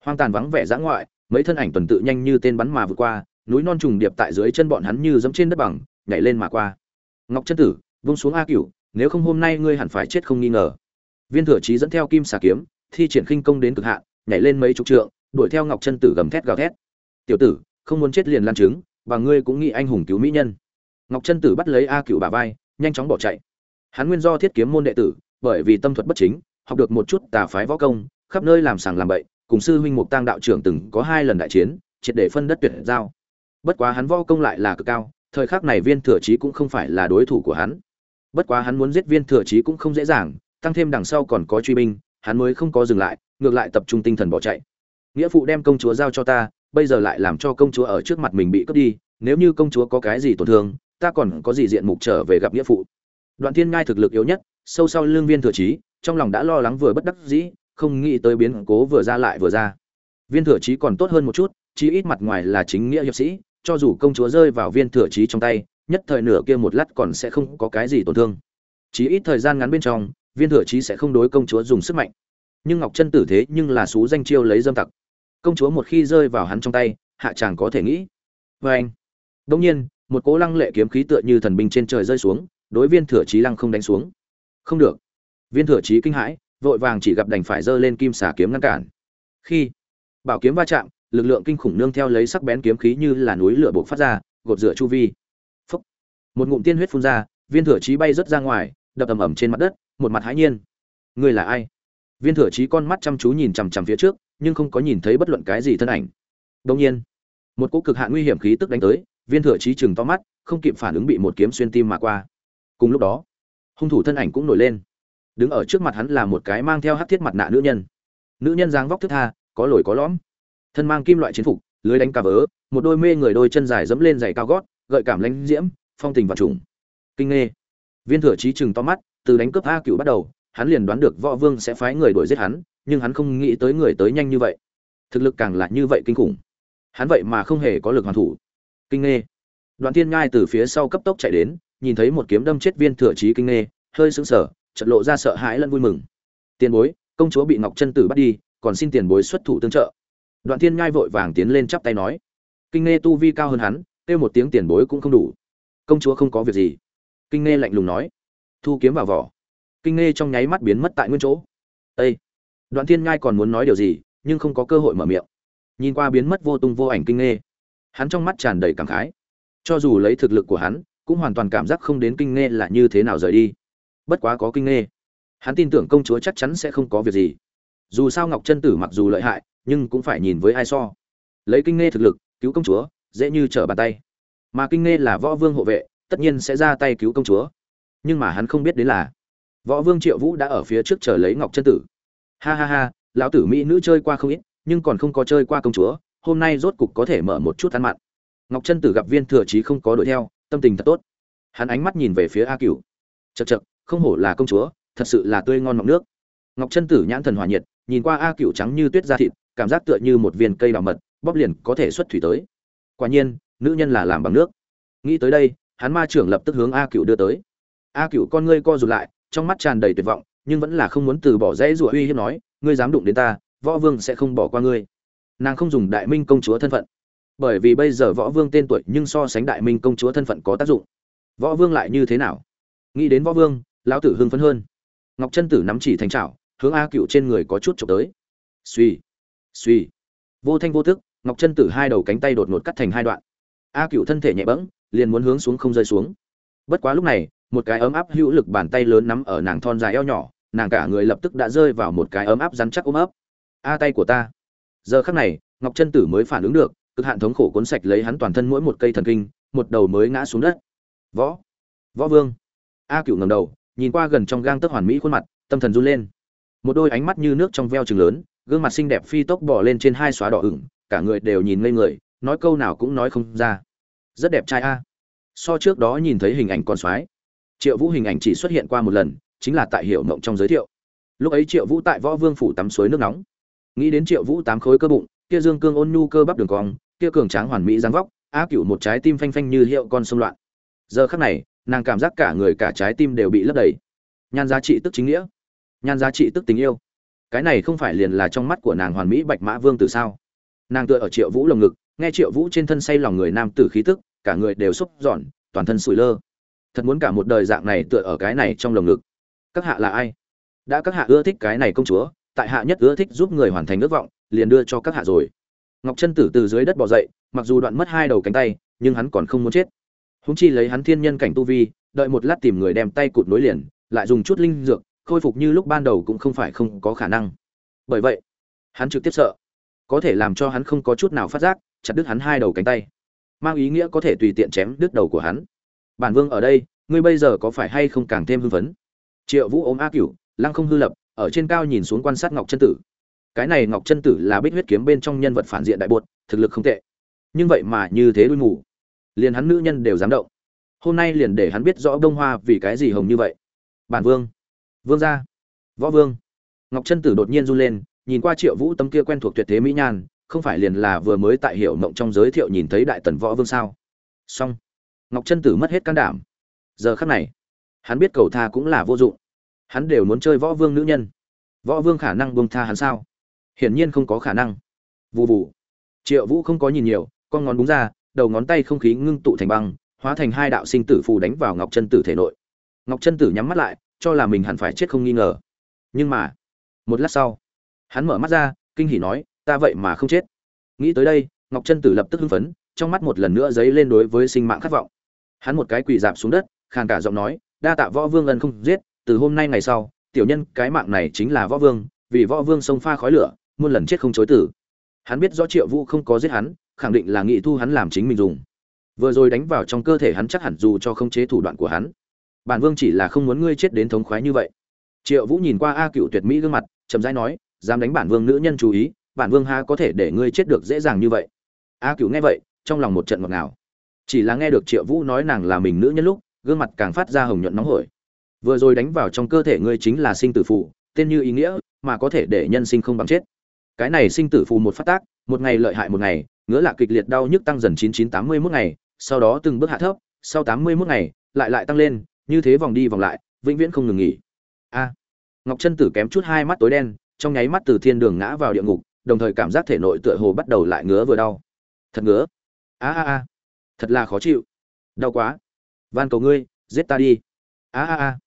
Hoang tàn vắng vẻ dã ngoại, mấy thân ảnh tuần tự nhanh như tên bắn mà vượt qua, núi non trùng điệp tại dưới chân bọn hắn như dẫm trên đất bằng, nhảy lên mà qua. Ngọc chân tử, vung xuống a cửu, nếu không hôm nay ngươi hẳn phải chết không nghi ngờ. Viên thừa trí dẫn theo kim xà kiếm, thi triển khinh công đến cực hạn, nhảy lên mấy chục trượng, đuổi theo ngọc chân tử gầm thét gào thét. Tiểu tử, không muốn chết liền lan trứng, và ngươi cũng nghĩ anh hùng cứu mỹ nhân. Ngọc chân tử bắt lấy a Cửu bà vai, nhanh chóng bỏ chạy. Hắn nguyên do thiết kiếm môn đệ tử bởi vì tâm thuật bất chính, học được một chút tà phái võ công, khắp nơi làm sàng làm bậy, cùng sư huynh mục tăng đạo trưởng từng có hai lần đại chiến, triệt để phân đất tuyệt giao. Bất quá hắn võ công lại là cực cao, thời khắc này viên thừa chí cũng không phải là đối thủ của hắn. Bất quá hắn muốn giết viên thừa chí cũng không dễ dàng, tăng thêm đằng sau còn có truy binh, hắn mới không có dừng lại, ngược lại tập trung tinh thần bỏ chạy. Nghĩa phụ đem công chúa giao cho ta, bây giờ lại làm cho công chúa ở trước mặt mình bị cướp đi, nếu như công chúa có cái gì tổn thương, ta còn có gì diện mục trở về gặp nghĩa phụ. Đoạn thiên ngai thực lực yếu nhất sâu sau lương viên thừa trí, trong lòng đã lo lắng vừa bất đắc dĩ, không nghĩ tới biến cố vừa ra lại vừa ra. Viên thừa trí còn tốt hơn một chút, chí ít mặt ngoài là chính nghĩa hiệp sĩ, cho dù công chúa rơi vào viên thừa trí trong tay, nhất thời nửa kia một lát còn sẽ không có cái gì tổn thương. Chỉ ít thời gian ngắn bên trong, viên thừa trí sẽ không đối công chúa dùng sức mạnh. Nhưng ngọc chân tử thế nhưng là xú danh chiêu lấy dâm tặc. Công chúa một khi rơi vào hắn trong tay, hạ chàng có thể nghĩ. Vê anh đông nhiên, một cố lăng lệ kiếm khí tựa như thần binh trên trời rơi xuống, đối viên thừa trí lăng không đánh xuống không được. Viên thừa chí kinh hãi, vội vàng chỉ gặp đành phải giơ lên kim xà kiếm ngăn cản. Khi bảo kiếm va chạm, lực lượng kinh khủng nương theo lấy sắc bén kiếm khí như là núi lửa buộc phát ra, gột rửa chu vi. Phúc. một ngụm tiên huyết phun ra, viên thừa chí bay rớt ra ngoài, đập ầm ầm trên mặt đất, một mặt hãi nhiên. Ngươi là ai? Viên thừa chí con mắt chăm chú nhìn chằm chằm phía trước, nhưng không có nhìn thấy bất luận cái gì thân ảnh. Đông nhiên, một cỗ cực hạn nguy hiểm khí tức đánh tới, viên thừa chí chừng to mắt, không kịp phản ứng bị một kiếm xuyên tim mà qua. Cùng lúc đó hung thủ thân ảnh cũng nổi lên. Đứng ở trước mặt hắn là một cái mang theo hát thiết mặt nạ nữ nhân. Nữ nhân dáng vóc thức tha, có lồi có lõm. Thân mang kim loại chiến phục, lưới đánh cà vớ, một đôi mê người đôi chân dài dẫm lên giày cao gót, gợi cảm lãnh diễm, phong tình và trùng. Kinh nghê. Viên thừa trí chừng to mắt, từ đánh cướp a cựu bắt đầu, hắn liền đoán được võ vương sẽ phái người đuổi giết hắn, nhưng hắn không nghĩ tới người tới nhanh như vậy. Thực lực càng là như vậy kinh khủng. Hắn vậy mà không hề có lực hoàn thủ. Kinh nghê. Đoạn thiên ngai từ phía sau cấp tốc chạy đến nhìn thấy một kiếm đâm chết viên thừa trí kinh nghê hơi sững sờ, chợt lộ ra sợ hãi lẫn vui mừng. Tiền bối, công chúa bị ngọc chân tử bắt đi, còn xin tiền bối xuất thủ tương trợ. Đoạn thiên ngai vội vàng tiến lên chắp tay nói. Kinh nghê tu vi cao hơn hắn, kêu một tiếng tiền bối cũng không đủ. Công chúa không có việc gì. Kinh nghê lạnh lùng nói. Thu kiếm vào vỏ. Kinh nghê trong nháy mắt biến mất tại nguyên chỗ. Ây đoạn thiên ngai còn muốn nói điều gì, nhưng không có cơ hội mở miệng. Nhìn qua biến mất vô tung vô ảnh kinh nghê hắn trong mắt tràn đầy cảm khái. Cho dù lấy thực lực của hắn cũng hoàn toàn cảm giác không đến kinh nghe là như thế nào rời đi. Bất quá có kinh nghe, hắn tin tưởng công chúa chắc chắn sẽ không có việc gì. Dù sao ngọc chân tử mặc dù lợi hại, nhưng cũng phải nhìn với ai so. Lấy kinh nghe thực lực, cứu công chúa, dễ như trở bàn tay. Mà kinh nghe là võ vương hộ vệ, tất nhiên sẽ ra tay cứu công chúa. Nhưng mà hắn không biết đến là, võ vương triệu vũ đã ở phía trước chờ lấy ngọc chân tử. Ha ha ha, lão tử mỹ nữ chơi qua không ít, nhưng còn không có chơi qua công chúa, hôm nay rốt cục có thể mở một chút ăn mặn. Ngọc chân tử gặp viên thừa trí không có đuổi theo tâm tình thật tốt. Hắn ánh mắt nhìn về phía a cửu. Chật chật không hổ là công chúa, thật sự là tươi ngon ngọc nước. Ngọc chân tử nhãn thần hòa nhiệt, nhìn qua a cửu trắng như tuyết da thịt, cảm giác tựa như một viên cây đào mật, bóp liền có thể xuất thủy tới. Quả nhiên, nữ nhân là làm bằng nước. Nghĩ tới đây, hắn ma trưởng lập tức hướng a cựu đưa tới. A cựu con ngươi co rụt lại, trong mắt tràn đầy tuyệt vọng, nhưng vẫn là không muốn từ bỏ dễ rủa uy hiếp nói, ngươi dám đụng đến ta, võ vương sẽ không bỏ qua ngươi. Nàng không dùng đại minh công chúa thân phận bởi vì bây giờ võ vương tên tuổi nhưng so sánh đại minh công chúa thân phận có tác dụng. Võ vương lại như thế nào? Nghĩ đến võ vương, lão tử hưng phấn hơn. Ngọc chân tử nắm chỉ thành trào hướng a cựu trên người có chút trộm tới. Suy suy vô thanh vô thức ngọc chân tử hai đầu cánh tay đột ngột cắt thành hai đoạn. A cựu thân thể nhẹ bẫng, liền muốn hướng xuống không rơi xuống. Bất quá lúc này, một cái ấm áp hữu lực bàn tay lớn nắm ở nàng thon dài eo nhỏ, nàng cả người lập tức đã rơi vào một cái ấm áp rắn chắc ôm ấp. A tay của ta. Giờ khắc này, ngọc chân tử mới phản ứng được cực hạn thống khổ cuốn sạch lấy hắn toàn thân mỗi một cây thần kinh, một đầu mới ngã xuống đất. Võ võ vương. A cựu ngầm đầu, nhìn qua gần trong gang tấc hoàn mỹ khuôn mặt, tâm thần run lên. Một đôi ánh mắt như nước trong veo trừng lớn, gương mặt xinh đẹp phi tốc bỏ lên trên hai xóa đỏ ửng, cả người đều nhìn ngây người, nói câu nào cũng nói không ra. Rất đẹp trai a. So trước đó nhìn thấy hình ảnh con soái, triệu vũ hình ảnh chỉ xuất hiện qua một lần, chính là tại hiệu mộng trong giới thiệu. Lúc ấy triệu vũ tại võ vương phủ tắm suối nước nóng. Nghĩ đến triệu vũ tám khối cơ bụng, kia dương cương ôn nhu cơ bắp đường cong kia cường tráng hoàn mỹ dáng vóc á cựu một trái tim phanh phanh như hiệu con sông loạn. Giờ khắc này, nàng cảm giác cả người cả trái tim đều bị lấp đầy. Nhan giá trị tức chính nghĩa. Nhan giá trị tức tình yêu. Cái này không phải liền là trong mắt của nàng hoàn mỹ bạch mã vương từ sao? Nàng tựa ở triệu vũ lồng ngực, nghe triệu vũ trên thân say lòng người nam tử khí tức, cả người đều xúc giòn toàn thân sủi lơ. Thật muốn cả một đời dạng này tựa ở cái này trong lồng ngực. Các hạ là ai? Đã các hạ ưa thích cái này công chúa, tại hạ nhất ưa thích giúp người hoàn thành ước vọng, liền đưa cho các hạ rồi ngọc chân tử từ dưới đất bỏ dậy, mặc dù đoạn mất hai đầu cánh tay, nhưng hắn còn không muốn chết. Húng chi lấy hắn thiên nhân cảnh tu vi, đợi một lát tìm người đem tay cụt nối liền, lại dùng chút linh dược, khôi phục như lúc ban đầu cũng không phải không có khả năng. Bởi vậy, hắn trực tiếp sợ. Có thể làm cho hắn không có chút nào phát giác, chặt đứt hắn hai đầu cánh tay. Mang ý nghĩa có thể tùy tiện chém đứt đầu của hắn. Bản vương ở đây, ngươi bây giờ có phải hay không càng thêm hưng phấn? Triệu vũ ôm a cửu, lăng không hư lập, ở trên cao nhìn xuống quan sát ngọc chân tử cái này ngọc chân tử là bích huyết kiếm bên trong nhân vật phản diện đại bột, thực lực không tệ. Nhưng vậy mà như thế đuôi mù. Liền hắn nữ nhân đều dám động. Hôm nay liền để hắn biết rõ đông hoa vì cái gì hồng như vậy. Bản vương. Vương gia. Võ vương. Ngọc chân tử đột nhiên run lên, nhìn qua triệu vũ tấm kia quen thuộc tuyệt thế mỹ nhan, không phải liền là vừa mới tại hiệu mộng trong giới thiệu nhìn thấy đại tần võ vương sao? Song ngọc chân tử mất hết can đảm. Giờ khắc này, hắn biết cầu tha cũng là vô dụng. Hắn đều muốn chơi võ vương nữ nhân. Võ vương khả năng buông tha hắn sao? Hiển nhiên không có khả năng. Vụ vụ triệu vũ không có nhìn nhiều, con ngón búng ra, đầu ngón tay không khí ngưng tụ thành băng, hóa thành hai đạo sinh tử phù đánh vào ngọc chân tử thể nội. Ngọc chân tử nhắm mắt lại, cho là mình hẳn phải chết không nghi ngờ. Nhưng mà, một lát sau, hắn mở mắt ra, kinh hỉ nói, ta vậy mà không chết. Nghĩ tới đây, ngọc chân tử lập tức hưng phấn, trong mắt một lần nữa dấy lên đối với sinh mạng khát vọng. Hắn một cái quỳ dạp xuống đất, khàn cả giọng nói, đa tạ võ vương ân không giết, từ hôm nay ngày sau, tiểu nhân cái mạng này chính là võ vương, vì võ vương sông pha khói lửa muôn lần chết không chối tử. Hắn biết rõ triệu vũ không có giết hắn khẳng định là nghị thu hắn làm chính mình dùng. Vừa rồi đánh vào trong cơ thể hắn chắc hẳn dù cho không chế thủ đoạn của hắn. Bản vương chỉ là không muốn ngươi chết đến thống khoái như vậy. Triệu vũ nhìn qua a cựu tuyệt mỹ gương mặt chậm rãi nói dám đánh bản vương nữ nhân chú ý bản vương ha có thể để ngươi chết được dễ dàng như vậy. A cựu nghe vậy trong lòng một trận ngọt ngào. Chỉ là nghe được triệu vũ nói nàng là mình nữ nhân lúc gương mặt càng phát ra hồng nhuận nóng hổi. Vừa rồi đánh vào trong cơ thể ngươi chính là sinh tử phụ, tên như ý nghĩa mà có thể để nhân sinh không bằng chết cái này sinh tử phù một phát tác, một ngày lợi hại một ngày, ngứa lạ kịch liệt đau nhức tăng dần chín chín tám mươi mốt ngày, sau đó từng bước hạ thấp, sau tám mươi mốt ngày, lại lại tăng lên, như thế vòng đi vòng lại, vĩnh viễn không ngừng nghỉ. A. Ngọc chân tử kém chút hai mắt tối đen, trong nháy mắt từ thiên đường ngã vào địa ngục, đồng thời cảm giác thể nội tựa hồ bắt đầu lại ngứa vừa đau. Thật ngứa. A a a. Thật là khó chịu. Đau quá. Van cầu ngươi, giết ta đi. A a a.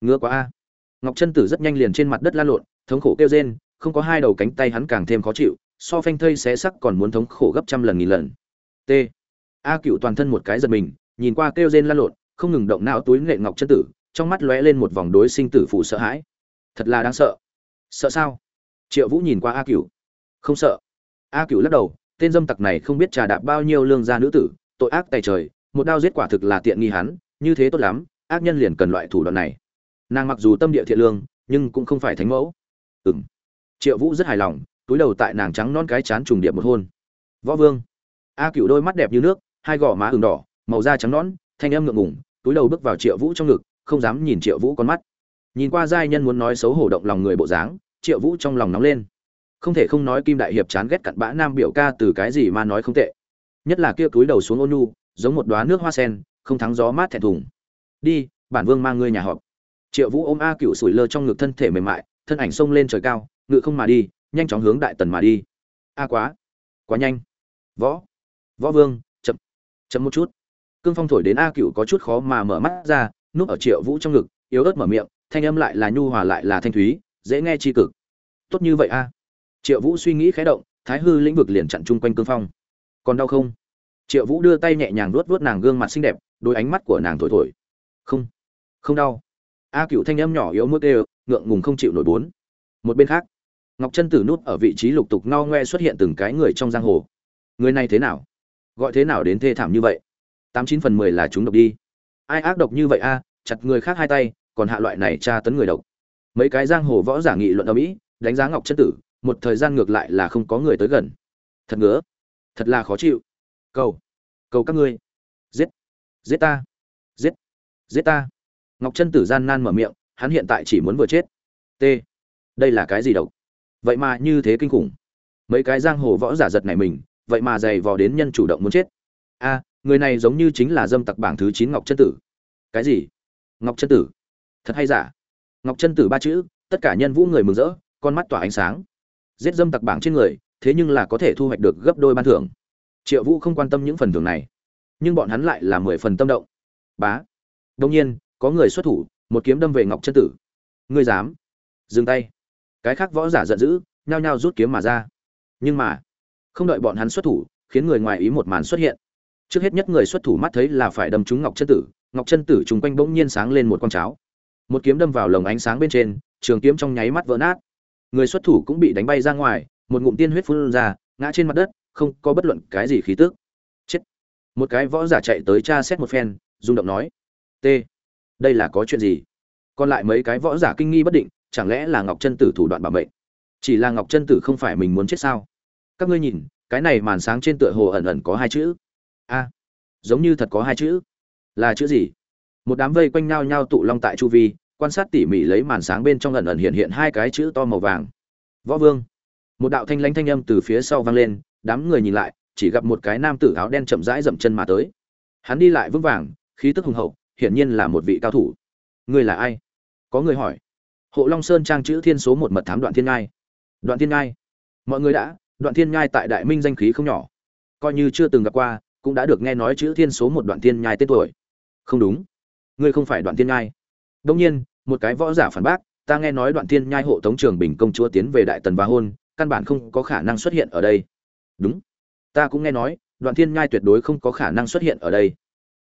Ngứa quá a. Ngọc chân tử rất nhanh liền trên mặt đất la lộn, thống khổ kêu rên không có hai đầu cánh tay hắn càng thêm khó chịu, so phanh thây xé sắc còn muốn thống khổ gấp trăm lần nghìn lần. T. A cựu toàn thân một cái giật mình, nhìn qua kêu rên la lộn, không ngừng động não túi nghệ ngọc chân tử, trong mắt lóe lên một vòng đối sinh tử phụ sợ hãi. Thật là đáng sợ. Sợ sao? Triệu vũ nhìn qua a cựu. Không sợ. A cựu lắc đầu, tên dâm tặc này không biết trà đạp bao nhiêu lương gia nữ tử, tội ác tài trời, một đao giết quả thực là tiện nghi hắn, như thế tốt lắm, ác nhân liền cần loại thủ đoạn này. Nàng mặc dù tâm địa thiện lương, nhưng cũng không phải thánh mẫu. Ừ m triệu vũ rất hài lòng, túi đầu tại nàng trắng non cái chán trùng điệp một hôn. Võ vương. A cựu đôi mắt đẹp như nước, hai gò má ừng đỏ, màu da trắng nón thanh âm ngượng ngủng túi đầu bước vào triệu vũ trong ngực, không dám nhìn triệu vũ con mắt. Nhìn qua giai nhân muốn nói xấu hổ động lòng người bộ dáng, triệu vũ trong lòng nóng lên. Không thể không nói kim đại hiệp chán ghét cặn bã nam biểu ca từ cái gì mà nói không tệ. Nhất là kia túi đầu xuống ôn nhu, giống một đoá nước hoa sen, không thắng gió mát thẹn thùng. Đi, bản vương mang ngươi nhà họp. Triệu vũ ôm a cựu sủi lơ trong ngực thân thể mềm mại, thân ảnh xông lên trời cao ngự không mà đi, nhanh chóng hướng đại tần mà đi. A quá quá nhanh. Võ võ vương, chậm chậm một chút. Cương phong thổi đến a cựu có chút khó mà mở mắt ra, núp ở triệu vũ trong ngực, yếu ớt mở miệng, thanh âm lại là nhu hòa lại là thanh thúy, dễ nghe tri cực. Tốt như vậy a. Triệu vũ suy nghĩ khé động, thái hư lĩnh vực liền chặn chung quanh cương phong. Còn đau không? Triệu vũ đưa tay nhẹ nhàng luốt vuốt nàng gương mặt xinh đẹp, đôi ánh mắt của nàng thổi thổi. Không không đau. A cựu thanh âm nhỏ yếu mức đều, ngượng ngùng không chịu nổi bốn. Một bên khác ngọc chân tử nút ở vị trí lục tục ngao ngoe xuất hiện từng cái người trong giang hồ. Người này thế nào? Gọi thế nào đến thê thảm như vậy? Tám chín phần mười là chúng độc đi. Ai ác độc như vậy a? À, chặt người khác hai tay, còn hạ loại này tra tấn người độc. Mấy cái giang hồ võ giả nghị luận ở mỹ, đánh giá ngọc chân tử, một thời gian ngược lại là không có người tới gần. Thật ngứa. Thật là khó chịu. Cầu. Cầu các ngươi. Giết. Giết ta. Giết. Giết ta. Ngọc chân tử gian nan mở miệng, hắn hiện tại chỉ muốn vừa chết. T. Đây là cái gì độc? Vậy mà như thế kinh khủng. Mấy cái giang hồ võ giả giật này mình, vậy mà dày vò đến nhân chủ động muốn chết. A, người này giống như chính là dâm tặc bảng thứ chín ngọc chân tử. Cái gì? Ngọc chân tử? Thật hay giả? Ngọc chân tử ba chữ, tất cả nhân vũ người mừng rỡ, con mắt tỏa ánh sáng. Giết dâm tặc bảng trên người, thế nhưng là có thể thu hoạch được gấp đôi ban thưởng. Triệu vũ không quan tâm những phần thưởng này, nhưng bọn hắn lại là mười phần tâm động. Bá. Đông nhiên, có người xuất thủ, một kiếm đâm về ngọc chân tử. Ngươi dám? Dừng tay cái khác võ giả giận dữ, nhao nhao rút kiếm mà ra. Nhưng mà, không đợi bọn hắn xuất thủ, khiến người ngoài ý một màn xuất hiện. Trước hết nhất người xuất thủ mắt thấy là phải đâm trúng ngọc chân tử, ngọc chân tử chung quanh bỗng nhiên sáng lên một con cháo. Một kiếm đâm vào lồng ánh sáng bên trên, trường kiếm trong nháy mắt vỡ nát. Người xuất thủ cũng bị đánh bay ra ngoài, một ngụm tiên huyết phun ra, ngã trên mặt đất, không có bất luận cái gì khí tức. Chết. Một cái võ giả chạy tới tra xét một phen, rung động nói t đây là có chuyện gì? Còn lại mấy cái võ giả kinh nghi bất định chẳng lẽ là ngọc chân tử thủ đoạn bảo mệnh? Chỉ là ngọc chân tử không phải mình muốn chết sao? Các ngươi nhìn, cái này màn sáng trên tựa hồ ẩn ẩn có hai chữ. A, giống như thật có hai chữ. Là chữ gì? Một đám vây quanh nhau nhau tụ long tại chu vi, quan sát tỉ mỉ lấy màn sáng bên trong ẩn ẩn hiện hiện hai cái chữ to màu vàng. Võ vương. Một đạo thanh lãnh thanh âm từ phía sau vang lên, đám người nhìn lại, chỉ gặp một cái nam tử áo đen chậm rãi dậm chân mà tới. Hắn đi lại vững vàng, khí tức hùng hậu, hiển nhiên là một vị cao thủ. Ngươi là ai? Có người hỏi hộ long sơn trang chữ thiên số một mật thám đoạn thiên ngai. Đoạn thiên ngai. Mọi người đã, đoạn thiên ngai tại đại minh danh khí không nhỏ. Coi như chưa từng gặp qua, cũng đã được nghe nói chữ thiên số một đoạn thiên nhai tên tuổi. Không đúng. Ngươi không phải đoạn thiên nhai đông nhiên, một cái võ giả phản bác, ta nghe nói đoạn thiên nhai hộ tống trường bình công chúa tiến về đại tần và hôn, căn bản không có khả năng xuất hiện ở đây. Đúng. Ta cũng nghe nói, đoạn thiên nhai tuyệt đối không có khả năng xuất hiện ở đây.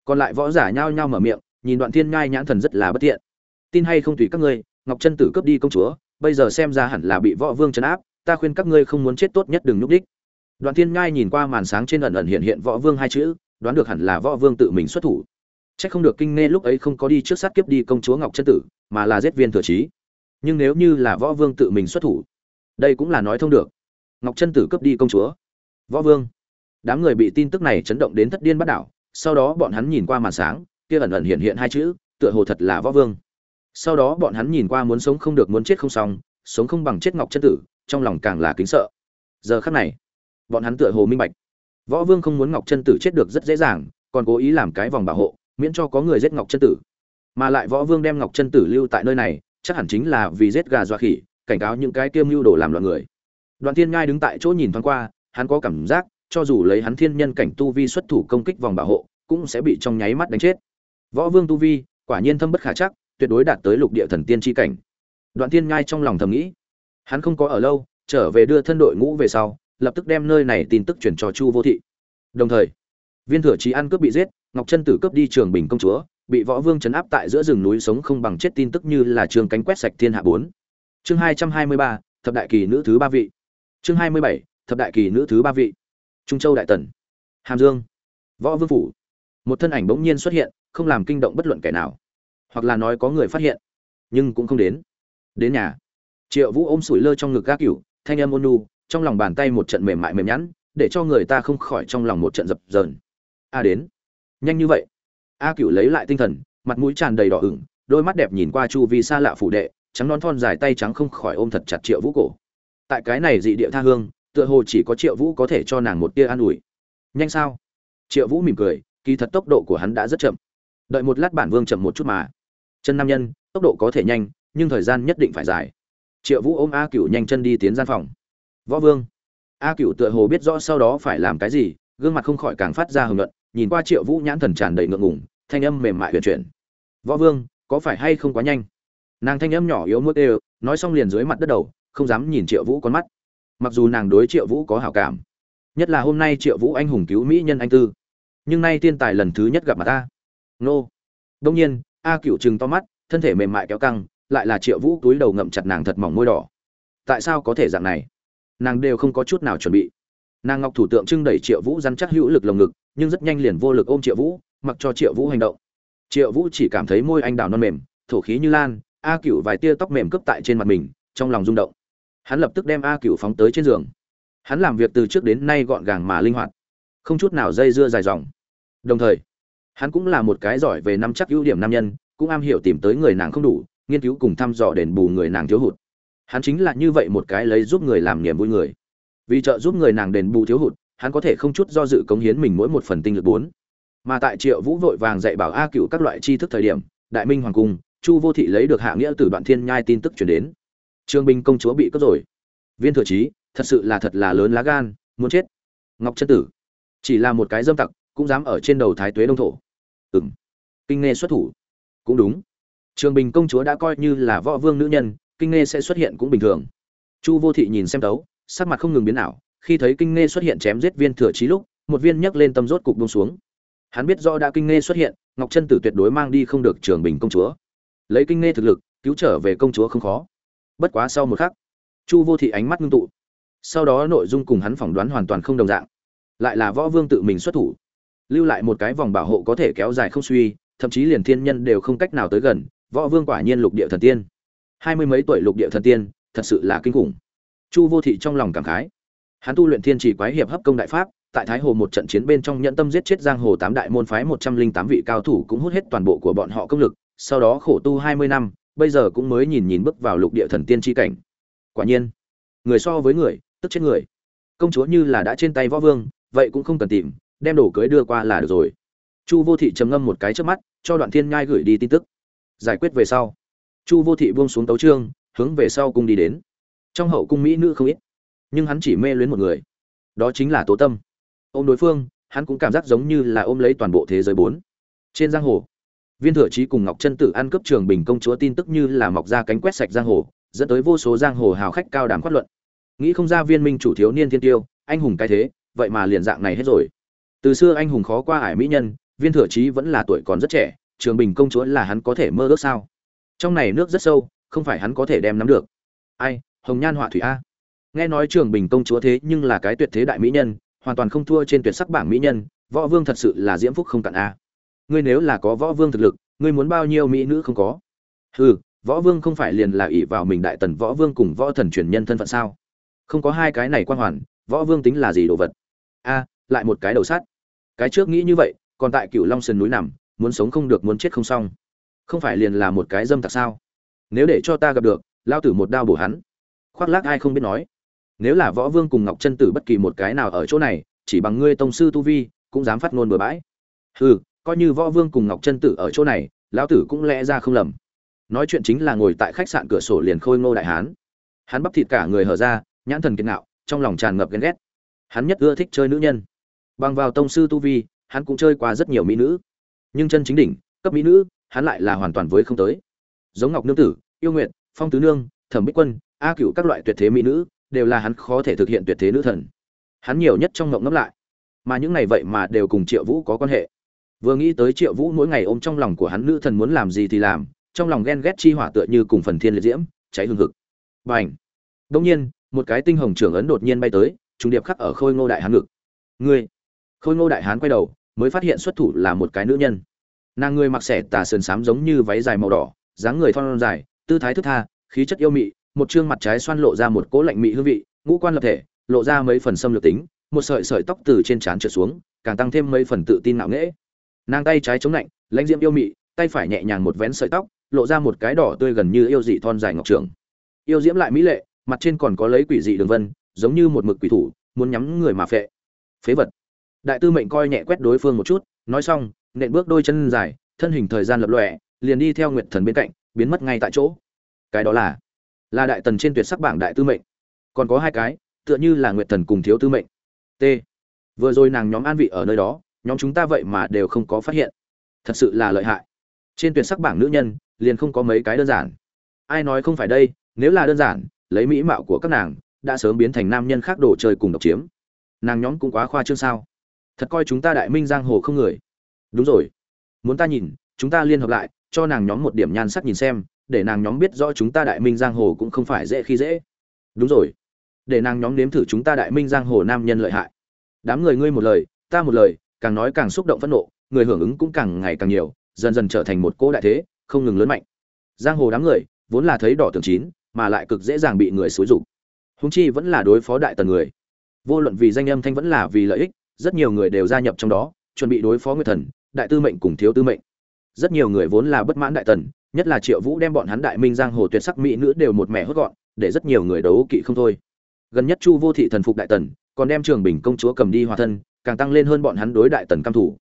Còn lại võ giả nhao nhao mở miệng, nhìn đoạn thiên nhai nhãn thần rất là bất thiện. Tin hay không tùy các ngươi ngọc chân tử cướp đi công chúa bây giờ xem ra hẳn là bị võ vương trấn áp ta khuyên các ngươi không muốn chết tốt nhất đừng nhúc đích đoàn thiên ngai nhìn qua màn sáng trên ẩn ẩn hiện hiện võ vương hai chữ đoán được hẳn là võ vương tự mình xuất thủ Chắc không được kinh nghe lúc ấy không có đi trước sát kiếp đi công chúa Ngọc Chân Tử, mà là giết viên thừa trí. Nhưng nếu như là Võ Vương tự mình xuất thủ, đây cũng là nói thông được. Ngọc Chân Tử cướp đi công chúa. Võ Vương. Đám người bị tin tức này chấn động đến thất điên bắt đảo, sau đó bọn hắn nhìn qua màn sáng, kia ẩn ẩn hiện hiện hai chữ, tựa hồ thật là Võ Vương. Sau đó bọn hắn nhìn qua muốn sống không được muốn chết không xong, sống không bằng chết Ngọc Chân Tử, trong lòng càng là kính sợ. Giờ khắc này, bọn hắn tựa hồ minh bạch. Võ Vương không muốn Ngọc Chân Tử chết được rất dễ dàng, còn cố ý làm cái vòng bảo hộ, miễn cho có người giết ngọc chân tử mà lại võ vương đem ngọc chân tử lưu tại nơi này chắc hẳn chính là vì giết gà dọa khỉ cảnh cáo những cái kiêm mưu đồ làm loạn người đoàn thiên ngai đứng tại chỗ nhìn thoáng qua hắn có cảm giác cho dù lấy hắn thiên nhân cảnh tu vi xuất thủ công kích vòng bảo hộ cũng sẽ bị trong nháy mắt đánh chết võ vương tu vi quả nhiên thâm bất khả chắc tuyệt đối đạt tới lục địa thần tiên chi cảnh. Đoạn tiên ngay trong lòng thầm nghĩ, hắn không có ở lâu, trở về đưa thân đội ngũ về sau, lập tức đem nơi này tin tức chuyển cho chu vô thị. Đồng thời, viên thừa Chí ăn cướp bị giết, ngọc chân tử cướp đi trường bình công chúa, bị võ vương chấn áp tại giữa rừng núi sống không bằng chết tin tức như là trường cánh quét sạch thiên hạ bốn. Chương hai trăm hai mươi ba, thập đại kỳ nữ thứ ba vị. Chương hai mươi bảy, thập đại kỳ nữ thứ ba vị. Trung châu đại tần. Hàm dương. Võ vương phủ. Một thân ảnh bỗng nhiên xuất hiện, không làm kinh động bất luận kẻ nào hoặc là nói có người phát hiện, nhưng cũng không đến. Đến nhà, triệu vũ ôm sủi lơ trong ngực gác cửu, thanh âm ôn nu trong lòng bàn tay một trận mềm mại mềm nhẵn, để cho người ta không khỏi trong lòng một trận dập dờn. A đến. Nhanh như vậy. A cựu lấy lại tinh thần, mặt mũi tràn đầy đỏ ửng, đôi mắt đẹp nhìn qua chu vi xa lạ phủ đệ, trắng non thon dài tay trắng không khỏi ôm thật chặt triệu vũ cổ. Tại cái này dị địa tha hương, tựa hồ chỉ có triệu vũ có thể cho nàng một tia an ủi. Nhanh sao? Triệu vũ mỉm cười, kỳ thật tốc độ của hắn đã rất chậm. Đợi một lát bản vương chậm một chút mà chân nam nhân, tốc độ có thể nhanh, nhưng thời gian nhất định phải dài. Triệu vũ ôm a cựu nhanh chân đi tiến gian phòng. Võ vương. A cựu tựa hồ biết rõ sau đó phải làm cái gì, gương mặt không khỏi càng phát ra hưởng luận nhìn qua triệu vũ nhãn thần tràn đầy ngượng ngùng, thanh âm mềm mại huyền chuyển. Võ vương, có phải hay không quá nhanh? Nàng thanh âm nhỏ yếu mũi đều, nói xong liền dưới mặt đất đầu, không dám nhìn triệu vũ con mắt. Mặc dù nàng đối triệu vũ có hảo cảm, nhất là hôm nay triệu vũ anh hùng cứu mỹ nhân anh tư. Nhưng nay tiên tài lần thứ nhất gặp mặt ta. Nô. Đông nhiên a cựu chừng to mắt, thân thể mềm mại kéo căng, lại là triệu vũ túi đầu ngậm chặt nàng thật mỏng môi đỏ. Tại sao có thể dạng này? Nàng đều không có chút nào chuẩn bị. Nàng ngọc thủ tượng trưng đẩy triệu vũ dăn chắc hữu lực lồng ngực, nhưng rất nhanh liền vô lực ôm triệu vũ, mặc cho triệu vũ hành động. Triệu vũ chỉ cảm thấy môi anh đào non mềm, thổ khí như lan, a cựu vài tia tóc mềm cướp tại trên mặt mình, trong lòng rung động. Hắn lập tức đem a cựu phóng tới trên giường. Hắn làm việc từ trước đến nay gọn gàng mà linh hoạt, không chút nào dây dưa dài dòng. Đồng thời hắn cũng là một cái giỏi về nắm chắc ưu điểm nam nhân, cũng am hiểu tìm tới người nàng không đủ, nghiên cứu cùng thăm dò đền bù người nàng thiếu hụt. Hắn chính là như vậy một cái lấy giúp người làm niềm vui người. Vì trợ giúp người nàng đền bù thiếu hụt, hắn có thể không chút do dự cống hiến mình mỗi một phần tinh lực bốn. Mà tại triệu vũ vội vàng dạy bảo a cựu các loại tri thức thời điểm, đại minh hoàng cung, chu vô thị lấy được hạ nghĩa từ đoạn thiên nhai tin tức chuyển đến. Trương binh công chúa bị cướp rồi. Viên thừa trí, thật sự là thật là lớn lá gan, muốn chết. Ngọc chân tử, chỉ là một cái dâm tặc, cũng dám ở trên đầu thái tuế đông thổ ừ m kinh nghe xuất thủ. Cũng đúng. Trường bình công chúa đã coi như là võ vương nữ nhân, kinh nghe sẽ xuất hiện cũng bình thường. Chu vô thị nhìn xem tấu, sắc mặt không ngừng biến ảo, khi thấy kinh nghe xuất hiện chém giết viên thừa trí lúc, một viên nhấc lên tâm rốt cục buông xuống. Hắn biết rõ đã kinh nghe xuất hiện, ngọc chân tử tuyệt đối mang đi không được trường bình công chúa. Lấy kinh nghe thực lực, cứu trở về công chúa không khó. Bất quá sau một khắc, chu vô thị ánh mắt ngưng tụ. Sau đó nội dung cùng hắn phỏng đoán hoàn toàn không đồng dạng. Lại là võ vương tự mình xuất thủ lưu lại một cái vòng bảo hộ có thể kéo dài không suy, thậm chí liền thiên nhân đều không cách nào tới gần, võ vương quả nhiên lục địa thần tiên. Hai mươi mấy tuổi lục địa thần tiên, thật sự là kinh khủng. Chu vô thị trong lòng cảm khái. Hắn tu luyện thiên chỉ quái hiệp hấp công đại pháp, tại thái hồ một trận chiến bên trong nhận tâm giết chết giang hồ tám đại môn phái một trăm linh tám vị cao thủ cũng hút hết toàn bộ của bọn họ công lực, sau đó khổ tu hai mươi năm, bây giờ cũng mới nhìn nhìn bước vào lục địa thần tiên tri cảnh. Quả nhiên, người so với người, tức chết người. Công chúa như là đã trên tay võ vương, vậy cũng không cần tìm đem đồ cưới đưa qua là được rồi. Chu vô thị trầm ngâm một cái trước mắt, cho đoạn thiên nhai gửi đi tin tức. Giải quyết về sau, chu vô thị buông xuống tấu trương hướng về sau cung đi đến. Trong hậu cung mỹ nữ không ít, nhưng hắn chỉ mê luyến một người. Đó chính là tố tâm. Ôm đối phương, hắn cũng cảm giác giống như là ôm lấy toàn bộ thế giới bốn. Trên giang hồ, viên thừa trí cùng ngọc chân tử ăn cướp trường bình công chúa tin tức như là mọc ra cánh quét sạch giang hồ, dẫn tới vô số giang hồ hào khách cao đàm phát luận. Nghĩ không ra viên minh chủ thiếu niên thiên tiêu, anh hùng cái thế, vậy mà liền dạng này hết rồi từ xưa anh hùng khó qua ải mỹ nhân, viên thừa trí vẫn là tuổi còn rất trẻ, trường bình công chúa là hắn có thể mơ ước sao? Trong này nước rất sâu, không phải hắn có thể đem nắm được. Ai, hồng nhan họa thủy a. Nghe nói trường bình công chúa thế nhưng là cái tuyệt thế đại mỹ nhân, hoàn toàn không thua trên tuyệt sắc bảng mỹ nhân, võ vương thật sự là diễm phúc không cạn a. Ngươi nếu là có võ vương thực lực, ngươi muốn bao nhiêu mỹ nữ không có? Hừ, võ vương không phải liền là ỷ vào mình đại tần võ vương cùng võ thần truyền nhân thân phận sao? Không có hai cái này quan hoàn, võ vương tính là gì đồ vật? A lại một cái đầu sát cái trước nghĩ như vậy, còn tại cửu long sơn núi nằm, muốn sống không được, muốn chết không xong. Không phải liền là một cái dâm tặc sao? Nếu để cho ta gặp được lao tử một đao bổ hắn. Khoác lác ai không biết nói. Nếu là võ vương cùng ngọc chân tử bất kỳ một cái nào ở chỗ này, chỉ bằng ngươi tông sư tu vi, cũng dám phát ngôn bừa bãi. Hừ, coi như võ vương cùng ngọc chân tử ở chỗ này, lão tử cũng lẽ ra không lầm. Nói chuyện chính là ngồi tại khách sạn cửa sổ liền khôi ngô đại hán. Hắn bắp thịt cả người hở ra, nhãn thần kiệt ngạo, trong lòng tràn ngập ghen ghét. Hắn nhất ưa thích chơi nữ nhân bằng vào tông sư tu vi, hắn cũng chơi qua rất nhiều mỹ nữ. Nhưng chân chính đỉnh, cấp mỹ nữ, hắn lại là hoàn toàn với không tới. Giống ngọc nương tử, yêu nguyện phong tứ nương, thẩm bích quân, a cựu các loại tuyệt thế mỹ nữ, đều là hắn khó thể thực hiện tuyệt thế nữ thần. Hắn nhiều nhất trong ngộng ngẫm lại. Mà những ngày vậy mà đều cùng triệu vũ có quan hệ. Vừa nghĩ tới triệu vũ mỗi ngày ôm trong lòng của hắn nữ thần muốn làm gì thì làm, trong lòng ghen ghét chi hỏa tựa như cùng phần thiên liệt diễm, cháy hương hực. B à đông nhiên, một cái tinh hồng trưởng ấn đột nhiên bay tới, trùng điệp khắc ở khôi ngô đại hán ngực. Ngươi! Khôi ngô đại hán quay đầu, mới phát hiện xuất thủ là một cái nữ nhân. Nàng người mặc xẻ tà sườn xám giống như váy dài màu đỏ, dáng người thon dài, tư thái thức tha, khí chất yêu mị, một chương mặt trái xoan lộ ra một cỗ lạnh mị hương vị, ngũ quan lập thể, lộ ra mấy phần xâm lược tính, một sợi sợi tóc từ trên trán trượt xuống, càng tăng thêm mấy phần tự tin ngạo nghễ. Nàng tay trái chống lạnh, lãnh diễm yêu mị, tay phải nhẹ nhàng một vén sợi tóc, lộ ra một cái đỏ tươi gần như yêu dị thon dài ngọc trường. Yêu diễm lại mỹ lệ, mặt trên còn có lấy quỷ dị đường vân, giống như một mực quỷ thủ, muốn nhắm người mà phệ. Phế vật đại tư mệnh coi nhẹ quét đối phương một chút, nói xong, nện bước đôi chân dài, thân hình thời gian lập lòe, liền đi theo nguyệt thần bên cạnh, biến mất ngay tại chỗ. Cái đó là là đại tần trên tuyệt sắc bảng đại tư mệnh. Còn có hai cái, tựa như là nguyệt thần cùng thiếu tư mệnh. T. Vừa rồi nàng nhóm an vị ở nơi đó, nhóm chúng ta vậy mà đều không có phát hiện. Thật sự là lợi hại. Trên tuyệt sắc bảng nữ nhân, liền không có mấy cái đơn giản. Ai nói không phải đây, nếu là đơn giản, lấy mỹ mạo của các nàng, đã sớm biến thành nam nhân khác đồ chơi cùng độc chiếm. Nàng nhóm cũng quá khoa trương sao? Thật coi chúng ta đại minh giang hồ không người. Đúng rồi. Muốn ta nhìn, chúng ta liên hợp lại, cho nàng nhóm một điểm nhan sắc nhìn xem, để nàng nhóm biết rõ chúng ta đại minh giang hồ cũng không phải dễ khi dễ. Đúng rồi. Để nàng nhóm nếm thử chúng ta đại minh giang hồ nam nhân lợi hại. Đám người ngươi một lời, ta một lời, càng nói càng xúc động phẫn nộ, người hưởng ứng cũng càng ngày càng nhiều, dần dần trở thành một cỗ đại thế, không ngừng lớn mạnh. Giang hồ đám người, vốn là thấy đỏ tường chín, mà lại cực dễ dàng bị người xúi dục. Húng chi vẫn là đối phó đại tần người. Vô luận vì danh âm thanh vẫn là vì lợi ích rất nhiều người đều gia nhập trong đó, chuẩn bị đối phó nguyệt thần, đại tư mệnh cùng thiếu tư mệnh. Rất nhiều người vốn là bất mãn đại tần, nhất là triệu vũ đem bọn hắn đại minh giang hồ tuyệt sắc mỹ nữ đều một mẻ hốt gọn, để rất nhiều người đấu kỵ không thôi. Gần nhất chu vô thị thần phục đại tần, còn đem trường bình công chúa cầm đi hòa thân, càng tăng lên hơn bọn hắn đối đại tần căm thủ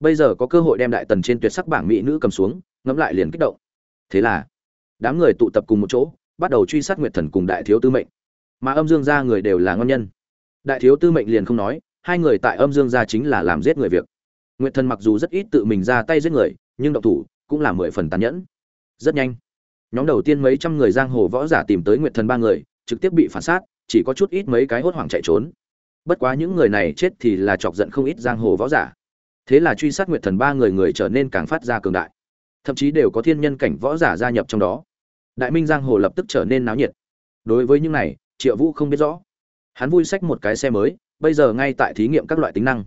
bây giờ có cơ hội đem đại tần trên tuyệt sắc bảng mỹ nữ cầm xuống, ngẫm lại liền kích động. Thế là, đám người tụ tập cùng một chỗ, bắt đầu truy sát nguyệt thần cùng đại thiếu tư mệnh. Mà âm dương gia người đều là ngon nhân. Đại thiếu tư mệnh liền không nói hai người tại âm dương gia chính là làm giết người việc. Nguyệt thần mặc dù rất ít tự mình ra tay giết người, nhưng độc thủ cũng là mười phần tàn nhẫn. Rất nhanh, nhóm đầu tiên mấy trăm người giang hồ võ giả tìm tới nguyệt thần ba người, trực tiếp bị phản sát, chỉ có chút ít mấy cái hốt hoảng chạy trốn. Bất quá những người này chết thì là chọc giận không ít giang hồ võ giả. Thế là truy sát nguyệt thần ba người người trở nên càng phát ra cường đại. Thậm chí đều có thiên nhân cảnh võ giả gia nhập trong đó. Đại minh giang hồ lập tức trở nên náo nhiệt. Đối với những này, triệu vũ không biết rõ. Hắn vui sách một cái xe mới bây giờ ngay tại thí nghiệm các loại tính năng.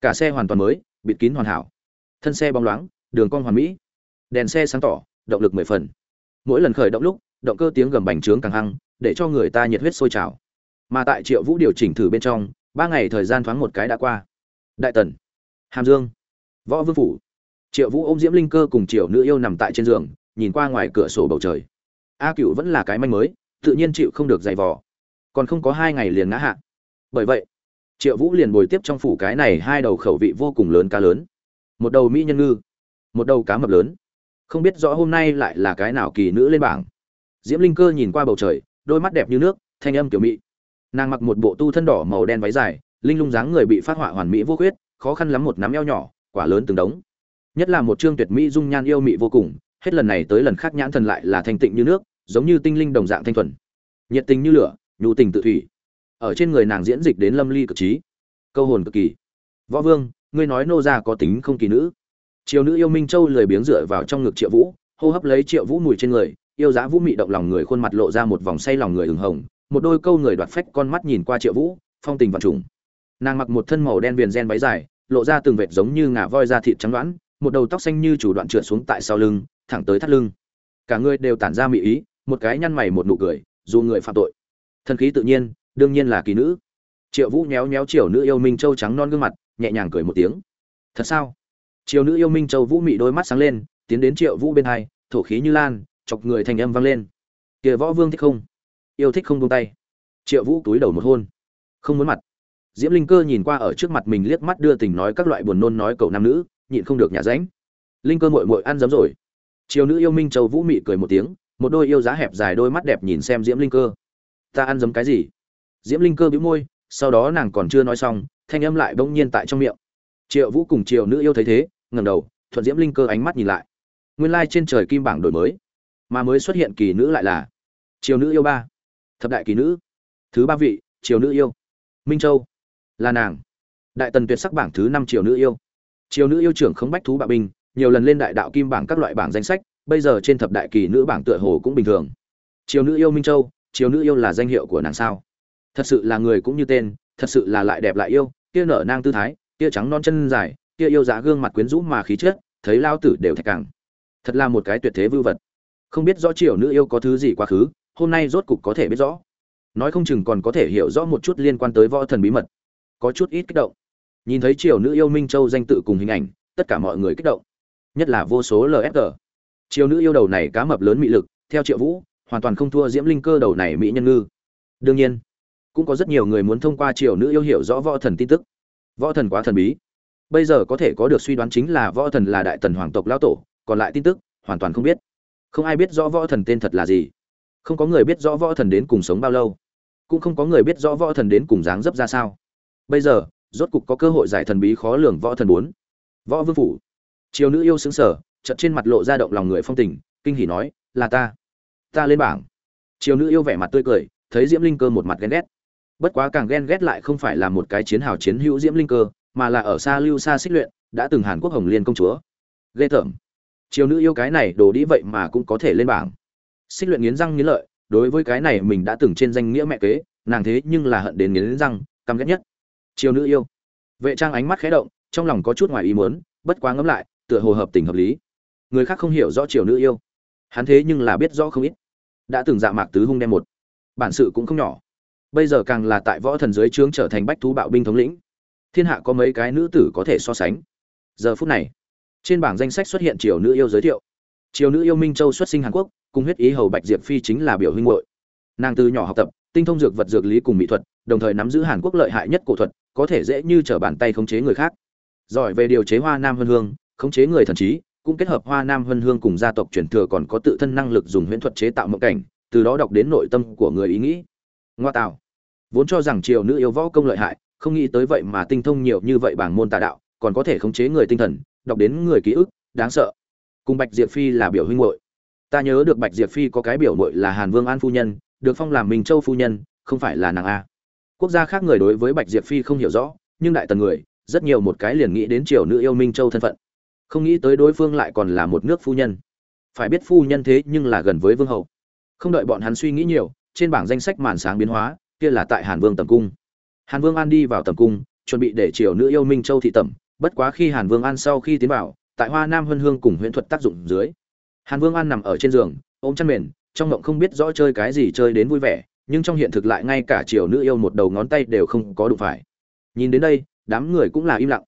Cả xe hoàn toàn mới, bịt kín hoàn hảo. Thân xe bóng loáng, đường cong hoàn mỹ. Đèn xe sáng tỏ, động lực mười phần. Mỗi lần khởi động lúc, động cơ tiếng gầm bành trướng càng hăng, để cho người ta nhiệt huyết sôi trào. Mà tại triệu vũ điều chỉnh thử bên trong, ba ngày thời gian thoáng một cái đã qua. Đại tần, hàm dương, võ vương phủ. Triệu vũ ôm diễm linh cơ cùng triệu nữ yêu nằm tại trên giường, nhìn qua ngoài cửa sổ bầu trời. A cựu vẫn là cái manh mới, tự nhiên chịu không được giày vò. Còn không có hai ngày liền ngã hạ. Bởi vậy triệu vũ liền bồi tiếp trong phủ cái này hai đầu khẩu vị vô cùng lớn cá lớn. Một đầu mỹ nhân ngư một đầu cá mập lớn. Không biết rõ hôm nay lại là cái nào kỳ nữ lên bảng. Diễm linh cơ nhìn qua bầu trời đôi mắt đẹp như nước thanh âm kiểu mỹ, nàng mặc một bộ tu thân đỏ màu đen váy dài linh lung dáng người bị phát họa hoàn mỹ vô khuyết khó khăn lắm một nắm eo nhỏ quả lớn từng đống. Nhất là một trương tuyệt mỹ dung nhan yêu mị vô cùng hết lần này tới lần khác nhãn thần lại là thanh tịnh như nước giống như tinh linh đồng dạng thanh thuần. Nhiệt tình như lửa nhu tình tự thủy ở trên người nàng diễn dịch đến lâm ly cực trí. Câu hồn cực kỳ. Võ vương, ngươi nói nô gia có tính không kỳ nữ. Triều nữ yêu minh châu lười biếng dựa vào trong ngực triệu vũ, hô hấp lấy triệu vũ mùi trên người, yêu giá vũ mị động lòng người khuôn mặt lộ ra một vòng say lòng người ửng hồng, một đôi câu người đoạt phách con mắt nhìn qua triệu vũ, phong tình vạn trùng. Nàng mặc một thân màu đen viền gen váy dài, lộ ra từng vệt giống như ngà voi da thịt trắng đoán, một đầu tóc xanh như chủ đoạn trượt xuống tại sau lưng, thẳng tới thắt lưng. Cả người đều tản ra mị ý, một cái nhăn mày một nụ cười, dù người phạm tội. Thân khí tự nhiên đương nhiên là kỳ nữ. Triệu vũ nhéo nhéo triều nữ yêu minh châu trắng non gương mặt, nhẹ nhàng cười một tiếng. Thật sao? Triều nữ yêu minh châu vũ mị đôi mắt sáng lên, tiến đến triệu vũ bên hai, thổ khí như lan, chọc người thành âm vang lên. Kìa võ vương thích không? Yêu thích không buông tay. Triệu vũ túi đầu một hôn. Không muốn mặt. Diễm linh cơ nhìn qua ở trước mặt mình liếc mắt đưa tình nói các loại buồn nôn nói cậu nam nữ, nhịn không được nhả ránh. Linh cơ mội mội ăn dấm rồi. Triều nữ yêu minh châu vũ mị cười một tiếng, một đôi yêu giá hẹp dài đôi mắt đẹp nhìn xem diễm linh cơ. Ta ăn dấm cái gì? Diễm linh cơ bĩu môi, sau đó nàng còn chưa nói xong, thanh âm lại bỗng nhiên tại trong miệng. Triệu vũ cùng Triệu nữ yêu thấy thế ngầm đầu, thuận diễm linh cơ ánh mắt nhìn lại. Nguyên lai trên trời kim bảng đổi mới, mà mới xuất hiện kỳ nữ lại là triều nữ yêu ba, thập đại kỳ nữ, thứ ba vị, triều nữ yêu, minh châu, là nàng, đại tần tuyệt sắc bảng thứ năm triều nữ yêu. Triều nữ yêu trưởng không bách thú bạo binh, nhiều lần lên đại đạo kim bảng các loại bảng danh sách, bây giờ trên thập đại kỳ nữ bảng tựa hồ cũng bình thường. Triều nữ yêu minh châu, triều nữ yêu là danh hiệu của nàng sao? Thật sự là người cũng như tên, thật sự là lại đẹp lại yêu, kia nở nang tư thái, kia trắng non chân dài, kia yêu giá gương mặt quyến rũ mà khí chất, thấy lao tử đều thạch càng. Thật là một cái tuyệt thế vưu vật. Không biết rõ triều nữ yêu có thứ gì quá khứ, hôm nay rốt cục có thể biết rõ. Nói không chừng còn có thể hiểu rõ một chút liên quan tới võ thần bí mật. Có chút ít kích động. Nhìn thấy triều nữ yêu minh châu danh tự cùng hình ảnh, tất cả mọi người kích động. Nhất là vô số lfg triều nữ yêu đầu này cá mập lớn mị lực, theo triệu vũ, hoàn toàn không thua diễm linh cơ đầu này mỹ nhân ngư. Đương nhiên cũng có rất nhiều người muốn thông qua triều nữ yêu hiểu rõ võ thần tin tức. Võ thần quá thần bí. Bây giờ có thể có được suy đoán chính là võ thần là đại tần hoàng tộc lao tổ, còn lại tin tức, hoàn toàn không biết. Không ai biết rõ võ thần tên thật là gì. Không có người biết rõ võ thần đến cùng sống bao lâu. Cũng không có người biết rõ võ thần đến cùng dáng dấp ra sao. Bây giờ, rốt cục có cơ hội giải thần bí khó lường võ thần bốn. Võ vương phủ. Triều nữ yêu xứng sở chợt trên mặt lộ ra động lòng người phong tình, kinh hỉ nói, là ta. Ta lên bảng. Triều nữ yêu vẻ mặt tươi cười, thấy diễm linh cơ một mặt ghen ghét bất quá càng ghen ghét lại không phải là một cái chiến hào chiến hữu diễm linh cơ, mà là ở xa lưu xa xích luyện, đã từng hàn quốc hồng liên công chúa. Ghê tởm. Triều nữ yêu cái này đồ đĩ vậy mà cũng có thể lên bảng. Xích luyện nghiến răng nghiến lợi, đối với cái này mình đã từng trên danh nghĩa mẹ kế, nàng thế nhưng là hận đến nghiến răng, căm ghét nhất. Triều nữ yêu. Vệ trang ánh mắt khẽ động, trong lòng có chút ngoài ý muốn, bất quá ngẫm lại, tựa hồ hợp tình hợp lý. Người khác không hiểu rõ triều nữ yêu. Hắn thế nhưng là biết rõ không ít. Đã từng dạ mạc tứ hung đem một. Bản sự cũng không nhỏ bây giờ càng là tại võ thần dưới trướng trở thành bách thú bạo binh thống lĩnh. Thiên hạ có mấy cái nữ tử có thể so sánh. Giờ phút này, trên bảng danh sách xuất hiện triều nữ yêu giới thiệu. Triều nữ yêu minh châu xuất sinh hàn quốc, cùng huyết ý hầu bạch diệp phi chính là biểu huynh hội nàng từ nhỏ học tập, tinh thông dược vật dược lý cùng mỹ thuật, đồng thời nắm giữ hàn quốc lợi hại nhất cổ thuật, có thể dễ như trở bàn tay khống chế người khác. Giỏi về điều chế hoa nam hân hương, khống chế người thần trí, cũng kết hợp hoa nam hân hương cùng gia tộc truyền thừa còn có tự thân năng lực dùng huyễn thuật chế tạo mộng cảnh, từ đó đọc đến nội tâm của người ý nghĩ ngoa tạo vốn cho rằng triều nữ yêu võ công lợi hại, không nghĩ tới vậy mà tinh thông nhiều như vậy bảng môn tà đạo, còn có thể khống chế người tinh thần, đọc đến người ký ức, đáng sợ. Cùng bạch diệp phi là biểu huynh muội. Ta nhớ được bạch diệp phi có cái biểu muội là hàn vương an phu nhân, được phong làm minh châu phu nhân, không phải là nàng a. Quốc gia khác người đối với bạch diệp phi không hiểu rõ, nhưng đại tần người, rất nhiều một cái liền nghĩ đến triều nữ yêu minh châu thân phận. Không nghĩ tới đối phương lại còn là một nước phu nhân. Phải biết phu nhân thế nhưng là gần với vương hậu. Không đợi bọn hắn suy nghĩ nhiều trên bảng danh sách màn sáng biến hóa, kia là tại hàn vương tầm cung. Hàn vương an đi vào tầm cung, chuẩn bị để triều nữ yêu minh châu thị tẩm, bất quá khi hàn vương an sau khi tiến vào, tại hoa nam huân hương cùng huyễn thuật tác dụng dưới, hàn vương an nằm ở trên giường, ôm chăn mền, trong mộng không biết rõ chơi cái gì chơi đến vui vẻ, nhưng trong hiện thực lại ngay cả triều nữ yêu một đầu ngón tay đều không có đụng phải. Nhìn đến đây, đám người cũng là im lặng.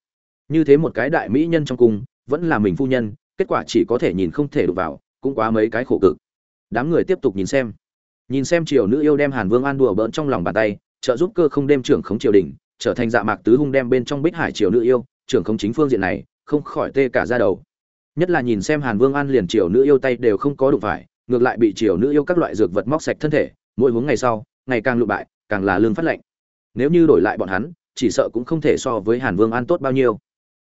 Như thế một cái đại mỹ nhân trong cung, vẫn là mình phu nhân, kết quả chỉ có thể nhìn không thể đụng vào, cũng quá mấy cái khổ cực. Đám người tiếp tục nhìn xem nhìn xem triều nữ yêu đem hàn vương an đùa bỡn trong lòng bàn tay, trợ giúp cơ không đem trưởng khống triều đình, trở thành dạ mạc tứ hung đem bên trong bích hải triều nữ yêu, trưởng khống chính phương diện này, không khỏi tê cả ra đầu. Nhất là nhìn xem hàn vương an liền triều nữ yêu tay đều không có đụng phải, ngược lại bị triều nữ yêu các loại dược vật móc sạch thân thể, mỗi hướng ngày sau, ngày càng lụ bại, càng là lương phát lệnh. Nếu như đổi lại bọn hắn, chỉ sợ cũng không thể so với hàn vương an tốt bao nhiêu.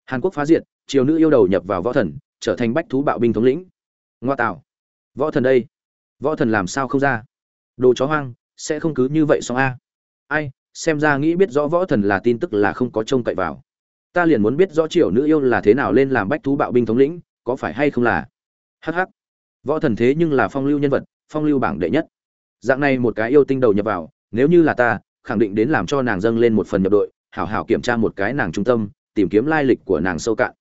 Hàn quốc phá diệt, triều nữ yêu đầu nhập vào võ thần, trở thành bách thú bạo binh thống lĩnh. Ngoa tạo. Võ thần đây. Võ thần làm sao không ra? Đồ chó hoang, sẽ không cứ như vậy xong a. Ai, xem ra nghĩ biết rõ võ thần là tin tức là không có trông cậy vào. Ta liền muốn biết rõ triều nữ yêu là thế nào lên làm bách thú bạo binh thống lĩnh, có phải hay không là? Hh võ thần thế nhưng là phong lưu nhân vật, phong lưu bảng đệ nhất. Dạng này một cái yêu tinh đầu nhập vào, nếu như là ta, khẳng định đến làm cho nàng dâng lên một phần nhập đội, hảo hảo kiểm tra một cái nàng trung tâm, tìm kiếm lai lịch của nàng sâu cạn.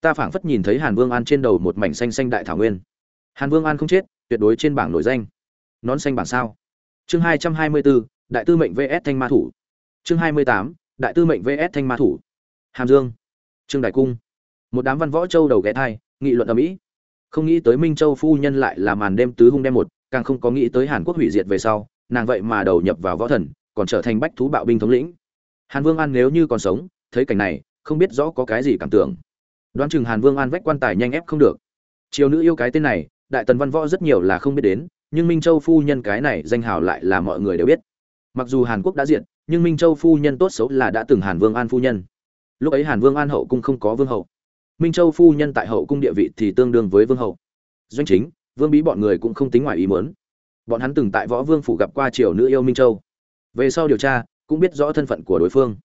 Ta phảng phất nhìn thấy hàn vương an trên đầu một mảnh xanh xanh đại thảo nguyên. Hàn vương an không chết, tuyệt đối trên bảng nổi danh. Nón xanh bảng sao? Chương hai trăm hai mươi bốn đại tư mệnh vs. Thanh ma thủ. Chương hai mươi tám, đại tư mệnh vs. Thanh ma thủ. Hàm dương. Trương đại cung. Một đám văn võ châu đầu ghé thai, nghị luận ở mỹ. Không nghĩ tới minh châu phu nhân lại là màn đêm tứ hung đêm một, càng không có nghĩ tới hàn quốc hủy diệt về sau, nàng vậy mà đầu nhập vào võ thần, còn trở thành bách thú bạo binh thống lĩnh. Hàn vương an nếu như còn sống, thấy cảnh này, không biết rõ có cái gì cảm tưởng. Đoán chừng hàn vương an vách quan tài nhanh ép không được. Chiều nữ yêu cái tên này, đại tần văn võ rất nhiều là không biết đến nhưng minh châu phu nhân cái này danh hào lại là mọi người đều biết. Mặc dù hàn quốc đã diện nhưng minh châu phu nhân tốt xấu là đã từng hàn vương an phu nhân. Lúc ấy hàn vương an hậu cung không có vương hậu. Minh châu phu nhân tại hậu cung địa vị thì tương đương với vương hậu. Doanh chính, vương bí bọn người cũng không tính ngoài ý mớn bọn hắn từng tại võ vương phủ gặp qua triều nữ yêu minh châu. Về sau điều tra, cũng biết rõ thân phận của đối phương.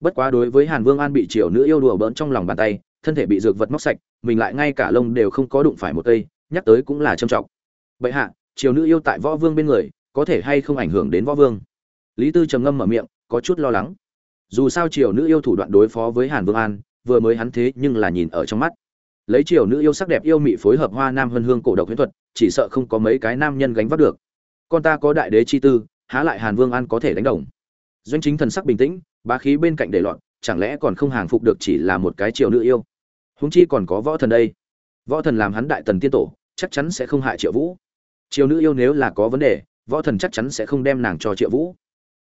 Bất quá đối với hàn vương an bị triều nữ yêu đùa bỡn trong lòng bàn tay, thân thể bị dược vật móc sạch, mình lại ngay cả lông đều không có đụng phải một cây, nhắc tới cũng là trầm trọng. Bệ hạ triều nữ yêu tại võ vương bên người, có thể hay không ảnh hưởng đến võ vương? Lý tư trầm ngâm mở miệng, có chút lo lắng. Dù sao triều nữ yêu thủ đoạn đối phó với hàn vương an, vừa mới hắn thế nhưng là nhìn ở trong mắt. Lấy triều nữ yêu sắc đẹp yêu mị phối hợp hoa nam hân hương cổ độc huyễn thuật, chỉ sợ không có mấy cái nam nhân gánh vác được. Con ta có đại đế chi tư, há lại hàn vương an có thể đánh đồng? Doanh chính thần sắc bình tĩnh, bá khí bên cạnh để loạn chẳng lẽ còn không hàng phục được chỉ là một cái triều nữ yêu? Huống chi còn có võ thần đây. Võ thần làm hắn đại tần tiên tổ, chắc chắn sẽ không hại triệu vũ triều nữ yêu nếu là có vấn đề, võ thần chắc chắn sẽ không đem nàng cho triệu vũ.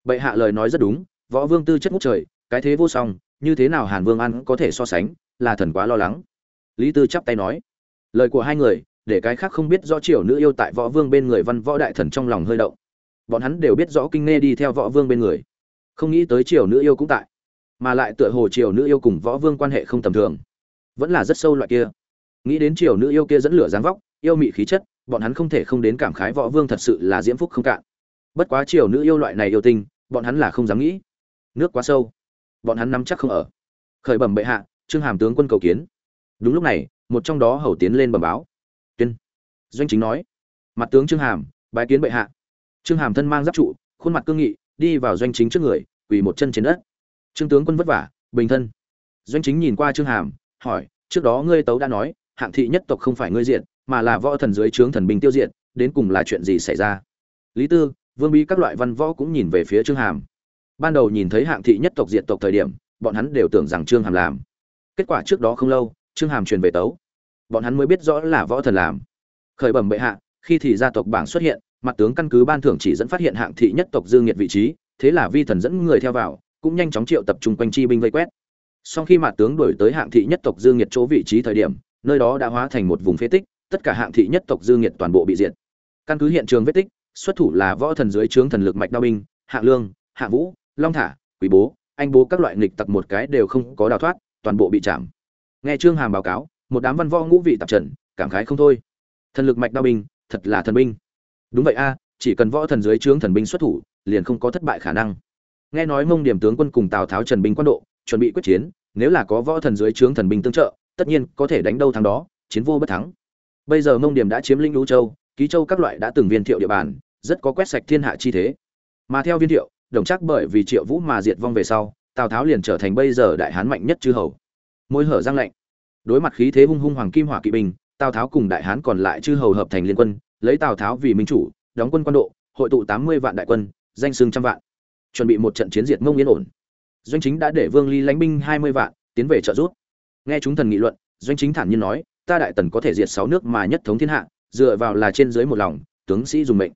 Bệ hạ lời nói rất đúng, võ vương tư chất ngút trời, cái thế vô song, như thế nào hàn vương an có thể so sánh, là thần quá lo lắng. Lý tư chắp tay nói, lời của hai người, để cái khác không biết rõ triều nữ yêu tại võ vương bên người văn võ đại thần trong lòng hơi động. Bọn hắn đều biết rõ kinh nghe đi theo võ vương bên người. Không nghĩ tới triều nữ yêu cũng tại, mà lại tựa hồ triều nữ yêu cùng võ vương quan hệ không tầm thường. Vẫn là rất sâu loại kia. Nghĩ đến triều nữ yêu kia dẫn lửa dáng vóc, yêu mị khí chất bọn hắn không thể không đến cảm khái võ vương thật sự là diễm phúc không cạn. Bất quá triều nữ yêu loại này yêu tinh, bọn hắn là không dám nghĩ. Nước quá sâu, bọn hắn nắm chắc không ở. Khởi bẩm bệ hạ, trương hàm tướng quân cầu kiến. Đúng lúc này, một trong đó hầu tiến lên bẩm báo. Tuyên. Doanh chính nói. Mặt tướng trương hàm, bái kiến bệ hạ. Trương hàm thân mang giáp trụ, khuôn mặt cương nghị, đi vào doanh chính trước người, quỳ một chân trên đất. Trương tướng quân vất vả, bình thân. Doanh chính nhìn qua trương hàm, hỏi, trước đó ngươi tấu đã nói, hạng thị nhất tộc không phải ngươi diện mà là võ thần dưới trướng thần binh tiêu diệt, đến cùng là chuyện gì xảy ra? Lý tư, vương bí các loại văn võ cũng nhìn về phía trương hàm. Ban đầu nhìn thấy hạng thị nhất tộc diện tộc thời điểm, bọn hắn đều tưởng rằng trương hàm làm. Kết quả trước đó không lâu, trương hàm truyền về tấu. Bọn hắn mới biết rõ là võ thần làm. Khởi bẩm bệ hạ, khi thì gia tộc bảng xuất hiện, mặt tướng căn cứ ban thưởng chỉ dẫn phát hiện hạng thị nhất tộc dương nghiệt vị trí, thế là vi thần dẫn người theo vào, cũng nhanh chóng triệu tập trung quanh chi binh vây quét. Sau khi mặt tướng đổi tới hạng thị nhất tộc dương nghiệt chỗ vị trí thời điểm, nơi đó đã hóa thành một vùng phế tích tất cả hạng thị nhất tộc dương nhiệt toàn bộ bị diệt. Căn cứ hiện trường vết tích, xuất thủ là võ thần dưới trướng thần lực mạch đao binh hạng lương, hạ vũ, long thả quý bố, anh bố các loại nghịch tặc một cái đều không có đào thoát, toàn bộ bị chạm. Nghe trương hàm báo cáo, một đám văn võ ngũ vị tạp trận cảm khái không thôi. Thần lực mạch đao binh, thật là thần binh. Đúng vậy a, chỉ cần võ thần dưới trướng thần binh xuất thủ, liền không có thất bại khả năng. Nghe nói mông điểm tướng quân cùng tào tháo trần binh quan độ, chuẩn bị quyết chiến, nếu là có võ thần dưới trướng thần binh tương trợ, tất nhiên có thể đánh đâu thắng đó, chiến vô bất thắng bây giờ mông điểm đã chiếm lĩnh lũ châu, ký châu các loại đã từng viên thiệu địa bàn, rất có quét sạch thiên hạ chi thế. Mà theo viên thiệu, đồng chắc bởi vì triệu vũ mà diệt vong về sau, tào tháo liền trở thành bây giờ đại hán mạnh nhất chư hầu. Môi hở giang lạnh. Đối mặt khí thế hung hung hoàng kim hỏa kỵ binh, tào tháo cùng đại hán còn lại chư hầu hợp thành liên quân, lấy tào tháo vì minh chủ, đóng quân quan độ, hội tụ tám mươi vạn đại quân, danh sưng trăm vạn. Chuẩn bị một trận chiến diệt mông yên ổn. Doanh chính đã để vương ly lãnh binh hai mươi vạn, tiến về trợ giúp. Nghe chúng thần nghị luận, doanh chính thản nhiên nói ta đại tần có thể diệt sáu nước mà nhất thống thiên hạ, dựa vào là trên dưới một lòng, tướng sĩ dùng mệnh.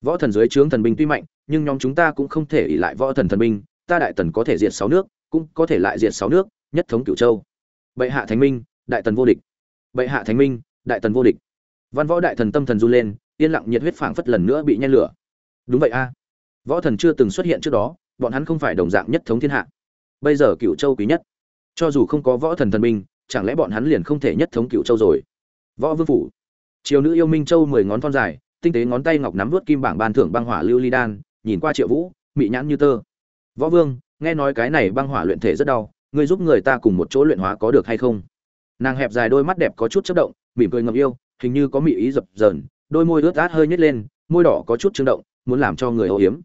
Võ thần dưới trướng thần binh tuy mạnh, nhưng nhóm chúng ta cũng không thể ỉ lại võ thần thần binh, ta đại tần có thể diệt sáu nước, cũng có thể lại diệt sáu nước, nhất thống cửu châu. Bệ hạ thánh minh, đại tần vô địch. Bệ hạ thánh minh, đại tần vô địch. Văn võ đại thần tâm thần run lên, yên lặng nhiệt huyết phảng phất lần nữa bị nhen lửa. Đúng vậy a. Võ thần chưa từng xuất hiện trước đó, bọn hắn không phải đồng dạng nhất thống thiên hạ. Bây giờ cựu châu quý nhất. Cho dù không có võ thần thần minh chẳng lẽ bọn hắn liền không thể nhất thống cựu châu rồi? Võ vương phủ. Triều nữ yêu minh châu mười ngón thon dài, tinh tế ngón tay ngọc nắm vớt kim bảng ban thưởng băng hỏa lưu ly đan, nhìn qua triệu vũ, mị nhãn như tơ. Võ vương, nghe nói cái này băng hỏa luyện thể rất đau, ngươi giúp người ta cùng một chỗ luyện hóa có được hay không? Nàng hẹp dài đôi mắt đẹp có chút chất động, mỉm cười ngầm yêu, hình như có mị ý dập dờn, đôi môi ướt át hơi nhét lên, môi đỏ có chút trương động, muốn làm cho người âu hiếm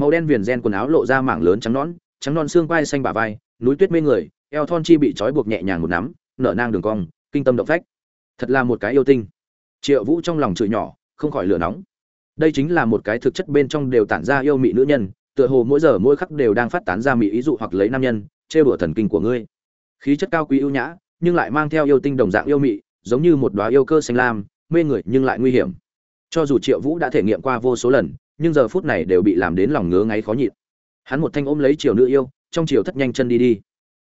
màu đen viền gen quần áo lộ ra mảng lớn trắng nón trắng non xương quai xanh bả vai, núi tuyết mê người, eo thon chi bị trói buộc nhẹ nhàng một nắm nở nang đường cong, kinh tâm động phách. Thật là một cái yêu tinh. Triệu vũ trong lòng chửi nhỏ, không khỏi lửa nóng. Đây chính là một cái thực chất bên trong đều tản ra yêu mị nữ nhân, tựa hồ mỗi giờ mỗi khắc đều đang phát tán ra mị ý dụ hoặc lấy nam nhân, trêu đùa thần kinh của ngươi. Khí chất cao quý ưu nhã, nhưng lại mang theo yêu tinh đồng dạng yêu mị, giống như một đóa yêu cơ xanh lam, mê người nhưng lại nguy hiểm. Cho dù triệu vũ đã thể nghiệm qua vô số lần, nhưng giờ phút này đều bị làm đến lòng ngứa ngáy khó nhịn. Hắn một thanh ôm lấy triều nữ yêu, trong triều thất nhanh chân đi đi.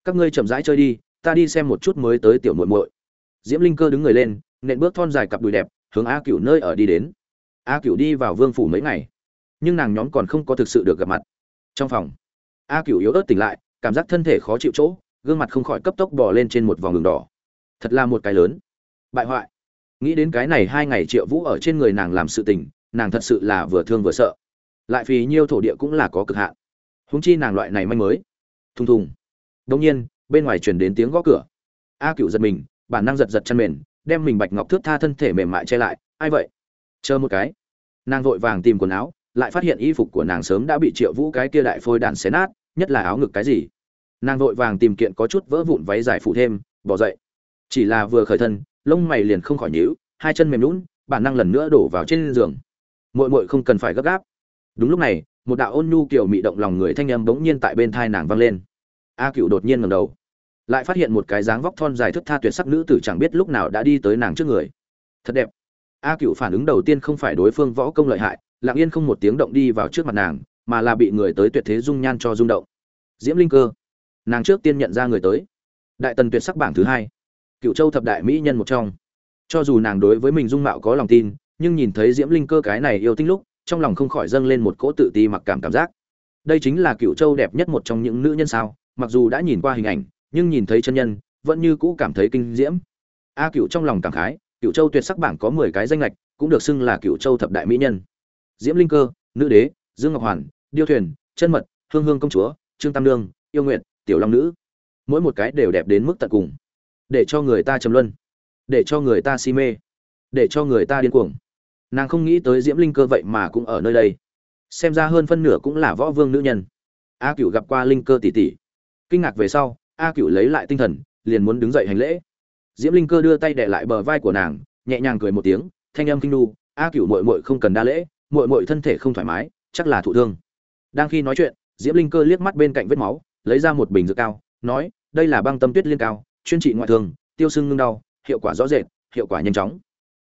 Các ngươi chậm rãi chơi đi ta đi xem một chút mới tới tiểu muội muội. Diễm linh cơ đứng người lên, nện bước thon dài cặp đùi đẹp, hướng a cửu nơi ở đi đến. A cửu đi vào vương phủ mấy ngày, nhưng nàng nhóm còn không có thực sự được gặp mặt. Trong phòng, a cửu yếu ớt tỉnh lại, cảm giác thân thể khó chịu chỗ, gương mặt không khỏi cấp tốc bò lên trên một vòng đường đỏ. Thật là một cái lớn. Bại hoại. Nghĩ đến cái này hai ngày triệu vũ ở trên người nàng làm sự tình, nàng thật sự là vừa thương vừa sợ. Lại vì nhiêu thổ địa cũng là có cực hạn. Húng chi nàng loại này manh mới. Thùng thùng. Đông nhiên bên ngoài truyền đến tiếng gõ cửa. A cựu giật mình, bản năng giật giật chân mềm đem mình bạch ngọc thước tha thân thể mềm mại che lại. Ai vậy? Chờ một cái. Nàng vội vàng tìm quần áo, lại phát hiện y phục của nàng sớm đã bị triệu vũ cái kia đại phôi đạn xé nát, nhất là áo ngực cái gì. Nàng vội vàng tìm kiện có chút vỡ vụn váy dài phụ thêm, bỏ dậy. Chỉ là vừa khởi thân, lông mày liền không khỏi nhíu, hai chân mềm lún bản năng lần nữa đổ vào trên giường. Muội muội không cần phải gấp gáp. Đúng lúc này, một đạo ôn nhu kiểu mị động lòng người thanh âm bỗng nhiên tại bên thai nàng vang lên. A cựu đột nhiên ngẩng đầu lại phát hiện một cái dáng vóc thon dài thức tha tuyệt sắc nữ tử chẳng biết lúc nào đã đi tới nàng trước người. Thật đẹp. A cựu phản ứng đầu tiên không phải đối phương võ công lợi hại, lặng yên không một tiếng động đi vào trước mặt nàng, mà là bị người tới tuyệt thế dung nhan cho rung động. Diễm linh cơ. Nàng trước tiên nhận ra người tới. Đại tần tuyệt sắc bảng thứ hai. Cựu châu thập đại mỹ nhân một trong. Cho dù nàng đối với mình dung mạo có lòng tin, nhưng nhìn thấy diễm linh cơ cái này yêu tinh lúc, trong lòng không khỏi dâng lên một cỗ tự ti mặc cảm cảm giác. Đây chính là cựu châu đẹp nhất một trong những nữ nhân sao, mặc dù đã nhìn qua hình ảnh nhưng nhìn thấy chân nhân, vẫn như cũ cảm thấy kinh diễm. A cựu trong lòng cảm khái cựu châu tuyệt sắc bảng có mười cái danh lệch cũng được xưng là cựu châu thập đại mỹ nhân. Diễm linh cơ, nữ đế, dương ngọc hoàn, điêu thuyền, chân mật, hương hương công chúa, trương tam lương yêu nguyện tiểu long nữ. Mỗi một cái đều đẹp đến mức tận cùng. Để cho người ta trầm luân. Để cho người ta si mê. Để cho người ta điên cuồng. Nàng không nghĩ tới diễm linh cơ vậy mà cũng ở nơi đây. Xem ra hơn phân nửa cũng là võ vương nữ nhân. A cựu gặp qua linh cơ tỷ tỷ. Kinh ngạc về sau a cựu lấy lại tinh thần, liền muốn đứng dậy hành lễ. Diễm linh cơ đưa tay đè lại bờ vai của nàng, nhẹ nhàng cười một tiếng, thanh âm kinh đu a cựu mội mội không cần đa lễ mội mội thân thể không thoải mái, chắc là thụ thương. Đang khi nói chuyện, diễm linh cơ liếc mắt bên cạnh vết máu, lấy ra một bình dược cao, nói, đây là băng tâm tuyết liên cao, chuyên trị ngoại thương, tiêu sưng ngưng đau, hiệu quả rõ rệt, hiệu quả nhanh chóng.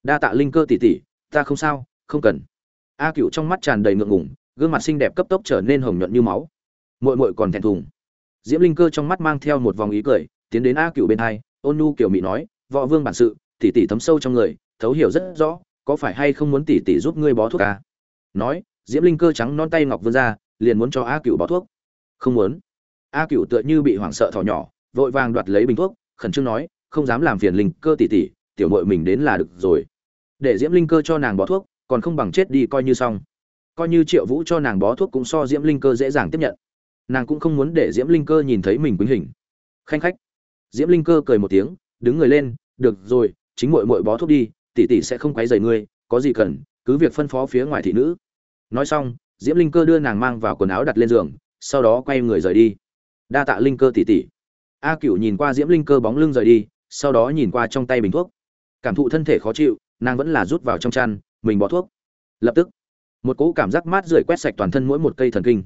Đa tạ linh cơ tỷ tỷ, ta không sao, không cần. A cựu trong mắt tràn đầy ngượng ngùng, gương mặt xinh đẹp cấp tốc trở nên hồng nhuận như máu. Mội mội còn thẹn thùng diễm linh cơ trong mắt mang theo một vòng ý cười, tiến đến a cựu bên hai, ôn nhu kiểu mị nói, võ vương bản sự tỷ tỷ thấm sâu trong người, thấu hiểu rất rõ, có phải hay không muốn tỷ tỷ giúp ngươi bó thuốc à? nói, diễm linh cơ trắng non tay ngọc vươn ra, liền muốn cho a cựu bó thuốc. Không muốn. A cựu tựa như bị hoảng sợ thỏ nhỏ, vội vàng đoạt lấy bình thuốc, khẩn trương nói, không dám làm phiền linh cơ tỷ tỷ tiểu mội mình đến là được rồi. Để diễm linh cơ cho nàng bó thuốc, còn không bằng chết đi coi như xong. Coi như triệu vũ cho nàng bó thuốc cũng so diễm linh cơ dễ dàng tiếp nhận nàng cũng không muốn để diễm linh cơ nhìn thấy mình quýnh hình. Khanh khách. Diễm linh cơ cười một tiếng, đứng người lên, được rồi, chính mội mội bó thuốc đi, tỷ tỷ sẽ không quấy rầy ngươi, có gì cần, cứ việc phân phó phía ngoài thị nữ. Nói xong, diễm linh cơ đưa nàng mang vào quần áo đặt lên giường, sau đó quay người rời đi. Đa tạ linh cơ tỷ tỷ. A cựu nhìn qua diễm linh cơ bóng lưng rời đi, sau đó nhìn qua trong tay bình thuốc. Cảm thụ thân thể khó chịu, nàng vẫn là rút vào trong chăn, mình bỏ thuốc. Lập tức, một cỗ cảm giác mát rượi quét sạch toàn thân mỗi một cây thần kinh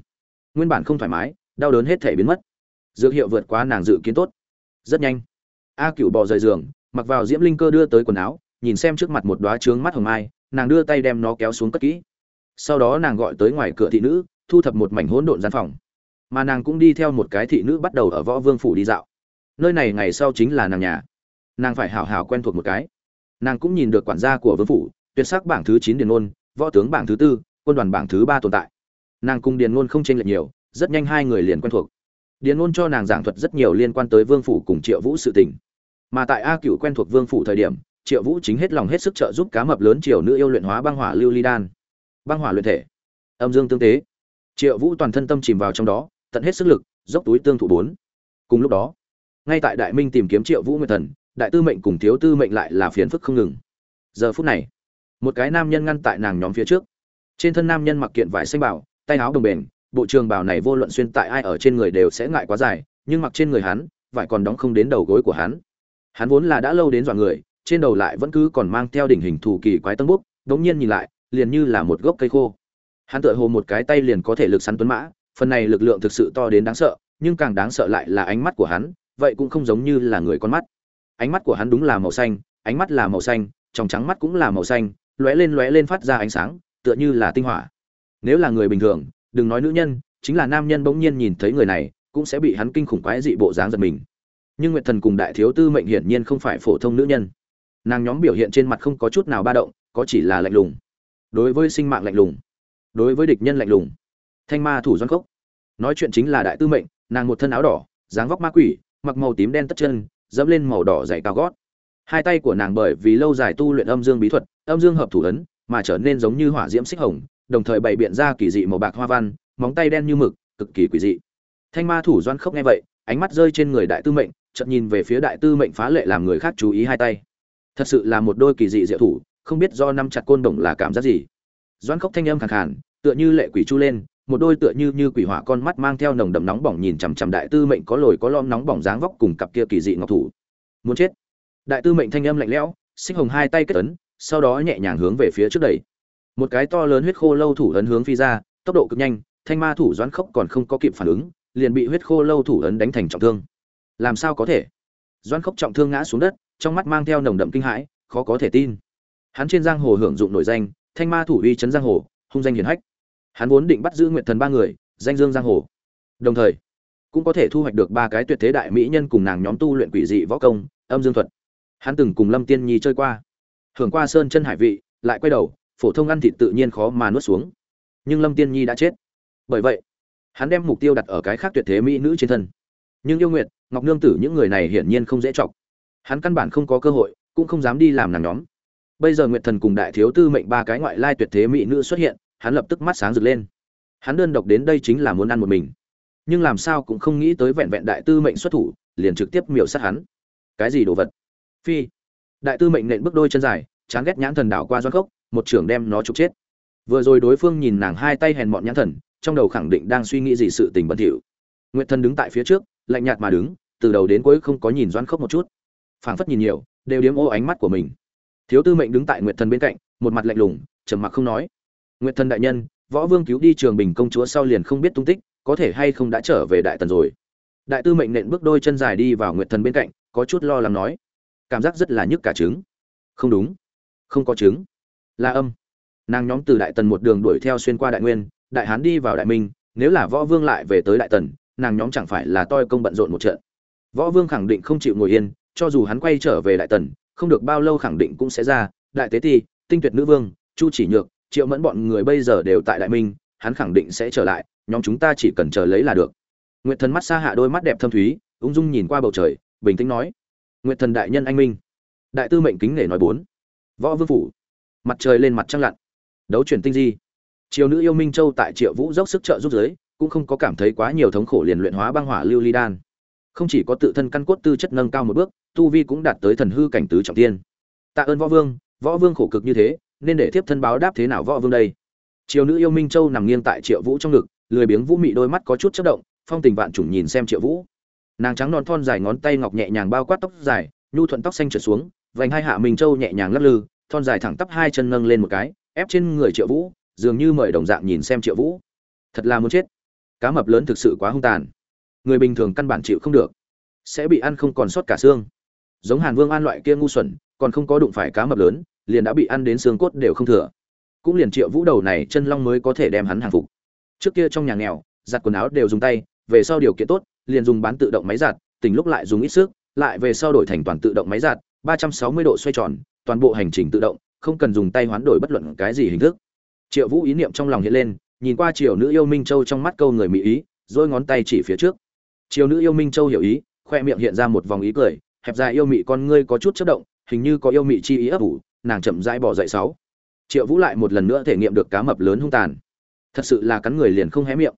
nguyên bản không thoải mái đau đớn hết thể biến mất. Dược hiệu vượt quá nàng dự kiến tốt. Rất nhanh a cựu bò rời giường mặc vào diễm linh cơ đưa tới quần áo nhìn xem trước mặt một đoá trướng mắt hồng mai nàng đưa tay đem nó kéo xuống cất kỹ. Sau đó nàng gọi tới ngoài cửa thị nữ thu thập một mảnh hỗn độn gian phòng. Mà nàng cũng đi theo một cái thị nữ bắt đầu ở võ vương phủ đi dạo. Nơi này ngày sau chính là nàng nhà. Nàng phải hảo hảo quen thuộc một cái. Nàng cũng nhìn được quản gia của vương phủ tuyệt sắc bảng thứ chín điền ôn, võ tướng bảng thứ tư quân đoàn bảng thứ ba tồn tại nàng cùng điền ngôn không chênh lệch nhiều, rất nhanh hai người liền quen thuộc. Điền ngôn cho nàng giảng thuật rất nhiều liên quan tới vương phủ cùng triệu vũ sự tình. Mà tại a cựu quen thuộc vương phủ thời điểm, triệu vũ chính hết lòng hết sức trợ giúp cá mập lớn triều nữ yêu luyện hóa băng hỏa lưu ly đan. Băng hỏa luyện thể. Âm dương tương tế. Triệu vũ toàn thân tâm chìm vào trong đó, tận hết sức lực, dốc túi tương thụ bốn. Cùng lúc đó, ngay tại đại minh tìm kiếm triệu vũ nguyệt thần, đại tư mệnh cùng thiếu tư mệnh lại là phiền phức không ngừng. Giờ phút này, một cái nam nhân ngăn tại nàng nhóm phía trước. Trên thân nam nhân mặc kiện vải xanh bảo tay áo đồng bền, bộ trường bảo này vô luận xuyên tại ai ở trên người đều sẽ ngại quá dài, nhưng mặc trên người hắn, vải còn đóng không đến đầu gối của hắn. Hắn vốn là đã lâu đến dọa người, trên đầu lại vẫn cứ còn mang theo đỉnh hình thủ kỳ quái tân búc đống nhiên nhìn lại, liền như là một gốc cây khô. Hắn tựa hồ một cái tay liền có thể lực săn tuấn mã, phần này lực lượng thực sự to đến đáng sợ, nhưng càng đáng sợ lại là ánh mắt của hắn, vậy cũng không giống như là người con mắt. Ánh mắt của hắn đúng là màu xanh, ánh mắt là màu xanh, trong trắng mắt cũng là màu xanh, lóe lên lóe lên phát ra ánh sáng, tựa như là tinh hỏa nếu là người bình thường, đừng nói nữ nhân, chính là nam nhân bỗng nhiên nhìn thấy người này, cũng sẽ bị hắn kinh khủng quái dị bộ dáng giật mình. Nhưng nguyệt thần cùng đại thiếu tư mệnh hiển nhiên không phải phổ thông nữ nhân. Nàng nhóm biểu hiện trên mặt không có chút nào ba động, có chỉ là lạnh lùng. Đối với sinh mạng lạnh lùng. Đối với địch nhân lạnh lùng. Thanh ma thủ doan cốc. Nói chuyện chính là đại tư mệnh, nàng một thân áo đỏ, dáng vóc ma quỷ, mặc màu tím đen tất chân, dẫm lên màu đỏ dày cao gót. Hai tay của nàng bởi vì lâu dài tu luyện âm dương bí thuật, âm dương hợp thủ ấn, mà trở nên giống như hỏa diễm xích hồng đồng thời bày biện ra kỳ dị màu bạc hoa văn, móng tay đen như mực, cực kỳ quỷ dị. Thanh ma thủ doan khốc nghe vậy, ánh mắt rơi trên người đại tư mệnh, chợt nhìn về phía đại tư mệnh phá lệ làm người khác chú ý hai tay. Thật sự là một đôi kỳ dị diệu thủ, không biết do năm chặt côn đồng là cảm giác gì. Doan khốc thanh âm khàn khàn, tựa như lệ quỷ chu lên, một đôi tựa như như quỷ hỏa con mắt mang theo nồng đậm nóng bỏng nhìn chằm chằm đại tư mệnh có lồi có lom nóng bỏng dáng vóc cùng cặp kia kỳ dị ngọc thủ. Muốn chết. Đại tư mệnh thanh âm lạnh lẽo, xích hồng hai tay kết ấn, sau đó nhẹ nhàng hướng về phía trước đẩy một cái to lớn huyết khô lâu thủ ấn hướng phi ra, tốc độ cực nhanh, thanh ma thủ doãn khốc còn không có kịp phản ứng, liền bị huyết khô lâu thủ ấn đánh thành trọng thương. Làm sao có thể? Doãn khốc trọng thương ngã xuống đất, trong mắt mang theo nồng đậm kinh hãi, khó có thể tin. Hắn trên giang hồ hưởng dụng nổi danh, thanh ma thủ uy chấn giang hồ, hung danh hiển hách. Hắn vốn định bắt giữ nguyện thần ba người, danh dương giang hồ. Đồng thời, cũng có thể thu hoạch được ba cái tuyệt thế đại mỹ nhân cùng nàng nhóm tu luyện quỷ dị võ công, âm dương thuật. Hắn từng cùng lâm tiên nhi chơi qua. Hưởng qua sơn chân hải vị, lại quay đầu phổ thông ăn thịt tự nhiên khó mà nuốt xuống. Nhưng lâm tiên nhi đã chết. Bởi vậy, hắn đem mục tiêu đặt ở cái khác tuyệt thế mỹ nữ trên thân. Nhưng yêu nguyệt, ngọc nương tử những người này hiển nhiên không dễ chọc. Hắn căn bản không có cơ hội, cũng không dám đi làm nàng nhóm. Bây giờ nguyệt thần cùng đại thiếu tư mệnh ba cái ngoại lai tuyệt thế mỹ nữ xuất hiện, hắn lập tức mắt sáng rực lên. Hắn đơn độc đến đây chính là muốn ăn một mình. Nhưng làm sao cũng không nghĩ tới vẹn vẹn đại tư mệnh xuất thủ, liền trực tiếp miểu sát hắn. Cái gì đồ vật? Phi. Đại tư mệnh nện bước đôi chân dài chán ghét nhãn thần đảo qua doan khốc, một trưởng đem nó trục chết. Vừa rồi đối phương nhìn nàng hai tay hèn mọn nhãn thần, trong đầu khẳng định đang suy nghĩ gì sự tình bẩn thỉu. Nguyệt thần đứng tại phía trước, lạnh nhạt mà đứng, từ đầu đến cuối không có nhìn doan khốc một chút. Phảng phất nhìn nhiều, đều điếm ô ánh mắt của mình. Thiếu tư mệnh đứng tại nguyệt thần bên cạnh, một mặt lạnh lùng, trầm mặc không nói. Nguyệt thần đại nhân, võ vương cứu đi trường bình công chúa sau liền không biết tung tích, có thể hay không đã trở về đại tần rồi? Đại tư mệnh nện bước đôi chân dài đi vào nguyệt thần bên cạnh, có chút lo lắng nói. Cảm giác rất là nhức cả trứng. Không đúng không có chứng. Là âm. Nàng nhóm từ đại tần một đường đuổi theo xuyên qua đại nguyên, đại hán đi vào đại minh, nếu là võ vương lại về tới đại tần, nàng nhóm chẳng phải là toi công bận rộn một trận. Võ vương khẳng định không chịu ngồi yên, cho dù hắn quay trở về đại tần, không được bao lâu khẳng định cũng sẽ ra, đại tế ti, tinh tuyệt nữ vương, chu chỉ nhược, triệu mẫn bọn người bây giờ đều tại đại minh, hắn khẳng định sẽ trở lại, nhóm chúng ta chỉ cần chờ lấy là được. Nguyệt thần mắt xa hạ đôi mắt đẹp thâm thúy, ung dung nhìn qua bầu trời, bình tĩnh nói, nguyệt thần đại nhân anh minh. Đại tư mệnh kính nể nói bốn võ vương phủ. Mặt trời lên mặt trăng lặn. Đấu chuyển tinh di. Triều nữ yêu minh châu tại triệu vũ dốc sức trợ giúp giới, cũng không có cảm thấy quá nhiều thống khổ liền luyện hóa băng hỏa lưu ly đan. Không chỉ có tự thân căn cốt tư chất nâng cao một bước, tu vi cũng đạt tới thần hư cảnh tứ trọng tiên. Tạ ơn võ vương võ vương khổ cực như thế, nên để tiếp thân báo đáp thế nào võ vương đây? Triều nữ yêu minh châu nằm nghiêng tại triệu vũ trong ngực, lười biếng vũ mị đôi mắt có chút chất động, phong tình vạn trùng nhìn xem triệu vũ. Nàng trắng non thon dài ngón tay ngọc nhẹ nhàng bao quát tóc dài, nhu thuận tóc xanh trượt xuống vành hai hạ minh châu nhẹ nhàng lắc lư, thon dài thẳng tắp hai chân nâng lên một cái, ép trên người triệu vũ, dường như mời đồng dạng nhìn xem triệu vũ. Thật là muốn chết. Cá mập lớn thực sự quá hung tàn. Người bình thường căn bản chịu không được. Sẽ bị ăn không còn sót cả xương. Giống hàn vương an loại kia ngu xuẩn, còn không có đụng phải cá mập lớn, liền đã bị ăn đến xương cốt đều không thừa. Cũng liền triệu vũ đầu này chân long mới có thể đem hắn hàng phục. Trước kia trong nhà nghèo, giặt quần áo đều dùng tay, về sau điều kiện tốt, liền dùng bán tự động máy giặt, tỉnh lúc lại dùng ít sức, lại về sau đổi thành toàn tự động máy giặt 360 độ xoay tròn, toàn bộ hành trình tự động, không cần dùng tay hoán đổi bất luận cái gì hình thức. Triệu vũ ý niệm trong lòng hiện lên, nhìn qua triều nữ yêu minh châu trong mắt câu người mỹ ý rồi ngón tay chỉ phía trước. Triều nữ yêu minh châu hiểu ý, khoe miệng hiện ra một vòng ý cười, hẹp dài yêu mị con ngươi có chút chớp động, hình như có yêu mị chi ý ấp ủ, nàng chậm rãi bỏ dậy sáu. Triệu vũ lại một lần nữa thể nghiệm được cá mập lớn hung tàn. Thật sự là cắn người liền không hé miệng.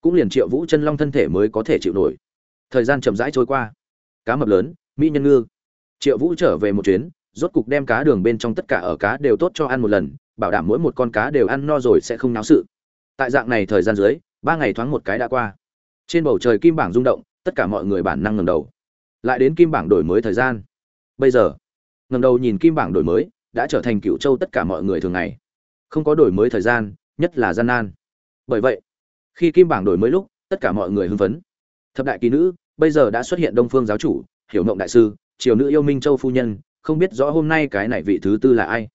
Cũng liền triệu vũ chân long thân thể mới có thể chịu nổi. Thời gian chậm rãi trôi qua. Cá mập lớn, mỹ nhân ngư triệu vũ trở về một chuyến, rốt cục đem cá đường bên trong tất cả ở cá đều tốt cho ăn một lần, bảo đảm mỗi một con cá đều ăn no rồi sẽ không náo sự. Tại dạng này thời gian dưới, ba ngày thoáng một cái đã qua. Trên bầu trời kim bảng rung động, tất cả mọi người bản năng ngầm đầu. Lại đến kim bảng đổi mới thời gian. Bây giờ ngầm đầu nhìn kim bảng đổi mới, đã trở thành cựu châu tất cả mọi người thường ngày. Không có đổi mới thời gian, nhất là gian nan. Bởi vậy, khi kim bảng đổi mới lúc, tất cả mọi người hưng phấn. Thập đại kỳ nữ, bây giờ đã xuất hiện đông phương giáo chủ, hiểu mộng đại sư triều nữ yêu minh châu phu nhân, không biết rõ hôm nay cái này vị thứ tư là ai.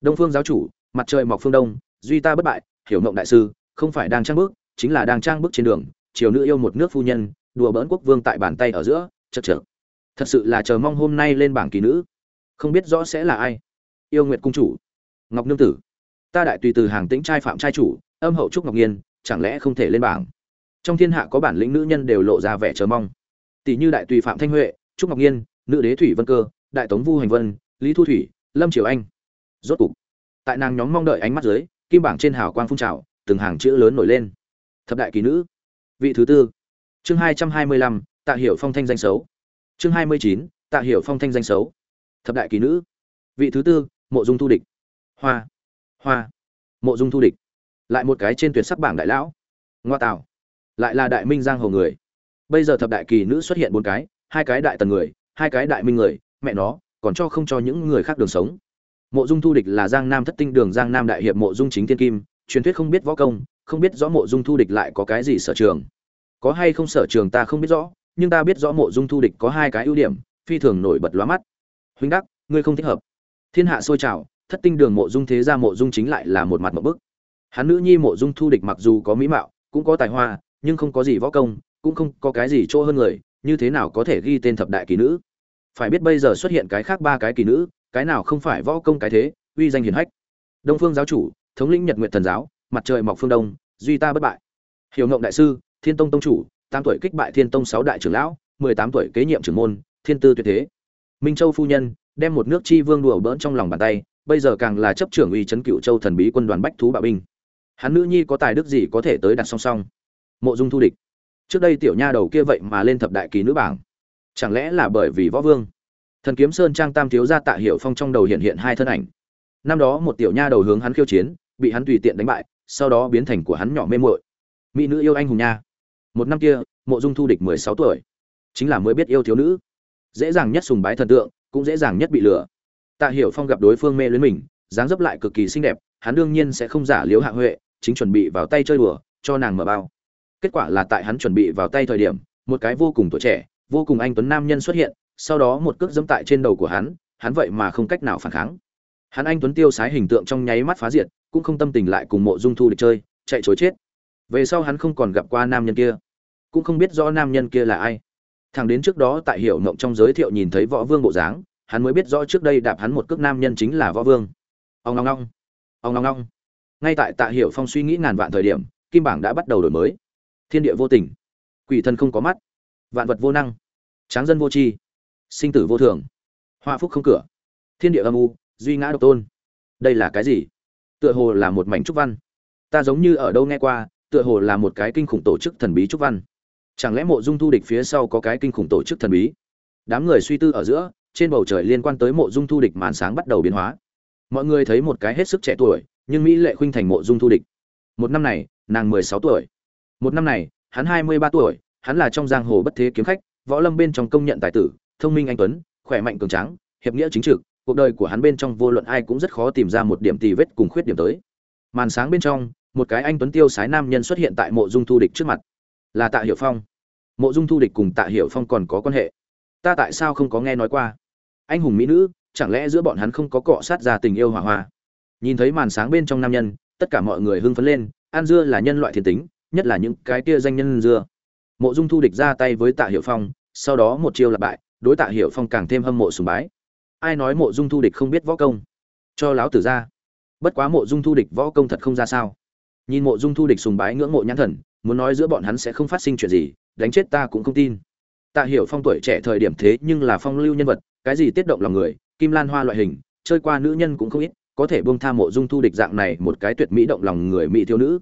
Đông phương giáo chủ, mặt trời mọc phương đông, duy ta bất bại, hiểu mộng đại sư, không phải đang trang bước, chính là đang trang bước trên đường, triều nữ yêu một nước phu nhân, đùa bỡn quốc vương tại bàn tay ở giữa, chật chật thật sự là chờ mong hôm nay lên bảng kỳ nữ. Không biết rõ sẽ là ai. Yêu nguyệt cung chủ, ngọc nương tử. Ta đại tùy từ hàng tĩnh trai phạm trai chủ, âm hậu trúc ngọc nhiên, chẳng lẽ không thể lên bảng? Trong thiên hạ có bản lĩnh nữ nhân đều lộ ra vẻ chờ mong. Tỷ như đại tùy phạm thanh huệ, trúc ngọc nhiên nữ đế thủy vân cơ, đại tống vu hành vân, lý thu thủy, lâm triều anh. Rốt cục, tại nàng nhóm mong đợi ánh mắt dưới, kim bảng trên hào quang phun trào, từng hàng chữ lớn nổi lên. Thập đại kỳ nữ, vị thứ tư. Chương hai trăm hai mươi lăm, tạ hiểu phong thanh danh xấu. Chương hai mươi chín, tạ hiểu phong thanh danh xấu. Thập đại kỳ nữ, vị thứ tư, mộ dung thu địch. Hoa hoa, mộ dung thu địch. Lại một cái trên tuyển sắc bảng đại lão. Ngoa tạo, lại là đại minh giang hồ người. Bây giờ thập đại kỳ nữ xuất hiện bốn cái, hai cái đại tần người hai cái đại minh người, mẹ nó, còn cho không cho những người khác đường sống. Mộ dung thu địch là giang nam thất tinh đường giang nam đại hiệp mộ dung chính thiên kim, truyền thuyết không biết võ công, không biết rõ mộ dung thu địch lại có cái gì sở trường. Có hay không sở trường ta không biết rõ, nhưng ta biết rõ mộ dung thu địch có hai cái ưu điểm, phi thường nổi bật lóa mắt. Huynh đắc, ngươi không thích hợp. Thiên hạ sôi trào, thất tinh đường mộ dung thế gia mộ dung chính lại là một mặt một bức. Hắn nữ nhi mộ dung thu địch mặc dù có mỹ mạo, cũng có tài hoa, nhưng không có gì võ công, cũng không có cái gì chỗ hơn người như thế nào có thể ghi tên thập đại kỳ nữ? Phải biết bây giờ xuất hiện cái khác ba cái kỳ nữ, cái nào không phải võ công cái thế, uy danh hiển hách. Đông phương giáo chủ, thống lĩnh nhật nguyện thần giáo, mặt trời mọc phương đông, duy ta bất bại. Hiểu ngộng đại sư, thiên tông tông chủ, tám tuổi kích bại thiên tông sáu đại trưởng lão, mười tám tuổi kế nhiệm trưởng môn, thiên tư tuyệt thế. Minh châu phu nhân, đem một nước chi vương đùa bỡn trong lòng bàn tay, bây giờ càng là chấp trưởng uy chấn cựu châu thần bí quân đoàn bách thú bạo binh. Hắn nữ nhi có tài đức gì có thể tới đặt song song? Mộ dung thu địch trước đây tiểu nha đầu kia vậy mà lên thập đại kỳ nữ bảng. Chẳng lẽ là bởi vì võ vương? Thần kiếm sơn trang tam thiếu gia tạ hiểu phong trong đầu hiện hiện hai thân ảnh. Năm đó một tiểu nha đầu hướng hắn khiêu chiến, bị hắn tùy tiện đánh bại, sau đó biến thành của hắn nhỏ mê muội. Mỹ nữ yêu anh hùng nha. Một năm kia, mộ dung thu địch mười sáu tuổi. Chính là mới biết yêu thiếu nữ. Dễ dàng nhất sùng bái thần tượng, cũng dễ dàng nhất bị lừa. Tạ hiểu phong gặp đối phương mê luyến mình, dáng dấp lại cực kỳ xinh đẹp, hắn đương nhiên sẽ không giả liếu hạ huệ, chính chuẩn bị vào tay chơi đùa, cho nàng mở bao kết quả là tại hắn chuẩn bị vào tay thời điểm, một cái vô cùng tuổi trẻ, vô cùng anh tuấn nam nhân xuất hiện, sau đó một cước dẫm tại trên đầu của hắn hắn vậy mà không cách nào phản kháng. Hắn anh tuấn tiêu sái hình tượng trong nháy mắt phá diệt, cũng không tâm tình lại cùng mộ dung thu địch chơi, chạy chối chết. Về sau hắn không còn gặp qua nam nhân kia, cũng không biết rõ nam nhân kia là ai. Thằng đến trước đó tại hiểu mộng trong giới thiệu nhìn thấy võ vương bộ dáng, hắn mới biết rõ trước đây đạp hắn một cước nam nhân chính là võ vương. Ông ngong ngong, ông ngong ngong. Ngay tại tạ hiểu phong suy nghĩ ngàn vạn thời điểm, kim bảng đã bắt đầu đổi mới thiên địa vô tình. Quỷ thần không có mắt. Vạn vật vô năng. Tráng dân vô tri. Sinh tử vô thường. Hoa phúc không cửa. Thiên địa âm u, duy ngã độc tôn. Đây là cái gì? Tựa hồ là một mảnh trúc văn. Ta giống như ở đâu nghe qua, tựa hồ là một cái kinh khủng tổ chức thần bí trúc văn. Chẳng lẽ mộ dung thu địch phía sau có cái kinh khủng tổ chức thần bí? Đám người suy tư ở giữa, trên bầu trời liên quan tới mộ dung thu địch màn sáng bắt đầu biến hóa. Mọi người thấy một cái hết sức trẻ tuổi, nhưng mỹ lệ khuynh thành mộ dung thu địch. Một năm này, nàng mười sáu tuổi một năm này, hắn hai mươi ba tuổi, hắn là trong giang hồ bất thế kiếm khách, võ lâm bên trong công nhận tài tử, thông minh anh tuấn, khỏe mạnh cường tráng, hiệp nghĩa chính trực, cuộc đời của hắn bên trong vô luận ai cũng rất khó tìm ra một điểm tì vết cùng khuyết điểm tới. Màn sáng bên trong, một cái anh tuấn tiêu sái nam nhân xuất hiện tại mộ dung thu địch trước mặt. Là tạ hiệu phong. Mộ dung thu địch cùng tạ hiệu phong còn có quan hệ. Ta tại sao không có nghe nói qua? Anh hùng mỹ nữ, chẳng lẽ giữa bọn hắn không có cọ sát ra tình yêu hỏa hoa? Nhìn thấy màn sáng bên trong nam nhân, tất cả mọi người hưng phấn lên an dưa là nhân loại thiên tính nhất là những cái kia danh nhân dưa. Mộ dung thu địch ra tay với tạ hiệu phong, sau đó một chiêu lặp bại, đối tạ hiệu phong càng thêm hâm mộ sùng bái. Ai nói mộ dung thu địch không biết võ công? Cho láo tử ra. Bất quá mộ dung thu địch võ công thật không ra sao. Nhìn mộ dung thu địch sùng bái ngưỡng mộ nhãn thần, muốn nói giữa bọn hắn sẽ không phát sinh chuyện gì, đánh chết ta cũng không tin. Tạ hiểu phong tuổi trẻ thời điểm thế nhưng là phong lưu nhân vật, cái gì tiết động lòng người, kim lan hoa loại hình, chơi qua nữ nhân cũng không ít, có thể buông tha mộ dung thu địch dạng này một cái tuyệt mỹ động lòng người mỹ thiếu nữ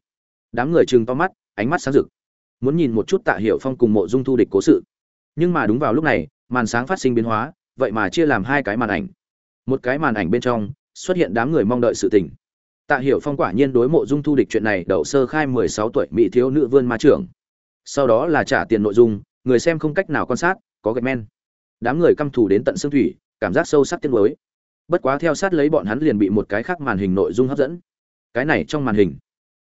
đám người trừng to mắt, ánh mắt sáng rực. Muốn nhìn một chút tạ hiểu phong cùng mộ dung thu địch cố sự. Nhưng mà đúng vào lúc này, màn sáng phát sinh biến hóa, vậy mà chia làm hai cái màn ảnh. Một cái màn ảnh bên trong, xuất hiện đám người mong đợi sự tình. Tạ hiểu phong quả nhiên đối mộ dung thu địch chuyện này đậu sơ khai mười sáu tuổi mỹ thiếu nữ vươn ma trưởng. Sau đó là trả tiền nội dung, người xem không cách nào quan sát, có gạch men. Đám người căm thù đến tận xương thủy, cảm giác sâu sắc tiếng mới bất quá theo sát lấy bọn hắn liền bị một cái khác màn hình nội dung hấp dẫn. Cái này trong màn hình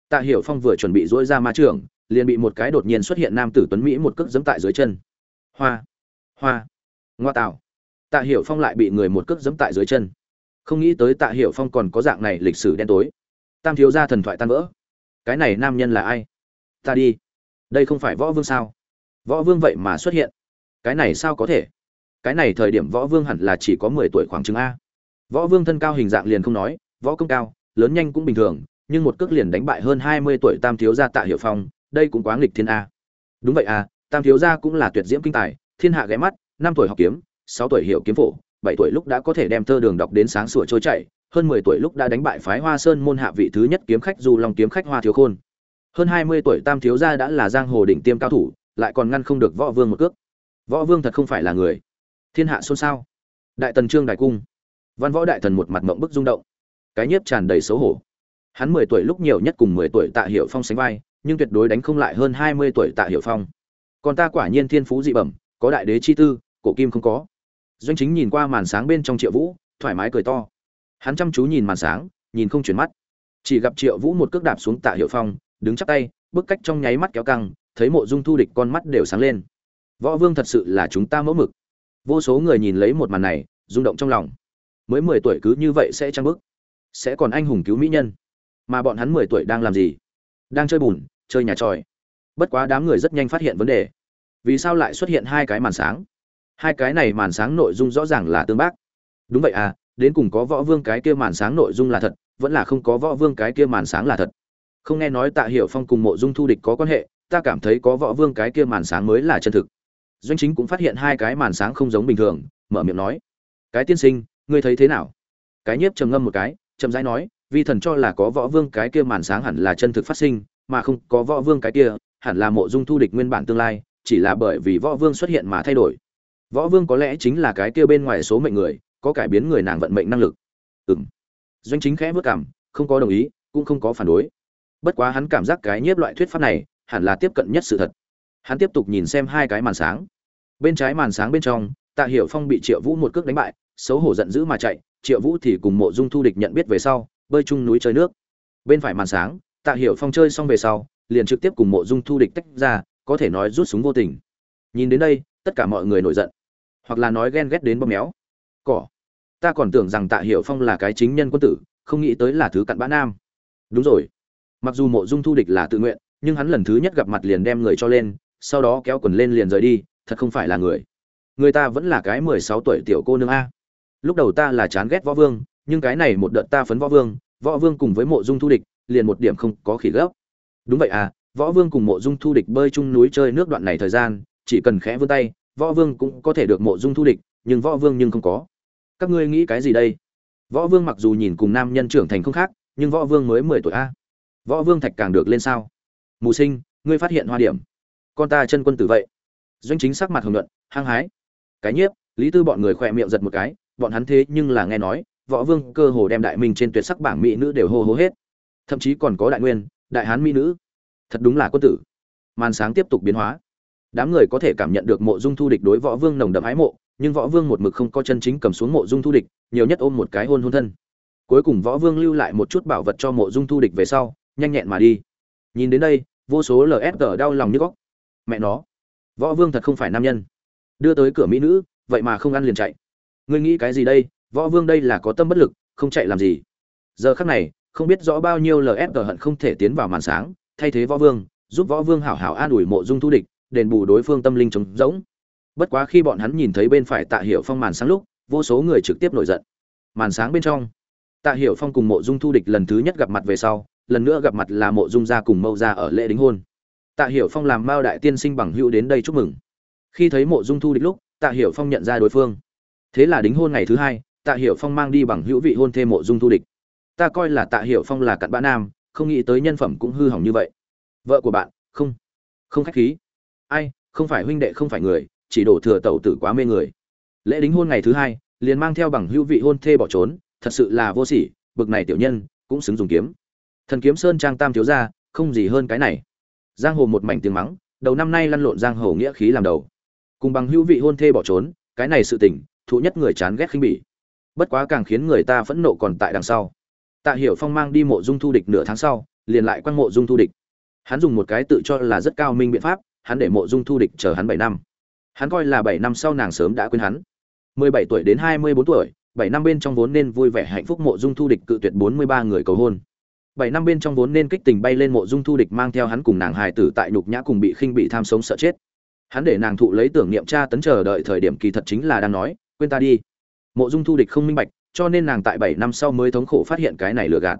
tạ hiểu phong vừa chuẩn bị dỗi ra ma trường, liền bị một cái đột nhiên xuất hiện nam tử tuấn mỹ một cước giẫm tại dưới chân. Hoa hoa, ngoa tạo. Tạ hiểu phong lại bị người một cước giẫm tại dưới chân. Không nghĩ tới tạ hiểu phong còn có dạng này lịch sử đen tối. Tam thiếu gia thần thoại tan vỡ. Cái này nam nhân là ai? Ta đi. Đây không phải võ vương sao? Võ vương vậy mà xuất hiện. Cái này sao có thể? Cái này thời điểm võ vương hẳn là chỉ có mười tuổi khoảng chừng a. Võ vương thân cao hình dạng liền không nói, võ công cao, lớn nhanh cũng bình thường nhưng một cước liền đánh bại hơn hai mươi tuổi tam thiếu gia tạ hiệu phong, đây cũng quá nghịch thiên a. Đúng vậy a tam thiếu gia cũng là tuyệt diễm kinh tài, thiên hạ ghé mắt, năm tuổi học kiếm, sáu tuổi hiểu kiếm phổ, bảy tuổi lúc đã có thể đem thơ đường đọc đến sáng sủa trôi chảy, hơn mười tuổi lúc đã đánh bại phái hoa sơn môn hạ vị thứ nhất kiếm khách du long kiếm khách hoa thiếu khôn. Hơn hai mươi tuổi tam thiếu gia đã là giang hồ đỉnh tiêm cao thủ, lại còn ngăn không được võ vương một cước. Võ vương thật không phải là người. Thiên hạ xôn xao. Đại tần trương đại cung. Văn võ đại thần một mặt mộng bức rung động. Cái nhiếp tràn đầy xấu hổ hắn mười tuổi lúc nhiều nhất cùng mười tuổi tạ hiệu phong sánh vai, nhưng tuyệt đối đánh không lại hơn hai mươi tuổi tạ hiệu phong. Còn ta quả nhiên thiên phú dị bẩm, có đại đế chi tư, cổ kim không có. Doanh chính nhìn qua màn sáng bên trong triệu vũ, thoải mái cười to. Hắn chăm chú nhìn màn sáng, nhìn không chuyển mắt. Chỉ gặp triệu vũ một cước đạp xuống tạ hiệu phong, đứng chắc tay, bước cách trong nháy mắt kéo căng, thấy mộ dung thu địch con mắt đều sáng lên. Võ vương thật sự là chúng ta mẫu mực. Vô số người nhìn lấy một màn này, rung động trong lòng. Mới mười tuổi cứ như vậy sẽ trang bức sẽ còn anh hùng cứu mỹ nhân mà bọn hắn mười tuổi đang làm gì? Đang chơi bùn, chơi nhà tròi. Bất quá đám người rất nhanh phát hiện vấn đề. Vì sao lại xuất hiện hai cái màn sáng? Hai cái này màn sáng nội dung rõ ràng là tương bác. Đúng vậy à đến cùng có võ vương cái kia màn sáng nội dung là thật, vẫn là không có võ vương cái kia màn sáng là thật. Không nghe nói tạ hiểu phong cùng mộ dung thu địch có quan hệ, ta cảm thấy có võ vương cái kia màn sáng mới là chân thực. Doanh chính cũng phát hiện hai cái màn sáng không giống bình thường, mở miệng nói. Cái tiên sinh, ngươi thấy thế nào? Cái nhiếp trầm ngâm một cái, chậm rãi nói vi thần cho là có võ vương cái kia màn sáng hẳn là chân thực phát sinh, mà không có võ vương cái kia, hẳn là mộ dung thu địch nguyên bản tương lai, chỉ là bởi vì võ vương xuất hiện mà thay đổi. Võ vương có lẽ chính là cái kia bên ngoài số mệnh người, có cải biến người nàng vận mệnh năng lực. Ừng doanh chính khẽ vất cảm, không có đồng ý, cũng không có phản đối. Bất quá hắn cảm giác cái nhiếp loại thuyết pháp này, hẳn là tiếp cận nhất sự thật. Hắn tiếp tục nhìn xem hai cái màn sáng. Bên trái màn sáng bên trong, tạ hiểu phong bị triệu vũ một cước đánh bại, xấu hổ giận dữ mà chạy, triệu vũ thì cùng mộ dung thu địch nhận biết về sau bơi chung núi chơi nước. Bên phải màn sáng, tạ hiểu phong chơi xong về sau, liền trực tiếp cùng mộ dung thu địch tách ra, có thể nói rút súng vô tình. Nhìn đến đây, tất cả mọi người nổi giận, hoặc là nói ghen ghét đến bóp méo. Cỏ. Ta còn tưởng rằng tạ hiểu phong là cái chính nhân quân tử, không nghĩ tới là thứ cặn bã nam. Đúng rồi. Mặc dù mộ dung thu địch là tự nguyện, nhưng hắn lần thứ nhất gặp mặt liền đem người cho lên, sau đó kéo quần lên liền rời đi, thật không phải là người. Người ta vẫn là cái mười sáu tuổi tiểu cô nương a. Lúc đầu ta là chán ghét võ vương nhưng cái này một đợt ta phấn võ vương võ vương cùng với mộ dung thu địch, liền một điểm không có khỉ gấp đúng vậy à võ vương cùng mộ dung thu địch bơi chung núi chơi nước đoạn này thời gian, chỉ cần khẽ vươn tay, võ vương cũng có thể được mộ dung thu địch, nhưng võ vương nhưng không có. Các ngươi nghĩ cái gì đây? Võ vương mặc dù nhìn cùng nam nhân trưởng thành không khác, nhưng võ vương mới mười tuổi a. Võ vương thạch càng được lên sao? Mù sinh, ngươi phát hiện hoa điểm. Con ta chân quân tử vậy. Doanh chính sắc mặt hồng luận hăng hái. Cái nhiếp, lý tư bọn người khỏe miệng giật một cái, bọn hắn thế nhưng là nghe nói võ vương cơ hồ đem đại minh trên tuyệt sắc bảng mỹ nữ đều hô hố hết. Thậm chí còn có đại nguyên, đại hán mỹ nữ. Thật đúng là quân tử. Màn sáng tiếp tục biến hóa. Đám người có thể cảm nhận được mộ dung thu địch đối võ vương nồng đậm ái mộ, nhưng võ vương một mực không có chân chính cầm xuống mộ dung thu địch, nhiều nhất ôm một cái hôn hôn thân. Cuối cùng võ vương lưu lại một chút bảo vật cho mộ dung thu địch về sau, nhanh nhẹn mà đi. Nhìn đến đây, vô số lsg đau lòng như góc. Mẹ nó, võ vương thật không phải nam nhân. Đưa tới cửa mỹ nữ, vậy mà không ăn liền chạy. Ngươi nghĩ cái gì đây? Võ vương đây là có tâm bất lực, không chạy làm gì. Giờ khắc này, không biết rõ bao nhiêu lsg hận không thể tiến vào màn sáng, thay thế võ vương, giúp võ vương hảo hảo an ủi mộ dung thu địch, đền bù đối phương tâm linh trống rỗng. Bất quá khi bọn hắn nhìn thấy bên phải tạ hiệu phong màn sáng lúc, vô số người trực tiếp nổi giận. Màn sáng bên trong, tạ hiểu phong cùng mộ dung thu địch lần thứ nhất gặp mặt về sau, lần nữa gặp mặt là mộ dung gia cùng mâu gia ở lễ đính hôn. Tạ hiểu phong làm mao đại tiên sinh bằng hữu đến đây chúc mừng. Khi thấy mộ dung thu địch lúc, tạ hiểu phong nhận ra đối phương. Thế là đính hôn ngày thứ hai tạ hiểu phong mang đi bằng hữu vị hôn thê mộ dung thu địch. Ta coi là tạ hiểu phong là cặn bã nam, không nghĩ tới nhân phẩm cũng hư hỏng như vậy. Vợ của bạn, không không khách khí. Ai, không phải huynh đệ, không phải người, chỉ đổ thừa tẩu tử quá mê người. Lễ đính hôn ngày thứ hai, liền mang theo bằng hữu vị hôn thê bỏ trốn, thật sự là vô sỉ, bực này tiểu nhân, cũng xứng dùng kiếm. Thần kiếm sơn trang tam thiếu gia, không gì hơn cái này. Giang hồ một mảnh tiếng mắng, đầu năm nay lăn lộn giang hồ nghĩa khí làm đầu. Cùng bằng hữu vị hôn thê bỏ trốn, cái này sự tình, thụ nhất người chán ghét khinh bỉ bất quá càng khiến người ta phẫn nộ còn tại đằng sau. Tạ hiểu phong mang đi mộ dung thu địch nửa tháng sau, liền lại quan mộ dung thu địch. Hắn dùng một cái tự cho là rất cao minh biện pháp, hắn để mộ dung thu địch chờ hắn bảy năm. Hắn coi là bảy năm sau nàng sớm đã quên hắn. Mười bảy tuổi đến hai mươi bốn tuổi, bảy năm bên trong vốn nên vui vẻ hạnh phúc mộ dung thu địch cự tuyệt bốn mươi ba người cầu hôn. Bảy năm bên trong vốn nên kích tình bay lên mộ dung thu địch mang theo hắn cùng nàng hài tử tại nhục nhã cùng bị khinh bị tham sống sợ chết. Hắn để nàng thụ lấy tưởng niệm cha tấn chờ đợi thời điểm kỳ thật chính là đang nói, quên ta đi mộ dung thu địch không minh bạch, cho nên nàng tại bảy năm sau mới thống khổ phát hiện cái này lừa gạt.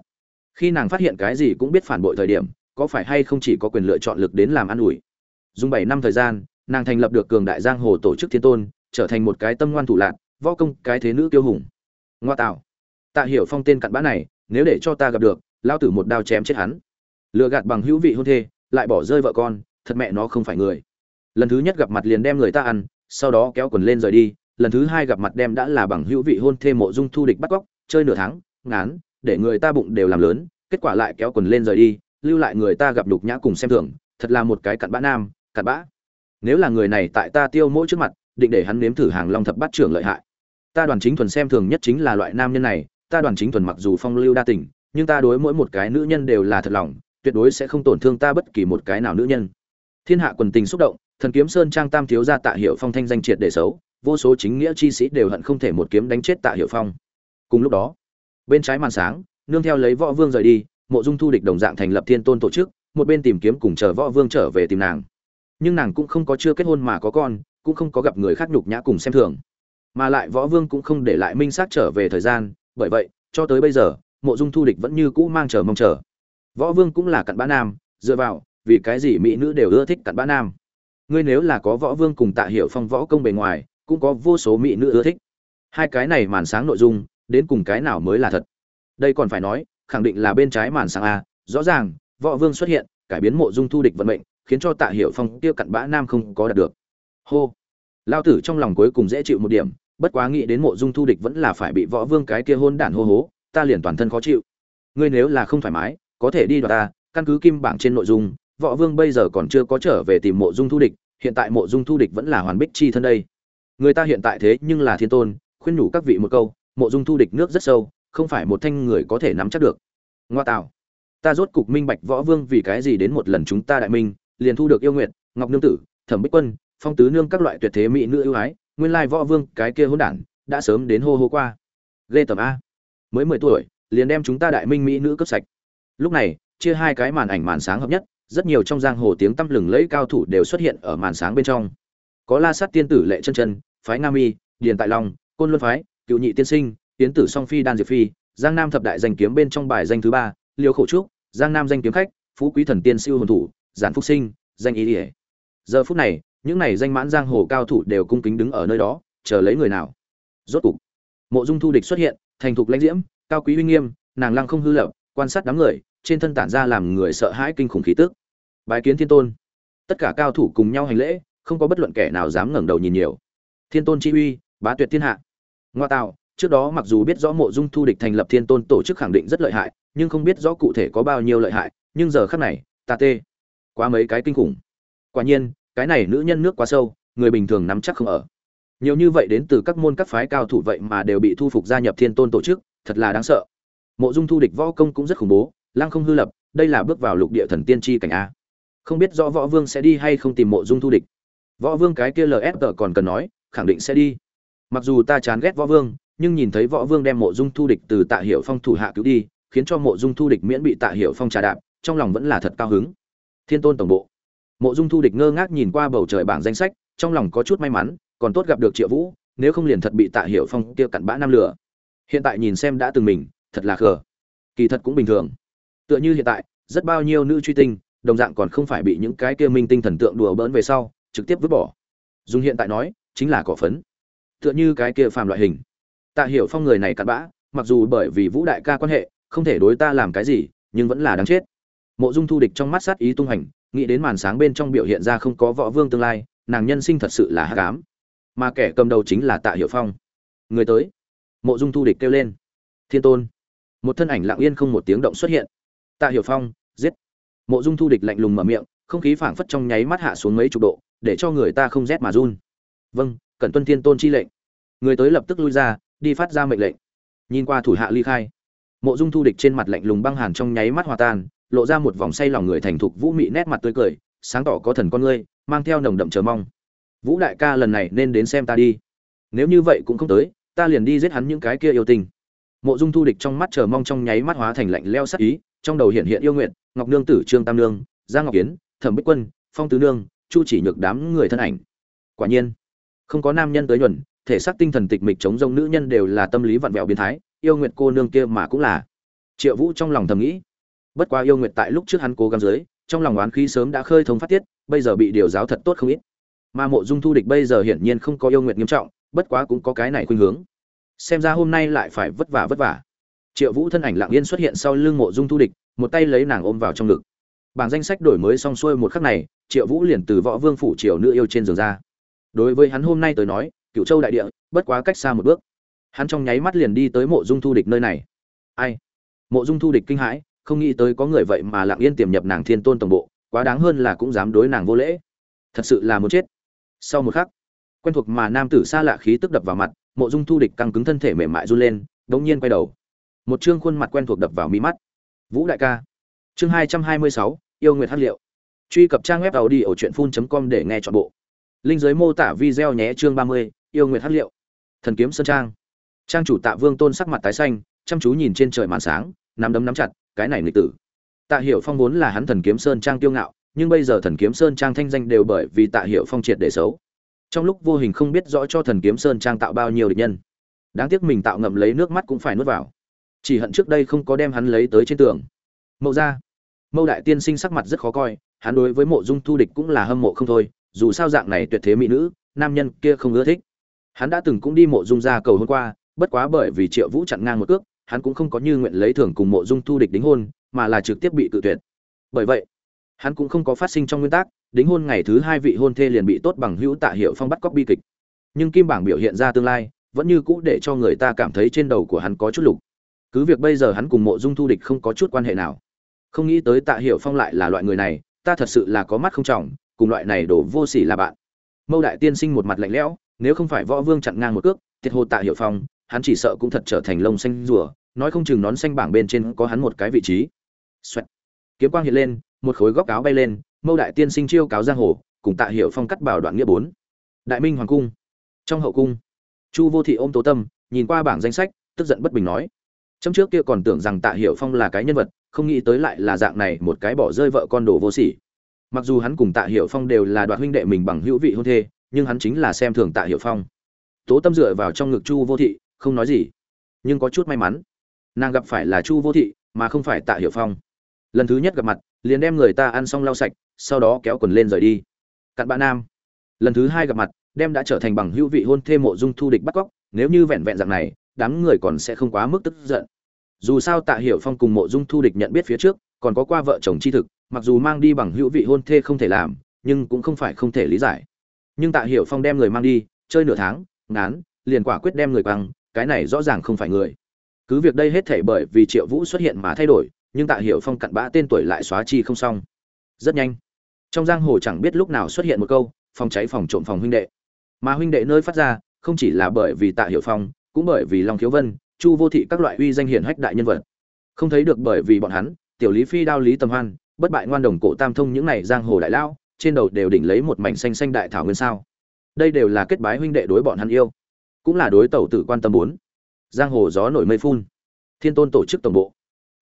Khi nàng phát hiện cái gì cũng biết phản bội thời điểm, có phải hay không chỉ có quyền lựa chọn lực đến làm ăn ủi. Dùng bảy năm thời gian, nàng thành lập được cường đại giang hồ tổ chức thiên tôn, trở thành một cái tâm ngoan thủ lạc võ công cái thế nữ tiêu hùng. Ngoa tạo. Tạ hiểu phong tên cặn bã này, nếu để cho ta gặp được, lao tử một đao chém chết hắn. Lừa gạt bằng hữu vị hôn thê, lại bỏ rơi vợ con, thật mẹ nó không phải người. Lần thứ nhất gặp mặt liền đem người ta ăn, sau đó kéo quần lên rời đi lần thứ hai gặp mặt đem đã là bằng hữu vị hôn thê mộ dung thu địch bắt cóc, chơi nửa tháng, ngán, để người ta bụng đều làm lớn, kết quả lại kéo quần lên rời đi, lưu lại người ta gặp đục nhã cùng xem thường, thật là một cái cặn bã nam, cặn bã. Nếu là người này tại ta tiêu mỗi trước mặt, định để hắn nếm thử hàng long thập bát trưởng lợi hại. Ta đoàn chính thuần xem thường nhất chính là loại nam nhân này, ta đoàn chính thuần mặc dù phong lưu đa tình, nhưng ta đối mỗi một cái nữ nhân đều là thật lòng, tuyệt đối sẽ không tổn thương ta bất kỳ một cái nào nữ nhân. Thiên hạ quần tình xúc động, thần kiếm sơn trang tam thiếu gia tạ hiệu phong thanh danh triệt để xấu vô số chính nghĩa chi sĩ đều hận không thể một kiếm đánh chết tạ Hiểu phong. Cùng lúc đó, bên trái màn sáng, nương theo lấy võ vương rời đi, mộ dung thu địch đồng dạng thành lập thiên tôn tổ chức, một bên tìm kiếm cùng chờ võ vương trở về tìm nàng. Nhưng nàng cũng không có chưa kết hôn mà có con, cũng không có gặp người khác nhục nhã cùng xem thường. Mà lại võ vương cũng không để lại minh xác trở về thời gian, bởi vậy, cho tới bây giờ, mộ dung thu địch vẫn như cũ mang chờ mong chờ. Võ vương cũng là cặn bã nam, dựa vào, vì cái gì mỹ nữ đều ưa thích cặn bã nam? Ngươi nếu là có võ vương cùng tạ Hiểu phong võ công bề ngoài cũng có vô số mỹ nữ ưa thích. Hai cái này màn sáng nội dung, đến cùng cái nào mới là thật? Đây còn phải nói, khẳng định là bên trái màn sáng a, rõ ràng, võ vương xuất hiện, cải biến mộ dung thu địch vận mệnh, khiến cho tạ hiểu phong tiêu cặn bã nam không có đạt được. Hô! Lao tử trong lòng cuối cùng dễ chịu một điểm, bất quá nghĩ đến mộ dung thu địch vẫn là phải bị võ vương cái kia hôn đản hô hố, ta liền toàn thân khó chịu. Ngươi nếu là không thoải mái, có thể đi đoạt ta, căn cứ kim bảng trên nội dung, võ vương bây giờ còn chưa có trở về tìm mộ dung thu địch, hiện tại mộ dung thu địch vẫn là hoàn bích chi thân đây người ta hiện tại thế nhưng là thiên tôn, khuyên nhủ các vị một câu, mộ dung thu địch nước rất sâu, không phải một thanh người có thể nắm chắc được. Ngoa tạo. Ta rốt cục minh bạch võ vương vì cái gì đến một lần chúng ta đại minh, liền thu được yêu nguyện ngọc nương tử, thẩm bích quân, phong tứ nương các loại tuyệt thế mỹ nữ ưu ái, nguyên lai võ vương, cái kia hỗn đản, đã sớm đến hô hô qua. Ghê tầm a. Mới mười tuổi, liền đem chúng ta đại minh mỹ nữ cấp sạch. Lúc này, chia hai cái màn ảnh màn sáng hợp nhất, rất nhiều trong giang hồ tiếng tăm lừng lẫy cao thủ đều xuất hiện ở màn sáng bên trong. Có la sát tiên tử lệ chân chân phái nga mi, điền tại long, côn luân phái, cựu nhị tiên sinh tiến tử song phi đan diệp phi, giang nam thập đại danh kiếm bên trong bài danh thứ ba, liêu khổ trúc, giang nam danh kiếm khách, phú quý thần tiên siêu hồn thủ, giản phúc sinh, danh ý ỉa. Giờ phút này, những này danh mãn giang hồ cao thủ đều cung kính đứng ở nơi đó, chờ lấy người nào? Rốt cục, mộ dung thu địch xuất hiện, thành thục lãnh diễm, cao quý uy nghiêm, nàng lăng không hư lập, quan sát đám người, trên thân tản ra làm người sợ hãi kinh khủng khí tức. Bái kiến thiên tôn. Tất cả cao thủ cùng nhau hành lễ, không có bất luận kẻ nào dám ngẩng đầu nhìn nhiều thiên tôn chi uy, bá tuyệt thiên hạ. Ngoa tạo, trước đó mặc dù biết rõ mộ dung thu địch thành lập thiên tôn tổ chức khẳng định rất lợi hại, nhưng không biết rõ cụ thể có bao nhiêu lợi hại, nhưng giờ khắc này, ta tê. Quá mấy cái kinh khủng. Quả nhiên, cái này nữ nhân nước quá sâu, người bình thường nắm chắc không ở. Nhiều như vậy đến từ các môn các phái cao thủ vậy mà đều bị thu phục gia nhập thiên tôn tổ chức, thật là đáng sợ. Mộ dung thu địch võ công cũng rất khủng bố, lăng không hư lập, đây là bước vào lục địa thần tiên tri cảnh a. Không biết rõ võ vương sẽ đi hay không tìm mộ dung thu địch. Võ vương cái kia lsg còn cần nói khẳng định sẽ đi. Mặc dù ta chán ghét võ vương, nhưng nhìn thấy võ vương đem mộ dung thu địch từ tạ hiệu phong thủ hạ cứu đi, khiến cho mộ dung thu địch miễn bị tạ hiệu phong trà đạp, trong lòng vẫn là thật cao hứng. Thiên tôn tổng bộ. Mộ dung thu địch ngơ ngác nhìn qua bầu trời bảng danh sách, trong lòng có chút may mắn, còn tốt gặp được triệu vũ, nếu không liền thật bị tạ hiểu phong kia cặn bã năm lửa. Hiện tại nhìn xem đã từng mình, thật là khờ. Kỳ thật cũng bình thường. Tựa như hiện tại, rất bao nhiêu nữ truy tinh, đồng dạng còn không phải bị những cái kia minh tinh thần tượng đùa bỡn về sau, trực tiếp vứt bỏ. Dùng hiện tại nói chính là cỏ phấn. Tựa như cái kia phàm loại hình. Tạ hiểu phong người này cặn bã, mặc dù bởi vì vũ đại ca quan hệ, không thể đối ta làm cái gì, nhưng vẫn là đáng chết. Mộ dung thu địch trong mắt sát ý tung hành, nghĩ đến màn sáng bên trong biểu hiện ra không có võ vương tương lai, nàng nhân sinh thật sự là hát cám mà kẻ cầm đầu chính là tạ hiệu phong. Người tới. Mộ dung thu địch kêu lên. Thiên tôn. Một thân ảnh lặng yên không một tiếng động xuất hiện. Tạ hiệu phong, giết. Mộ dung thu địch lạnh lùng mở miệng, không khí phảng phất trong nháy mắt hạ xuống mấy chục độ, để cho người ta không rét mà run vâng cần tuân thiên tôn chi lệnh. Người tới lập tức lui ra, đi phát ra mệnh lệnh. Nhìn qua thủ hạ ly khai, mộ dung thu địch trên mặt lạnh lùng băng hàn trong nháy mắt hòa tan, lộ ra một vòng say lòng người thành thục vũ mị nét mặt tươi cười, sáng tỏ có thần con ngươi, mang theo nồng đậm chờ mong. Vũ đại ca lần này nên đến xem ta đi. Nếu như vậy cũng không tới, ta liền đi giết hắn những cái kia yêu tình mộ dung thu địch trong mắt chờ mong trong nháy mắt hóa thành lạnh leo sắc ý, trong đầu hiện hiện yêu nguyện, ngọc nương tử, trương tam nương, giang ngọc kiến thẩm bích quân, phong tứ nương, chu chỉ nhược đám người thân ảnh. Quả nhiên không có nam nhân tới nhuần, thể xác tinh thần tịch mịch chống rông nữ nhân đều là tâm lý vặn vẹo biến thái, yêu nguyện cô nương kia mà cũng là. Triệu vũ trong lòng thầm nghĩ, bất quá yêu nguyện tại lúc trước hắn cố gắng dưới, trong lòng oán khí sớm đã khơi thông phát tiết, bây giờ bị điều giáo thật tốt không ít. Mà mộ dung thu địch bây giờ hiển nhiên không có yêu nguyện nghiêm trọng, bất quá cũng có cái này khuynh hướng. Xem ra hôm nay lại phải vất vả vất vả. Triệu vũ thân ảnh lặng yên xuất hiện sau lưng mộ dung thu địch, một tay lấy nàng ôm vào trong ngực. Bảng danh sách đổi mới xong xuôi một khắc này, triệu vũ liền từ võ vương phủ triều nữ yêu trên giường ra đối với hắn hôm nay tới nói cựu châu đại địa, bất quá cách xa một bước. Hắn trong nháy mắt liền đi tới mộ dung thu địch nơi này. Ai? Mộ dung thu địch kinh hãi, không nghĩ tới có người vậy mà lặng yên tiềm nhập nàng thiên tôn tổng bộ, quá đáng hơn là cũng dám đối nàng vô lễ. Thật sự là muốn chết. Sau một khắc, quen thuộc mà nam tử xa lạ khí tức đập vào mặt, mộ dung thu địch căng cứng thân thể mềm mại run lên, đống nhiên quay đầu. Một chương khuôn mặt quen thuộc đập vào mi mắt. Vũ đại ca. Chương hai trăm hai mươi sáu, yêu nguyệt hát liệu. Truy cập trang web tàu đi ở truyện phun com để nghe chọn bộ linh giới mô tả video nhé chương ba mươi, yêu nguyệt hát liệu. Thần kiếm sơn trang. Trang chủ tạ vương tôn sắc mặt tái xanh, chăm chú nhìn trên trời màn sáng, nắm đấm nắm chặt, cái này nghịch tử. Tạ hiểu phong vốn là hắn thần kiếm sơn trang tiêu ngạo, nhưng bây giờ thần kiếm sơn trang thanh danh đều bởi vì tạ hiểu phong triệt để xấu. Trong lúc vô hình không biết rõ cho thần kiếm sơn trang tạo bao nhiêu địch nhân. Đáng tiếc mình tạo ngậm lấy nước mắt cũng phải nuốt vào. Chỉ hận trước đây không có đem hắn lấy tới trên tường. Mậu ra mâu đại tiên sinh sắc mặt rất khó coi, hắn đối với mộ dung thu địch cũng là hâm mộ không thôi dù sao dạng này tuyệt thế mỹ nữ, nam nhân kia không ưa thích. Hắn đã từng cũng đi mộ dung ra cầu hôn qua, bất quá bởi vì triệu vũ chặn ngang một cước, hắn cũng không có như nguyện lấy thưởng cùng mộ dung thu địch đính hôn, mà là trực tiếp bị cự tuyệt. Bởi vậy, hắn cũng không có phát sinh trong nguyên tắc, đính hôn ngày thứ hai vị hôn thê liền bị tốt bằng hữu tạ hiệu phong bắt cóc bi kịch. Nhưng kim bảng biểu hiện ra tương lai, vẫn như cũ để cho người ta cảm thấy trên đầu của hắn có chút lục. Cứ việc bây giờ hắn cùng mộ dung thu địch không có chút quan hệ nào. Không nghĩ tới tạ hiệu phong lại là loại người này, ta thật sự là có mắt không trọng cùng loại này đổ vô sỉ là bạn. Mâu đại tiên sinh một mặt lạnh lẽo, nếu không phải võ vương chặn ngang một cước thiệt hồ tạ hiệu phong, hắn chỉ sợ cũng thật trở thành lông xanh rùa, nói không chừng nón xanh bảng bên trên có hắn một cái vị trí. Xoẹt. kiếm quang hiện lên, một khối góc áo bay lên, mâu đại tiên sinh chiêu cáo giang hồ, cùng tạ hiệu phong cắt bảo đoạn nghĩa bốn. Đại minh hoàng cung. Trong hậu cung, chu vô thị ôm tố tâm, nhìn qua bảng danh sách, tức giận bất bình nói. Trong trước kia còn tưởng rằng tạ hiệu phong là cái nhân vật, không nghĩ tới lại là dạng này một cái bỏ rơi vợ con đồ vô sỉ mặc dù hắn cùng tạ hiệu phong đều là đoạt huynh đệ mình bằng hữu vị hôn thê, nhưng hắn chính là xem thường tạ hiệu phong. Tố tâm dựa vào trong ngực chu vô thị, không nói gì. Nhưng có chút may mắn, nàng gặp phải là chu vô thị, mà không phải tạ hiệu phong. Lần thứ nhất gặp mặt, liền đem người ta ăn xong lau sạch, sau đó kéo quần lên rời đi. Cặn bạn nam. Lần thứ hai gặp mặt, đem đã trở thành bằng hữu vị hôn thê mộ dung thu địch bắt cóc, nếu như vẹn vẹn dạng này, đám người còn sẽ không quá mức tức giận. Dù sao tạ hiểu phong cùng mộ dung thu địch nhận biết phía trước, còn có qua vợ chồng chi thực mặc dù mang đi bằng hữu vị hôn thê không thể làm, nhưng cũng không phải không thể lý giải. Nhưng tạ hiểu phong đem người mang đi, chơi nửa tháng, ngán, liền quả quyết đem người băng cái này rõ ràng không phải người. Cứ việc đây hết thể bởi vì triệu vũ xuất hiện mà thay đổi, nhưng tạ hiểu phong cặn bã tên tuổi lại xóa chi không xong. Rất nhanh, trong giang hồ chẳng biết lúc nào xuất hiện một câu, phòng cháy phòng trộm phòng huynh đệ. Mà huynh đệ nơi phát ra, không chỉ là bởi vì tạ hiểu phong, cũng bởi vì long thiếu vân, chu vô thị các loại uy danh hiển hách đại nhân vật. Không thấy được bởi vì bọn hắn, tiểu lý phi đao lý tầm hoan bất bại ngoan đồng cổ tam thông những này giang hồ đại lao trên đầu đều đỉnh lấy một mảnh xanh xanh đại thảo nguyên sao. Đây đều là kết bái huynh đệ đối bọn hắn yêu, cũng là đối tẩu tử quan tâm bốn. Giang hồ gió nổi mây phun. Thiên tôn tổ chức tổng bộ.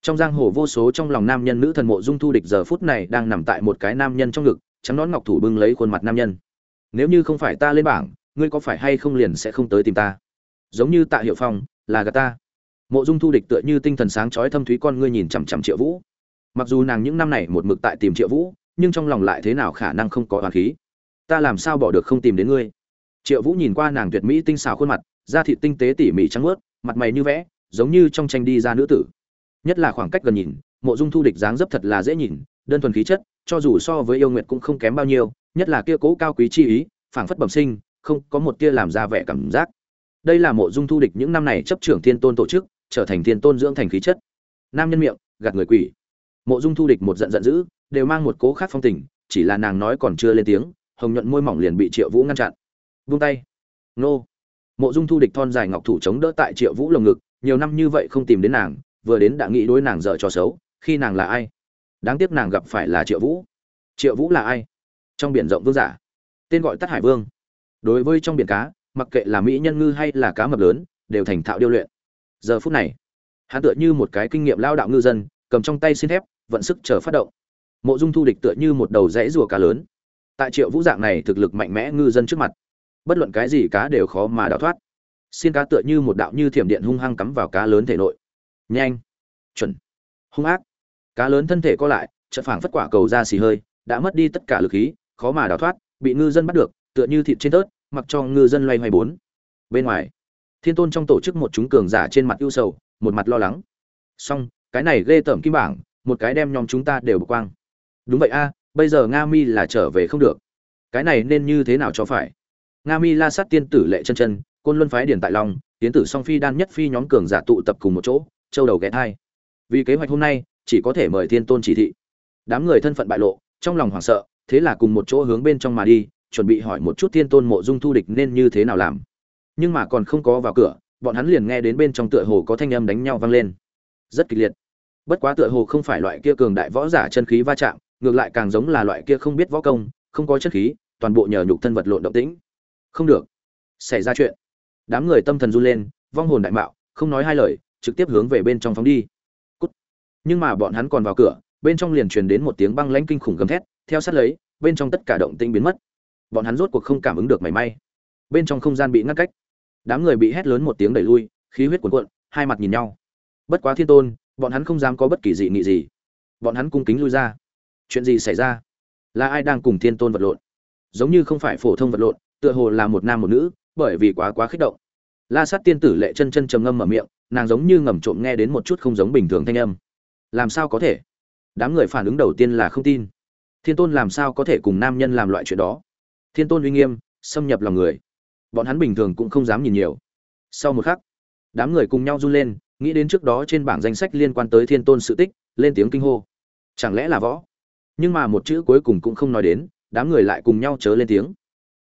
Trong giang hồ vô số trong lòng nam nhân nữ thần mộ dung thu địch giờ phút này đang nằm tại một cái nam nhân trong ngực, trắng nón ngọc thủ bưng lấy khuôn mặt nam nhân. Nếu như không phải ta lên bảng, ngươi có phải hay không liền sẽ không tới tìm ta? Giống như tạ hiệu phong, là gà ta. Mộ dung thu địch tựa như tinh thần sáng chói thâm thúy con ngươi nhìn chằm chằm triệu vũ mặc dù nàng những năm này một mực tại tìm triệu vũ, nhưng trong lòng lại thế nào khả năng không có hoàn khí? Ta làm sao bỏ được không tìm đến ngươi? Triệu vũ nhìn qua nàng tuyệt mỹ tinh xảo khuôn mặt, da thịt tinh tế tỉ mỉ trắng ướt mặt mày như vẽ, giống như trong tranh đi ra nữ tử. Nhất là khoảng cách gần nhìn, mộ dung thu địch dáng dấp thật là dễ nhìn, đơn thuần khí chất, cho dù so với yêu nguyệt cũng không kém bao nhiêu, nhất là kia cố cao quý chi ý, phảng phất bẩm sinh, không có một tia làm ra vẻ cảm giác. Đây là mộ dung thu địch những năm này chấp trưởng thiên tôn tổ chức, trở thành thiên tôn dưỡng thành khí chất. Nam nhân miệng, gạt người quỷ mộ dung thu địch một giận giận dữ, đều mang một cố khác phong tình, chỉ là nàng nói còn chưa lên tiếng, hồng nhuận môi mỏng liền bị triệu vũ ngăn chặn. Vung tay. Nô. Mộ dung thu địch thon dài ngọc thủ chống đỡ tại triệu vũ lồng ngực, nhiều năm như vậy không tìm đến nàng, vừa đến đã nghĩ đối nàng dở trò xấu, khi nàng là ai? Đáng tiếc nàng gặp phải là triệu vũ. Triệu vũ là ai? Trong biển rộng vương giả. Tên gọi tắt hải vương. Đối với trong biển cá, mặc kệ là mỹ nhân ngư hay là cá mập lớn, đều thành thạo điêu luyện. Giờ phút này, hắn tựa như một cái kinh nghiệm lao đạo ngư dân, cầm trong tay xin thép vận sức chờ phát động. Mộ dung thu địch tựa như một đầu rẽ rùa cá lớn. Tại triệu vũ dạng này thực lực mạnh mẽ ngư dân trước mặt, bất luận cái gì cá đều khó mà đào thoát. Xin cá tựa như một đạo như thiểm điện hung hăng cắm vào cá lớn thể nội. Nhanh, chuẩn, hung ác. Cá lớn thân thể co lại, chợt phảng phất quả cầu ra xì hơi, đã mất đi tất cả lực khí, khó mà đào thoát, bị ngư dân bắt được, tựa như thịt trên tớt, mặc cho ngư dân loay hoay bốn. Bên ngoài, thiên tôn trong tổ chức một chúng cường giả trên mặt ưu sầu, một mặt lo lắng. Song cái này ghê tởm kim bảng một cái đem nhóm chúng ta đều bực quang. Đúng vậy a, bây giờ nga mi là trở về không được. Cái này nên như thế nào cho phải? Nga mi la sát tiên tử lệ chân chân, côn luân phái điển tại long tiến tử song phi đan nhất phi nhóm cường giả tụ tập cùng một chỗ, châu đầu ghé thai. Vì kế hoạch hôm nay, chỉ có thể mời thiên tôn chỉ thị. Đám người thân phận bại lộ, trong lòng hoảng sợ, thế là cùng một chỗ hướng bên trong mà đi, chuẩn bị hỏi một chút thiên tôn mộ dung thu địch nên như thế nào làm. Nhưng mà còn không có vào cửa, bọn hắn liền nghe đến bên trong tựa hồ có thanh âm đánh nhau vang lên. Rất kịch liệt bất quá tựa hồ không phải loại kia cường đại võ giả chân khí va chạm, ngược lại càng giống là loại kia không biết võ công, không có chân khí, toàn bộ nhờ nhục thân vật lộn động tĩnh. Không được. Xảy ra chuyện. Đám người tâm thần run lên, vong hồn đại mạo, không nói hai lời, trực tiếp hướng về bên trong phóng đi. Cút. nhưng mà bọn hắn còn vào cửa, bên trong liền truyền đến một tiếng băng lãnh kinh khủng gầm thét, theo sát lấy, bên trong tất cả động tĩnh biến mất. Bọn hắn rốt cuộc không cảm ứng được mảy may. Bên trong không gian bị ngăn cách. Đám người bị hét lớn một tiếng đẩy lui, khí huyết cuồn cuộn, hai mặt nhìn nhau. Bất quá thiên tôn bọn hắn không dám có bất kỳ dị nghị gì. Bọn hắn cung kính lui ra. Chuyện gì xảy ra? Là ai đang cùng thiên tôn vật lộn? Giống như không phải phổ thông vật lộn, tựa hồ là một nam một nữ, bởi vì quá quá kích động. La sát tiên tử lệ chân chân trầm ngâm mở miệng, nàng giống như ngầm trộm nghe đến một chút không giống bình thường thanh âm. Làm sao có thể? Đám người phản ứng đầu tiên là không tin. Thiên tôn làm sao có thể cùng nam nhân làm loại chuyện đó? Thiên tôn uy nghiêm, xâm nhập lòng người. Bọn hắn bình thường cũng không dám nhìn nhiều. Sau một khắc, đám người cùng nhau run lên nghĩ đến trước đó trên bảng danh sách liên quan tới thiên tôn sự tích, lên tiếng kinh hô. Chẳng lẽ là võ? Nhưng mà một chữ cuối cùng cũng không nói đến, đám người lại cùng nhau chớ lên tiếng.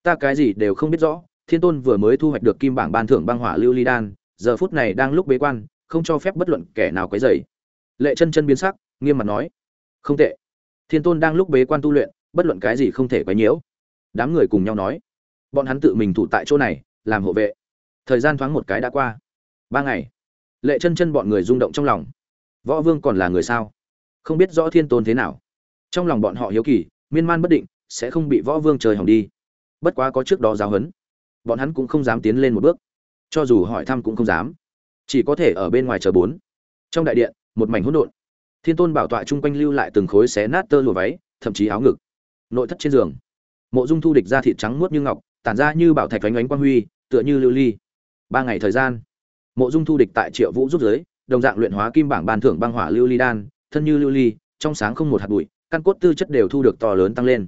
Ta cái gì đều không biết rõ, thiên tôn vừa mới thu hoạch được kim bảng ban thưởng băng hỏa lưu ly đan, giờ phút này đang lúc bế quan, không cho phép bất luận kẻ nào quấy rầy. Lệ chân chân biến sắc, nghiêm mặt nói. Không tệ. Thiên tôn đang lúc bế quan tu luyện, bất luận cái gì không thể quấy nhiễu. Đám người cùng nhau nói. Bọn hắn tự mình thủ tại chỗ này, làm hộ vệ. Thời gian thoáng một cái đã qua. Ba ngày lệ chân chân bọn người rung động trong lòng. Võ vương còn là người sao? Không biết rõ thiên tôn thế nào. Trong lòng bọn họ hiếu kỳ, miên man bất định, sẽ không bị võ vương trời hỏng đi. Bất quá có trước đó giáo huấn, bọn hắn cũng không dám tiến lên một bước. Cho dù hỏi thăm cũng không dám. Chỉ có thể ở bên ngoài chờ bốn. Trong đại điện, một mảnh hỗn độn. Thiên tôn bảo tọa chung quanh lưu lại từng khối xé nát tơ lụa váy, thậm chí áo ngực. Nội thất trên giường. Mộ dung thu địch ra thịt trắng muốt như ngọc, tản ra như bảo thạch ánh ánh quang huy, tựa như lưu ly. Ba ngày thời gian mộ dung thu địch tại triệu vũ rút giới, đồng dạng luyện hóa kim bảng ban thưởng băng hỏa lưu ly đan, thân như lưu ly, trong sáng không một hạt bụi, căn cốt tư chất đều thu được to lớn tăng lên.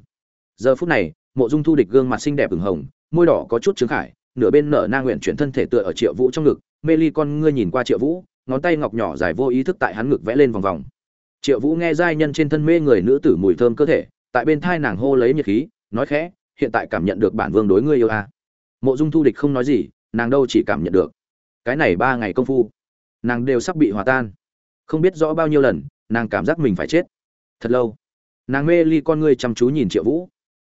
Giờ phút này, mộ dung thu địch gương mặt xinh đẹp ửng hồng, môi đỏ có chút trứng khải, nửa bên nở na nguyện chuyển thân thể tựa ở triệu vũ trong ngực. Mê ly con ngươi nhìn qua triệu vũ, ngón tay ngọc nhỏ dài vô ý thức tại hắn ngực vẽ lên vòng vòng. Triệu vũ nghe giai nhân trên thân mê người nữ tử mùi thơm cơ thể, tại bên thai nàng hô lấy nhiệt khí, nói khẽ, hiện tại cảm nhận được bản vương đối ngươi yêu a. À. mộ dung thu địch không nói gì, nàng đâu chỉ cảm nhận được cái này ba ngày công phu, nàng đều sắp bị hòa tan. Không biết rõ bao nhiêu lần, nàng cảm giác mình phải chết. Thật lâu, nàng mê ly con ngươi chăm chú nhìn triệu vũ.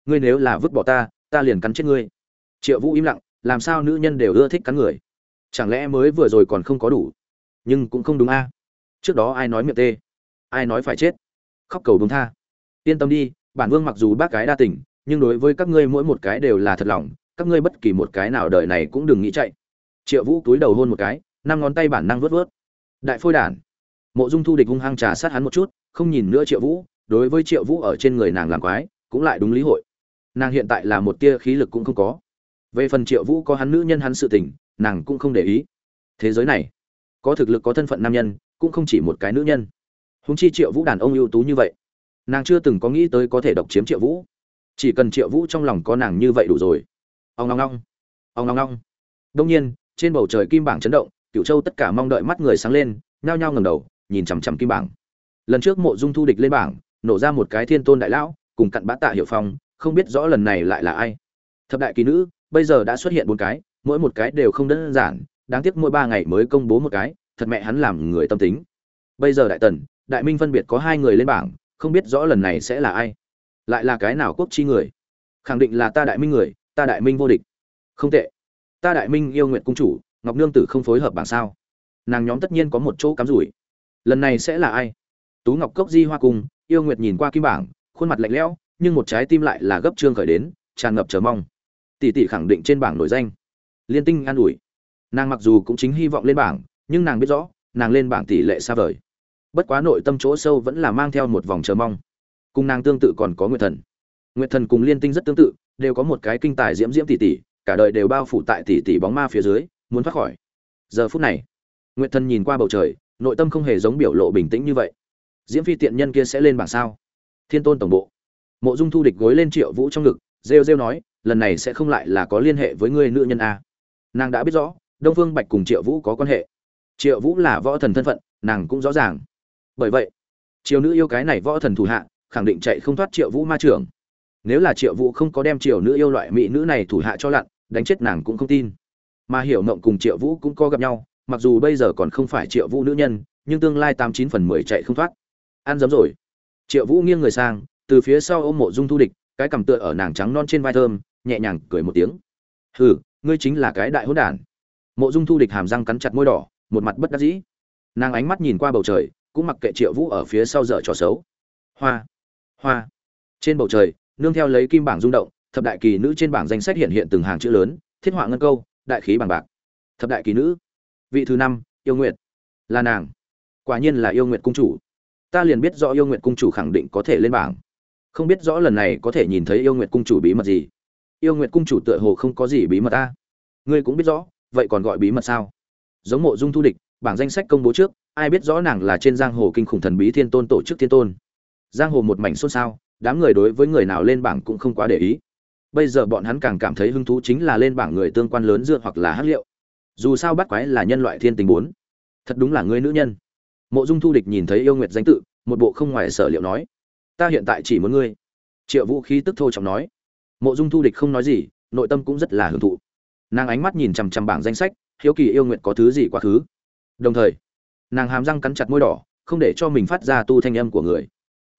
Ngươi nếu là vứt bỏ ta ta liền cắn chết ngươi. Triệu vũ im lặng, làm sao nữ nhân đều ưa thích cắn người? Chẳng lẽ mới vừa rồi còn không có đủ? Nhưng cũng không đúng a. Trước đó ai nói miệng tê, ai nói phải chết? Khóc cầu đúng tha. Yên tâm đi, bản vương mặc dù bác cái đa tình, nhưng đối với các ngươi mỗi một cái đều là thật lòng, các ngươi bất kỳ một cái nào đời này cũng đừng nghĩ chạy triệu vũ túi đầu hôn một cái, năm ngón tay bản năng vớt vớt. Đại phôi đản. Mộ dung thu địch hung hăng trà sát hắn một chút, không nhìn nữa triệu vũ, đối với triệu vũ ở trên người nàng làm quái, cũng lại đúng lý hội. Nàng hiện tại là một tia khí lực cũng không có. Về phần triệu vũ có hắn nữ nhân hắn sự tình, nàng cũng không để ý. Thế giới này, có thực lực có thân phận nam nhân, cũng không chỉ một cái nữ nhân. Húng chi triệu vũ đàn ông ưu tú như vậy, nàng chưa từng có nghĩ tới có thể độc chiếm triệu vũ. Chỉ cần triệu vũ trong lòng có nàng như vậy đủ rồi. Ông long long ông long long đông nhiên trên bầu trời kim bảng chấn động cựu châu tất cả mong đợi mắt người sáng lên, nhao nhao ngầm đầu, nhìn chằm chằm kim bảng. Lần trước mộ dung thu địch lên bảng, nổ ra một cái thiên tôn đại lão, cùng cặn bã tạ hiệu phong, không biết rõ lần này lại là ai. Thập đại kỳ nữ, bây giờ đã xuất hiện bốn cái, mỗi một cái đều không đơn giản, đáng tiếc mỗi ba ngày mới công bố một cái, thật mẹ hắn làm người tâm tính. Bây giờ đại tần, đại minh phân biệt có hai người lên bảng, không biết rõ lần này sẽ là ai. Lại là cái nào quốc chi người? Khẳng định là ta đại minh người, ta đại minh vô địch. Không tệ ta đại minh yêu nguyện cung chủ, ngọc nương tử không phối hợp bảng sao? Nàng nhóm tất nhiên có một chỗ cắm rủi. Lần này sẽ là ai? Tú ngọc cốc di hoa cung, yêu nguyệt nhìn qua kim bảng, khuôn mặt lạnh lẽo, nhưng một trái tim lại là gấp trương khởi đến, tràn ngập chờ mong. Tỷ tỷ khẳng định trên bảng nổi danh. Liên tinh an ủi. Nàng mặc dù cũng chính hy vọng lên bảng, nhưng nàng biết rõ, nàng lên bảng tỷ lệ xa vời. Bất quá nội tâm chỗ sâu vẫn là mang theo một vòng chờ mong. Cùng nàng tương tự còn có nguyệt thần. Nguyệt thần cùng liên tinh rất tương tự, đều có một cái kinh tài diễm diễm tỷ tỷ cả đời đều bao phủ tại tỷ tỷ bóng ma phía dưới, muốn thoát khỏi. Giờ phút này, nguyệt thần nhìn qua bầu trời, nội tâm không hề giống biểu lộ bình tĩnh như vậy. Diễm phi tiện nhân kia sẽ lên bảng sao? Thiên tôn tổng bộ. Mộ dung thu địch gối lên triệu vũ trong ngực, rêu rêu nói, lần này sẽ không lại là có liên hệ với ngươi nữ nhân a. Nàng đã biết rõ, đông phương bạch cùng triệu vũ có quan hệ. Triệu vũ là võ thần thân phận, nàng cũng rõ ràng. Bởi vậy, triều nữ yêu cái này võ thần thủ hạ, khẳng định chạy không thoát triệu vũ ma trưởng. Nếu là triệu vũ không có đem triều nữ yêu loại mỹ nữ này thủ hạ cho lặn đánh chết nàng cũng không tin. Mà hiểu mộng cùng triệu vũ cũng có gặp nhau, mặc dù bây giờ còn không phải triệu vũ nữ nhân, nhưng tương lai tám chín phần mười chạy không thoát. Ăn dấm rồi. Triệu vũ nghiêng người sang, từ phía sau ôm mộ dung thu địch, cái cằm tựa ở nàng trắng non trên vai thơm, nhẹ nhàng cười một tiếng. Hừ, ngươi chính là cái đại hỗn đản. Mộ dung thu địch hàm răng cắn chặt môi đỏ, một mặt bất đắc dĩ. Nàng ánh mắt nhìn qua bầu trời, cũng mặc kệ triệu vũ ở phía sau dở trò xấu. Hoa hoa. Trên bầu trời, nương theo lấy kim bảng rung động thập đại kỳ nữ trên bảng danh sách hiện hiện từng hàng chữ lớn, thiết họa ngân câu, đại khí bằng bạc. Thập đại kỳ nữ. Vị thứ năm, yêu nguyệt. Là nàng. Quả nhiên là yêu nguyệt cung chủ. Ta liền biết rõ yêu nguyệt cung chủ khẳng định có thể lên bảng. Không biết rõ lần này có thể nhìn thấy yêu nguyệt cung chủ bí mật gì. Yêu nguyệt cung chủ tựa hồ không có gì bí mật ta. Ngươi cũng biết rõ, vậy còn gọi bí mật sao? Giống mộ dung thu địch, bảng danh sách công bố trước, ai biết rõ nàng là trên giang hồ kinh khủng thần bí thiên tôn tổ chức thiên tôn. Giang hồ một mảnh xôn xao, đám người đối với người nào lên bảng cũng không quá để ý bây giờ bọn hắn càng cảm thấy hứng thú chính là lên bảng người tương quan lớn dựa hoặc là hắc liệu. Dù sao bắt quái là nhân loại thiên tình bốn. Thật đúng là ngươi nữ nhân. Mộ dung thu địch nhìn thấy yêu nguyệt danh tự, một bộ không ngoài sở liệu nói. Ta hiện tại chỉ muốn ngươi. Triệu vũ khí tức thô trọng nói. Mộ dung thu địch không nói gì, nội tâm cũng rất là hưởng thụ. Nàng ánh mắt nhìn chằm chằm bảng danh sách, hiếu kỳ yêu nguyệt có thứ gì quá khứ. Đồng thời, nàng hàm răng cắn chặt môi đỏ, không để cho mình phát ra tu thanh âm của người.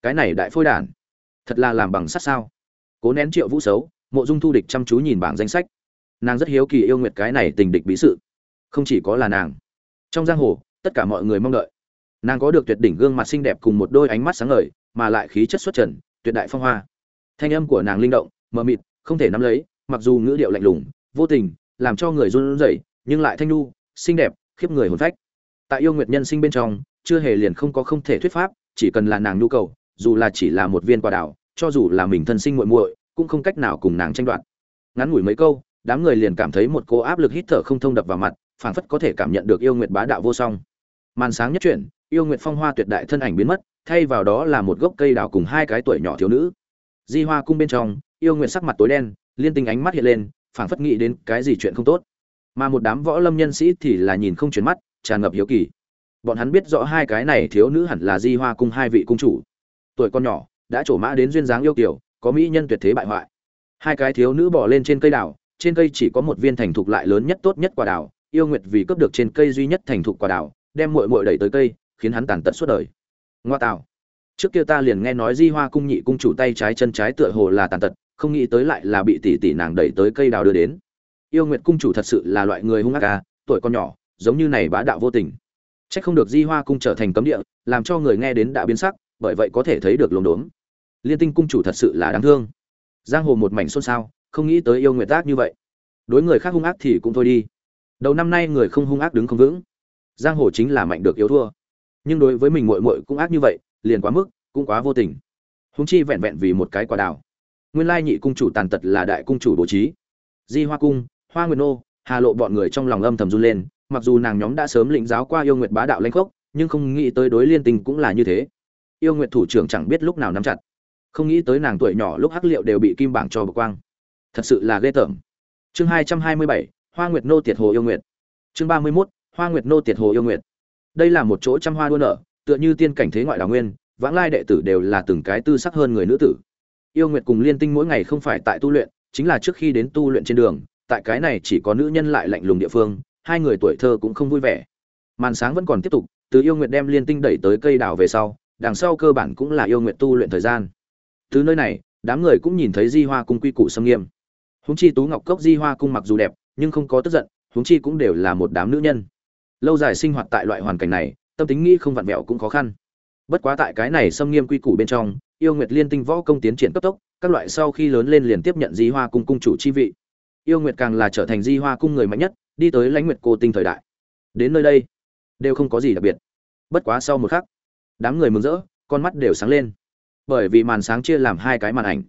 Cái này đại phôi đản, thật là làm bằng sắt sao? Cố nén triệu vũ xấu mộ dung thu địch chăm chú nhìn bảng danh sách. Nàng rất hiếu kỳ yêu nguyệt cái này tình địch bí sự. Không chỉ có là nàng. Trong giang hồ, tất cả mọi người mong đợi. Nàng có được tuyệt đỉnh gương mặt xinh đẹp cùng một đôi ánh mắt sáng ngời, mà lại khí chất xuất trần, tuyệt đại phong hoa. Thanh âm của nàng linh động, mờ mịt, không thể nắm lấy, mặc dù ngữ điệu lạnh lùng, vô tình, làm cho người run rẩy, nhưng lại thanh nu xinh đẹp, khiếp người hồn phách. Tại yêu nguyệt nhân sinh bên trong, chưa hề liền không có không thể thuyết pháp, chỉ cần là nàng nhu cầu, dù là chỉ là một viên quả đào, cho dù là mình thân sinh muội muội cũng không cách nào cùng nàng tranh đoạt. Ngắn ngủi mấy câu, đám người liền cảm thấy một cô áp lực hít thở không thông đập vào mặt, phảng phất có thể cảm nhận được yêu nguyệt bá đạo vô song. Màn sáng nhất chuyển, yêu nguyệt phong hoa tuyệt đại thân ảnh biến mất, thay vào đó là một gốc cây đào cùng hai cái tuổi nhỏ thiếu nữ. Di hoa cung bên trong, yêu nguyệt sắc mặt tối đen, liên tinh ánh mắt hiện lên, phảng phất nghĩ đến cái gì chuyện không tốt. Mà một đám võ lâm nhân sĩ thì là nhìn không chuyển mắt, tràn ngập hiếu kỳ. Bọn hắn biết rõ hai cái này thiếu nữ hẳn là di hoa cung hai vị cung chủ. Tuổi con nhỏ, đã trổ mã đến duyên dáng yêu kiều có mỹ nhân tuyệt thế bại hoại. Hai cái thiếu nữ bỏ lên trên cây đào trên cây chỉ có một viên thành thục lại lớn nhất tốt nhất quả đào yêu nguyệt vì cướp được trên cây duy nhất thành thục quả đào đem muội muội đẩy tới cây khiến hắn tàn tật suốt đời. Ngoa tạo. Trước kia ta liền nghe nói di hoa cung nhị cung chủ tay trái chân trái tựa hồ là tàn tật không nghĩ tới lại là bị tỷ tỷ nàng đẩy tới cây đào đưa đến. Yêu nguyệt cung chủ thật sự là loại người hung ác ca tuổi con nhỏ giống như này bá đạo vô tình. Chắc không được Di Hoa cung trở thành cấm địa, làm cho người nghe đến đã biến sắc, bởi vậy có thể thấy được lồn đốn. Liên Tinh cung chủ thật sự là đáng thương. Giang hồ một mảnh xôn xao, không nghĩ tới yêu nguyệt tác như vậy. đối người khác hung ác thì cũng thôi đi. Đầu năm nay người không hung ác đứng không vững. Giang hồ chính là mạnh được yếu thua. Nhưng đối với mình muội muội cũng ác như vậy liền quá mức cũng quá vô tình. Húng chi vẹn vẹn vì một cái quả đào. Nguyên lai nhị cung chủ tàn tật là đại cung chủ bố trí. Di hoa cung hoa nguyệt nô hà lộ bọn người trong lòng âm thầm run lên mặc dù nàng nhóm đã sớm lĩnh giáo qua yêu nguyệt bá đạo lanh khốc nhưng không nghĩ tới đối liên tình cũng là như thế. Yêu nguyệt thủ trưởng chẳng biết lúc nào nắm chặt không nghĩ tới nàng tuổi nhỏ lúc hắc liệu đều bị kim bảng cho bực quang. Thật sự là ghê tởm. Chương hai trăm hai mươi bảy, hoa nguyệt nô tiệt hồ yêu nguyệt. Chương ba mươi mốt, hoa nguyệt nô tiệt hồ yêu nguyệt. Đây là một chỗ trăm hoa đua nở, tựa như tiên cảnh thế ngoại đào nguyên, vãng lai đệ tử đều là từng cái tư sắc hơn người nữ tử. Yêu nguyệt cùng liên tinh mỗi ngày không phải tại tu luyện, chính là trước khi đến tu luyện trên đường, tại cái này chỉ có nữ nhân lại lạnh lùng địa phương, hai người tuổi thơ cũng không vui vẻ. Màn sáng vẫn còn tiếp tục, từ yêu nguyệt đem liên tinh đẩy tới cây đào về sau, đằng sau cơ bản cũng là yêu nguyệt tu luyện thời gian từ nơi này, đám người cũng nhìn thấy di hoa cung quy củ xâm nghiêm. Huống chi tú ngọc cốc di hoa cung mặc dù đẹp, nhưng không có tức giận, huống chi cũng đều là một đám nữ nhân. Lâu dài sinh hoạt tại loại hoàn cảnh này, tâm tính nghĩ không vặn vẹo cũng khó khăn. Bất quá tại cái này xâm nghiêm quy củ bên trong, yêu nguyệt liên tinh võ công tiến triển cấp tốc, các loại sau khi lớn lên liền tiếp nhận di hoa cung cung chủ chi vị. Yêu nguyệt càng là trở thành di hoa cung người mạnh nhất, đi tới lãnh nguyệt cô tinh thời đại. Đến nơi đây, đều không có gì đặc biệt. Bất quá sau một khắc, đám người mừng rỡ, con mắt đều sáng lên bởi vì màn sáng chia làm hai cái màn ảnh.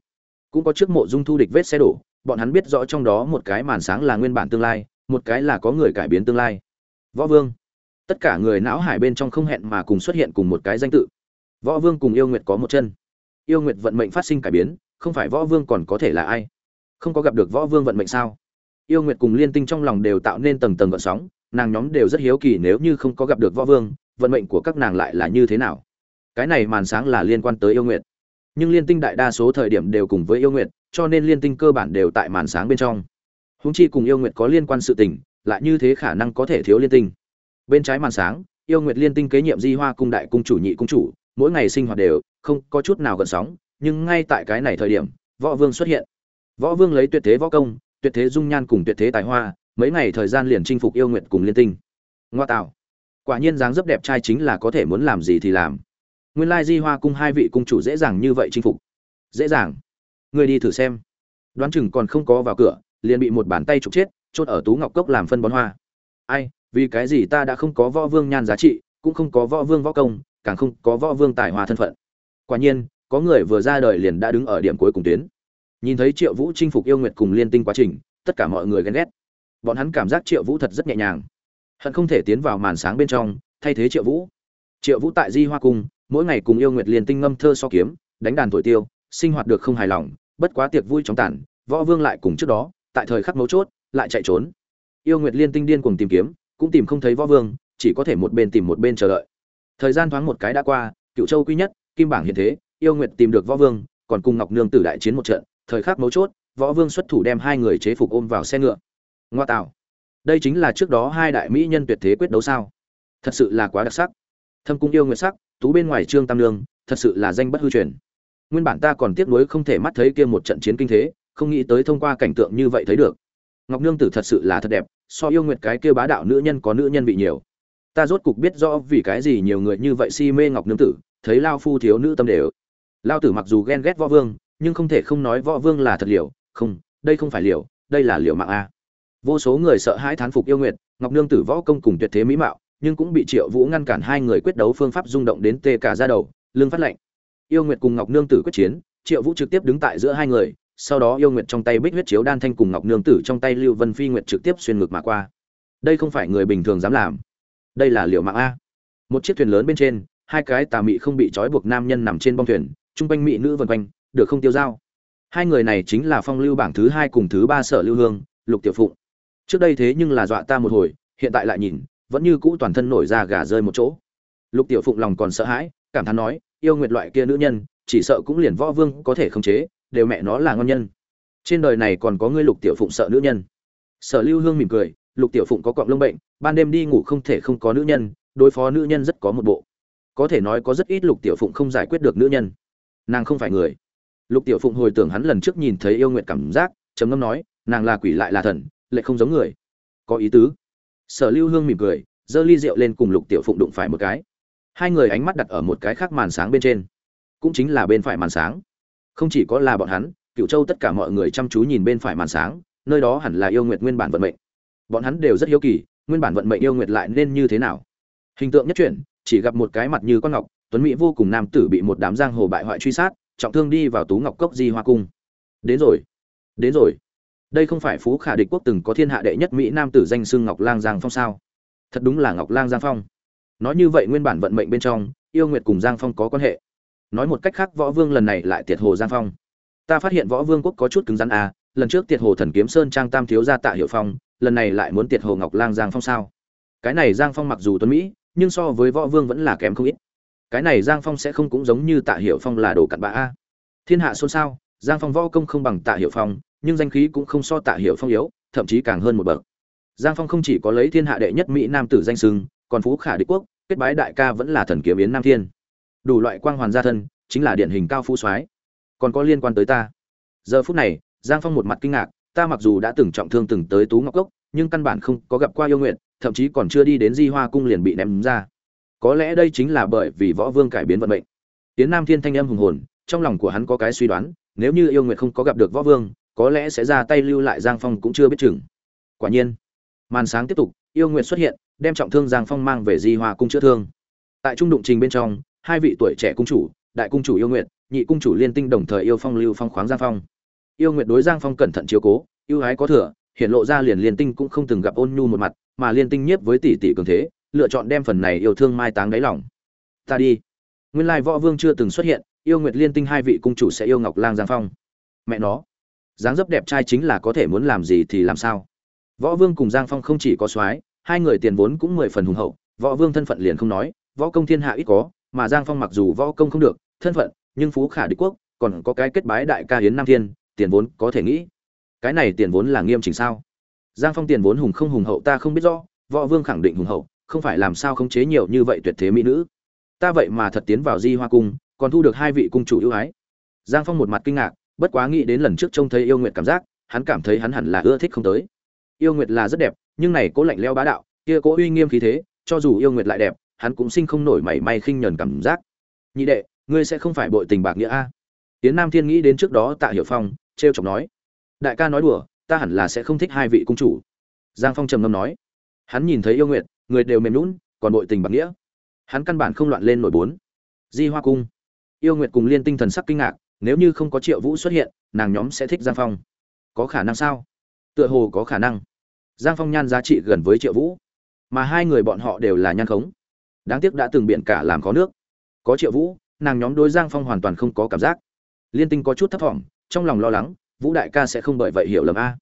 Cũng có trước mộ dung thu địch vết xe đổ, bọn hắn biết rõ trong đó một cái màn sáng là nguyên bản tương lai, một cái là có người cải biến tương lai. Võ vương. Tất cả người não hải bên trong không hẹn mà cùng xuất hiện cùng một cái danh tự. Võ vương cùng yêu nguyệt có một chân. Yêu nguyệt vận mệnh phát sinh cải biến, không phải võ vương còn có thể là ai? Không có gặp được võ vương vận mệnh sao? Yêu nguyệt cùng liên tinh trong lòng đều tạo nên tầng tầng gợn sóng, nàng nhóm đều rất hiếu kỳ nếu như không có gặp được võ vương, vận mệnh của các nàng lại là như thế nào? Cái này màn sáng là liên quan tới yêu nguyệt nhưng liên tinh đại đa số thời điểm đều cùng với yêu nguyệt, cho nên liên tinh cơ bản đều tại màn sáng bên trong. Húng chi cùng yêu nguyệt có liên quan sự tình, lại như thế khả năng có thể thiếu liên tinh. Bên trái màn sáng, yêu nguyệt liên tinh kế nhiệm di hoa cung đại cung chủ nhị cung chủ, mỗi ngày sinh hoạt đều không có chút nào gần sóng, nhưng ngay tại cái này thời điểm, võ vương xuất hiện. Võ vương lấy tuyệt thế võ công, tuyệt thế dung nhan cùng tuyệt thế tài hoa, mấy ngày thời gian liền chinh phục yêu nguyệt cùng liên tinh. Ngoa tạo. Quả nhiên dáng dấp đẹp trai chính là có thể muốn làm gì thì làm nguyên lai di hoa cung hai vị cung chủ dễ dàng như vậy chinh phục. Dễ dàng. Người đi thử xem. Đoán chừng còn không có vào cửa, liền bị một bàn tay trục chết, chốt ở tú ngọc cốc làm phân bón hoa. Ai, vì cái gì ta đã không có võ vương nhan giá trị, cũng không có võ vương võ công, càng không có võ vương tài hoa thân phận. Quả nhiên, có người vừa ra đời liền đã đứng ở điểm cuối cùng tuyến. Nhìn thấy triệu vũ chinh phục yêu nguyệt cùng liên tinh quá trình, tất cả mọi người ghen ghét. Bọn hắn cảm giác triệu vũ thật rất nhẹ nhàng. Hận không thể tiến vào màn sáng bên trong, thay thế triệu vũ. Triệu vũ tại di hoa cung mỗi ngày cùng yêu nguyệt liên tinh ngâm thơ so kiếm, đánh đàn thổi tiêu, sinh hoạt được không hài lòng, bất quá tiệc vui chóng tàn võ vương lại cùng trước đó, tại thời khắc mấu chốt, lại chạy trốn. Yêu nguyệt liên tinh điên cùng tìm kiếm, cũng tìm không thấy võ vương, chỉ có thể một bên tìm một bên chờ đợi. Thời gian thoáng một cái đã qua, cựu châu quý nhất, kim bảng hiện thế, yêu nguyệt tìm được võ vương, còn cùng ngọc nương tử đại chiến một trận, thời khắc mấu chốt, võ vương xuất thủ đem hai người chế phục ôm vào xe ngựa. Ngoa tạo. Đây chính là trước đó hai đại mỹ nhân tuyệt thế quyết đấu sao. Thật sự là quá đặc sắc. Thâm cung yêu nguyệt sắc tú bên ngoài trương tam lương thật sự là danh bất hư truyền. Nguyên bản ta còn tiếc nuối không thể mắt thấy kia một trận chiến kinh thế, không nghĩ tới thông qua cảnh tượng như vậy thấy được. Ngọc nương tử thật sự là thật đẹp, so yêu nguyệt cái kia bá đạo nữ nhân có nữ nhân bị nhiều. Ta rốt cục biết rõ vì cái gì nhiều người như vậy si mê ngọc nương tử, thấy lao phu thiếu nữ tâm đều. Lao tử mặc dù ghen ghét võ vương, nhưng không thể không nói võ vương là thật liều. Không, đây không phải liều, đây là liều mạng a. Vô số người sợ hãi thán phục yêu nguyệt, ngọc nương tử võ công cùng tuyệt thế mỹ mạo nhưng cũng bị triệu vũ ngăn cản hai người quyết đấu phương pháp rung động đến tê cả da đầu, lưng phát lạnh. Yêu nguyệt cùng ngọc nương tử quyết chiến, triệu vũ trực tiếp đứng tại giữa hai người, sau đó yêu nguyệt trong tay bích huyết chiếu đan thanh cùng ngọc nương tử trong tay lưu vân phi nguyệt trực tiếp xuyên ngực mà qua. Đây không phải người bình thường dám làm. Đây là liệu mạng a. Một chiếc thuyền lớn bên trên, hai cái tà mị không bị trói buộc nam nhân nằm trên bong thuyền trung quanh mị nữ vân quanh, được không tiêu dao. Hai người này chính là phong lưu bảng thứ hai cùng thứ ba sở lưu hương, lục tiểu phụng. Trước đây thế nhưng là dọa ta một hồi, hiện tại lại nhìn vẫn như cũ toàn thân nổi ra gà rơi một chỗ. Lục tiểu phụng lòng còn sợ hãi, cảm thán nói, yêu nguyệt loại kia nữ nhân, chỉ sợ cũng liền võ vương có thể khống chế, đều mẹ nó là ngon nhân. Trên đời này còn có ngươi lục tiểu phụng sợ nữ nhân. Sở lưu hương mỉm cười, lục tiểu phụng có cọng lông bệnh, ban đêm đi ngủ không thể không có nữ nhân, đối phó nữ nhân rất có một bộ. Có thể nói có rất ít lục tiểu phụng không giải quyết được nữ nhân. Nàng không phải người. Lục tiểu phụng hồi tưởng hắn lần trước nhìn thấy yêu nguyện cảm giác, trầm ngâm nói, nàng là quỷ lại là thần, lại không giống người. Có ý tứ sở lưu hương mỉm cười, giơ ly rượu lên cùng lục tiểu phụng đụng phải một cái. Hai người ánh mắt đặt ở một cái khác màn sáng bên trên. Cũng chính là bên phải màn sáng. Không chỉ có là bọn hắn cựu châu tất cả mọi người chăm chú nhìn bên phải màn sáng, nơi đó hẳn là yêu nguyệt nguyên bản vận mệnh. Bọn hắn đều rất hiếu kỳ, nguyên bản vận mệnh yêu nguyệt lại nên như thế nào. Hình tượng nhất chuyển, chỉ gặp một cái mặt như con ngọc, tuấn mỹ vô cùng nam tử bị một đám giang hồ bại hoại truy sát, trọng thương đi vào tú ngọc cốc di hoa cung. Đến rồi. Đến rồi đây không phải phú khả địch quốc từng có thiên hạ đệ nhất mỹ nam tử danh xưng ngọc lang giang phong sao? Thật đúng là ngọc lang giang phong. Nói như vậy nguyên bản vận mệnh bên trong, yêu nguyệt cùng giang phong có quan hệ. Nói một cách khác, võ vương lần này lại tiệt hồ giang phong. Ta phát hiện võ vương quốc có chút cứng rắn à lần trước tiệt hồ thần kiếm sơn trang tam thiếu gia tạ hiệu phong, lần này lại muốn tiệt hồ ngọc lang giang phong sao? Cái này giang phong mặc dù tuấn mỹ, nhưng so với võ vương vẫn là kém không ít. Cái này giang phong sẽ không cũng giống như tạ hiệu phong là đồ cặn bã a. Thiên hạ xôn xao, giang phong võ công không bằng tạ hiệu phong nhưng danh khí cũng không so tạ hiểu phong yếu, thậm chí càng hơn một bậc. Giang phong không chỉ có lấy thiên hạ đệ nhất mỹ nam tử danh sưng, còn phú khả đế quốc, kết bái đại ca vẫn là thần kiếm yến nam thiên. Đủ loại quang hoàn gia thân, chính là điển hình cao phú soái. Còn có liên quan tới ta. Giờ phút này, giang phong một mặt kinh ngạc, ta mặc dù đã từng trọng thương từng tới tú ngọc cốc, nhưng căn bản không có gặp qua yêu nguyện, thậm chí còn chưa đi đến di hoa cung liền bị ném ra. Có lẽ đây chính là bởi vì võ vương cải biến vận mệnh. Tiến nam thiên thanh âm hùng hồn, trong lòng của hắn có cái suy đoán, nếu như yêu nguyện không có gặp được võ vương có lẽ sẽ ra tay lưu lại giang phong cũng chưa biết chừng. Quả nhiên, màn sáng tiếp tục, yêu nguyệt xuất hiện, đem trọng thương giang phong mang về di hoa cung chữa thương. Tại trung đụng trình bên trong, hai vị tuổi trẻ cung chủ, đại cung chủ yêu nguyệt, nhị cung chủ liên tinh đồng thời yêu phong lưu phong khoáng giang phong. Yêu nguyệt đối giang phong cẩn thận chiếu cố yêu ái có thừa, hiện lộ ra liền liên tinh cũng không từng gặp ôn nhu một mặt, mà liên tinh nhiếp với tỷ tỷ cường thế, lựa chọn đem phần này yêu thương mai táng đáy lòng. Ta đi. Nguyên lai võ vương chưa từng xuất hiện, yêu nguyệt liên tinh hai vị cung chủ sẽ yêu ngọc lang giang phong. Mẹ nó dáng dấp đẹp trai chính là có thể muốn làm gì thì làm sao. Võ vương cùng giang phong không chỉ có soái, hai người tiền vốn cũng mười phần hùng hậu. Võ vương thân phận liền không nói, võ công thiên hạ ít có, mà giang phong mặc dù võ công không được, thân phận, nhưng phú khả địch quốc, còn có cái kết bái đại ca hiến nam thiên, tiền vốn có thể nghĩ. Cái này tiền vốn là nghiêm chỉnh sao? Giang phong tiền vốn hùng không hùng hậu ta không biết rõ, võ vương khẳng định hùng hậu, không phải làm sao khống chế nhiều như vậy tuyệt thế mỹ nữ. Ta vậy mà thật tiến vào di hoa cung, còn thu được hai vị cung chủ ưu ái. Giang phong một mặt kinh ngạc bất quá nghĩ đến lần trước trông thấy yêu nguyệt cảm giác, hắn cảm thấy hắn hẳn là ưa thích không tới. Yêu nguyệt là rất đẹp, nhưng này cố lạnh leo bá đạo, kia cố uy nghiêm khí thế, cho dù yêu nguyệt lại đẹp, hắn cũng sinh không nổi mảy may khinh nhờn cảm giác. Nhị đệ, ngươi sẽ không phải bội tình bạc nghĩa a? Tiến nam thiên nghĩ đến trước đó tạ hiểu phong t r e o chọc nói, đại ca nói đùa, ta hẳn là sẽ không thích hai vị cung chủ. Giang phong trầm ngâm nói, hắn nhìn thấy yêu nguyệt, người đều mềm lún còn bội tình bạc nghĩa. Hắn căn bản không loạn lên nổi bốn. Di hoa cung. Yêu nguyệt cùng liên tinh thần sắc kinh ngạc nếu như không có triệu vũ xuất hiện, nàng nhóm sẽ thích giang phong. Có khả năng sao? Tựa hồ có khả năng. Giang phong nhan giá trị gần với triệu vũ. Mà hai người bọn họ đều là nhan khống. Đáng tiếc đã từng biện cả làm có nước. Có triệu vũ, nàng nhóm đối giang phong hoàn toàn không có cảm giác. Liên tinh có chút thấp thỏm, trong lòng lo lắng, vũ đại ca sẽ không bởi vậy hiểu lầm a.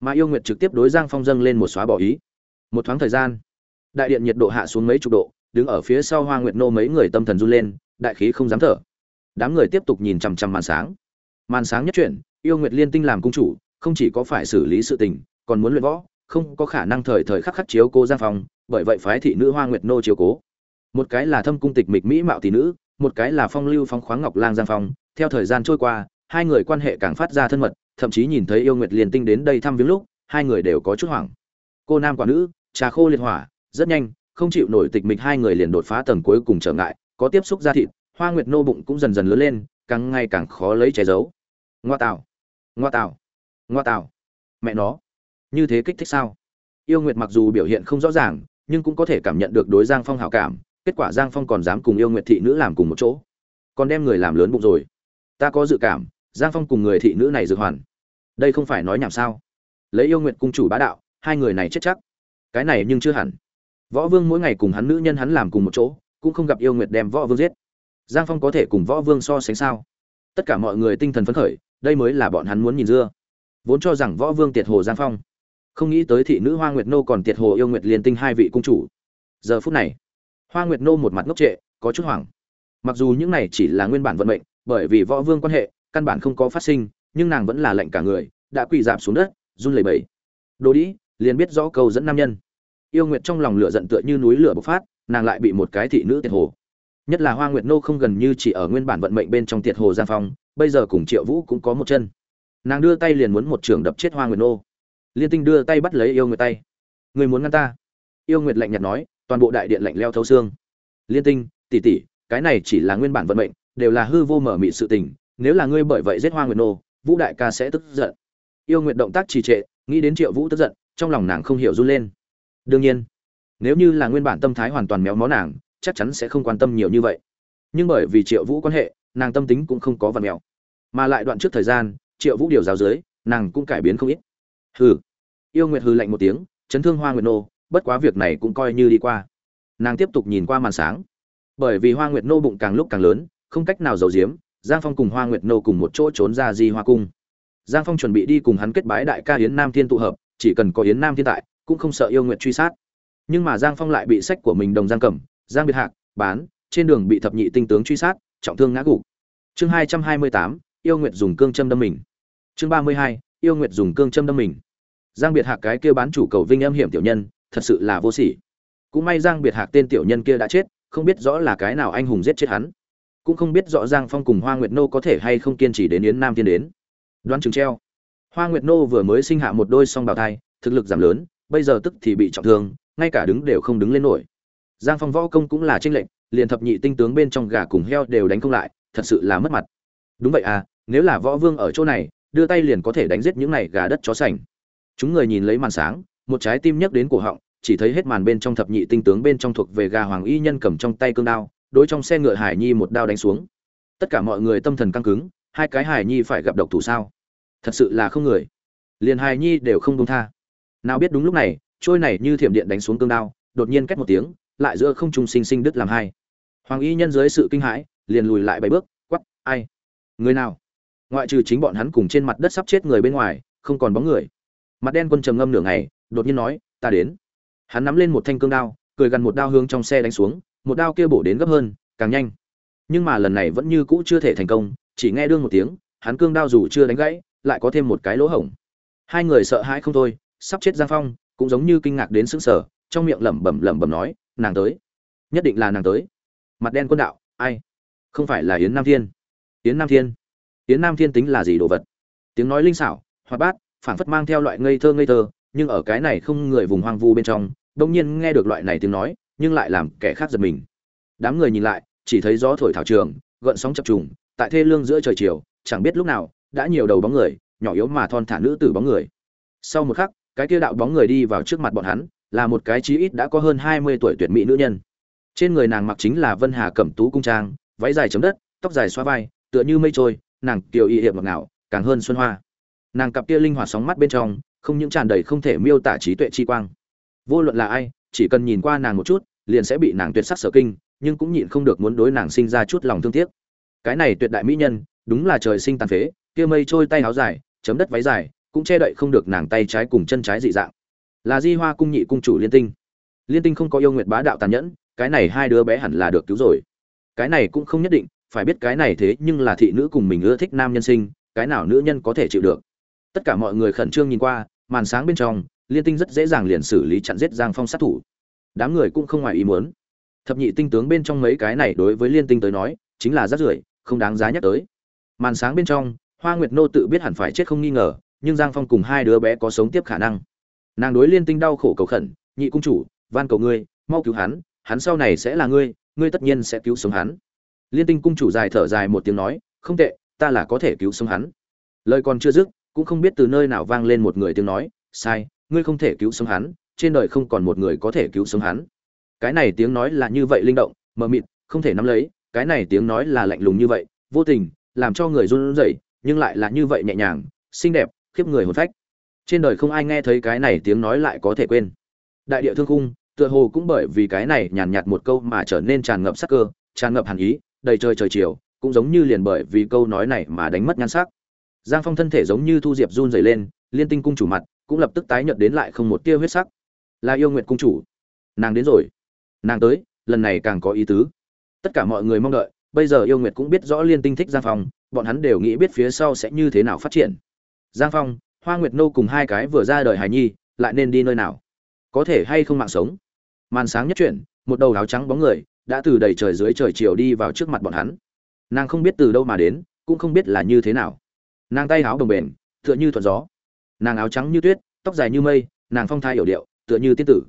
Mà yêu nguyệt trực tiếp đối giang phong dâng lên một xóa bỏ ý. Một thoáng thời gian, đại điện nhiệt độ hạ xuống mấy chục độ, đứng ở phía sau hoa nguyệt nô mấy người tâm thần run lên, đại khí không dám thở đám người tiếp tục nhìn chằm chằm màn sáng. Màn sáng nhất chuyển, yêu nguyệt liên tinh làm cung chủ, không chỉ có phải xử lý sự tình, còn muốn luyện võ, không có khả năng thời thời khắc khắc chiếu cô giang phong, bởi vậy phái thị nữ hoa nguyệt nô chiếu cố. Một cái là thâm cung tịch mịch mỹ mạo tỷ nữ, một cái là phong lưu phong khoáng ngọc lang giang phong. Theo thời gian trôi qua, hai người quan hệ càng phát ra thân mật, thậm chí nhìn thấy yêu nguyệt liên tinh đến đây thăm viếng lúc, hai người đều có chút hoảng. Cô nam quả nữ, trà khô liệt hỏa, rất nhanh, không chịu nổi tịch mịch, hai người liền đột phá tầng cuối cùng trở ngại, có tiếp xúc ra thịt hoa nguyệt nô bụng cũng dần dần lớn lên, càng ngày càng khó lấy che giấu. Ngoa tạo ngoa tạo ngoa tạo mẹ nó, như thế kích thích sao? Yêu nguyệt mặc dù biểu hiện không rõ ràng, nhưng cũng có thể cảm nhận được đối giang phong hảo cảm, kết quả giang phong còn dám cùng yêu nguyệt thị nữ làm cùng một chỗ. Còn đem người làm lớn bụng rồi. Ta có dự cảm, giang phong cùng người thị nữ này dược hoàn. Đây không phải nói nhảm sao? Lấy yêu nguyệt cung chủ bá đạo, hai người này chết chắc. Cái này nhưng chưa hẳn. Võ vương mỗi ngày cùng hắn nữ nhân hắn làm cùng một chỗ, cũng không gặp yêu nguyệt đem võ vương giết giang phong có thể cùng võ vương so sánh sao? Tất cả mọi người tinh thần phấn khởi, đây mới là bọn hắn muốn nhìn dưa. Vốn cho rằng võ vương tiệt hồ giang phong. Không nghĩ tới thị nữ hoa nguyệt nô còn tiệt hồ yêu nguyệt liên tinh hai vị cung chủ. Giờ phút này, hoa nguyệt nô một mặt ngốc trệ, có chút hoảng. Mặc dù những này chỉ là nguyên bản vận mệnh, bởi vì võ vương quan hệ, căn bản không có phát sinh, nhưng nàng vẫn là lệnh cả người, đã quỳ giảm xuống đất, run lẩy bẩy. Đồ đĩ, liền biết rõ câu dẫn nam nhân. Yêu nguyệt trong lòng lửa giận tựa như núi lửa bộc phát, nàng lại bị một cái thị nữ tiệt hồ nhất là hoa nguyệt nô không gần như chỉ ở nguyên bản vận mệnh bên trong tiệt hồ giang phong, bây giờ cùng triệu vũ cũng có một chân. Nàng đưa tay liền muốn một trường đập chết hoa nguyệt nô. Liên tinh đưa tay bắt lấy yêu nguyệt tay. Người muốn ngăn ta? Yêu nguyệt lạnh nhạt nói, toàn bộ đại điện lạnh leo thấu xương. Liên tinh, tỉ tỉ, cái này chỉ là nguyên bản vận mệnh, đều là hư vô mở mị sự tình, nếu là ngươi bởi vậy giết hoa nguyệt nô, vũ đại ca sẽ tức giận. Yêu nguyệt động tác trì trệ, nghĩ đến triệu vũ tức giận, trong lòng nàng không hiểu run lên. Đương nhiên, nếu như là nguyên bản tâm thái hoàn toàn méo mó nàng chắc chắn sẽ không quan tâm nhiều như vậy. Nhưng bởi vì triệu vũ quan hệ, nàng tâm tính cũng không có vật mèo. Mà lại đoạn trước thời gian, triệu vũ điều giáo dưới, nàng cũng cải biến không ít. Hừ. Yêu nguyệt hư lạnh một tiếng, chấn thương hoa nguyệt nô, bất quá việc này cũng coi như đi qua. Nàng tiếp tục nhìn qua màn sáng. Bởi vì hoa nguyệt nô bụng càng lúc càng lớn, không cách nào giấu giếm, giang phong cùng hoa nguyệt nô cùng một chỗ trốn ra di hoa cung. Giang phong chuẩn bị đi cùng hắn kết bái đại ca yến nam thiên tụ hợp, chỉ cần có yến nam thiên tại, cũng không sợ yêu nguyệt truy sát. Nhưng mà giang phong lại bị sách của mình đồng giang cẩm giang biệt hạc, bán, trên đường bị thập nhị tinh tướng truy sát, trọng thương ngã gục. Chương hai trăm hai mươi tám, yêu nguyệt dùng cương châm đâm mình. Chương ba mươi hai, yêu nguyệt dùng cương châm đâm mình. Giang biệt hạc cái kia bán chủ cầu vinh âm hiểm tiểu nhân, thật sự là vô sỉ. Cũng may giang biệt hạc tên tiểu nhân kia đã chết, không biết rõ là cái nào anh hùng giết chết hắn. Cũng không biết rõ giang phong cùng hoa nguyệt nô có thể hay không kiên trì đến yến nam tiên đến. Đoán chừng treo. Hoa nguyệt nô vừa mới sinh hạ một đôi song bào thai, thực lực giảm lớn, bây giờ tức thì bị trọng thương, ngay cả đứng đều không đứng lên nổi giang phong võ công cũng là tranh lệnh liền thập nhị tinh tướng bên trong gà cùng heo đều đánh không lại, thật sự là mất mặt. Đúng vậy à nếu là võ vương ở chỗ này, đưa tay liền có thể đánh giết những này gà đất chó sành. Chúng người nhìn lấy màn sáng, một trái tim nhấc đến cổ họng, chỉ thấy hết màn bên trong thập nhị tinh tướng bên trong thuộc về gà hoàng y nhân cầm trong tay cương đao, đối trong xe ngựa hải nhi một đao đánh xuống. Tất cả mọi người tâm thần căng cứng, hai cái hải nhi phải gặp độc thủ sao? Thật sự là không người. Liền hải nhi đều không công tha. Nào biết đúng lúc này, trôi này như thiểm điện đánh xuống cương đao, đột nhiên két một tiếng lại giữa không trung sinh sinh đứt làm hai. Hoàng y nhân dưới sự kinh hãi, liền lùi lại bảy bước quắp ai? Người nào? Ngoại trừ chính bọn hắn cùng trên mặt đất sắp chết người bên ngoài, không còn bóng người. Mặt đen quân trầm ngâm nửa ngày, đột nhiên nói, ta đến. Hắn nắm lên một thanh cương đao, cười gần một đao hướng trong xe đánh xuống, một đao kia bổ đến gấp hơn, càng nhanh. Nhưng mà lần này vẫn như cũ chưa thể thành công, chỉ nghe đương một tiếng, hắn cương đao dù chưa đánh gãy, lại có thêm một cái lỗ hổng. Hai người sợ hãi không thôi, sắp chết giang phong, cũng giống như kinh ngạc đến sững sờ, trong miệng lẩm bẩm lẩm bẩm nói nàng tới. Nhất định là nàng tới. Mặt đen quân đạo, ai? Không phải là yến nam thiên. Yến nam thiên. Yến nam thiên tính là gì đồ vật? Tiếng nói linh xảo, hoạt bát phản phất mang theo loại ngây thơ ngây thơ, nhưng ở cái này không người vùng hoang vu bên trong đông nhiên nghe được loại này tiếng nói, nhưng lại làm kẻ khác giật mình. Đám người nhìn lại, chỉ thấy gió thổi thảo trường, gợn sóng chập trùng, tại thê lương giữa trời chiều, chẳng biết lúc nào, đã nhiều đầu bóng người, nhỏ yếu mà thon thả nữ tử bóng người. Sau một khắc, cái kia đạo bóng người đi vào trước mặt bọn hắn là một cái chí ít đã có hơn hai mươi tuổi tuyệt mỹ nữ nhân. Trên người nàng mặc chính là vân hà cẩm tú cung trang, váy dài chấm đất, tóc dài xóa vai, tựa như mây trôi, nàng kiều y hiệp ngọt ngào càng hơn xuân hoa. Nàng cặp kia linh hoạt sóng mắt bên trong, không những tràn đầy không thể miêu tả trí tuệ chi quang. Vô luận là ai, chỉ cần nhìn qua nàng một chút, liền sẽ bị nàng tuyệt sắc sở kinh, nhưng cũng nhịn không được muốn đối nàng sinh ra chút lòng thương tiếc. Cái này tuyệt đại mỹ nhân, đúng là trời sinh tàn phế, kia mây trôi tay áo dài, chấm đất váy dài, cũng che đậy không được nàng tay trái cùng chân trái dị dạng là di hoa cung nhị cung chủ liên tinh. Liên tinh không có yêu nguyệt bá đạo tàn nhẫn, cái này hai đứa bé hẳn là được cứu rồi. Cái này cũng không nhất định, phải biết cái này thế nhưng là thị nữ cùng mình ưa thích nam nhân sinh, cái nào nữ nhân có thể chịu được? Tất cả mọi người khẩn trương nhìn qua, màn sáng bên trong, liên tinh rất dễ dàng liền xử lý chặn giết giang phong sát thủ. Đám người cũng không ngoài ý muốn. Thập nhị tinh tướng bên trong mấy cái này đối với liên tinh tới nói, chính là rát rưởi, không đáng giá nhắc tới. Màn sáng bên trong, hoa nguyệt nô tự biết hẳn phải chết không nghi ngờ, nhưng giang phong cùng hai đứa bé có sống tiếp khả năng nàng đối liên tinh đau khổ cầu khẩn, nhị cung chủ, van cầu ngươi, mau cứu hắn hắn sau này sẽ là ngươi ngươi tất nhiên sẽ cứu sống hắn. Liên tinh cung chủ dài thở dài một tiếng nói, không tệ, ta là có thể cứu sống hắn. Lời còn chưa dứt, cũng không biết từ nơi nào vang lên một người tiếng nói, sai, ngươi không thể cứu sống hắn, trên đời không còn một người có thể cứu sống hắn. Cái này tiếng nói là như vậy linh động, mờ mịt, không thể nắm lấy, cái này tiếng nói là lạnh lùng như vậy, vô tình, làm cho người run rẩy, nhưng lại là như vậy nhẹ nhàng, xinh đẹp, khiếp người hồn phách trên đời không ai nghe thấy cái này tiếng nói lại có thể quên. Đại địa thương khung, tựa hồ cũng bởi vì cái này nhàn nhạt một câu mà trở nên tràn ngập sắc cơ, tràn ngập hàn ý, đầy trời trời chiều, cũng giống như liền bởi vì câu nói này mà đánh mất nhan sắc. Giang phong thân thể giống như thu diệp run rẩy lên, liên tinh cung chủ mặt, cũng lập tức tái nhợt đến lại không một tia huyết sắc. Là yêu nguyện cung chủ. Nàng đến rồi. Nàng tới, lần này càng có ý tứ. Tất cả mọi người mong đợi, bây giờ yêu nguyệt cũng biết rõ liên tinh thích giang phong, bọn hắn đều nghĩ biết phía sau sẽ như thế nào phát triển. Giang phong hoa nguyệt nô cùng hai cái vừa ra đời hài nhi, lại nên đi nơi nào? Có thể hay không mạng sống? Màn sáng nhất chuyển, một đầu áo trắng bóng người đã từ đầy trời dưới trời chiều đi vào trước mặt bọn hắn. Nàng không biết từ đâu mà đến, cũng không biết là như thế nào. Nàng tay áo đồng bền, tựa như thuận gió. Nàng áo trắng như tuyết, tóc dài như mây, nàng phong thai hiểu điệu, tựa như tiên tử.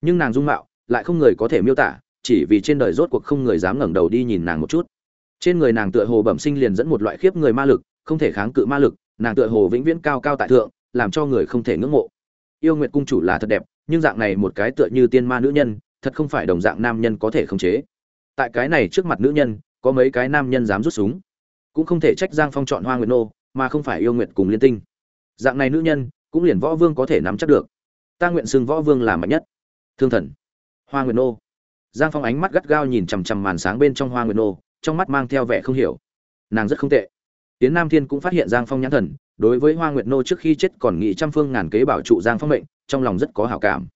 Nhưng nàng dung mạo lại không người có thể miêu tả, chỉ vì trên đời rốt cuộc không người dám ngẩng đầu đi nhìn nàng một chút. Trên người nàng tựa hồ bẩm sinh liền dẫn một loại khiếp người ma lực, không thể kháng cự ma lực nàng tựa hồ vĩnh viễn cao cao tại thượng, làm cho người không thể ngưỡng mộ. Yêu nguyệt cung chủ là thật đẹp, nhưng dạng này một cái tựa như tiên ma nữ nhân, thật không phải đồng dạng nam nhân có thể khống chế. Tại cái này trước mặt nữ nhân, có mấy cái nam nhân dám rút súng. Cũng không thể trách giang phong chọn hoa nguyệt nô, mà không phải yêu nguyệt cùng liên tinh. Dạng này nữ nhân, cũng liền võ vương có thể nắm chắc được. Ta nguyện xưng võ vương là mạnh nhất. Thương thần. Hoa nguyệt nô. Giang phong ánh mắt gắt gao nhìn chằm chằm màn sáng bên trong hoa nguyệt nô, trong mắt mang theo vẻ không hiểu. Nàng rất không tệ. Tiễn nam thiên cũng phát hiện giang phong nhãn thần, đối với hoa nguyệt nô trước khi chết còn nghĩ trăm phương ngàn kế bảo trụ giang phong mệnh, trong lòng rất có hảo cảm.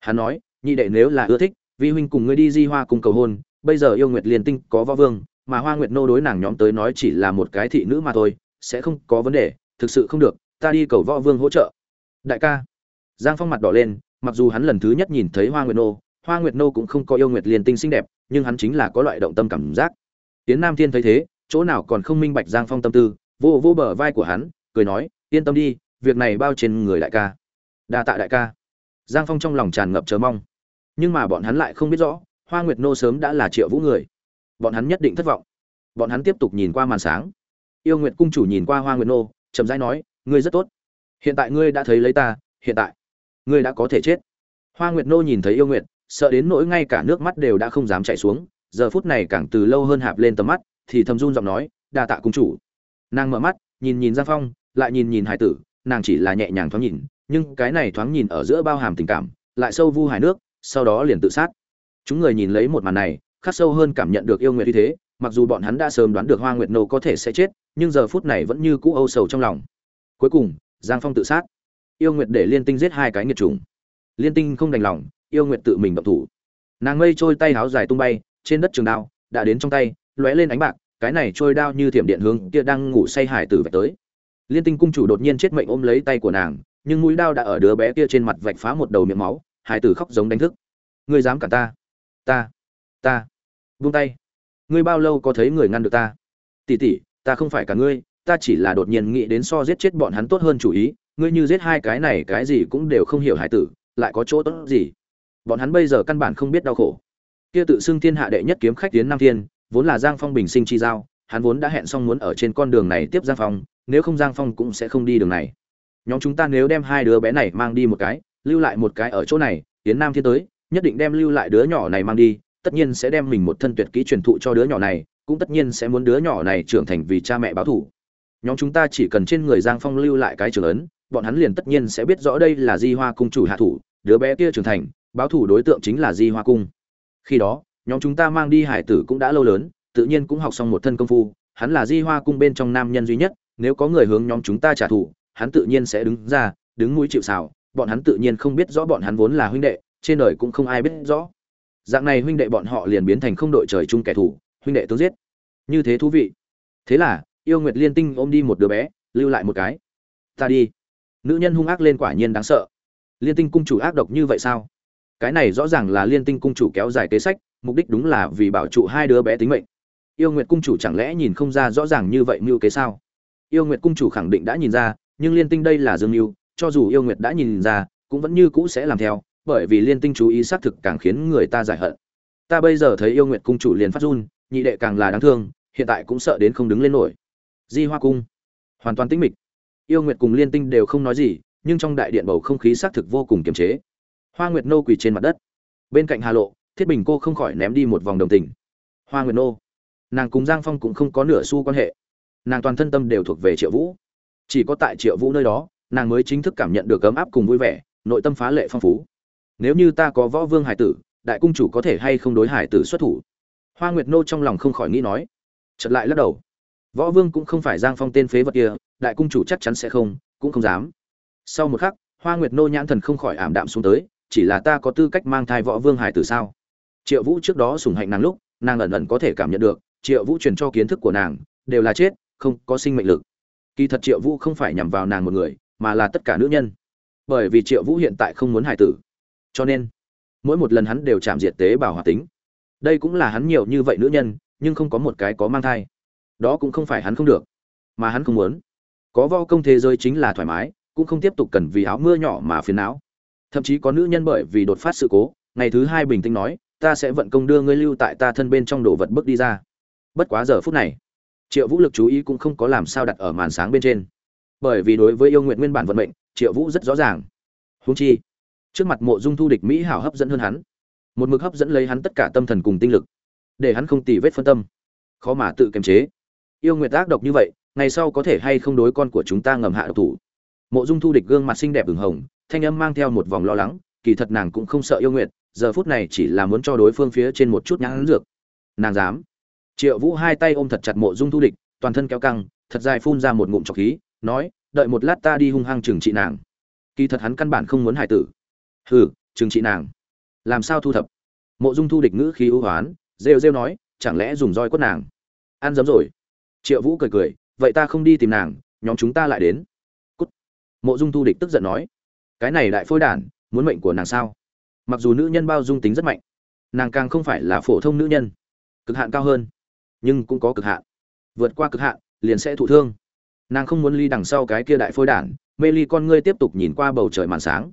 Hắn nói, nhị đệ nếu là ưa thích, vi huynh cùng ngươi đi di hoa cùng cầu hôn, bây giờ yêu nguyệt liên tinh có võ vương, mà hoa nguyệt nô đối nàng nhóm tới nói chỉ là một cái thị nữ mà thôi, sẽ không có vấn đề, thực sự không được, ta đi cầu võ vương hỗ trợ. Đại ca. Giang phong mặt đỏ lên, mặc dù hắn lần thứ nhất nhìn thấy hoa nguyệt nô, hoa nguyệt nô cũng không có yêu nguyệt liên tinh xinh đẹp, nhưng hắn chính là có loại động tâm cảm giác. Tiễn nam thiên thấy thế chỗ nào còn không minh bạch giang phong tâm tư, vô vô bờ vai của hắn, cười nói, yên tâm đi, việc này bao trên người đại ca. Đa tạ đại ca. Giang phong trong lòng tràn ngập chờ mong. Nhưng mà bọn hắn lại không biết rõ, hoa nguyệt nô sớm đã là triệu vũ người. Bọn hắn nhất định thất vọng. Bọn hắn tiếp tục nhìn qua màn sáng. Yêu nguyệt cung chủ nhìn qua hoa nguyệt nô, chậm rãi nói, ngươi rất tốt. Hiện tại ngươi đã thấy lấy ta, hiện tại ngươi đã có thể chết. Hoa nguyệt nô nhìn thấy yêu nguyệt, sợ đến nỗi ngay cả nước mắt đều đã không dám chạy xuống, giờ phút này càng từ lâu hơn hạp lên tầm mắt thì thầm run giọng nói, đa tạ cung chủ. Nàng mở mắt, nhìn nhìn giang phong, lại nhìn nhìn hải tử, nàng chỉ là nhẹ nhàng thoáng nhìn, nhưng cái này thoáng nhìn ở giữa bao hàm tình cảm, lại sâu vu hải nước, sau đó liền tự sát. Chúng người nhìn lấy một màn này, khắc sâu hơn cảm nhận được yêu nguyệt như thế, mặc dù bọn hắn đã sớm đoán được hoa nguyệt nô có thể sẽ chết, nhưng giờ phút này vẫn như cũ âu sầu trong lòng. Cuối cùng, giang phong tự sát. Yêu nguyệt để liên tinh giết hai cái nghiệt trùng liên tinh không đành lòng, yêu nguyệt tự mình động thủ. Nàng mây trôi tay háo dài tung bay, trên đất trường đao đã đến trong tay lóe lên ánh bạc, cái này trôi đao như thiểm điện hướng kia đang ngủ say hải tử vạch tới. Liên tinh cung chủ đột nhiên chết mệnh ôm lấy tay của nàng, nhưng mũi đao đã ở đứa bé kia trên mặt vạch phá một đầu miệng máu, hải tử khóc giống đánh thức. Ngươi dám cả ta? Ta ta. Buông tay. Ngươi bao lâu có thấy người ngăn được ta? Tỷ tỷ, ta không phải cả ngươi, ta chỉ là đột nhiên nghĩ đến so giết chết bọn hắn tốt hơn chủ ý, ngươi như giết hai cái này cái gì cũng đều không hiểu hải tử, lại có chỗ tốt gì? Bọn hắn bây giờ căn bản không biết đau khổ. Kia tự xưng thiên hạ đệ nhất kiếm khách tiến nam thiên vốn là giang phong bình sinh chi giao, hắn vốn đã hẹn xong muốn ở trên con đường này tiếp giang phong, nếu không giang phong cũng sẽ không đi đường này. Nhóm chúng ta nếu đem hai đứa bé này mang đi một cái, lưu lại một cái ở chỗ này tiến nam thiên tới, nhất định đem lưu lại đứa nhỏ này mang đi, tất nhiên sẽ đem mình một thân tuyệt kỹ truyền thụ cho đứa nhỏ này, cũng tất nhiên sẽ muốn đứa nhỏ này trưởng thành vì cha mẹ báo thủ nhóm chúng ta chỉ cần trên người giang phong lưu lại cái trường ấn, bọn hắn liền tất nhiên sẽ biết rõ đây là di hoa cung chủ hạ thủ, đứa bé kia trưởng thành, báo thủ đối tượng chính là di hoa cung. Khi đó nhóm chúng ta mang đi hải tử cũng đã lâu lớn, tự nhiên cũng học xong một thân công phu, hắn là di hoa cung bên trong nam nhân duy nhất, nếu có người hướng nhóm chúng ta trả thù, hắn tự nhiên sẽ đứng ra, đứng mũi chịu xào bọn hắn tự nhiên không biết rõ bọn hắn vốn là huynh đệ, trên đời cũng không ai biết rõ. Dạng này huynh đệ bọn họ liền biến thành không đội trời chung kẻ thù, huynh đệ tôi giết. Như thế thú vị. Thế là, yêu nguyệt liên tinh ôm đi một đứa bé, lưu lại một cái. Ta đi. Nữ nhân hung ác lên quả nhiên đáng sợ. Liên tinh cung chủ ác độc như vậy sao? Cái này rõ ràng là liên tinh cung chủ kéo dài kế sách, mục đích đúng là vì bảo trụ hai đứa bé tính mệnh. Yêu nguyệt cung chủ chẳng lẽ nhìn không ra rõ ràng như vậy mưu kế sao? Yêu nguyệt cung chủ khẳng định đã nhìn ra, nhưng liên tinh đây là dương mưu, cho dù yêu nguyệt đã nhìn ra, cũng vẫn như cũ sẽ làm theo, bởi vì liên tinh chú ý xác thực càng khiến người ta giải hận. Ta bây giờ thấy yêu nguyệt cung chủ liền phát run, nhị đệ càng là đáng thương, hiện tại cũng sợ đến không đứng lên nổi. Di hoa cung, hoàn toàn tĩnh mịch. Yêu nguyệt cùng liên tinh đều không nói gì, nhưng trong đại điện bầu không khí xác thực vô cùng kiềm chế hoa nguyệt nô quỳ trên mặt đất. Bên cạnh hà lộ, thiết bình cô không khỏi ném đi một vòng đồng tình. Hoa nguyệt nô, nàng cùng giang phong cũng không có nửa xu quan hệ. Nàng toàn thân tâm đều thuộc về triệu vũ. Chỉ có tại triệu vũ nơi đó, nàng mới chính thức cảm nhận được ấm áp cùng vui vẻ, nội tâm phá lệ phong phú. Nếu như ta có võ vương hải tử, đại cung chủ có thể hay không đối hải tử xuất thủ? Hoa nguyệt nô trong lòng không khỏi nghĩ nói. Chật lại lắc đầu. Võ vương cũng không phải giang phong tên phế vật kia, đại cung chủ chắc chắn sẽ không, cũng không dám. Sau một khắc, hoa nguyệt nô nhãn thần không khỏi ảm đạm xuống tới chỉ là ta có tư cách mang thai võ vương hải tử sao? Triệu vũ trước đó sủng hạnh nàng lúc, nàng ẩn ẩn có thể cảm nhận được, triệu vũ truyền cho kiến thức của nàng, đều là chết, không có sinh mệnh lực. Kỳ thật triệu vũ không phải nhằm vào nàng một người, mà là tất cả nữ nhân. Bởi vì triệu vũ hiện tại không muốn hải tử. Cho nên, mỗi một lần hắn đều chạm diệt tế bào hoạt tính. Đây cũng là hắn nhiều như vậy nữ nhân, nhưng không có một cái có mang thai. Đó cũng không phải hắn không được, mà hắn không muốn. Có vo công thế giới chính là thoải mái, cũng không tiếp tục cần vì áo mưa nhỏ mà phiền não thậm chí có nữ nhân bởi vì đột phát sự cố, ngày thứ hai bình tĩnh nói, ta sẽ vận công đưa ngươi lưu tại ta thân bên trong đồ vật bước đi ra. Bất quá giờ phút này, triệu vũ lực chú ý cũng không có làm sao đặt ở màn sáng bên trên. Bởi vì đối với yêu nguyện nguyên bản vận mệnh, triệu vũ rất rõ ràng. Húng chi, trước mặt mộ dung thu địch mỹ hảo hấp dẫn hơn hắn. Một mực hấp dẫn lấy hắn tất cả tâm thần cùng tinh lực, để hắn không tì vết phân tâm. Khó mà tự kiềm chế. Yêu nguyệt ác độc như vậy, ngày sau có thể hay không đối con của chúng ta ngầm hạ độc thủ? Mộ dung thu địch gương mặt xinh đẹp ửng hồng thanh âm mang theo một vòng lo lắng, kỳ thật nàng cũng không sợ yêu nguyệt, giờ phút này chỉ là muốn cho đối phương phía trên một chút nhãn dược. Nàng dám. Triệu vũ hai tay ôm thật chặt mộ dung thu địch, toàn thân kéo căng, thật dài phun ra một ngụm trọc khí, nói, đợi một lát ta đi hung hăng trừng trị nàng. Kỳ thật hắn căn bản không muốn hại tử. Hừ, trừng trị nàng. Làm sao thu thập? Mộ dung thu địch ngữ khí ưu hoán, rêu rêu nói, chẳng lẽ dùng roi quất nàng? Ăn dấm rồi. Triệu vũ cười cười, vậy ta không đi tìm nàng, nhóm chúng ta lại đến. Cút. mộ dung thu địch tức giận nói cái này đại phôi đản, muốn mệnh của nàng sao? Mặc dù nữ nhân bao dung tính rất mạnh, nàng càng không phải là phổ thông nữ nhân, cực hạn cao hơn, nhưng cũng có cực hạn. Vượt qua cực hạn, liền sẽ thụ thương. Nàng không muốn ly đằng sau cái kia đại phôi đản, mê ly con ngươi tiếp tục nhìn qua bầu trời màn sáng.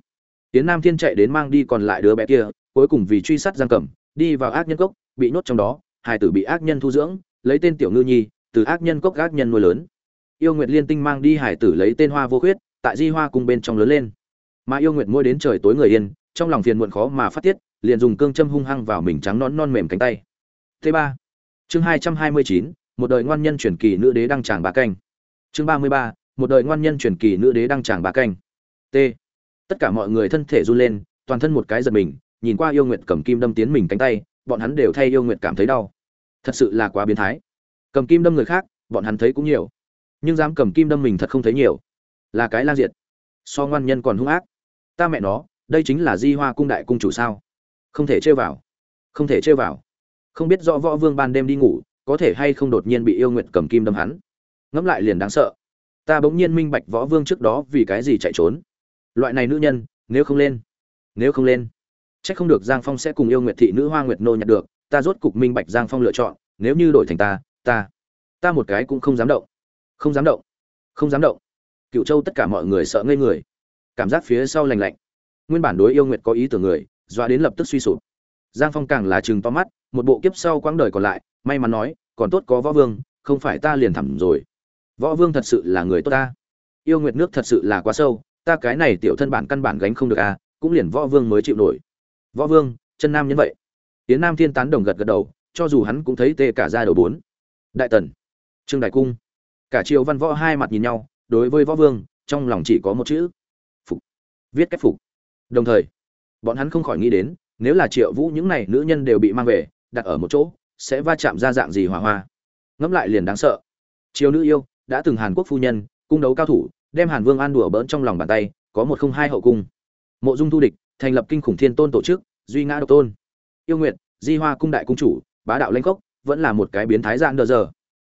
Tiến nam thiên chạy đến mang đi còn lại đứa bé kia, cuối cùng vì truy sát giang cẩm, đi vào ác nhân cốc, bị nhốt trong đó hải tử bị ác nhân thu dưỡng, lấy tên tiểu ngư nhi, từ ác nhân cốc ác nhân nuôi lớn. Yêu nguyệt liên tinh mang đi hải tử lấy tên hoa vô khuyết, tại di hoa cung bên trong lớn lên mà yêu nguyệt môi đến trời tối người yên, trong lòng phiền muộn khó mà phát tiết, liền dùng cương châm hung hăng vào mình trắng nón non mềm cánh tay. T ba, chương hai trăm hai mươi chín, một đời ngoan nhân truyền kỳ nữ đế đăng tràng bà canh. Chương ba mươi ba, một đời ngoan nhân truyền kỳ nữ đế đăng tràng bà canh. T, tất cả mọi người thân thể run lên, toàn thân một cái giật mình, nhìn qua yêu nguyệt cầm kim đâm tiến mình cánh tay, bọn hắn đều thay yêu nguyệt cảm thấy đau. Thật sự là quá biến thái. Cầm kim đâm người khác, bọn hắn thấy cũng nhiều, nhưng dám cầm kim đâm mình thật không thấy nhiều. Là cái lan diệt. So ngoan nhân còn hung ác ta mẹ nó, đây chính là di hoa cung đại cung chủ sao? Không thể chơi vào. Không thể chơi vào. Không biết rõ võ vương ban đêm đi ngủ, có thể hay không đột nhiên bị yêu nguyện cầm kim đâm hắn. Ngẫm lại liền đáng sợ. Ta bỗng nhiên minh bạch võ vương trước đó vì cái gì chạy trốn. Loại này nữ nhân, nếu không lên, nếu không lên c h ắ c không được giang phong sẽ cùng yêu nguyệt thị nữ hoa nguyệt nô nhặt được. Ta rốt cục minh bạch giang phong lựa chọn, nếu như đổi thành ta ta ta một cái cũng không dám động. Không dám động. Không dám động. Cựu châu tất cả mọi người sợ ngây người cảm giác phía sau lành lạnh. Nguyên bản đối yêu nguyệt có ý tưởng người, dọa đến lập tức suy sụp. Giang phong càng là chừng to mắt, một bộ kiếp sau quãng đời còn lại, may mắn nói, còn tốt có võ vương, không phải ta liền thẳm rồi. Võ vương thật sự là người tốt ta. Yêu nguyệt nước thật sự là quá sâu, ta cái này tiểu thân bản căn bản gánh không được à cũng liền võ vương mới chịu nổi. Võ vương, chân nam nhân vậy. Tiến nam thiên tán đồng gật gật đầu, cho dù hắn cũng thấy tê cả ra đầu bốn. Đại tần, trương đại cung. Cả triều văn võ hai mặt nhìn nhau, đối với võ vương, trong lòng chỉ có một chữ viết cách phục. Đồng thời, bọn hắn không khỏi nghĩ đến, nếu là triệu vũ những này nữ nhân đều bị mang về, đặt ở một chỗ, sẽ va chạm ra dạng gì hỏa hoa? Ngẫm lại liền đáng sợ. Triều nữ yêu, đã từng hàn quốc phu nhân, cung đấu cao thủ, đem hàn vương an đùa bỡn trong lòng bàn tay, có một không hai hậu cung. Mộ dung thu địch, thành lập kinh khủng thiên tôn tổ chức, duy ngã độc tôn. Yêu nguyện di hoa cung đại cung chủ, bá đạo lanh cốc, vẫn là một cái biến thái dạng đờ giờ.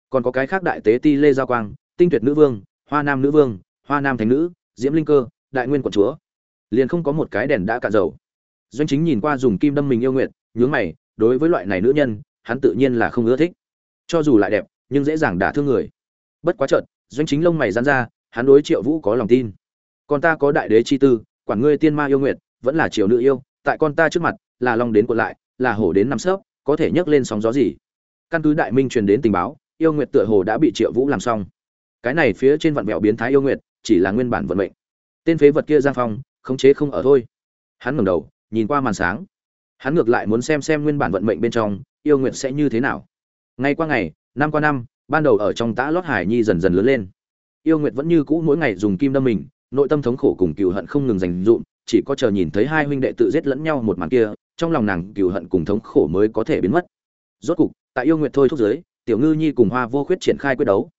Còn có cái khác đại tế ti lê gia quang, tinh tuyệt nữ vương, hoa nam nữ vương, hoa nam thánh nữ, diễm linh cơ, đại nguyên quận chúa liền không có một cái đèn đã cạn dầu. Doanh chính nhìn qua dùng kim đâm mình yêu nguyện, nhướng mày, đối với loại này nữ nhân, hắn tự nhiên là không ưa thích. Cho dù lại đẹp, nhưng dễ dàng đả thương người. Bất quá trợt doanh chính lông mày dán ra, hắn đối triệu vũ có lòng tin. Còn ta có đại đế chi tư, quản ngươi tiên ma yêu nguyện, vẫn là triều nữ yêu, tại con ta trước mặt, là long đến quật lại, là hổ đến nằm sớp có thể nhấc lên sóng gió gì. Căn cứ đại minh truyền đến tình báo, yêu nguyệt tựa hồ đã bị triệu vũ làm xong. Cái này phía trên vạn vẹo biến thái yêu nguyệt chỉ là nguyên bản vận mệnh. Tên phế vật kia giang phong khống chế không ở thôi. Hắn ngẩng đầu, nhìn qua màn sáng. Hắn ngược lại muốn xem xem nguyên bản vận mệnh bên trong, yêu nguyện sẽ như thế nào. Ngay qua ngày, năm qua năm, ban đầu ở trong tã lót hải nhi dần dần lớn lên. Yêu nguyệt vẫn như cũ mỗi ngày dùng kim đâm mình, nội tâm thống khổ cùng cừu hận không ngừng dành dụm, chỉ có chờ nhìn thấy hai huynh đệ tự giết lẫn nhau một màn kia, trong lòng nàng cừu hận cùng thống khổ mới có thể biến mất. Rốt cục, tại yêu nguyệt thôi thúc giới tiểu ngư nhi cùng hoa vô khuyết triển khai quyết đấu.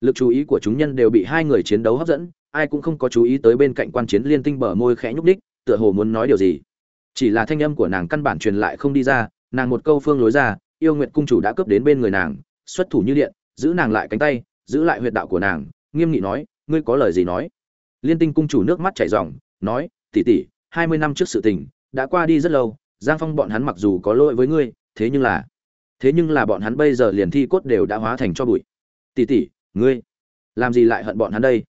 Lực chú ý của chúng nhân đều bị hai người chiến đấu hấp dẫn ai cũng không có chú ý tới bên cạnh quan chiến liên tinh bờ môi khẽ nhúc đích tựa hồ muốn nói điều gì. Chỉ là thanh âm của nàng căn bản truyền lại không đi ra, nàng một câu phương lối ra, yêu nguyệt cung chủ đã cướp đến bên người nàng, xuất thủ như điện, giữ nàng lại cánh tay, giữ lại huyệt đạo của nàng, nghiêm nghị nói, ngươi có lời gì nói? Liên tinh cung chủ nước mắt chảy ròng, nói, tỷ tỷ, hai mươi năm trước sự tình, đã qua đi rất lâu, giang phong bọn hắn mặc dù có lỗi với ngươi, thế nhưng là, thế nhưng là bọn hắn bây giờ liền thi cốt đều đã hóa thành cho bụi. Tỷ tỷ, ngươi, làm gì lại hận bọn hắn đây?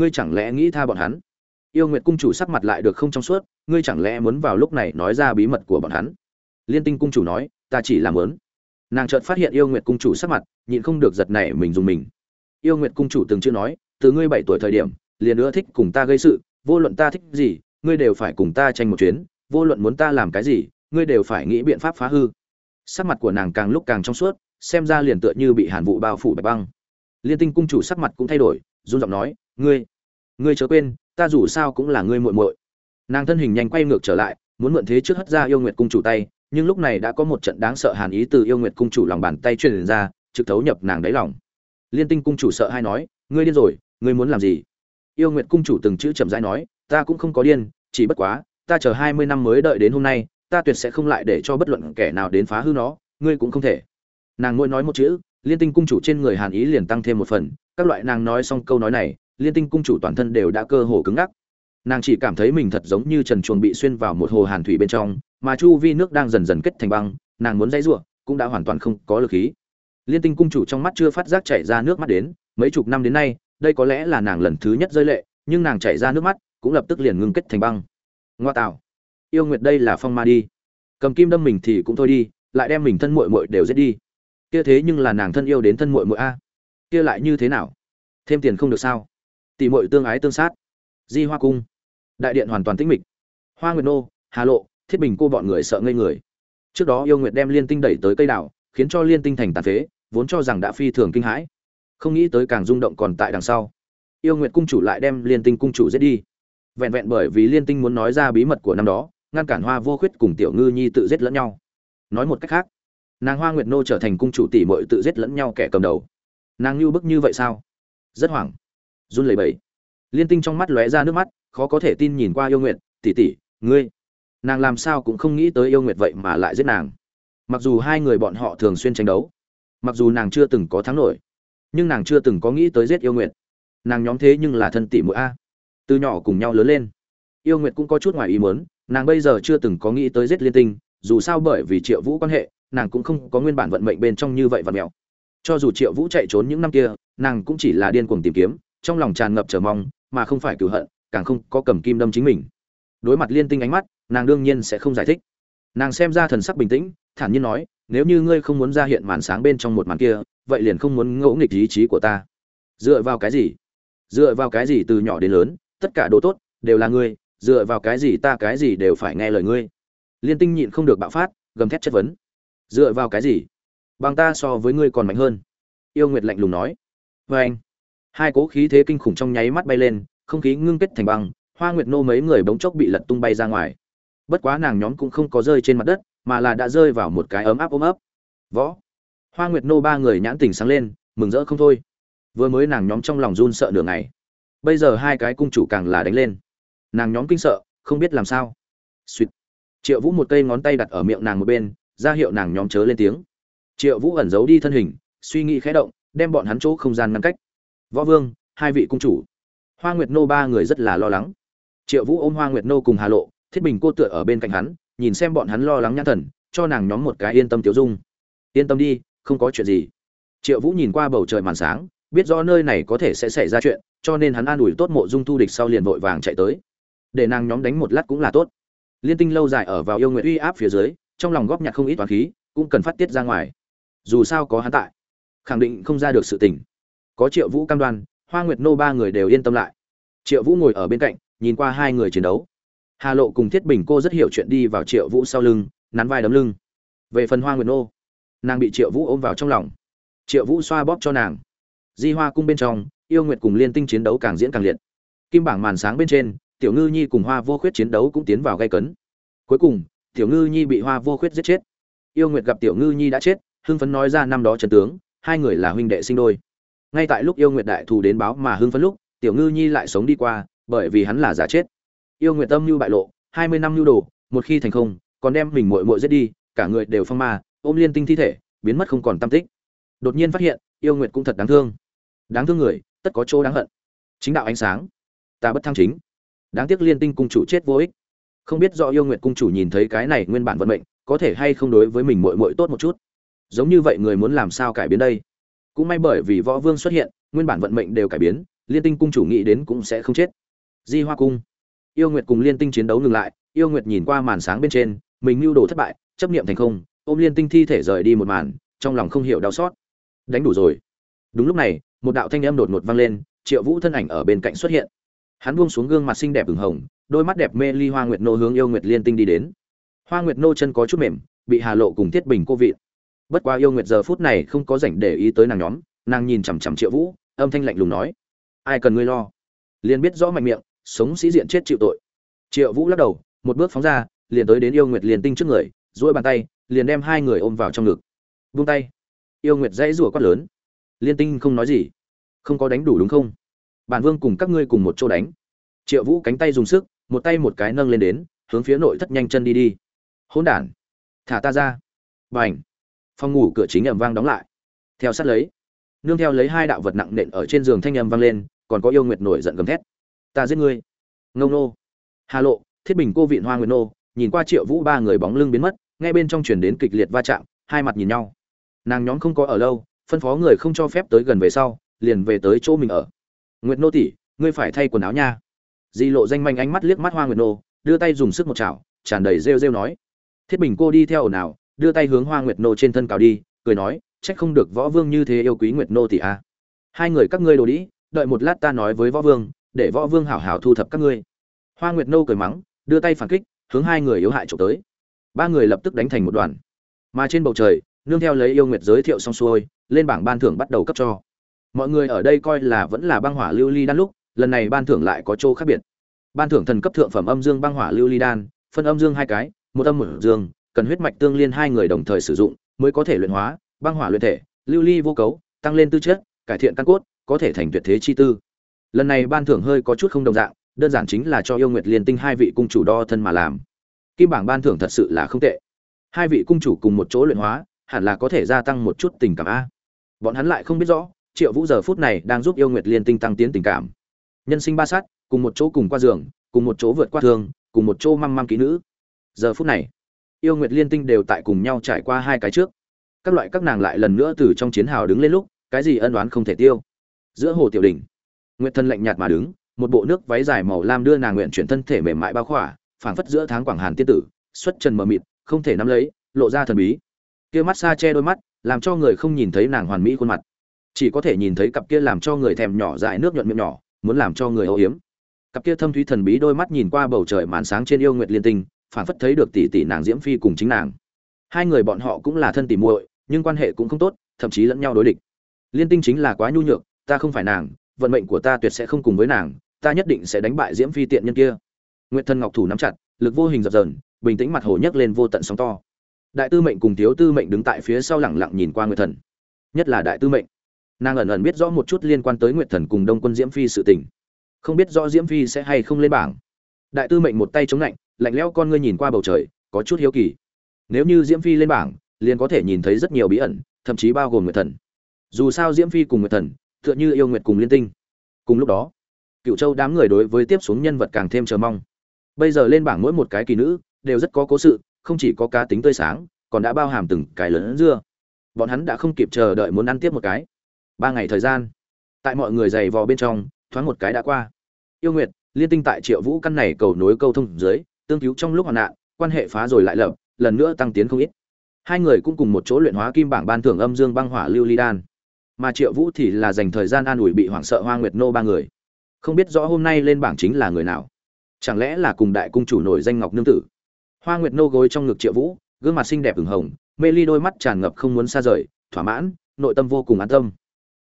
Ngươi chẳng lẽ nghĩ tha bọn hắn? Yêu nguyệt cung chủ sắc mặt lại được không trong suốt, ngươi chẳng lẽ muốn vào lúc này nói ra bí mật của bọn hắn? Liên tinh cung chủ nói, ta chỉ làm lớn nàng chợt phát hiện yêu nguyệt cung chủ sắc mặt, nhịn không được giật nảy mình dùng mình. Yêu nguyệt cung chủ từng chưa nói, từ ngươi bảy tuổi thời điểm, liền ưa thích cùng ta gây sự, vô luận ta thích gì, ngươi đều phải cùng ta tranh một chuyến, vô luận muốn ta làm cái gì, ngươi đều phải nghĩ biện pháp phá hư. Sắc mặt của nàng càng lúc càng trong suốt, xem ra liền tựa như bị hàn vụ bao phủ bạch băng. Liên tinh cung chủ sắc mặt cũng thay đổi, run giọng nói ngươi ngươi chớ quên, ta dù sao cũng là ngươi muội muội. Nàng thân hình nhanh quay ngược trở lại, muốn mượn thế trước hất ra yêu nguyệt cung chủ tay, nhưng lúc này đã có một trận đáng sợ hàn ý từ yêu nguyệt cung chủ lòng bàn tay truyền ra, trực thấu nhập nàng đáy lòng. Liên tinh cung chủ sợ hay nói, ngươi điên rồi, ngươi muốn làm gì? Yêu nguyệt cung chủ từng chữ chậm rãi nói, ta cũng không có điên, chỉ bất quá, ta chờ hai mươi năm mới đợi đến hôm nay, ta tuyệt sẽ không lại để cho bất luận kẻ nào đến phá hư nó, ngươi cũng không thể. Nàng ngôi nói một chữ, liên tinh cung chủ trên người hàn ý liền tăng thêm một phần, các loại nàng nói xong câu nói này liên tinh cung chủ toàn thân đều đã cơ hồ cứng ngắc. Nàng chỉ cảm thấy mình thật giống như trần chuồng bị xuyên vào một hồ hàn thủy bên trong, mà chu vi nước đang dần dần kết thành băng, nàng muốn dãy ruộng, cũng đã hoàn toàn không có lực khí. Liên tinh cung chủ trong mắt chưa phát giác chảy ra nước mắt đến, mấy chục năm đến nay, đây có lẽ là nàng lần thứ nhất rơi lệ, nhưng nàng chảy ra nước mắt, cũng lập tức liền ngưng kết thành băng. Ngoa tạo. Yêu nguyệt đây là phong ma đi. Cầm kim đâm mình thì cũng thôi đi, lại đem mình thân muội muội đều giết đi. Kia thế nhưng là nàng thân yêu đến thân muội muội a. Kia lại như thế nào? Thêm tiền không được sao? Tỷ muội tương ái tương sát. Di hoa cung. Đại điện hoàn toàn tĩnh mịch. Hoa nguyệt nô, hà lộ, thiết bình cô bọn người sợ ngây người. Trước đó yêu nguyệt đem liên tinh đẩy tới cây đảo, khiến cho liên tinh thành tàn phế, vốn cho rằng đã phi thường kinh hãi. Không nghĩ tới càng rung động còn tại đằng sau. Yêu nguyệt cung chủ lại đem liên tinh cung chủ giết đi. Vẹn vẹn bởi vì liên tinh muốn nói ra bí mật của năm đó, ngăn cản hoa vô khuyết cùng tiểu ngư nhi tự giết lẫn nhau. Nói một cách khác, nàng hoa nguyệt nô trở thành cung chủ tỷ mội tự giết lẫn nhau kẻ cầm đầu. Nàng như bức như vậy sao? Rất hoảng run lẩy bẩy. Liên tinh trong mắt lóe ra nước mắt, khó có thể tin nhìn qua yêu nguyệt, tỷ tỷ, ngươi, nàng làm sao cũng không nghĩ tới yêu nguyệt vậy mà lại giết nàng. Mặc dù hai người bọn họ thường xuyên tranh đấu, mặc dù nàng chưa từng có thắng nổi, nhưng nàng chưa từng có nghĩ tới giết yêu nguyệt. Nàng nhóm thế nhưng là thân tỷ mỗi a. Từ nhỏ cùng nhau lớn lên, yêu nguyệt cũng có chút ngoài ý muốn, nàng bây giờ chưa từng có nghĩ tới giết liên tinh, dù sao bởi vì triệu vũ quan hệ, nàng cũng không có nguyên bản vận mệnh bên trong như vậy và mèo. Cho dù triệu vũ chạy trốn những năm kia, nàng cũng chỉ là điên cuồng tìm kiếm trong lòng tràn ngập chờ mong, mà không phải cửu hận, càng không có cầm kim đâm chính mình. Đối mặt liên tinh ánh mắt, nàng đương nhiên sẽ không giải thích. Nàng xem ra thần sắc bình tĩnh, thản nhiên nói, nếu như ngươi không muốn ra hiện màn sáng bên trong một màn kia, vậy liền không muốn ngẫu nghịch ý chí của ta. Dựa vào cái gì? Dựa vào cái gì từ nhỏ đến lớn, tất cả đồ tốt đều là ngươi, dựa vào cái gì ta cái gì đều phải nghe lời ngươi? Liên tinh nhịn không được bạo phát, gầm thét chất vấn. Dựa vào cái gì? Bằng ta so với ngươi còn mạnh hơn. Yêu nguyệt lạnh lùng nói. Vê anh hai cố khí thế kinh khủng trong nháy mắt bay lên, không khí ngưng kết thành băng, hoa nguyệt nô mấy người bỗng chốc bị lật tung bay ra ngoài. Bất quá nàng nhóm cũng không có rơi trên mặt đất, mà là đã rơi vào một cái ấm áp ôm ấp. Võ. Hoa nguyệt nô ba người nhãn tình sáng lên, mừng rỡ không thôi. Vừa mới nàng nhóm trong lòng run sợ nửa ngày. Bây giờ hai cái cung chủ càng là đánh lên. Nàng nhóm kinh sợ, không biết làm sao. Suýt triệu vũ một cây ngón tay đặt ở miệng nàng một bên, ra hiệu nàng nhóm chớ lên tiếng. Triệu vũ ẩn giấu đi thân hình, suy nghĩ khẽ động, đem bọn hắn chỗ không gian ngăn cách võ vương, hai vị cung chủ. Hoa nguyệt nô ba người rất là lo lắng. Triệu vũ ôm hoa nguyệt nô cùng hà lộ, thiết bình cô tựa ở bên cạnh hắn, nhìn xem bọn hắn lo lắng nhãn thần, cho nàng nhóm một cái yên tâm tiểu dung. Yên tâm đi, không có chuyện gì. Triệu vũ nhìn qua bầu trời màn sáng, biết rõ nơi này có thể sẽ xảy ra chuyện, cho nên hắn an ủi tốt mộ dung thu địch sau liền vội vàng chạy tới. Để nàng nhóm đánh một lát cũng là tốt. Liên tinh lâu dài ở vào yêu nguyện uy áp phía dưới, trong lòng góp nhặt không ít toàn khí, cũng cần phát tiết ra ngoài. Dù sao có hắn tại, khẳng định không ra được sự tình có triệu vũ cam đoan, hoa nguyệt nô ba người đều yên tâm lại. Triệu vũ ngồi ở bên cạnh, nhìn qua hai người chiến đấu. Hà lộ cùng thiết bình cô rất hiểu chuyện đi vào triệu vũ sau lưng, nắn vai đấm lưng. Về phần hoa nguyệt nô, nàng bị triệu vũ ôm vào trong lòng. Triệu vũ xoa bóp cho nàng. Di hoa cung bên trong, yêu nguyệt cùng liên tinh chiến đấu càng diễn càng liệt. Kim bảng màn sáng bên trên, tiểu ngư nhi cùng hoa vô khuyết chiến đấu cũng tiến vào gây cấn. Cuối cùng, tiểu ngư nhi bị hoa vô khuyết giết chết. Yêu nguyệt gặp tiểu ngư nhi đã chết, hưng phấn nói ra năm đó trần tướng, hai người là huynh đệ sinh đôi ngay tại lúc yêu nguyệt đại thù đến báo mà hưng phấn lúc, tiểu ngư nhi lại sống đi qua, bởi vì hắn là giả chết. Yêu nguyệt tâm như bại lộ, hai mươi năm nhu đồ, một khi thành không, còn đem mình muội muội giết đi, cả người đều phong ma, ôm liên tinh thi thể, biến mất không còn tâm tích. Đột nhiên phát hiện, yêu nguyệt cũng thật đáng thương. Đáng thương người, tất có chỗ đáng hận. Chính đạo ánh sáng. Ta bất thăng chính. Đáng tiếc liên tinh cung chủ chết vô ích. Không biết do yêu nguyệt cung chủ nhìn thấy cái này nguyên bản vận mệnh, có thể hay không đối với mình muội muội tốt một chút. Giống như vậy người muốn làm sao cải biến đây? Cũng may bởi vì võ vương xuất hiện, nguyên bản vận mệnh đều cải biến, liên tinh cung chủ nghĩ đến cũng sẽ không chết. Di hoa cung. Yêu nguyệt cùng liên tinh chiến đấu ngừng lại, yêu nguyệt nhìn qua màn sáng bên trên, mình mưu đồ thất bại, chấp niệm thành không, ôm liên tinh thi thể rời đi một màn, trong lòng không hiểu đau xót. Đánh đủ rồi. Đúng lúc này, một đạo thanh âm đột ngột vang lên, triệu vũ thân ảnh ở bên cạnh xuất hiện. Hắn buông xuống gương mặt xinh đẹp ửng hồng, đôi mắt đẹp mê ly hoa nguyệt nô hướng yêu nguyệt liên tinh đi đến. Hoa nguyệt nô chân có chút mềm, bị hà lộ cùng thiết bình cô vị bất quá yêu nguyệt giờ phút này không có rảnh để ý tới nàng nhóm, nàng nhìn chằm chằm triệu vũ, âm thanh lạnh lùng nói, ai cần ngươi lo? Liền biết rõ mạnh miệng, sống sĩ diện chết chịu tội. Triệu vũ lắc đầu, một bước phóng ra, liền tới đến yêu nguyệt liền tinh trước người, duỗi bàn tay, liền đem hai người ôm vào trong ngực. Vung tay. Yêu nguyệt dãy rủa quát lớn, liên tinh không nói gì, không có đánh đủ đúng không? Bản vương cùng các ngươi cùng một chỗ đánh. Triệu vũ cánh tay dùng sức, một tay một cái nâng lên đến, hướng phía nội thất nhanh chân đi đi. Hỗn đản, thả ta ra. B à n h phòng ngủ cửa chính ầm vang đóng lại. Theo sát lấy, nương theo lấy hai đạo vật nặng nện ở trên giường thanh âm vang lên, còn có yêu nguyệt nổi giận gầm thét. Ta giết ngươi. Ngông nô hà lộ, thiết bình cô viện hoa nguyệt nô, nhìn qua triệu vũ ba người bóng lưng biến mất ngay bên trong chuyển đến kịch liệt va chạm, hai mặt nhìn nhau. Nàng nhóm không có ở lâu, phân phó người không cho phép tới gần về sau, liền về tới chỗ mình ở. Nguyệt nô tỷ, ngươi phải thay quần áo nha. Di lộ danh manh ánh mắt liếc mắt hoa nguyệt nô, đưa tay dùng sức một chảo, tràn đầy rêu rêu nói. Thiết bình cô đi theo ồn ào đưa tay hướng hoa nguyệt nô trên thân cào đi, cười nói, trách không được võ vương như thế yêu quý nguyệt nô tỷ a. À. hai người các ngươi đồ đĩ, đợi một lát ta nói với võ vương, để võ vương hảo hảo thu thập các ngươi. Hoa nguyệt nô cười mắng, đưa tay phản kích, hướng hai người yếu hại trộm tới. Ba người lập tức đánh thành một đoàn. Mà trên bầu trời, nương theo lấy yêu nguyệt giới thiệu xong xuôi, lên bảng ban thưởng bắt đầu cấp cho. Mọi người ở đây coi là vẫn là băng hỏa lưu ly đan lúc, lần này ban thưởng lại có chỗ khác biệt. Ban thưởng thần cấp thượng phẩm âm dương băng hỏa lưu ly đan, phân âm dương hai cái, một âm một dương cần huyết mạch tương liên hai người đồng thời sử dụng mới có thể luyện hóa, băng hỏa luyện thể, lưu ly vô cấu, tăng lên tư chất, cải thiện căn cốt, có thể thành tuyệt thế chi tư. Lần này ban thưởng hơi có chút không đồng dạng, đơn giản chính là cho yêu nguyệt liên tinh hai vị cung chủ đo thân mà làm. Kim bảng ban thưởng thật sự là không tệ. Hai vị cung chủ cùng một chỗ luyện hóa, hẳn là có thể gia tăng một chút tình cảm a. Bọn hắn lại không biết rõ, triệu vũ giờ phút này đang giúp yêu nguyệt liên tinh tăng tiến tình cảm. Nhân sinh ba sát, cùng một chỗ cùng qua giường, cùng một chỗ vượt qua thương, cùng một chỗ măng măng ký nữ. Giờ phút này yêu nguyệt liên tinh đều tại cùng nhau trải qua hai cái trước. Các loại các nàng lại lần nữa từ trong chiến hào đứng lên lúc, cái gì ân đoán không thể tiêu. Giữa hồ tiểu đình, nguyệt thân lạnh nhạt mà đứng, một bộ nước váy dài màu lam đưa nàng nguyện chuyển thân thể mềm mại bao khỏa, phảng phất giữa tháng quảng hàn tiên tử, xuất trần mờ mịt, không thể nắm lấy, lộ ra thần bí. Kia mắt xa che đôi mắt, làm cho người không nhìn thấy nàng hoàn mỹ khuôn mặt. Chỉ có thể nhìn thấy cặp kia làm cho người thèm nhỏ dại nước nhuận miệng nhỏ, muốn làm cho người âu hiếm cặp kia thâm thúy thần bí đôi mắt nhìn qua bầu trời màn sáng trên yêu nguyệt liên tinh phảng phất thấy được tỷ tỷ nàng diễm phi cùng chính nàng. Hai người bọn họ cũng là thân tỷ muội, nhưng quan hệ cũng không tốt, thậm chí lẫn nhau đối địch. Liên tinh chính là quá nhu nhược, ta không phải nàng, vận mệnh của ta tuyệt sẽ không cùng với nàng, ta nhất định sẽ đánh bại diễm phi tiện nhân kia. Nguyệt thân ngọc thủ nắm chặt, lực vô hình dập dờn, bình tĩnh mặt hồ nhấc lên vô tận sóng to. Đại tư mệnh cùng thiếu tư mệnh đứng tại phía sau lẳng lặng nhìn qua nguyệt thần. Nhất là đại tư mệnh. Nàng ẩn ẩn biết rõ một chút liên quan tới nguyệt thần cùng đông quân diễm phi sự tình. Không biết rõ diễm phi sẽ hay không lên bảng. Đại tư mệnh một tay chống lạnh lạnh lẽo con ngươi nhìn qua bầu trời, có chút hiếu kỳ. Nếu như diễm phi lên bảng, liền có thể nhìn thấy rất nhiều bí ẩn, thậm chí bao gồm nguyệt thần. Dù sao diễm phi cùng nguyệt thần, tựa như yêu nguyệt cùng liên tinh. Cùng lúc đó cựu châu đám người đối với tiếp xuống nhân vật càng thêm chờ mong. Bây giờ lên bảng mỗi một cái kỳ nữ, đều rất có cố sự, không chỉ có cá tính tươi sáng, còn đã bao hàm từng cái lớn dưa. Bọn hắn đã không kịp chờ đợi muốn ăn tiếp một cái. Ba ngày thời gian, tại mọi người giày vò bên trong, thoáng một cái đã qua. Yêu nguyệt, liên tinh tại triệu vũ căn này cầu nối câu thông dưới tương cứu trong lúc hoạn nạn, quan hệ phá rồi lại lập, lần nữa tăng tiến không ít. Hai người cũng cùng một chỗ luyện hóa kim bảng ban thưởng âm dương băng hỏa lưu ly đan. Mà triệu vũ thì là dành thời gian an ủi bị hoảng sợ hoa nguyệt nô ba người. Không biết rõ hôm nay lên bảng chính là người nào. Chẳng lẽ là cùng đại cung chủ nổi danh ngọc nương tử? Hoa nguyệt nô gối trong ngực triệu vũ, gương mặt xinh đẹp ửng hồng, mê ly đôi mắt tràn ngập không muốn xa rời, thỏa mãn, nội tâm vô cùng an tâm.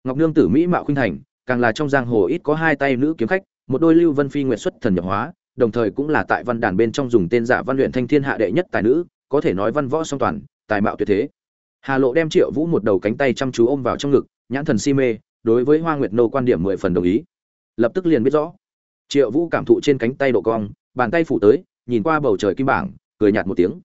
Ngọc nương tử mỹ mạo khuynh thành, càng là trong giang hồ ít có hai tay nữ kiếm khách, một đôi lưu vân phi nguyệt xuất thần nhập hóa đồng thời cũng là tại văn đàn bên trong dùng tên giả văn luyện thanh thiên hạ đệ nhất tài nữ, có thể nói văn võ song toàn, tài mạo tuyệt thế. Hà lộ đem triệu vũ một đầu cánh tay chăm chú ôm vào trong ngực, nhãn thần si mê, đối với hoa nguyệt nô quan điểm mười phần đồng ý. Lập tức liền biết rõ. Triệu vũ cảm thụ trên cánh tay độ cong, bàn tay phủ tới, nhìn qua bầu trời kim bảng, cười nhạt một tiếng.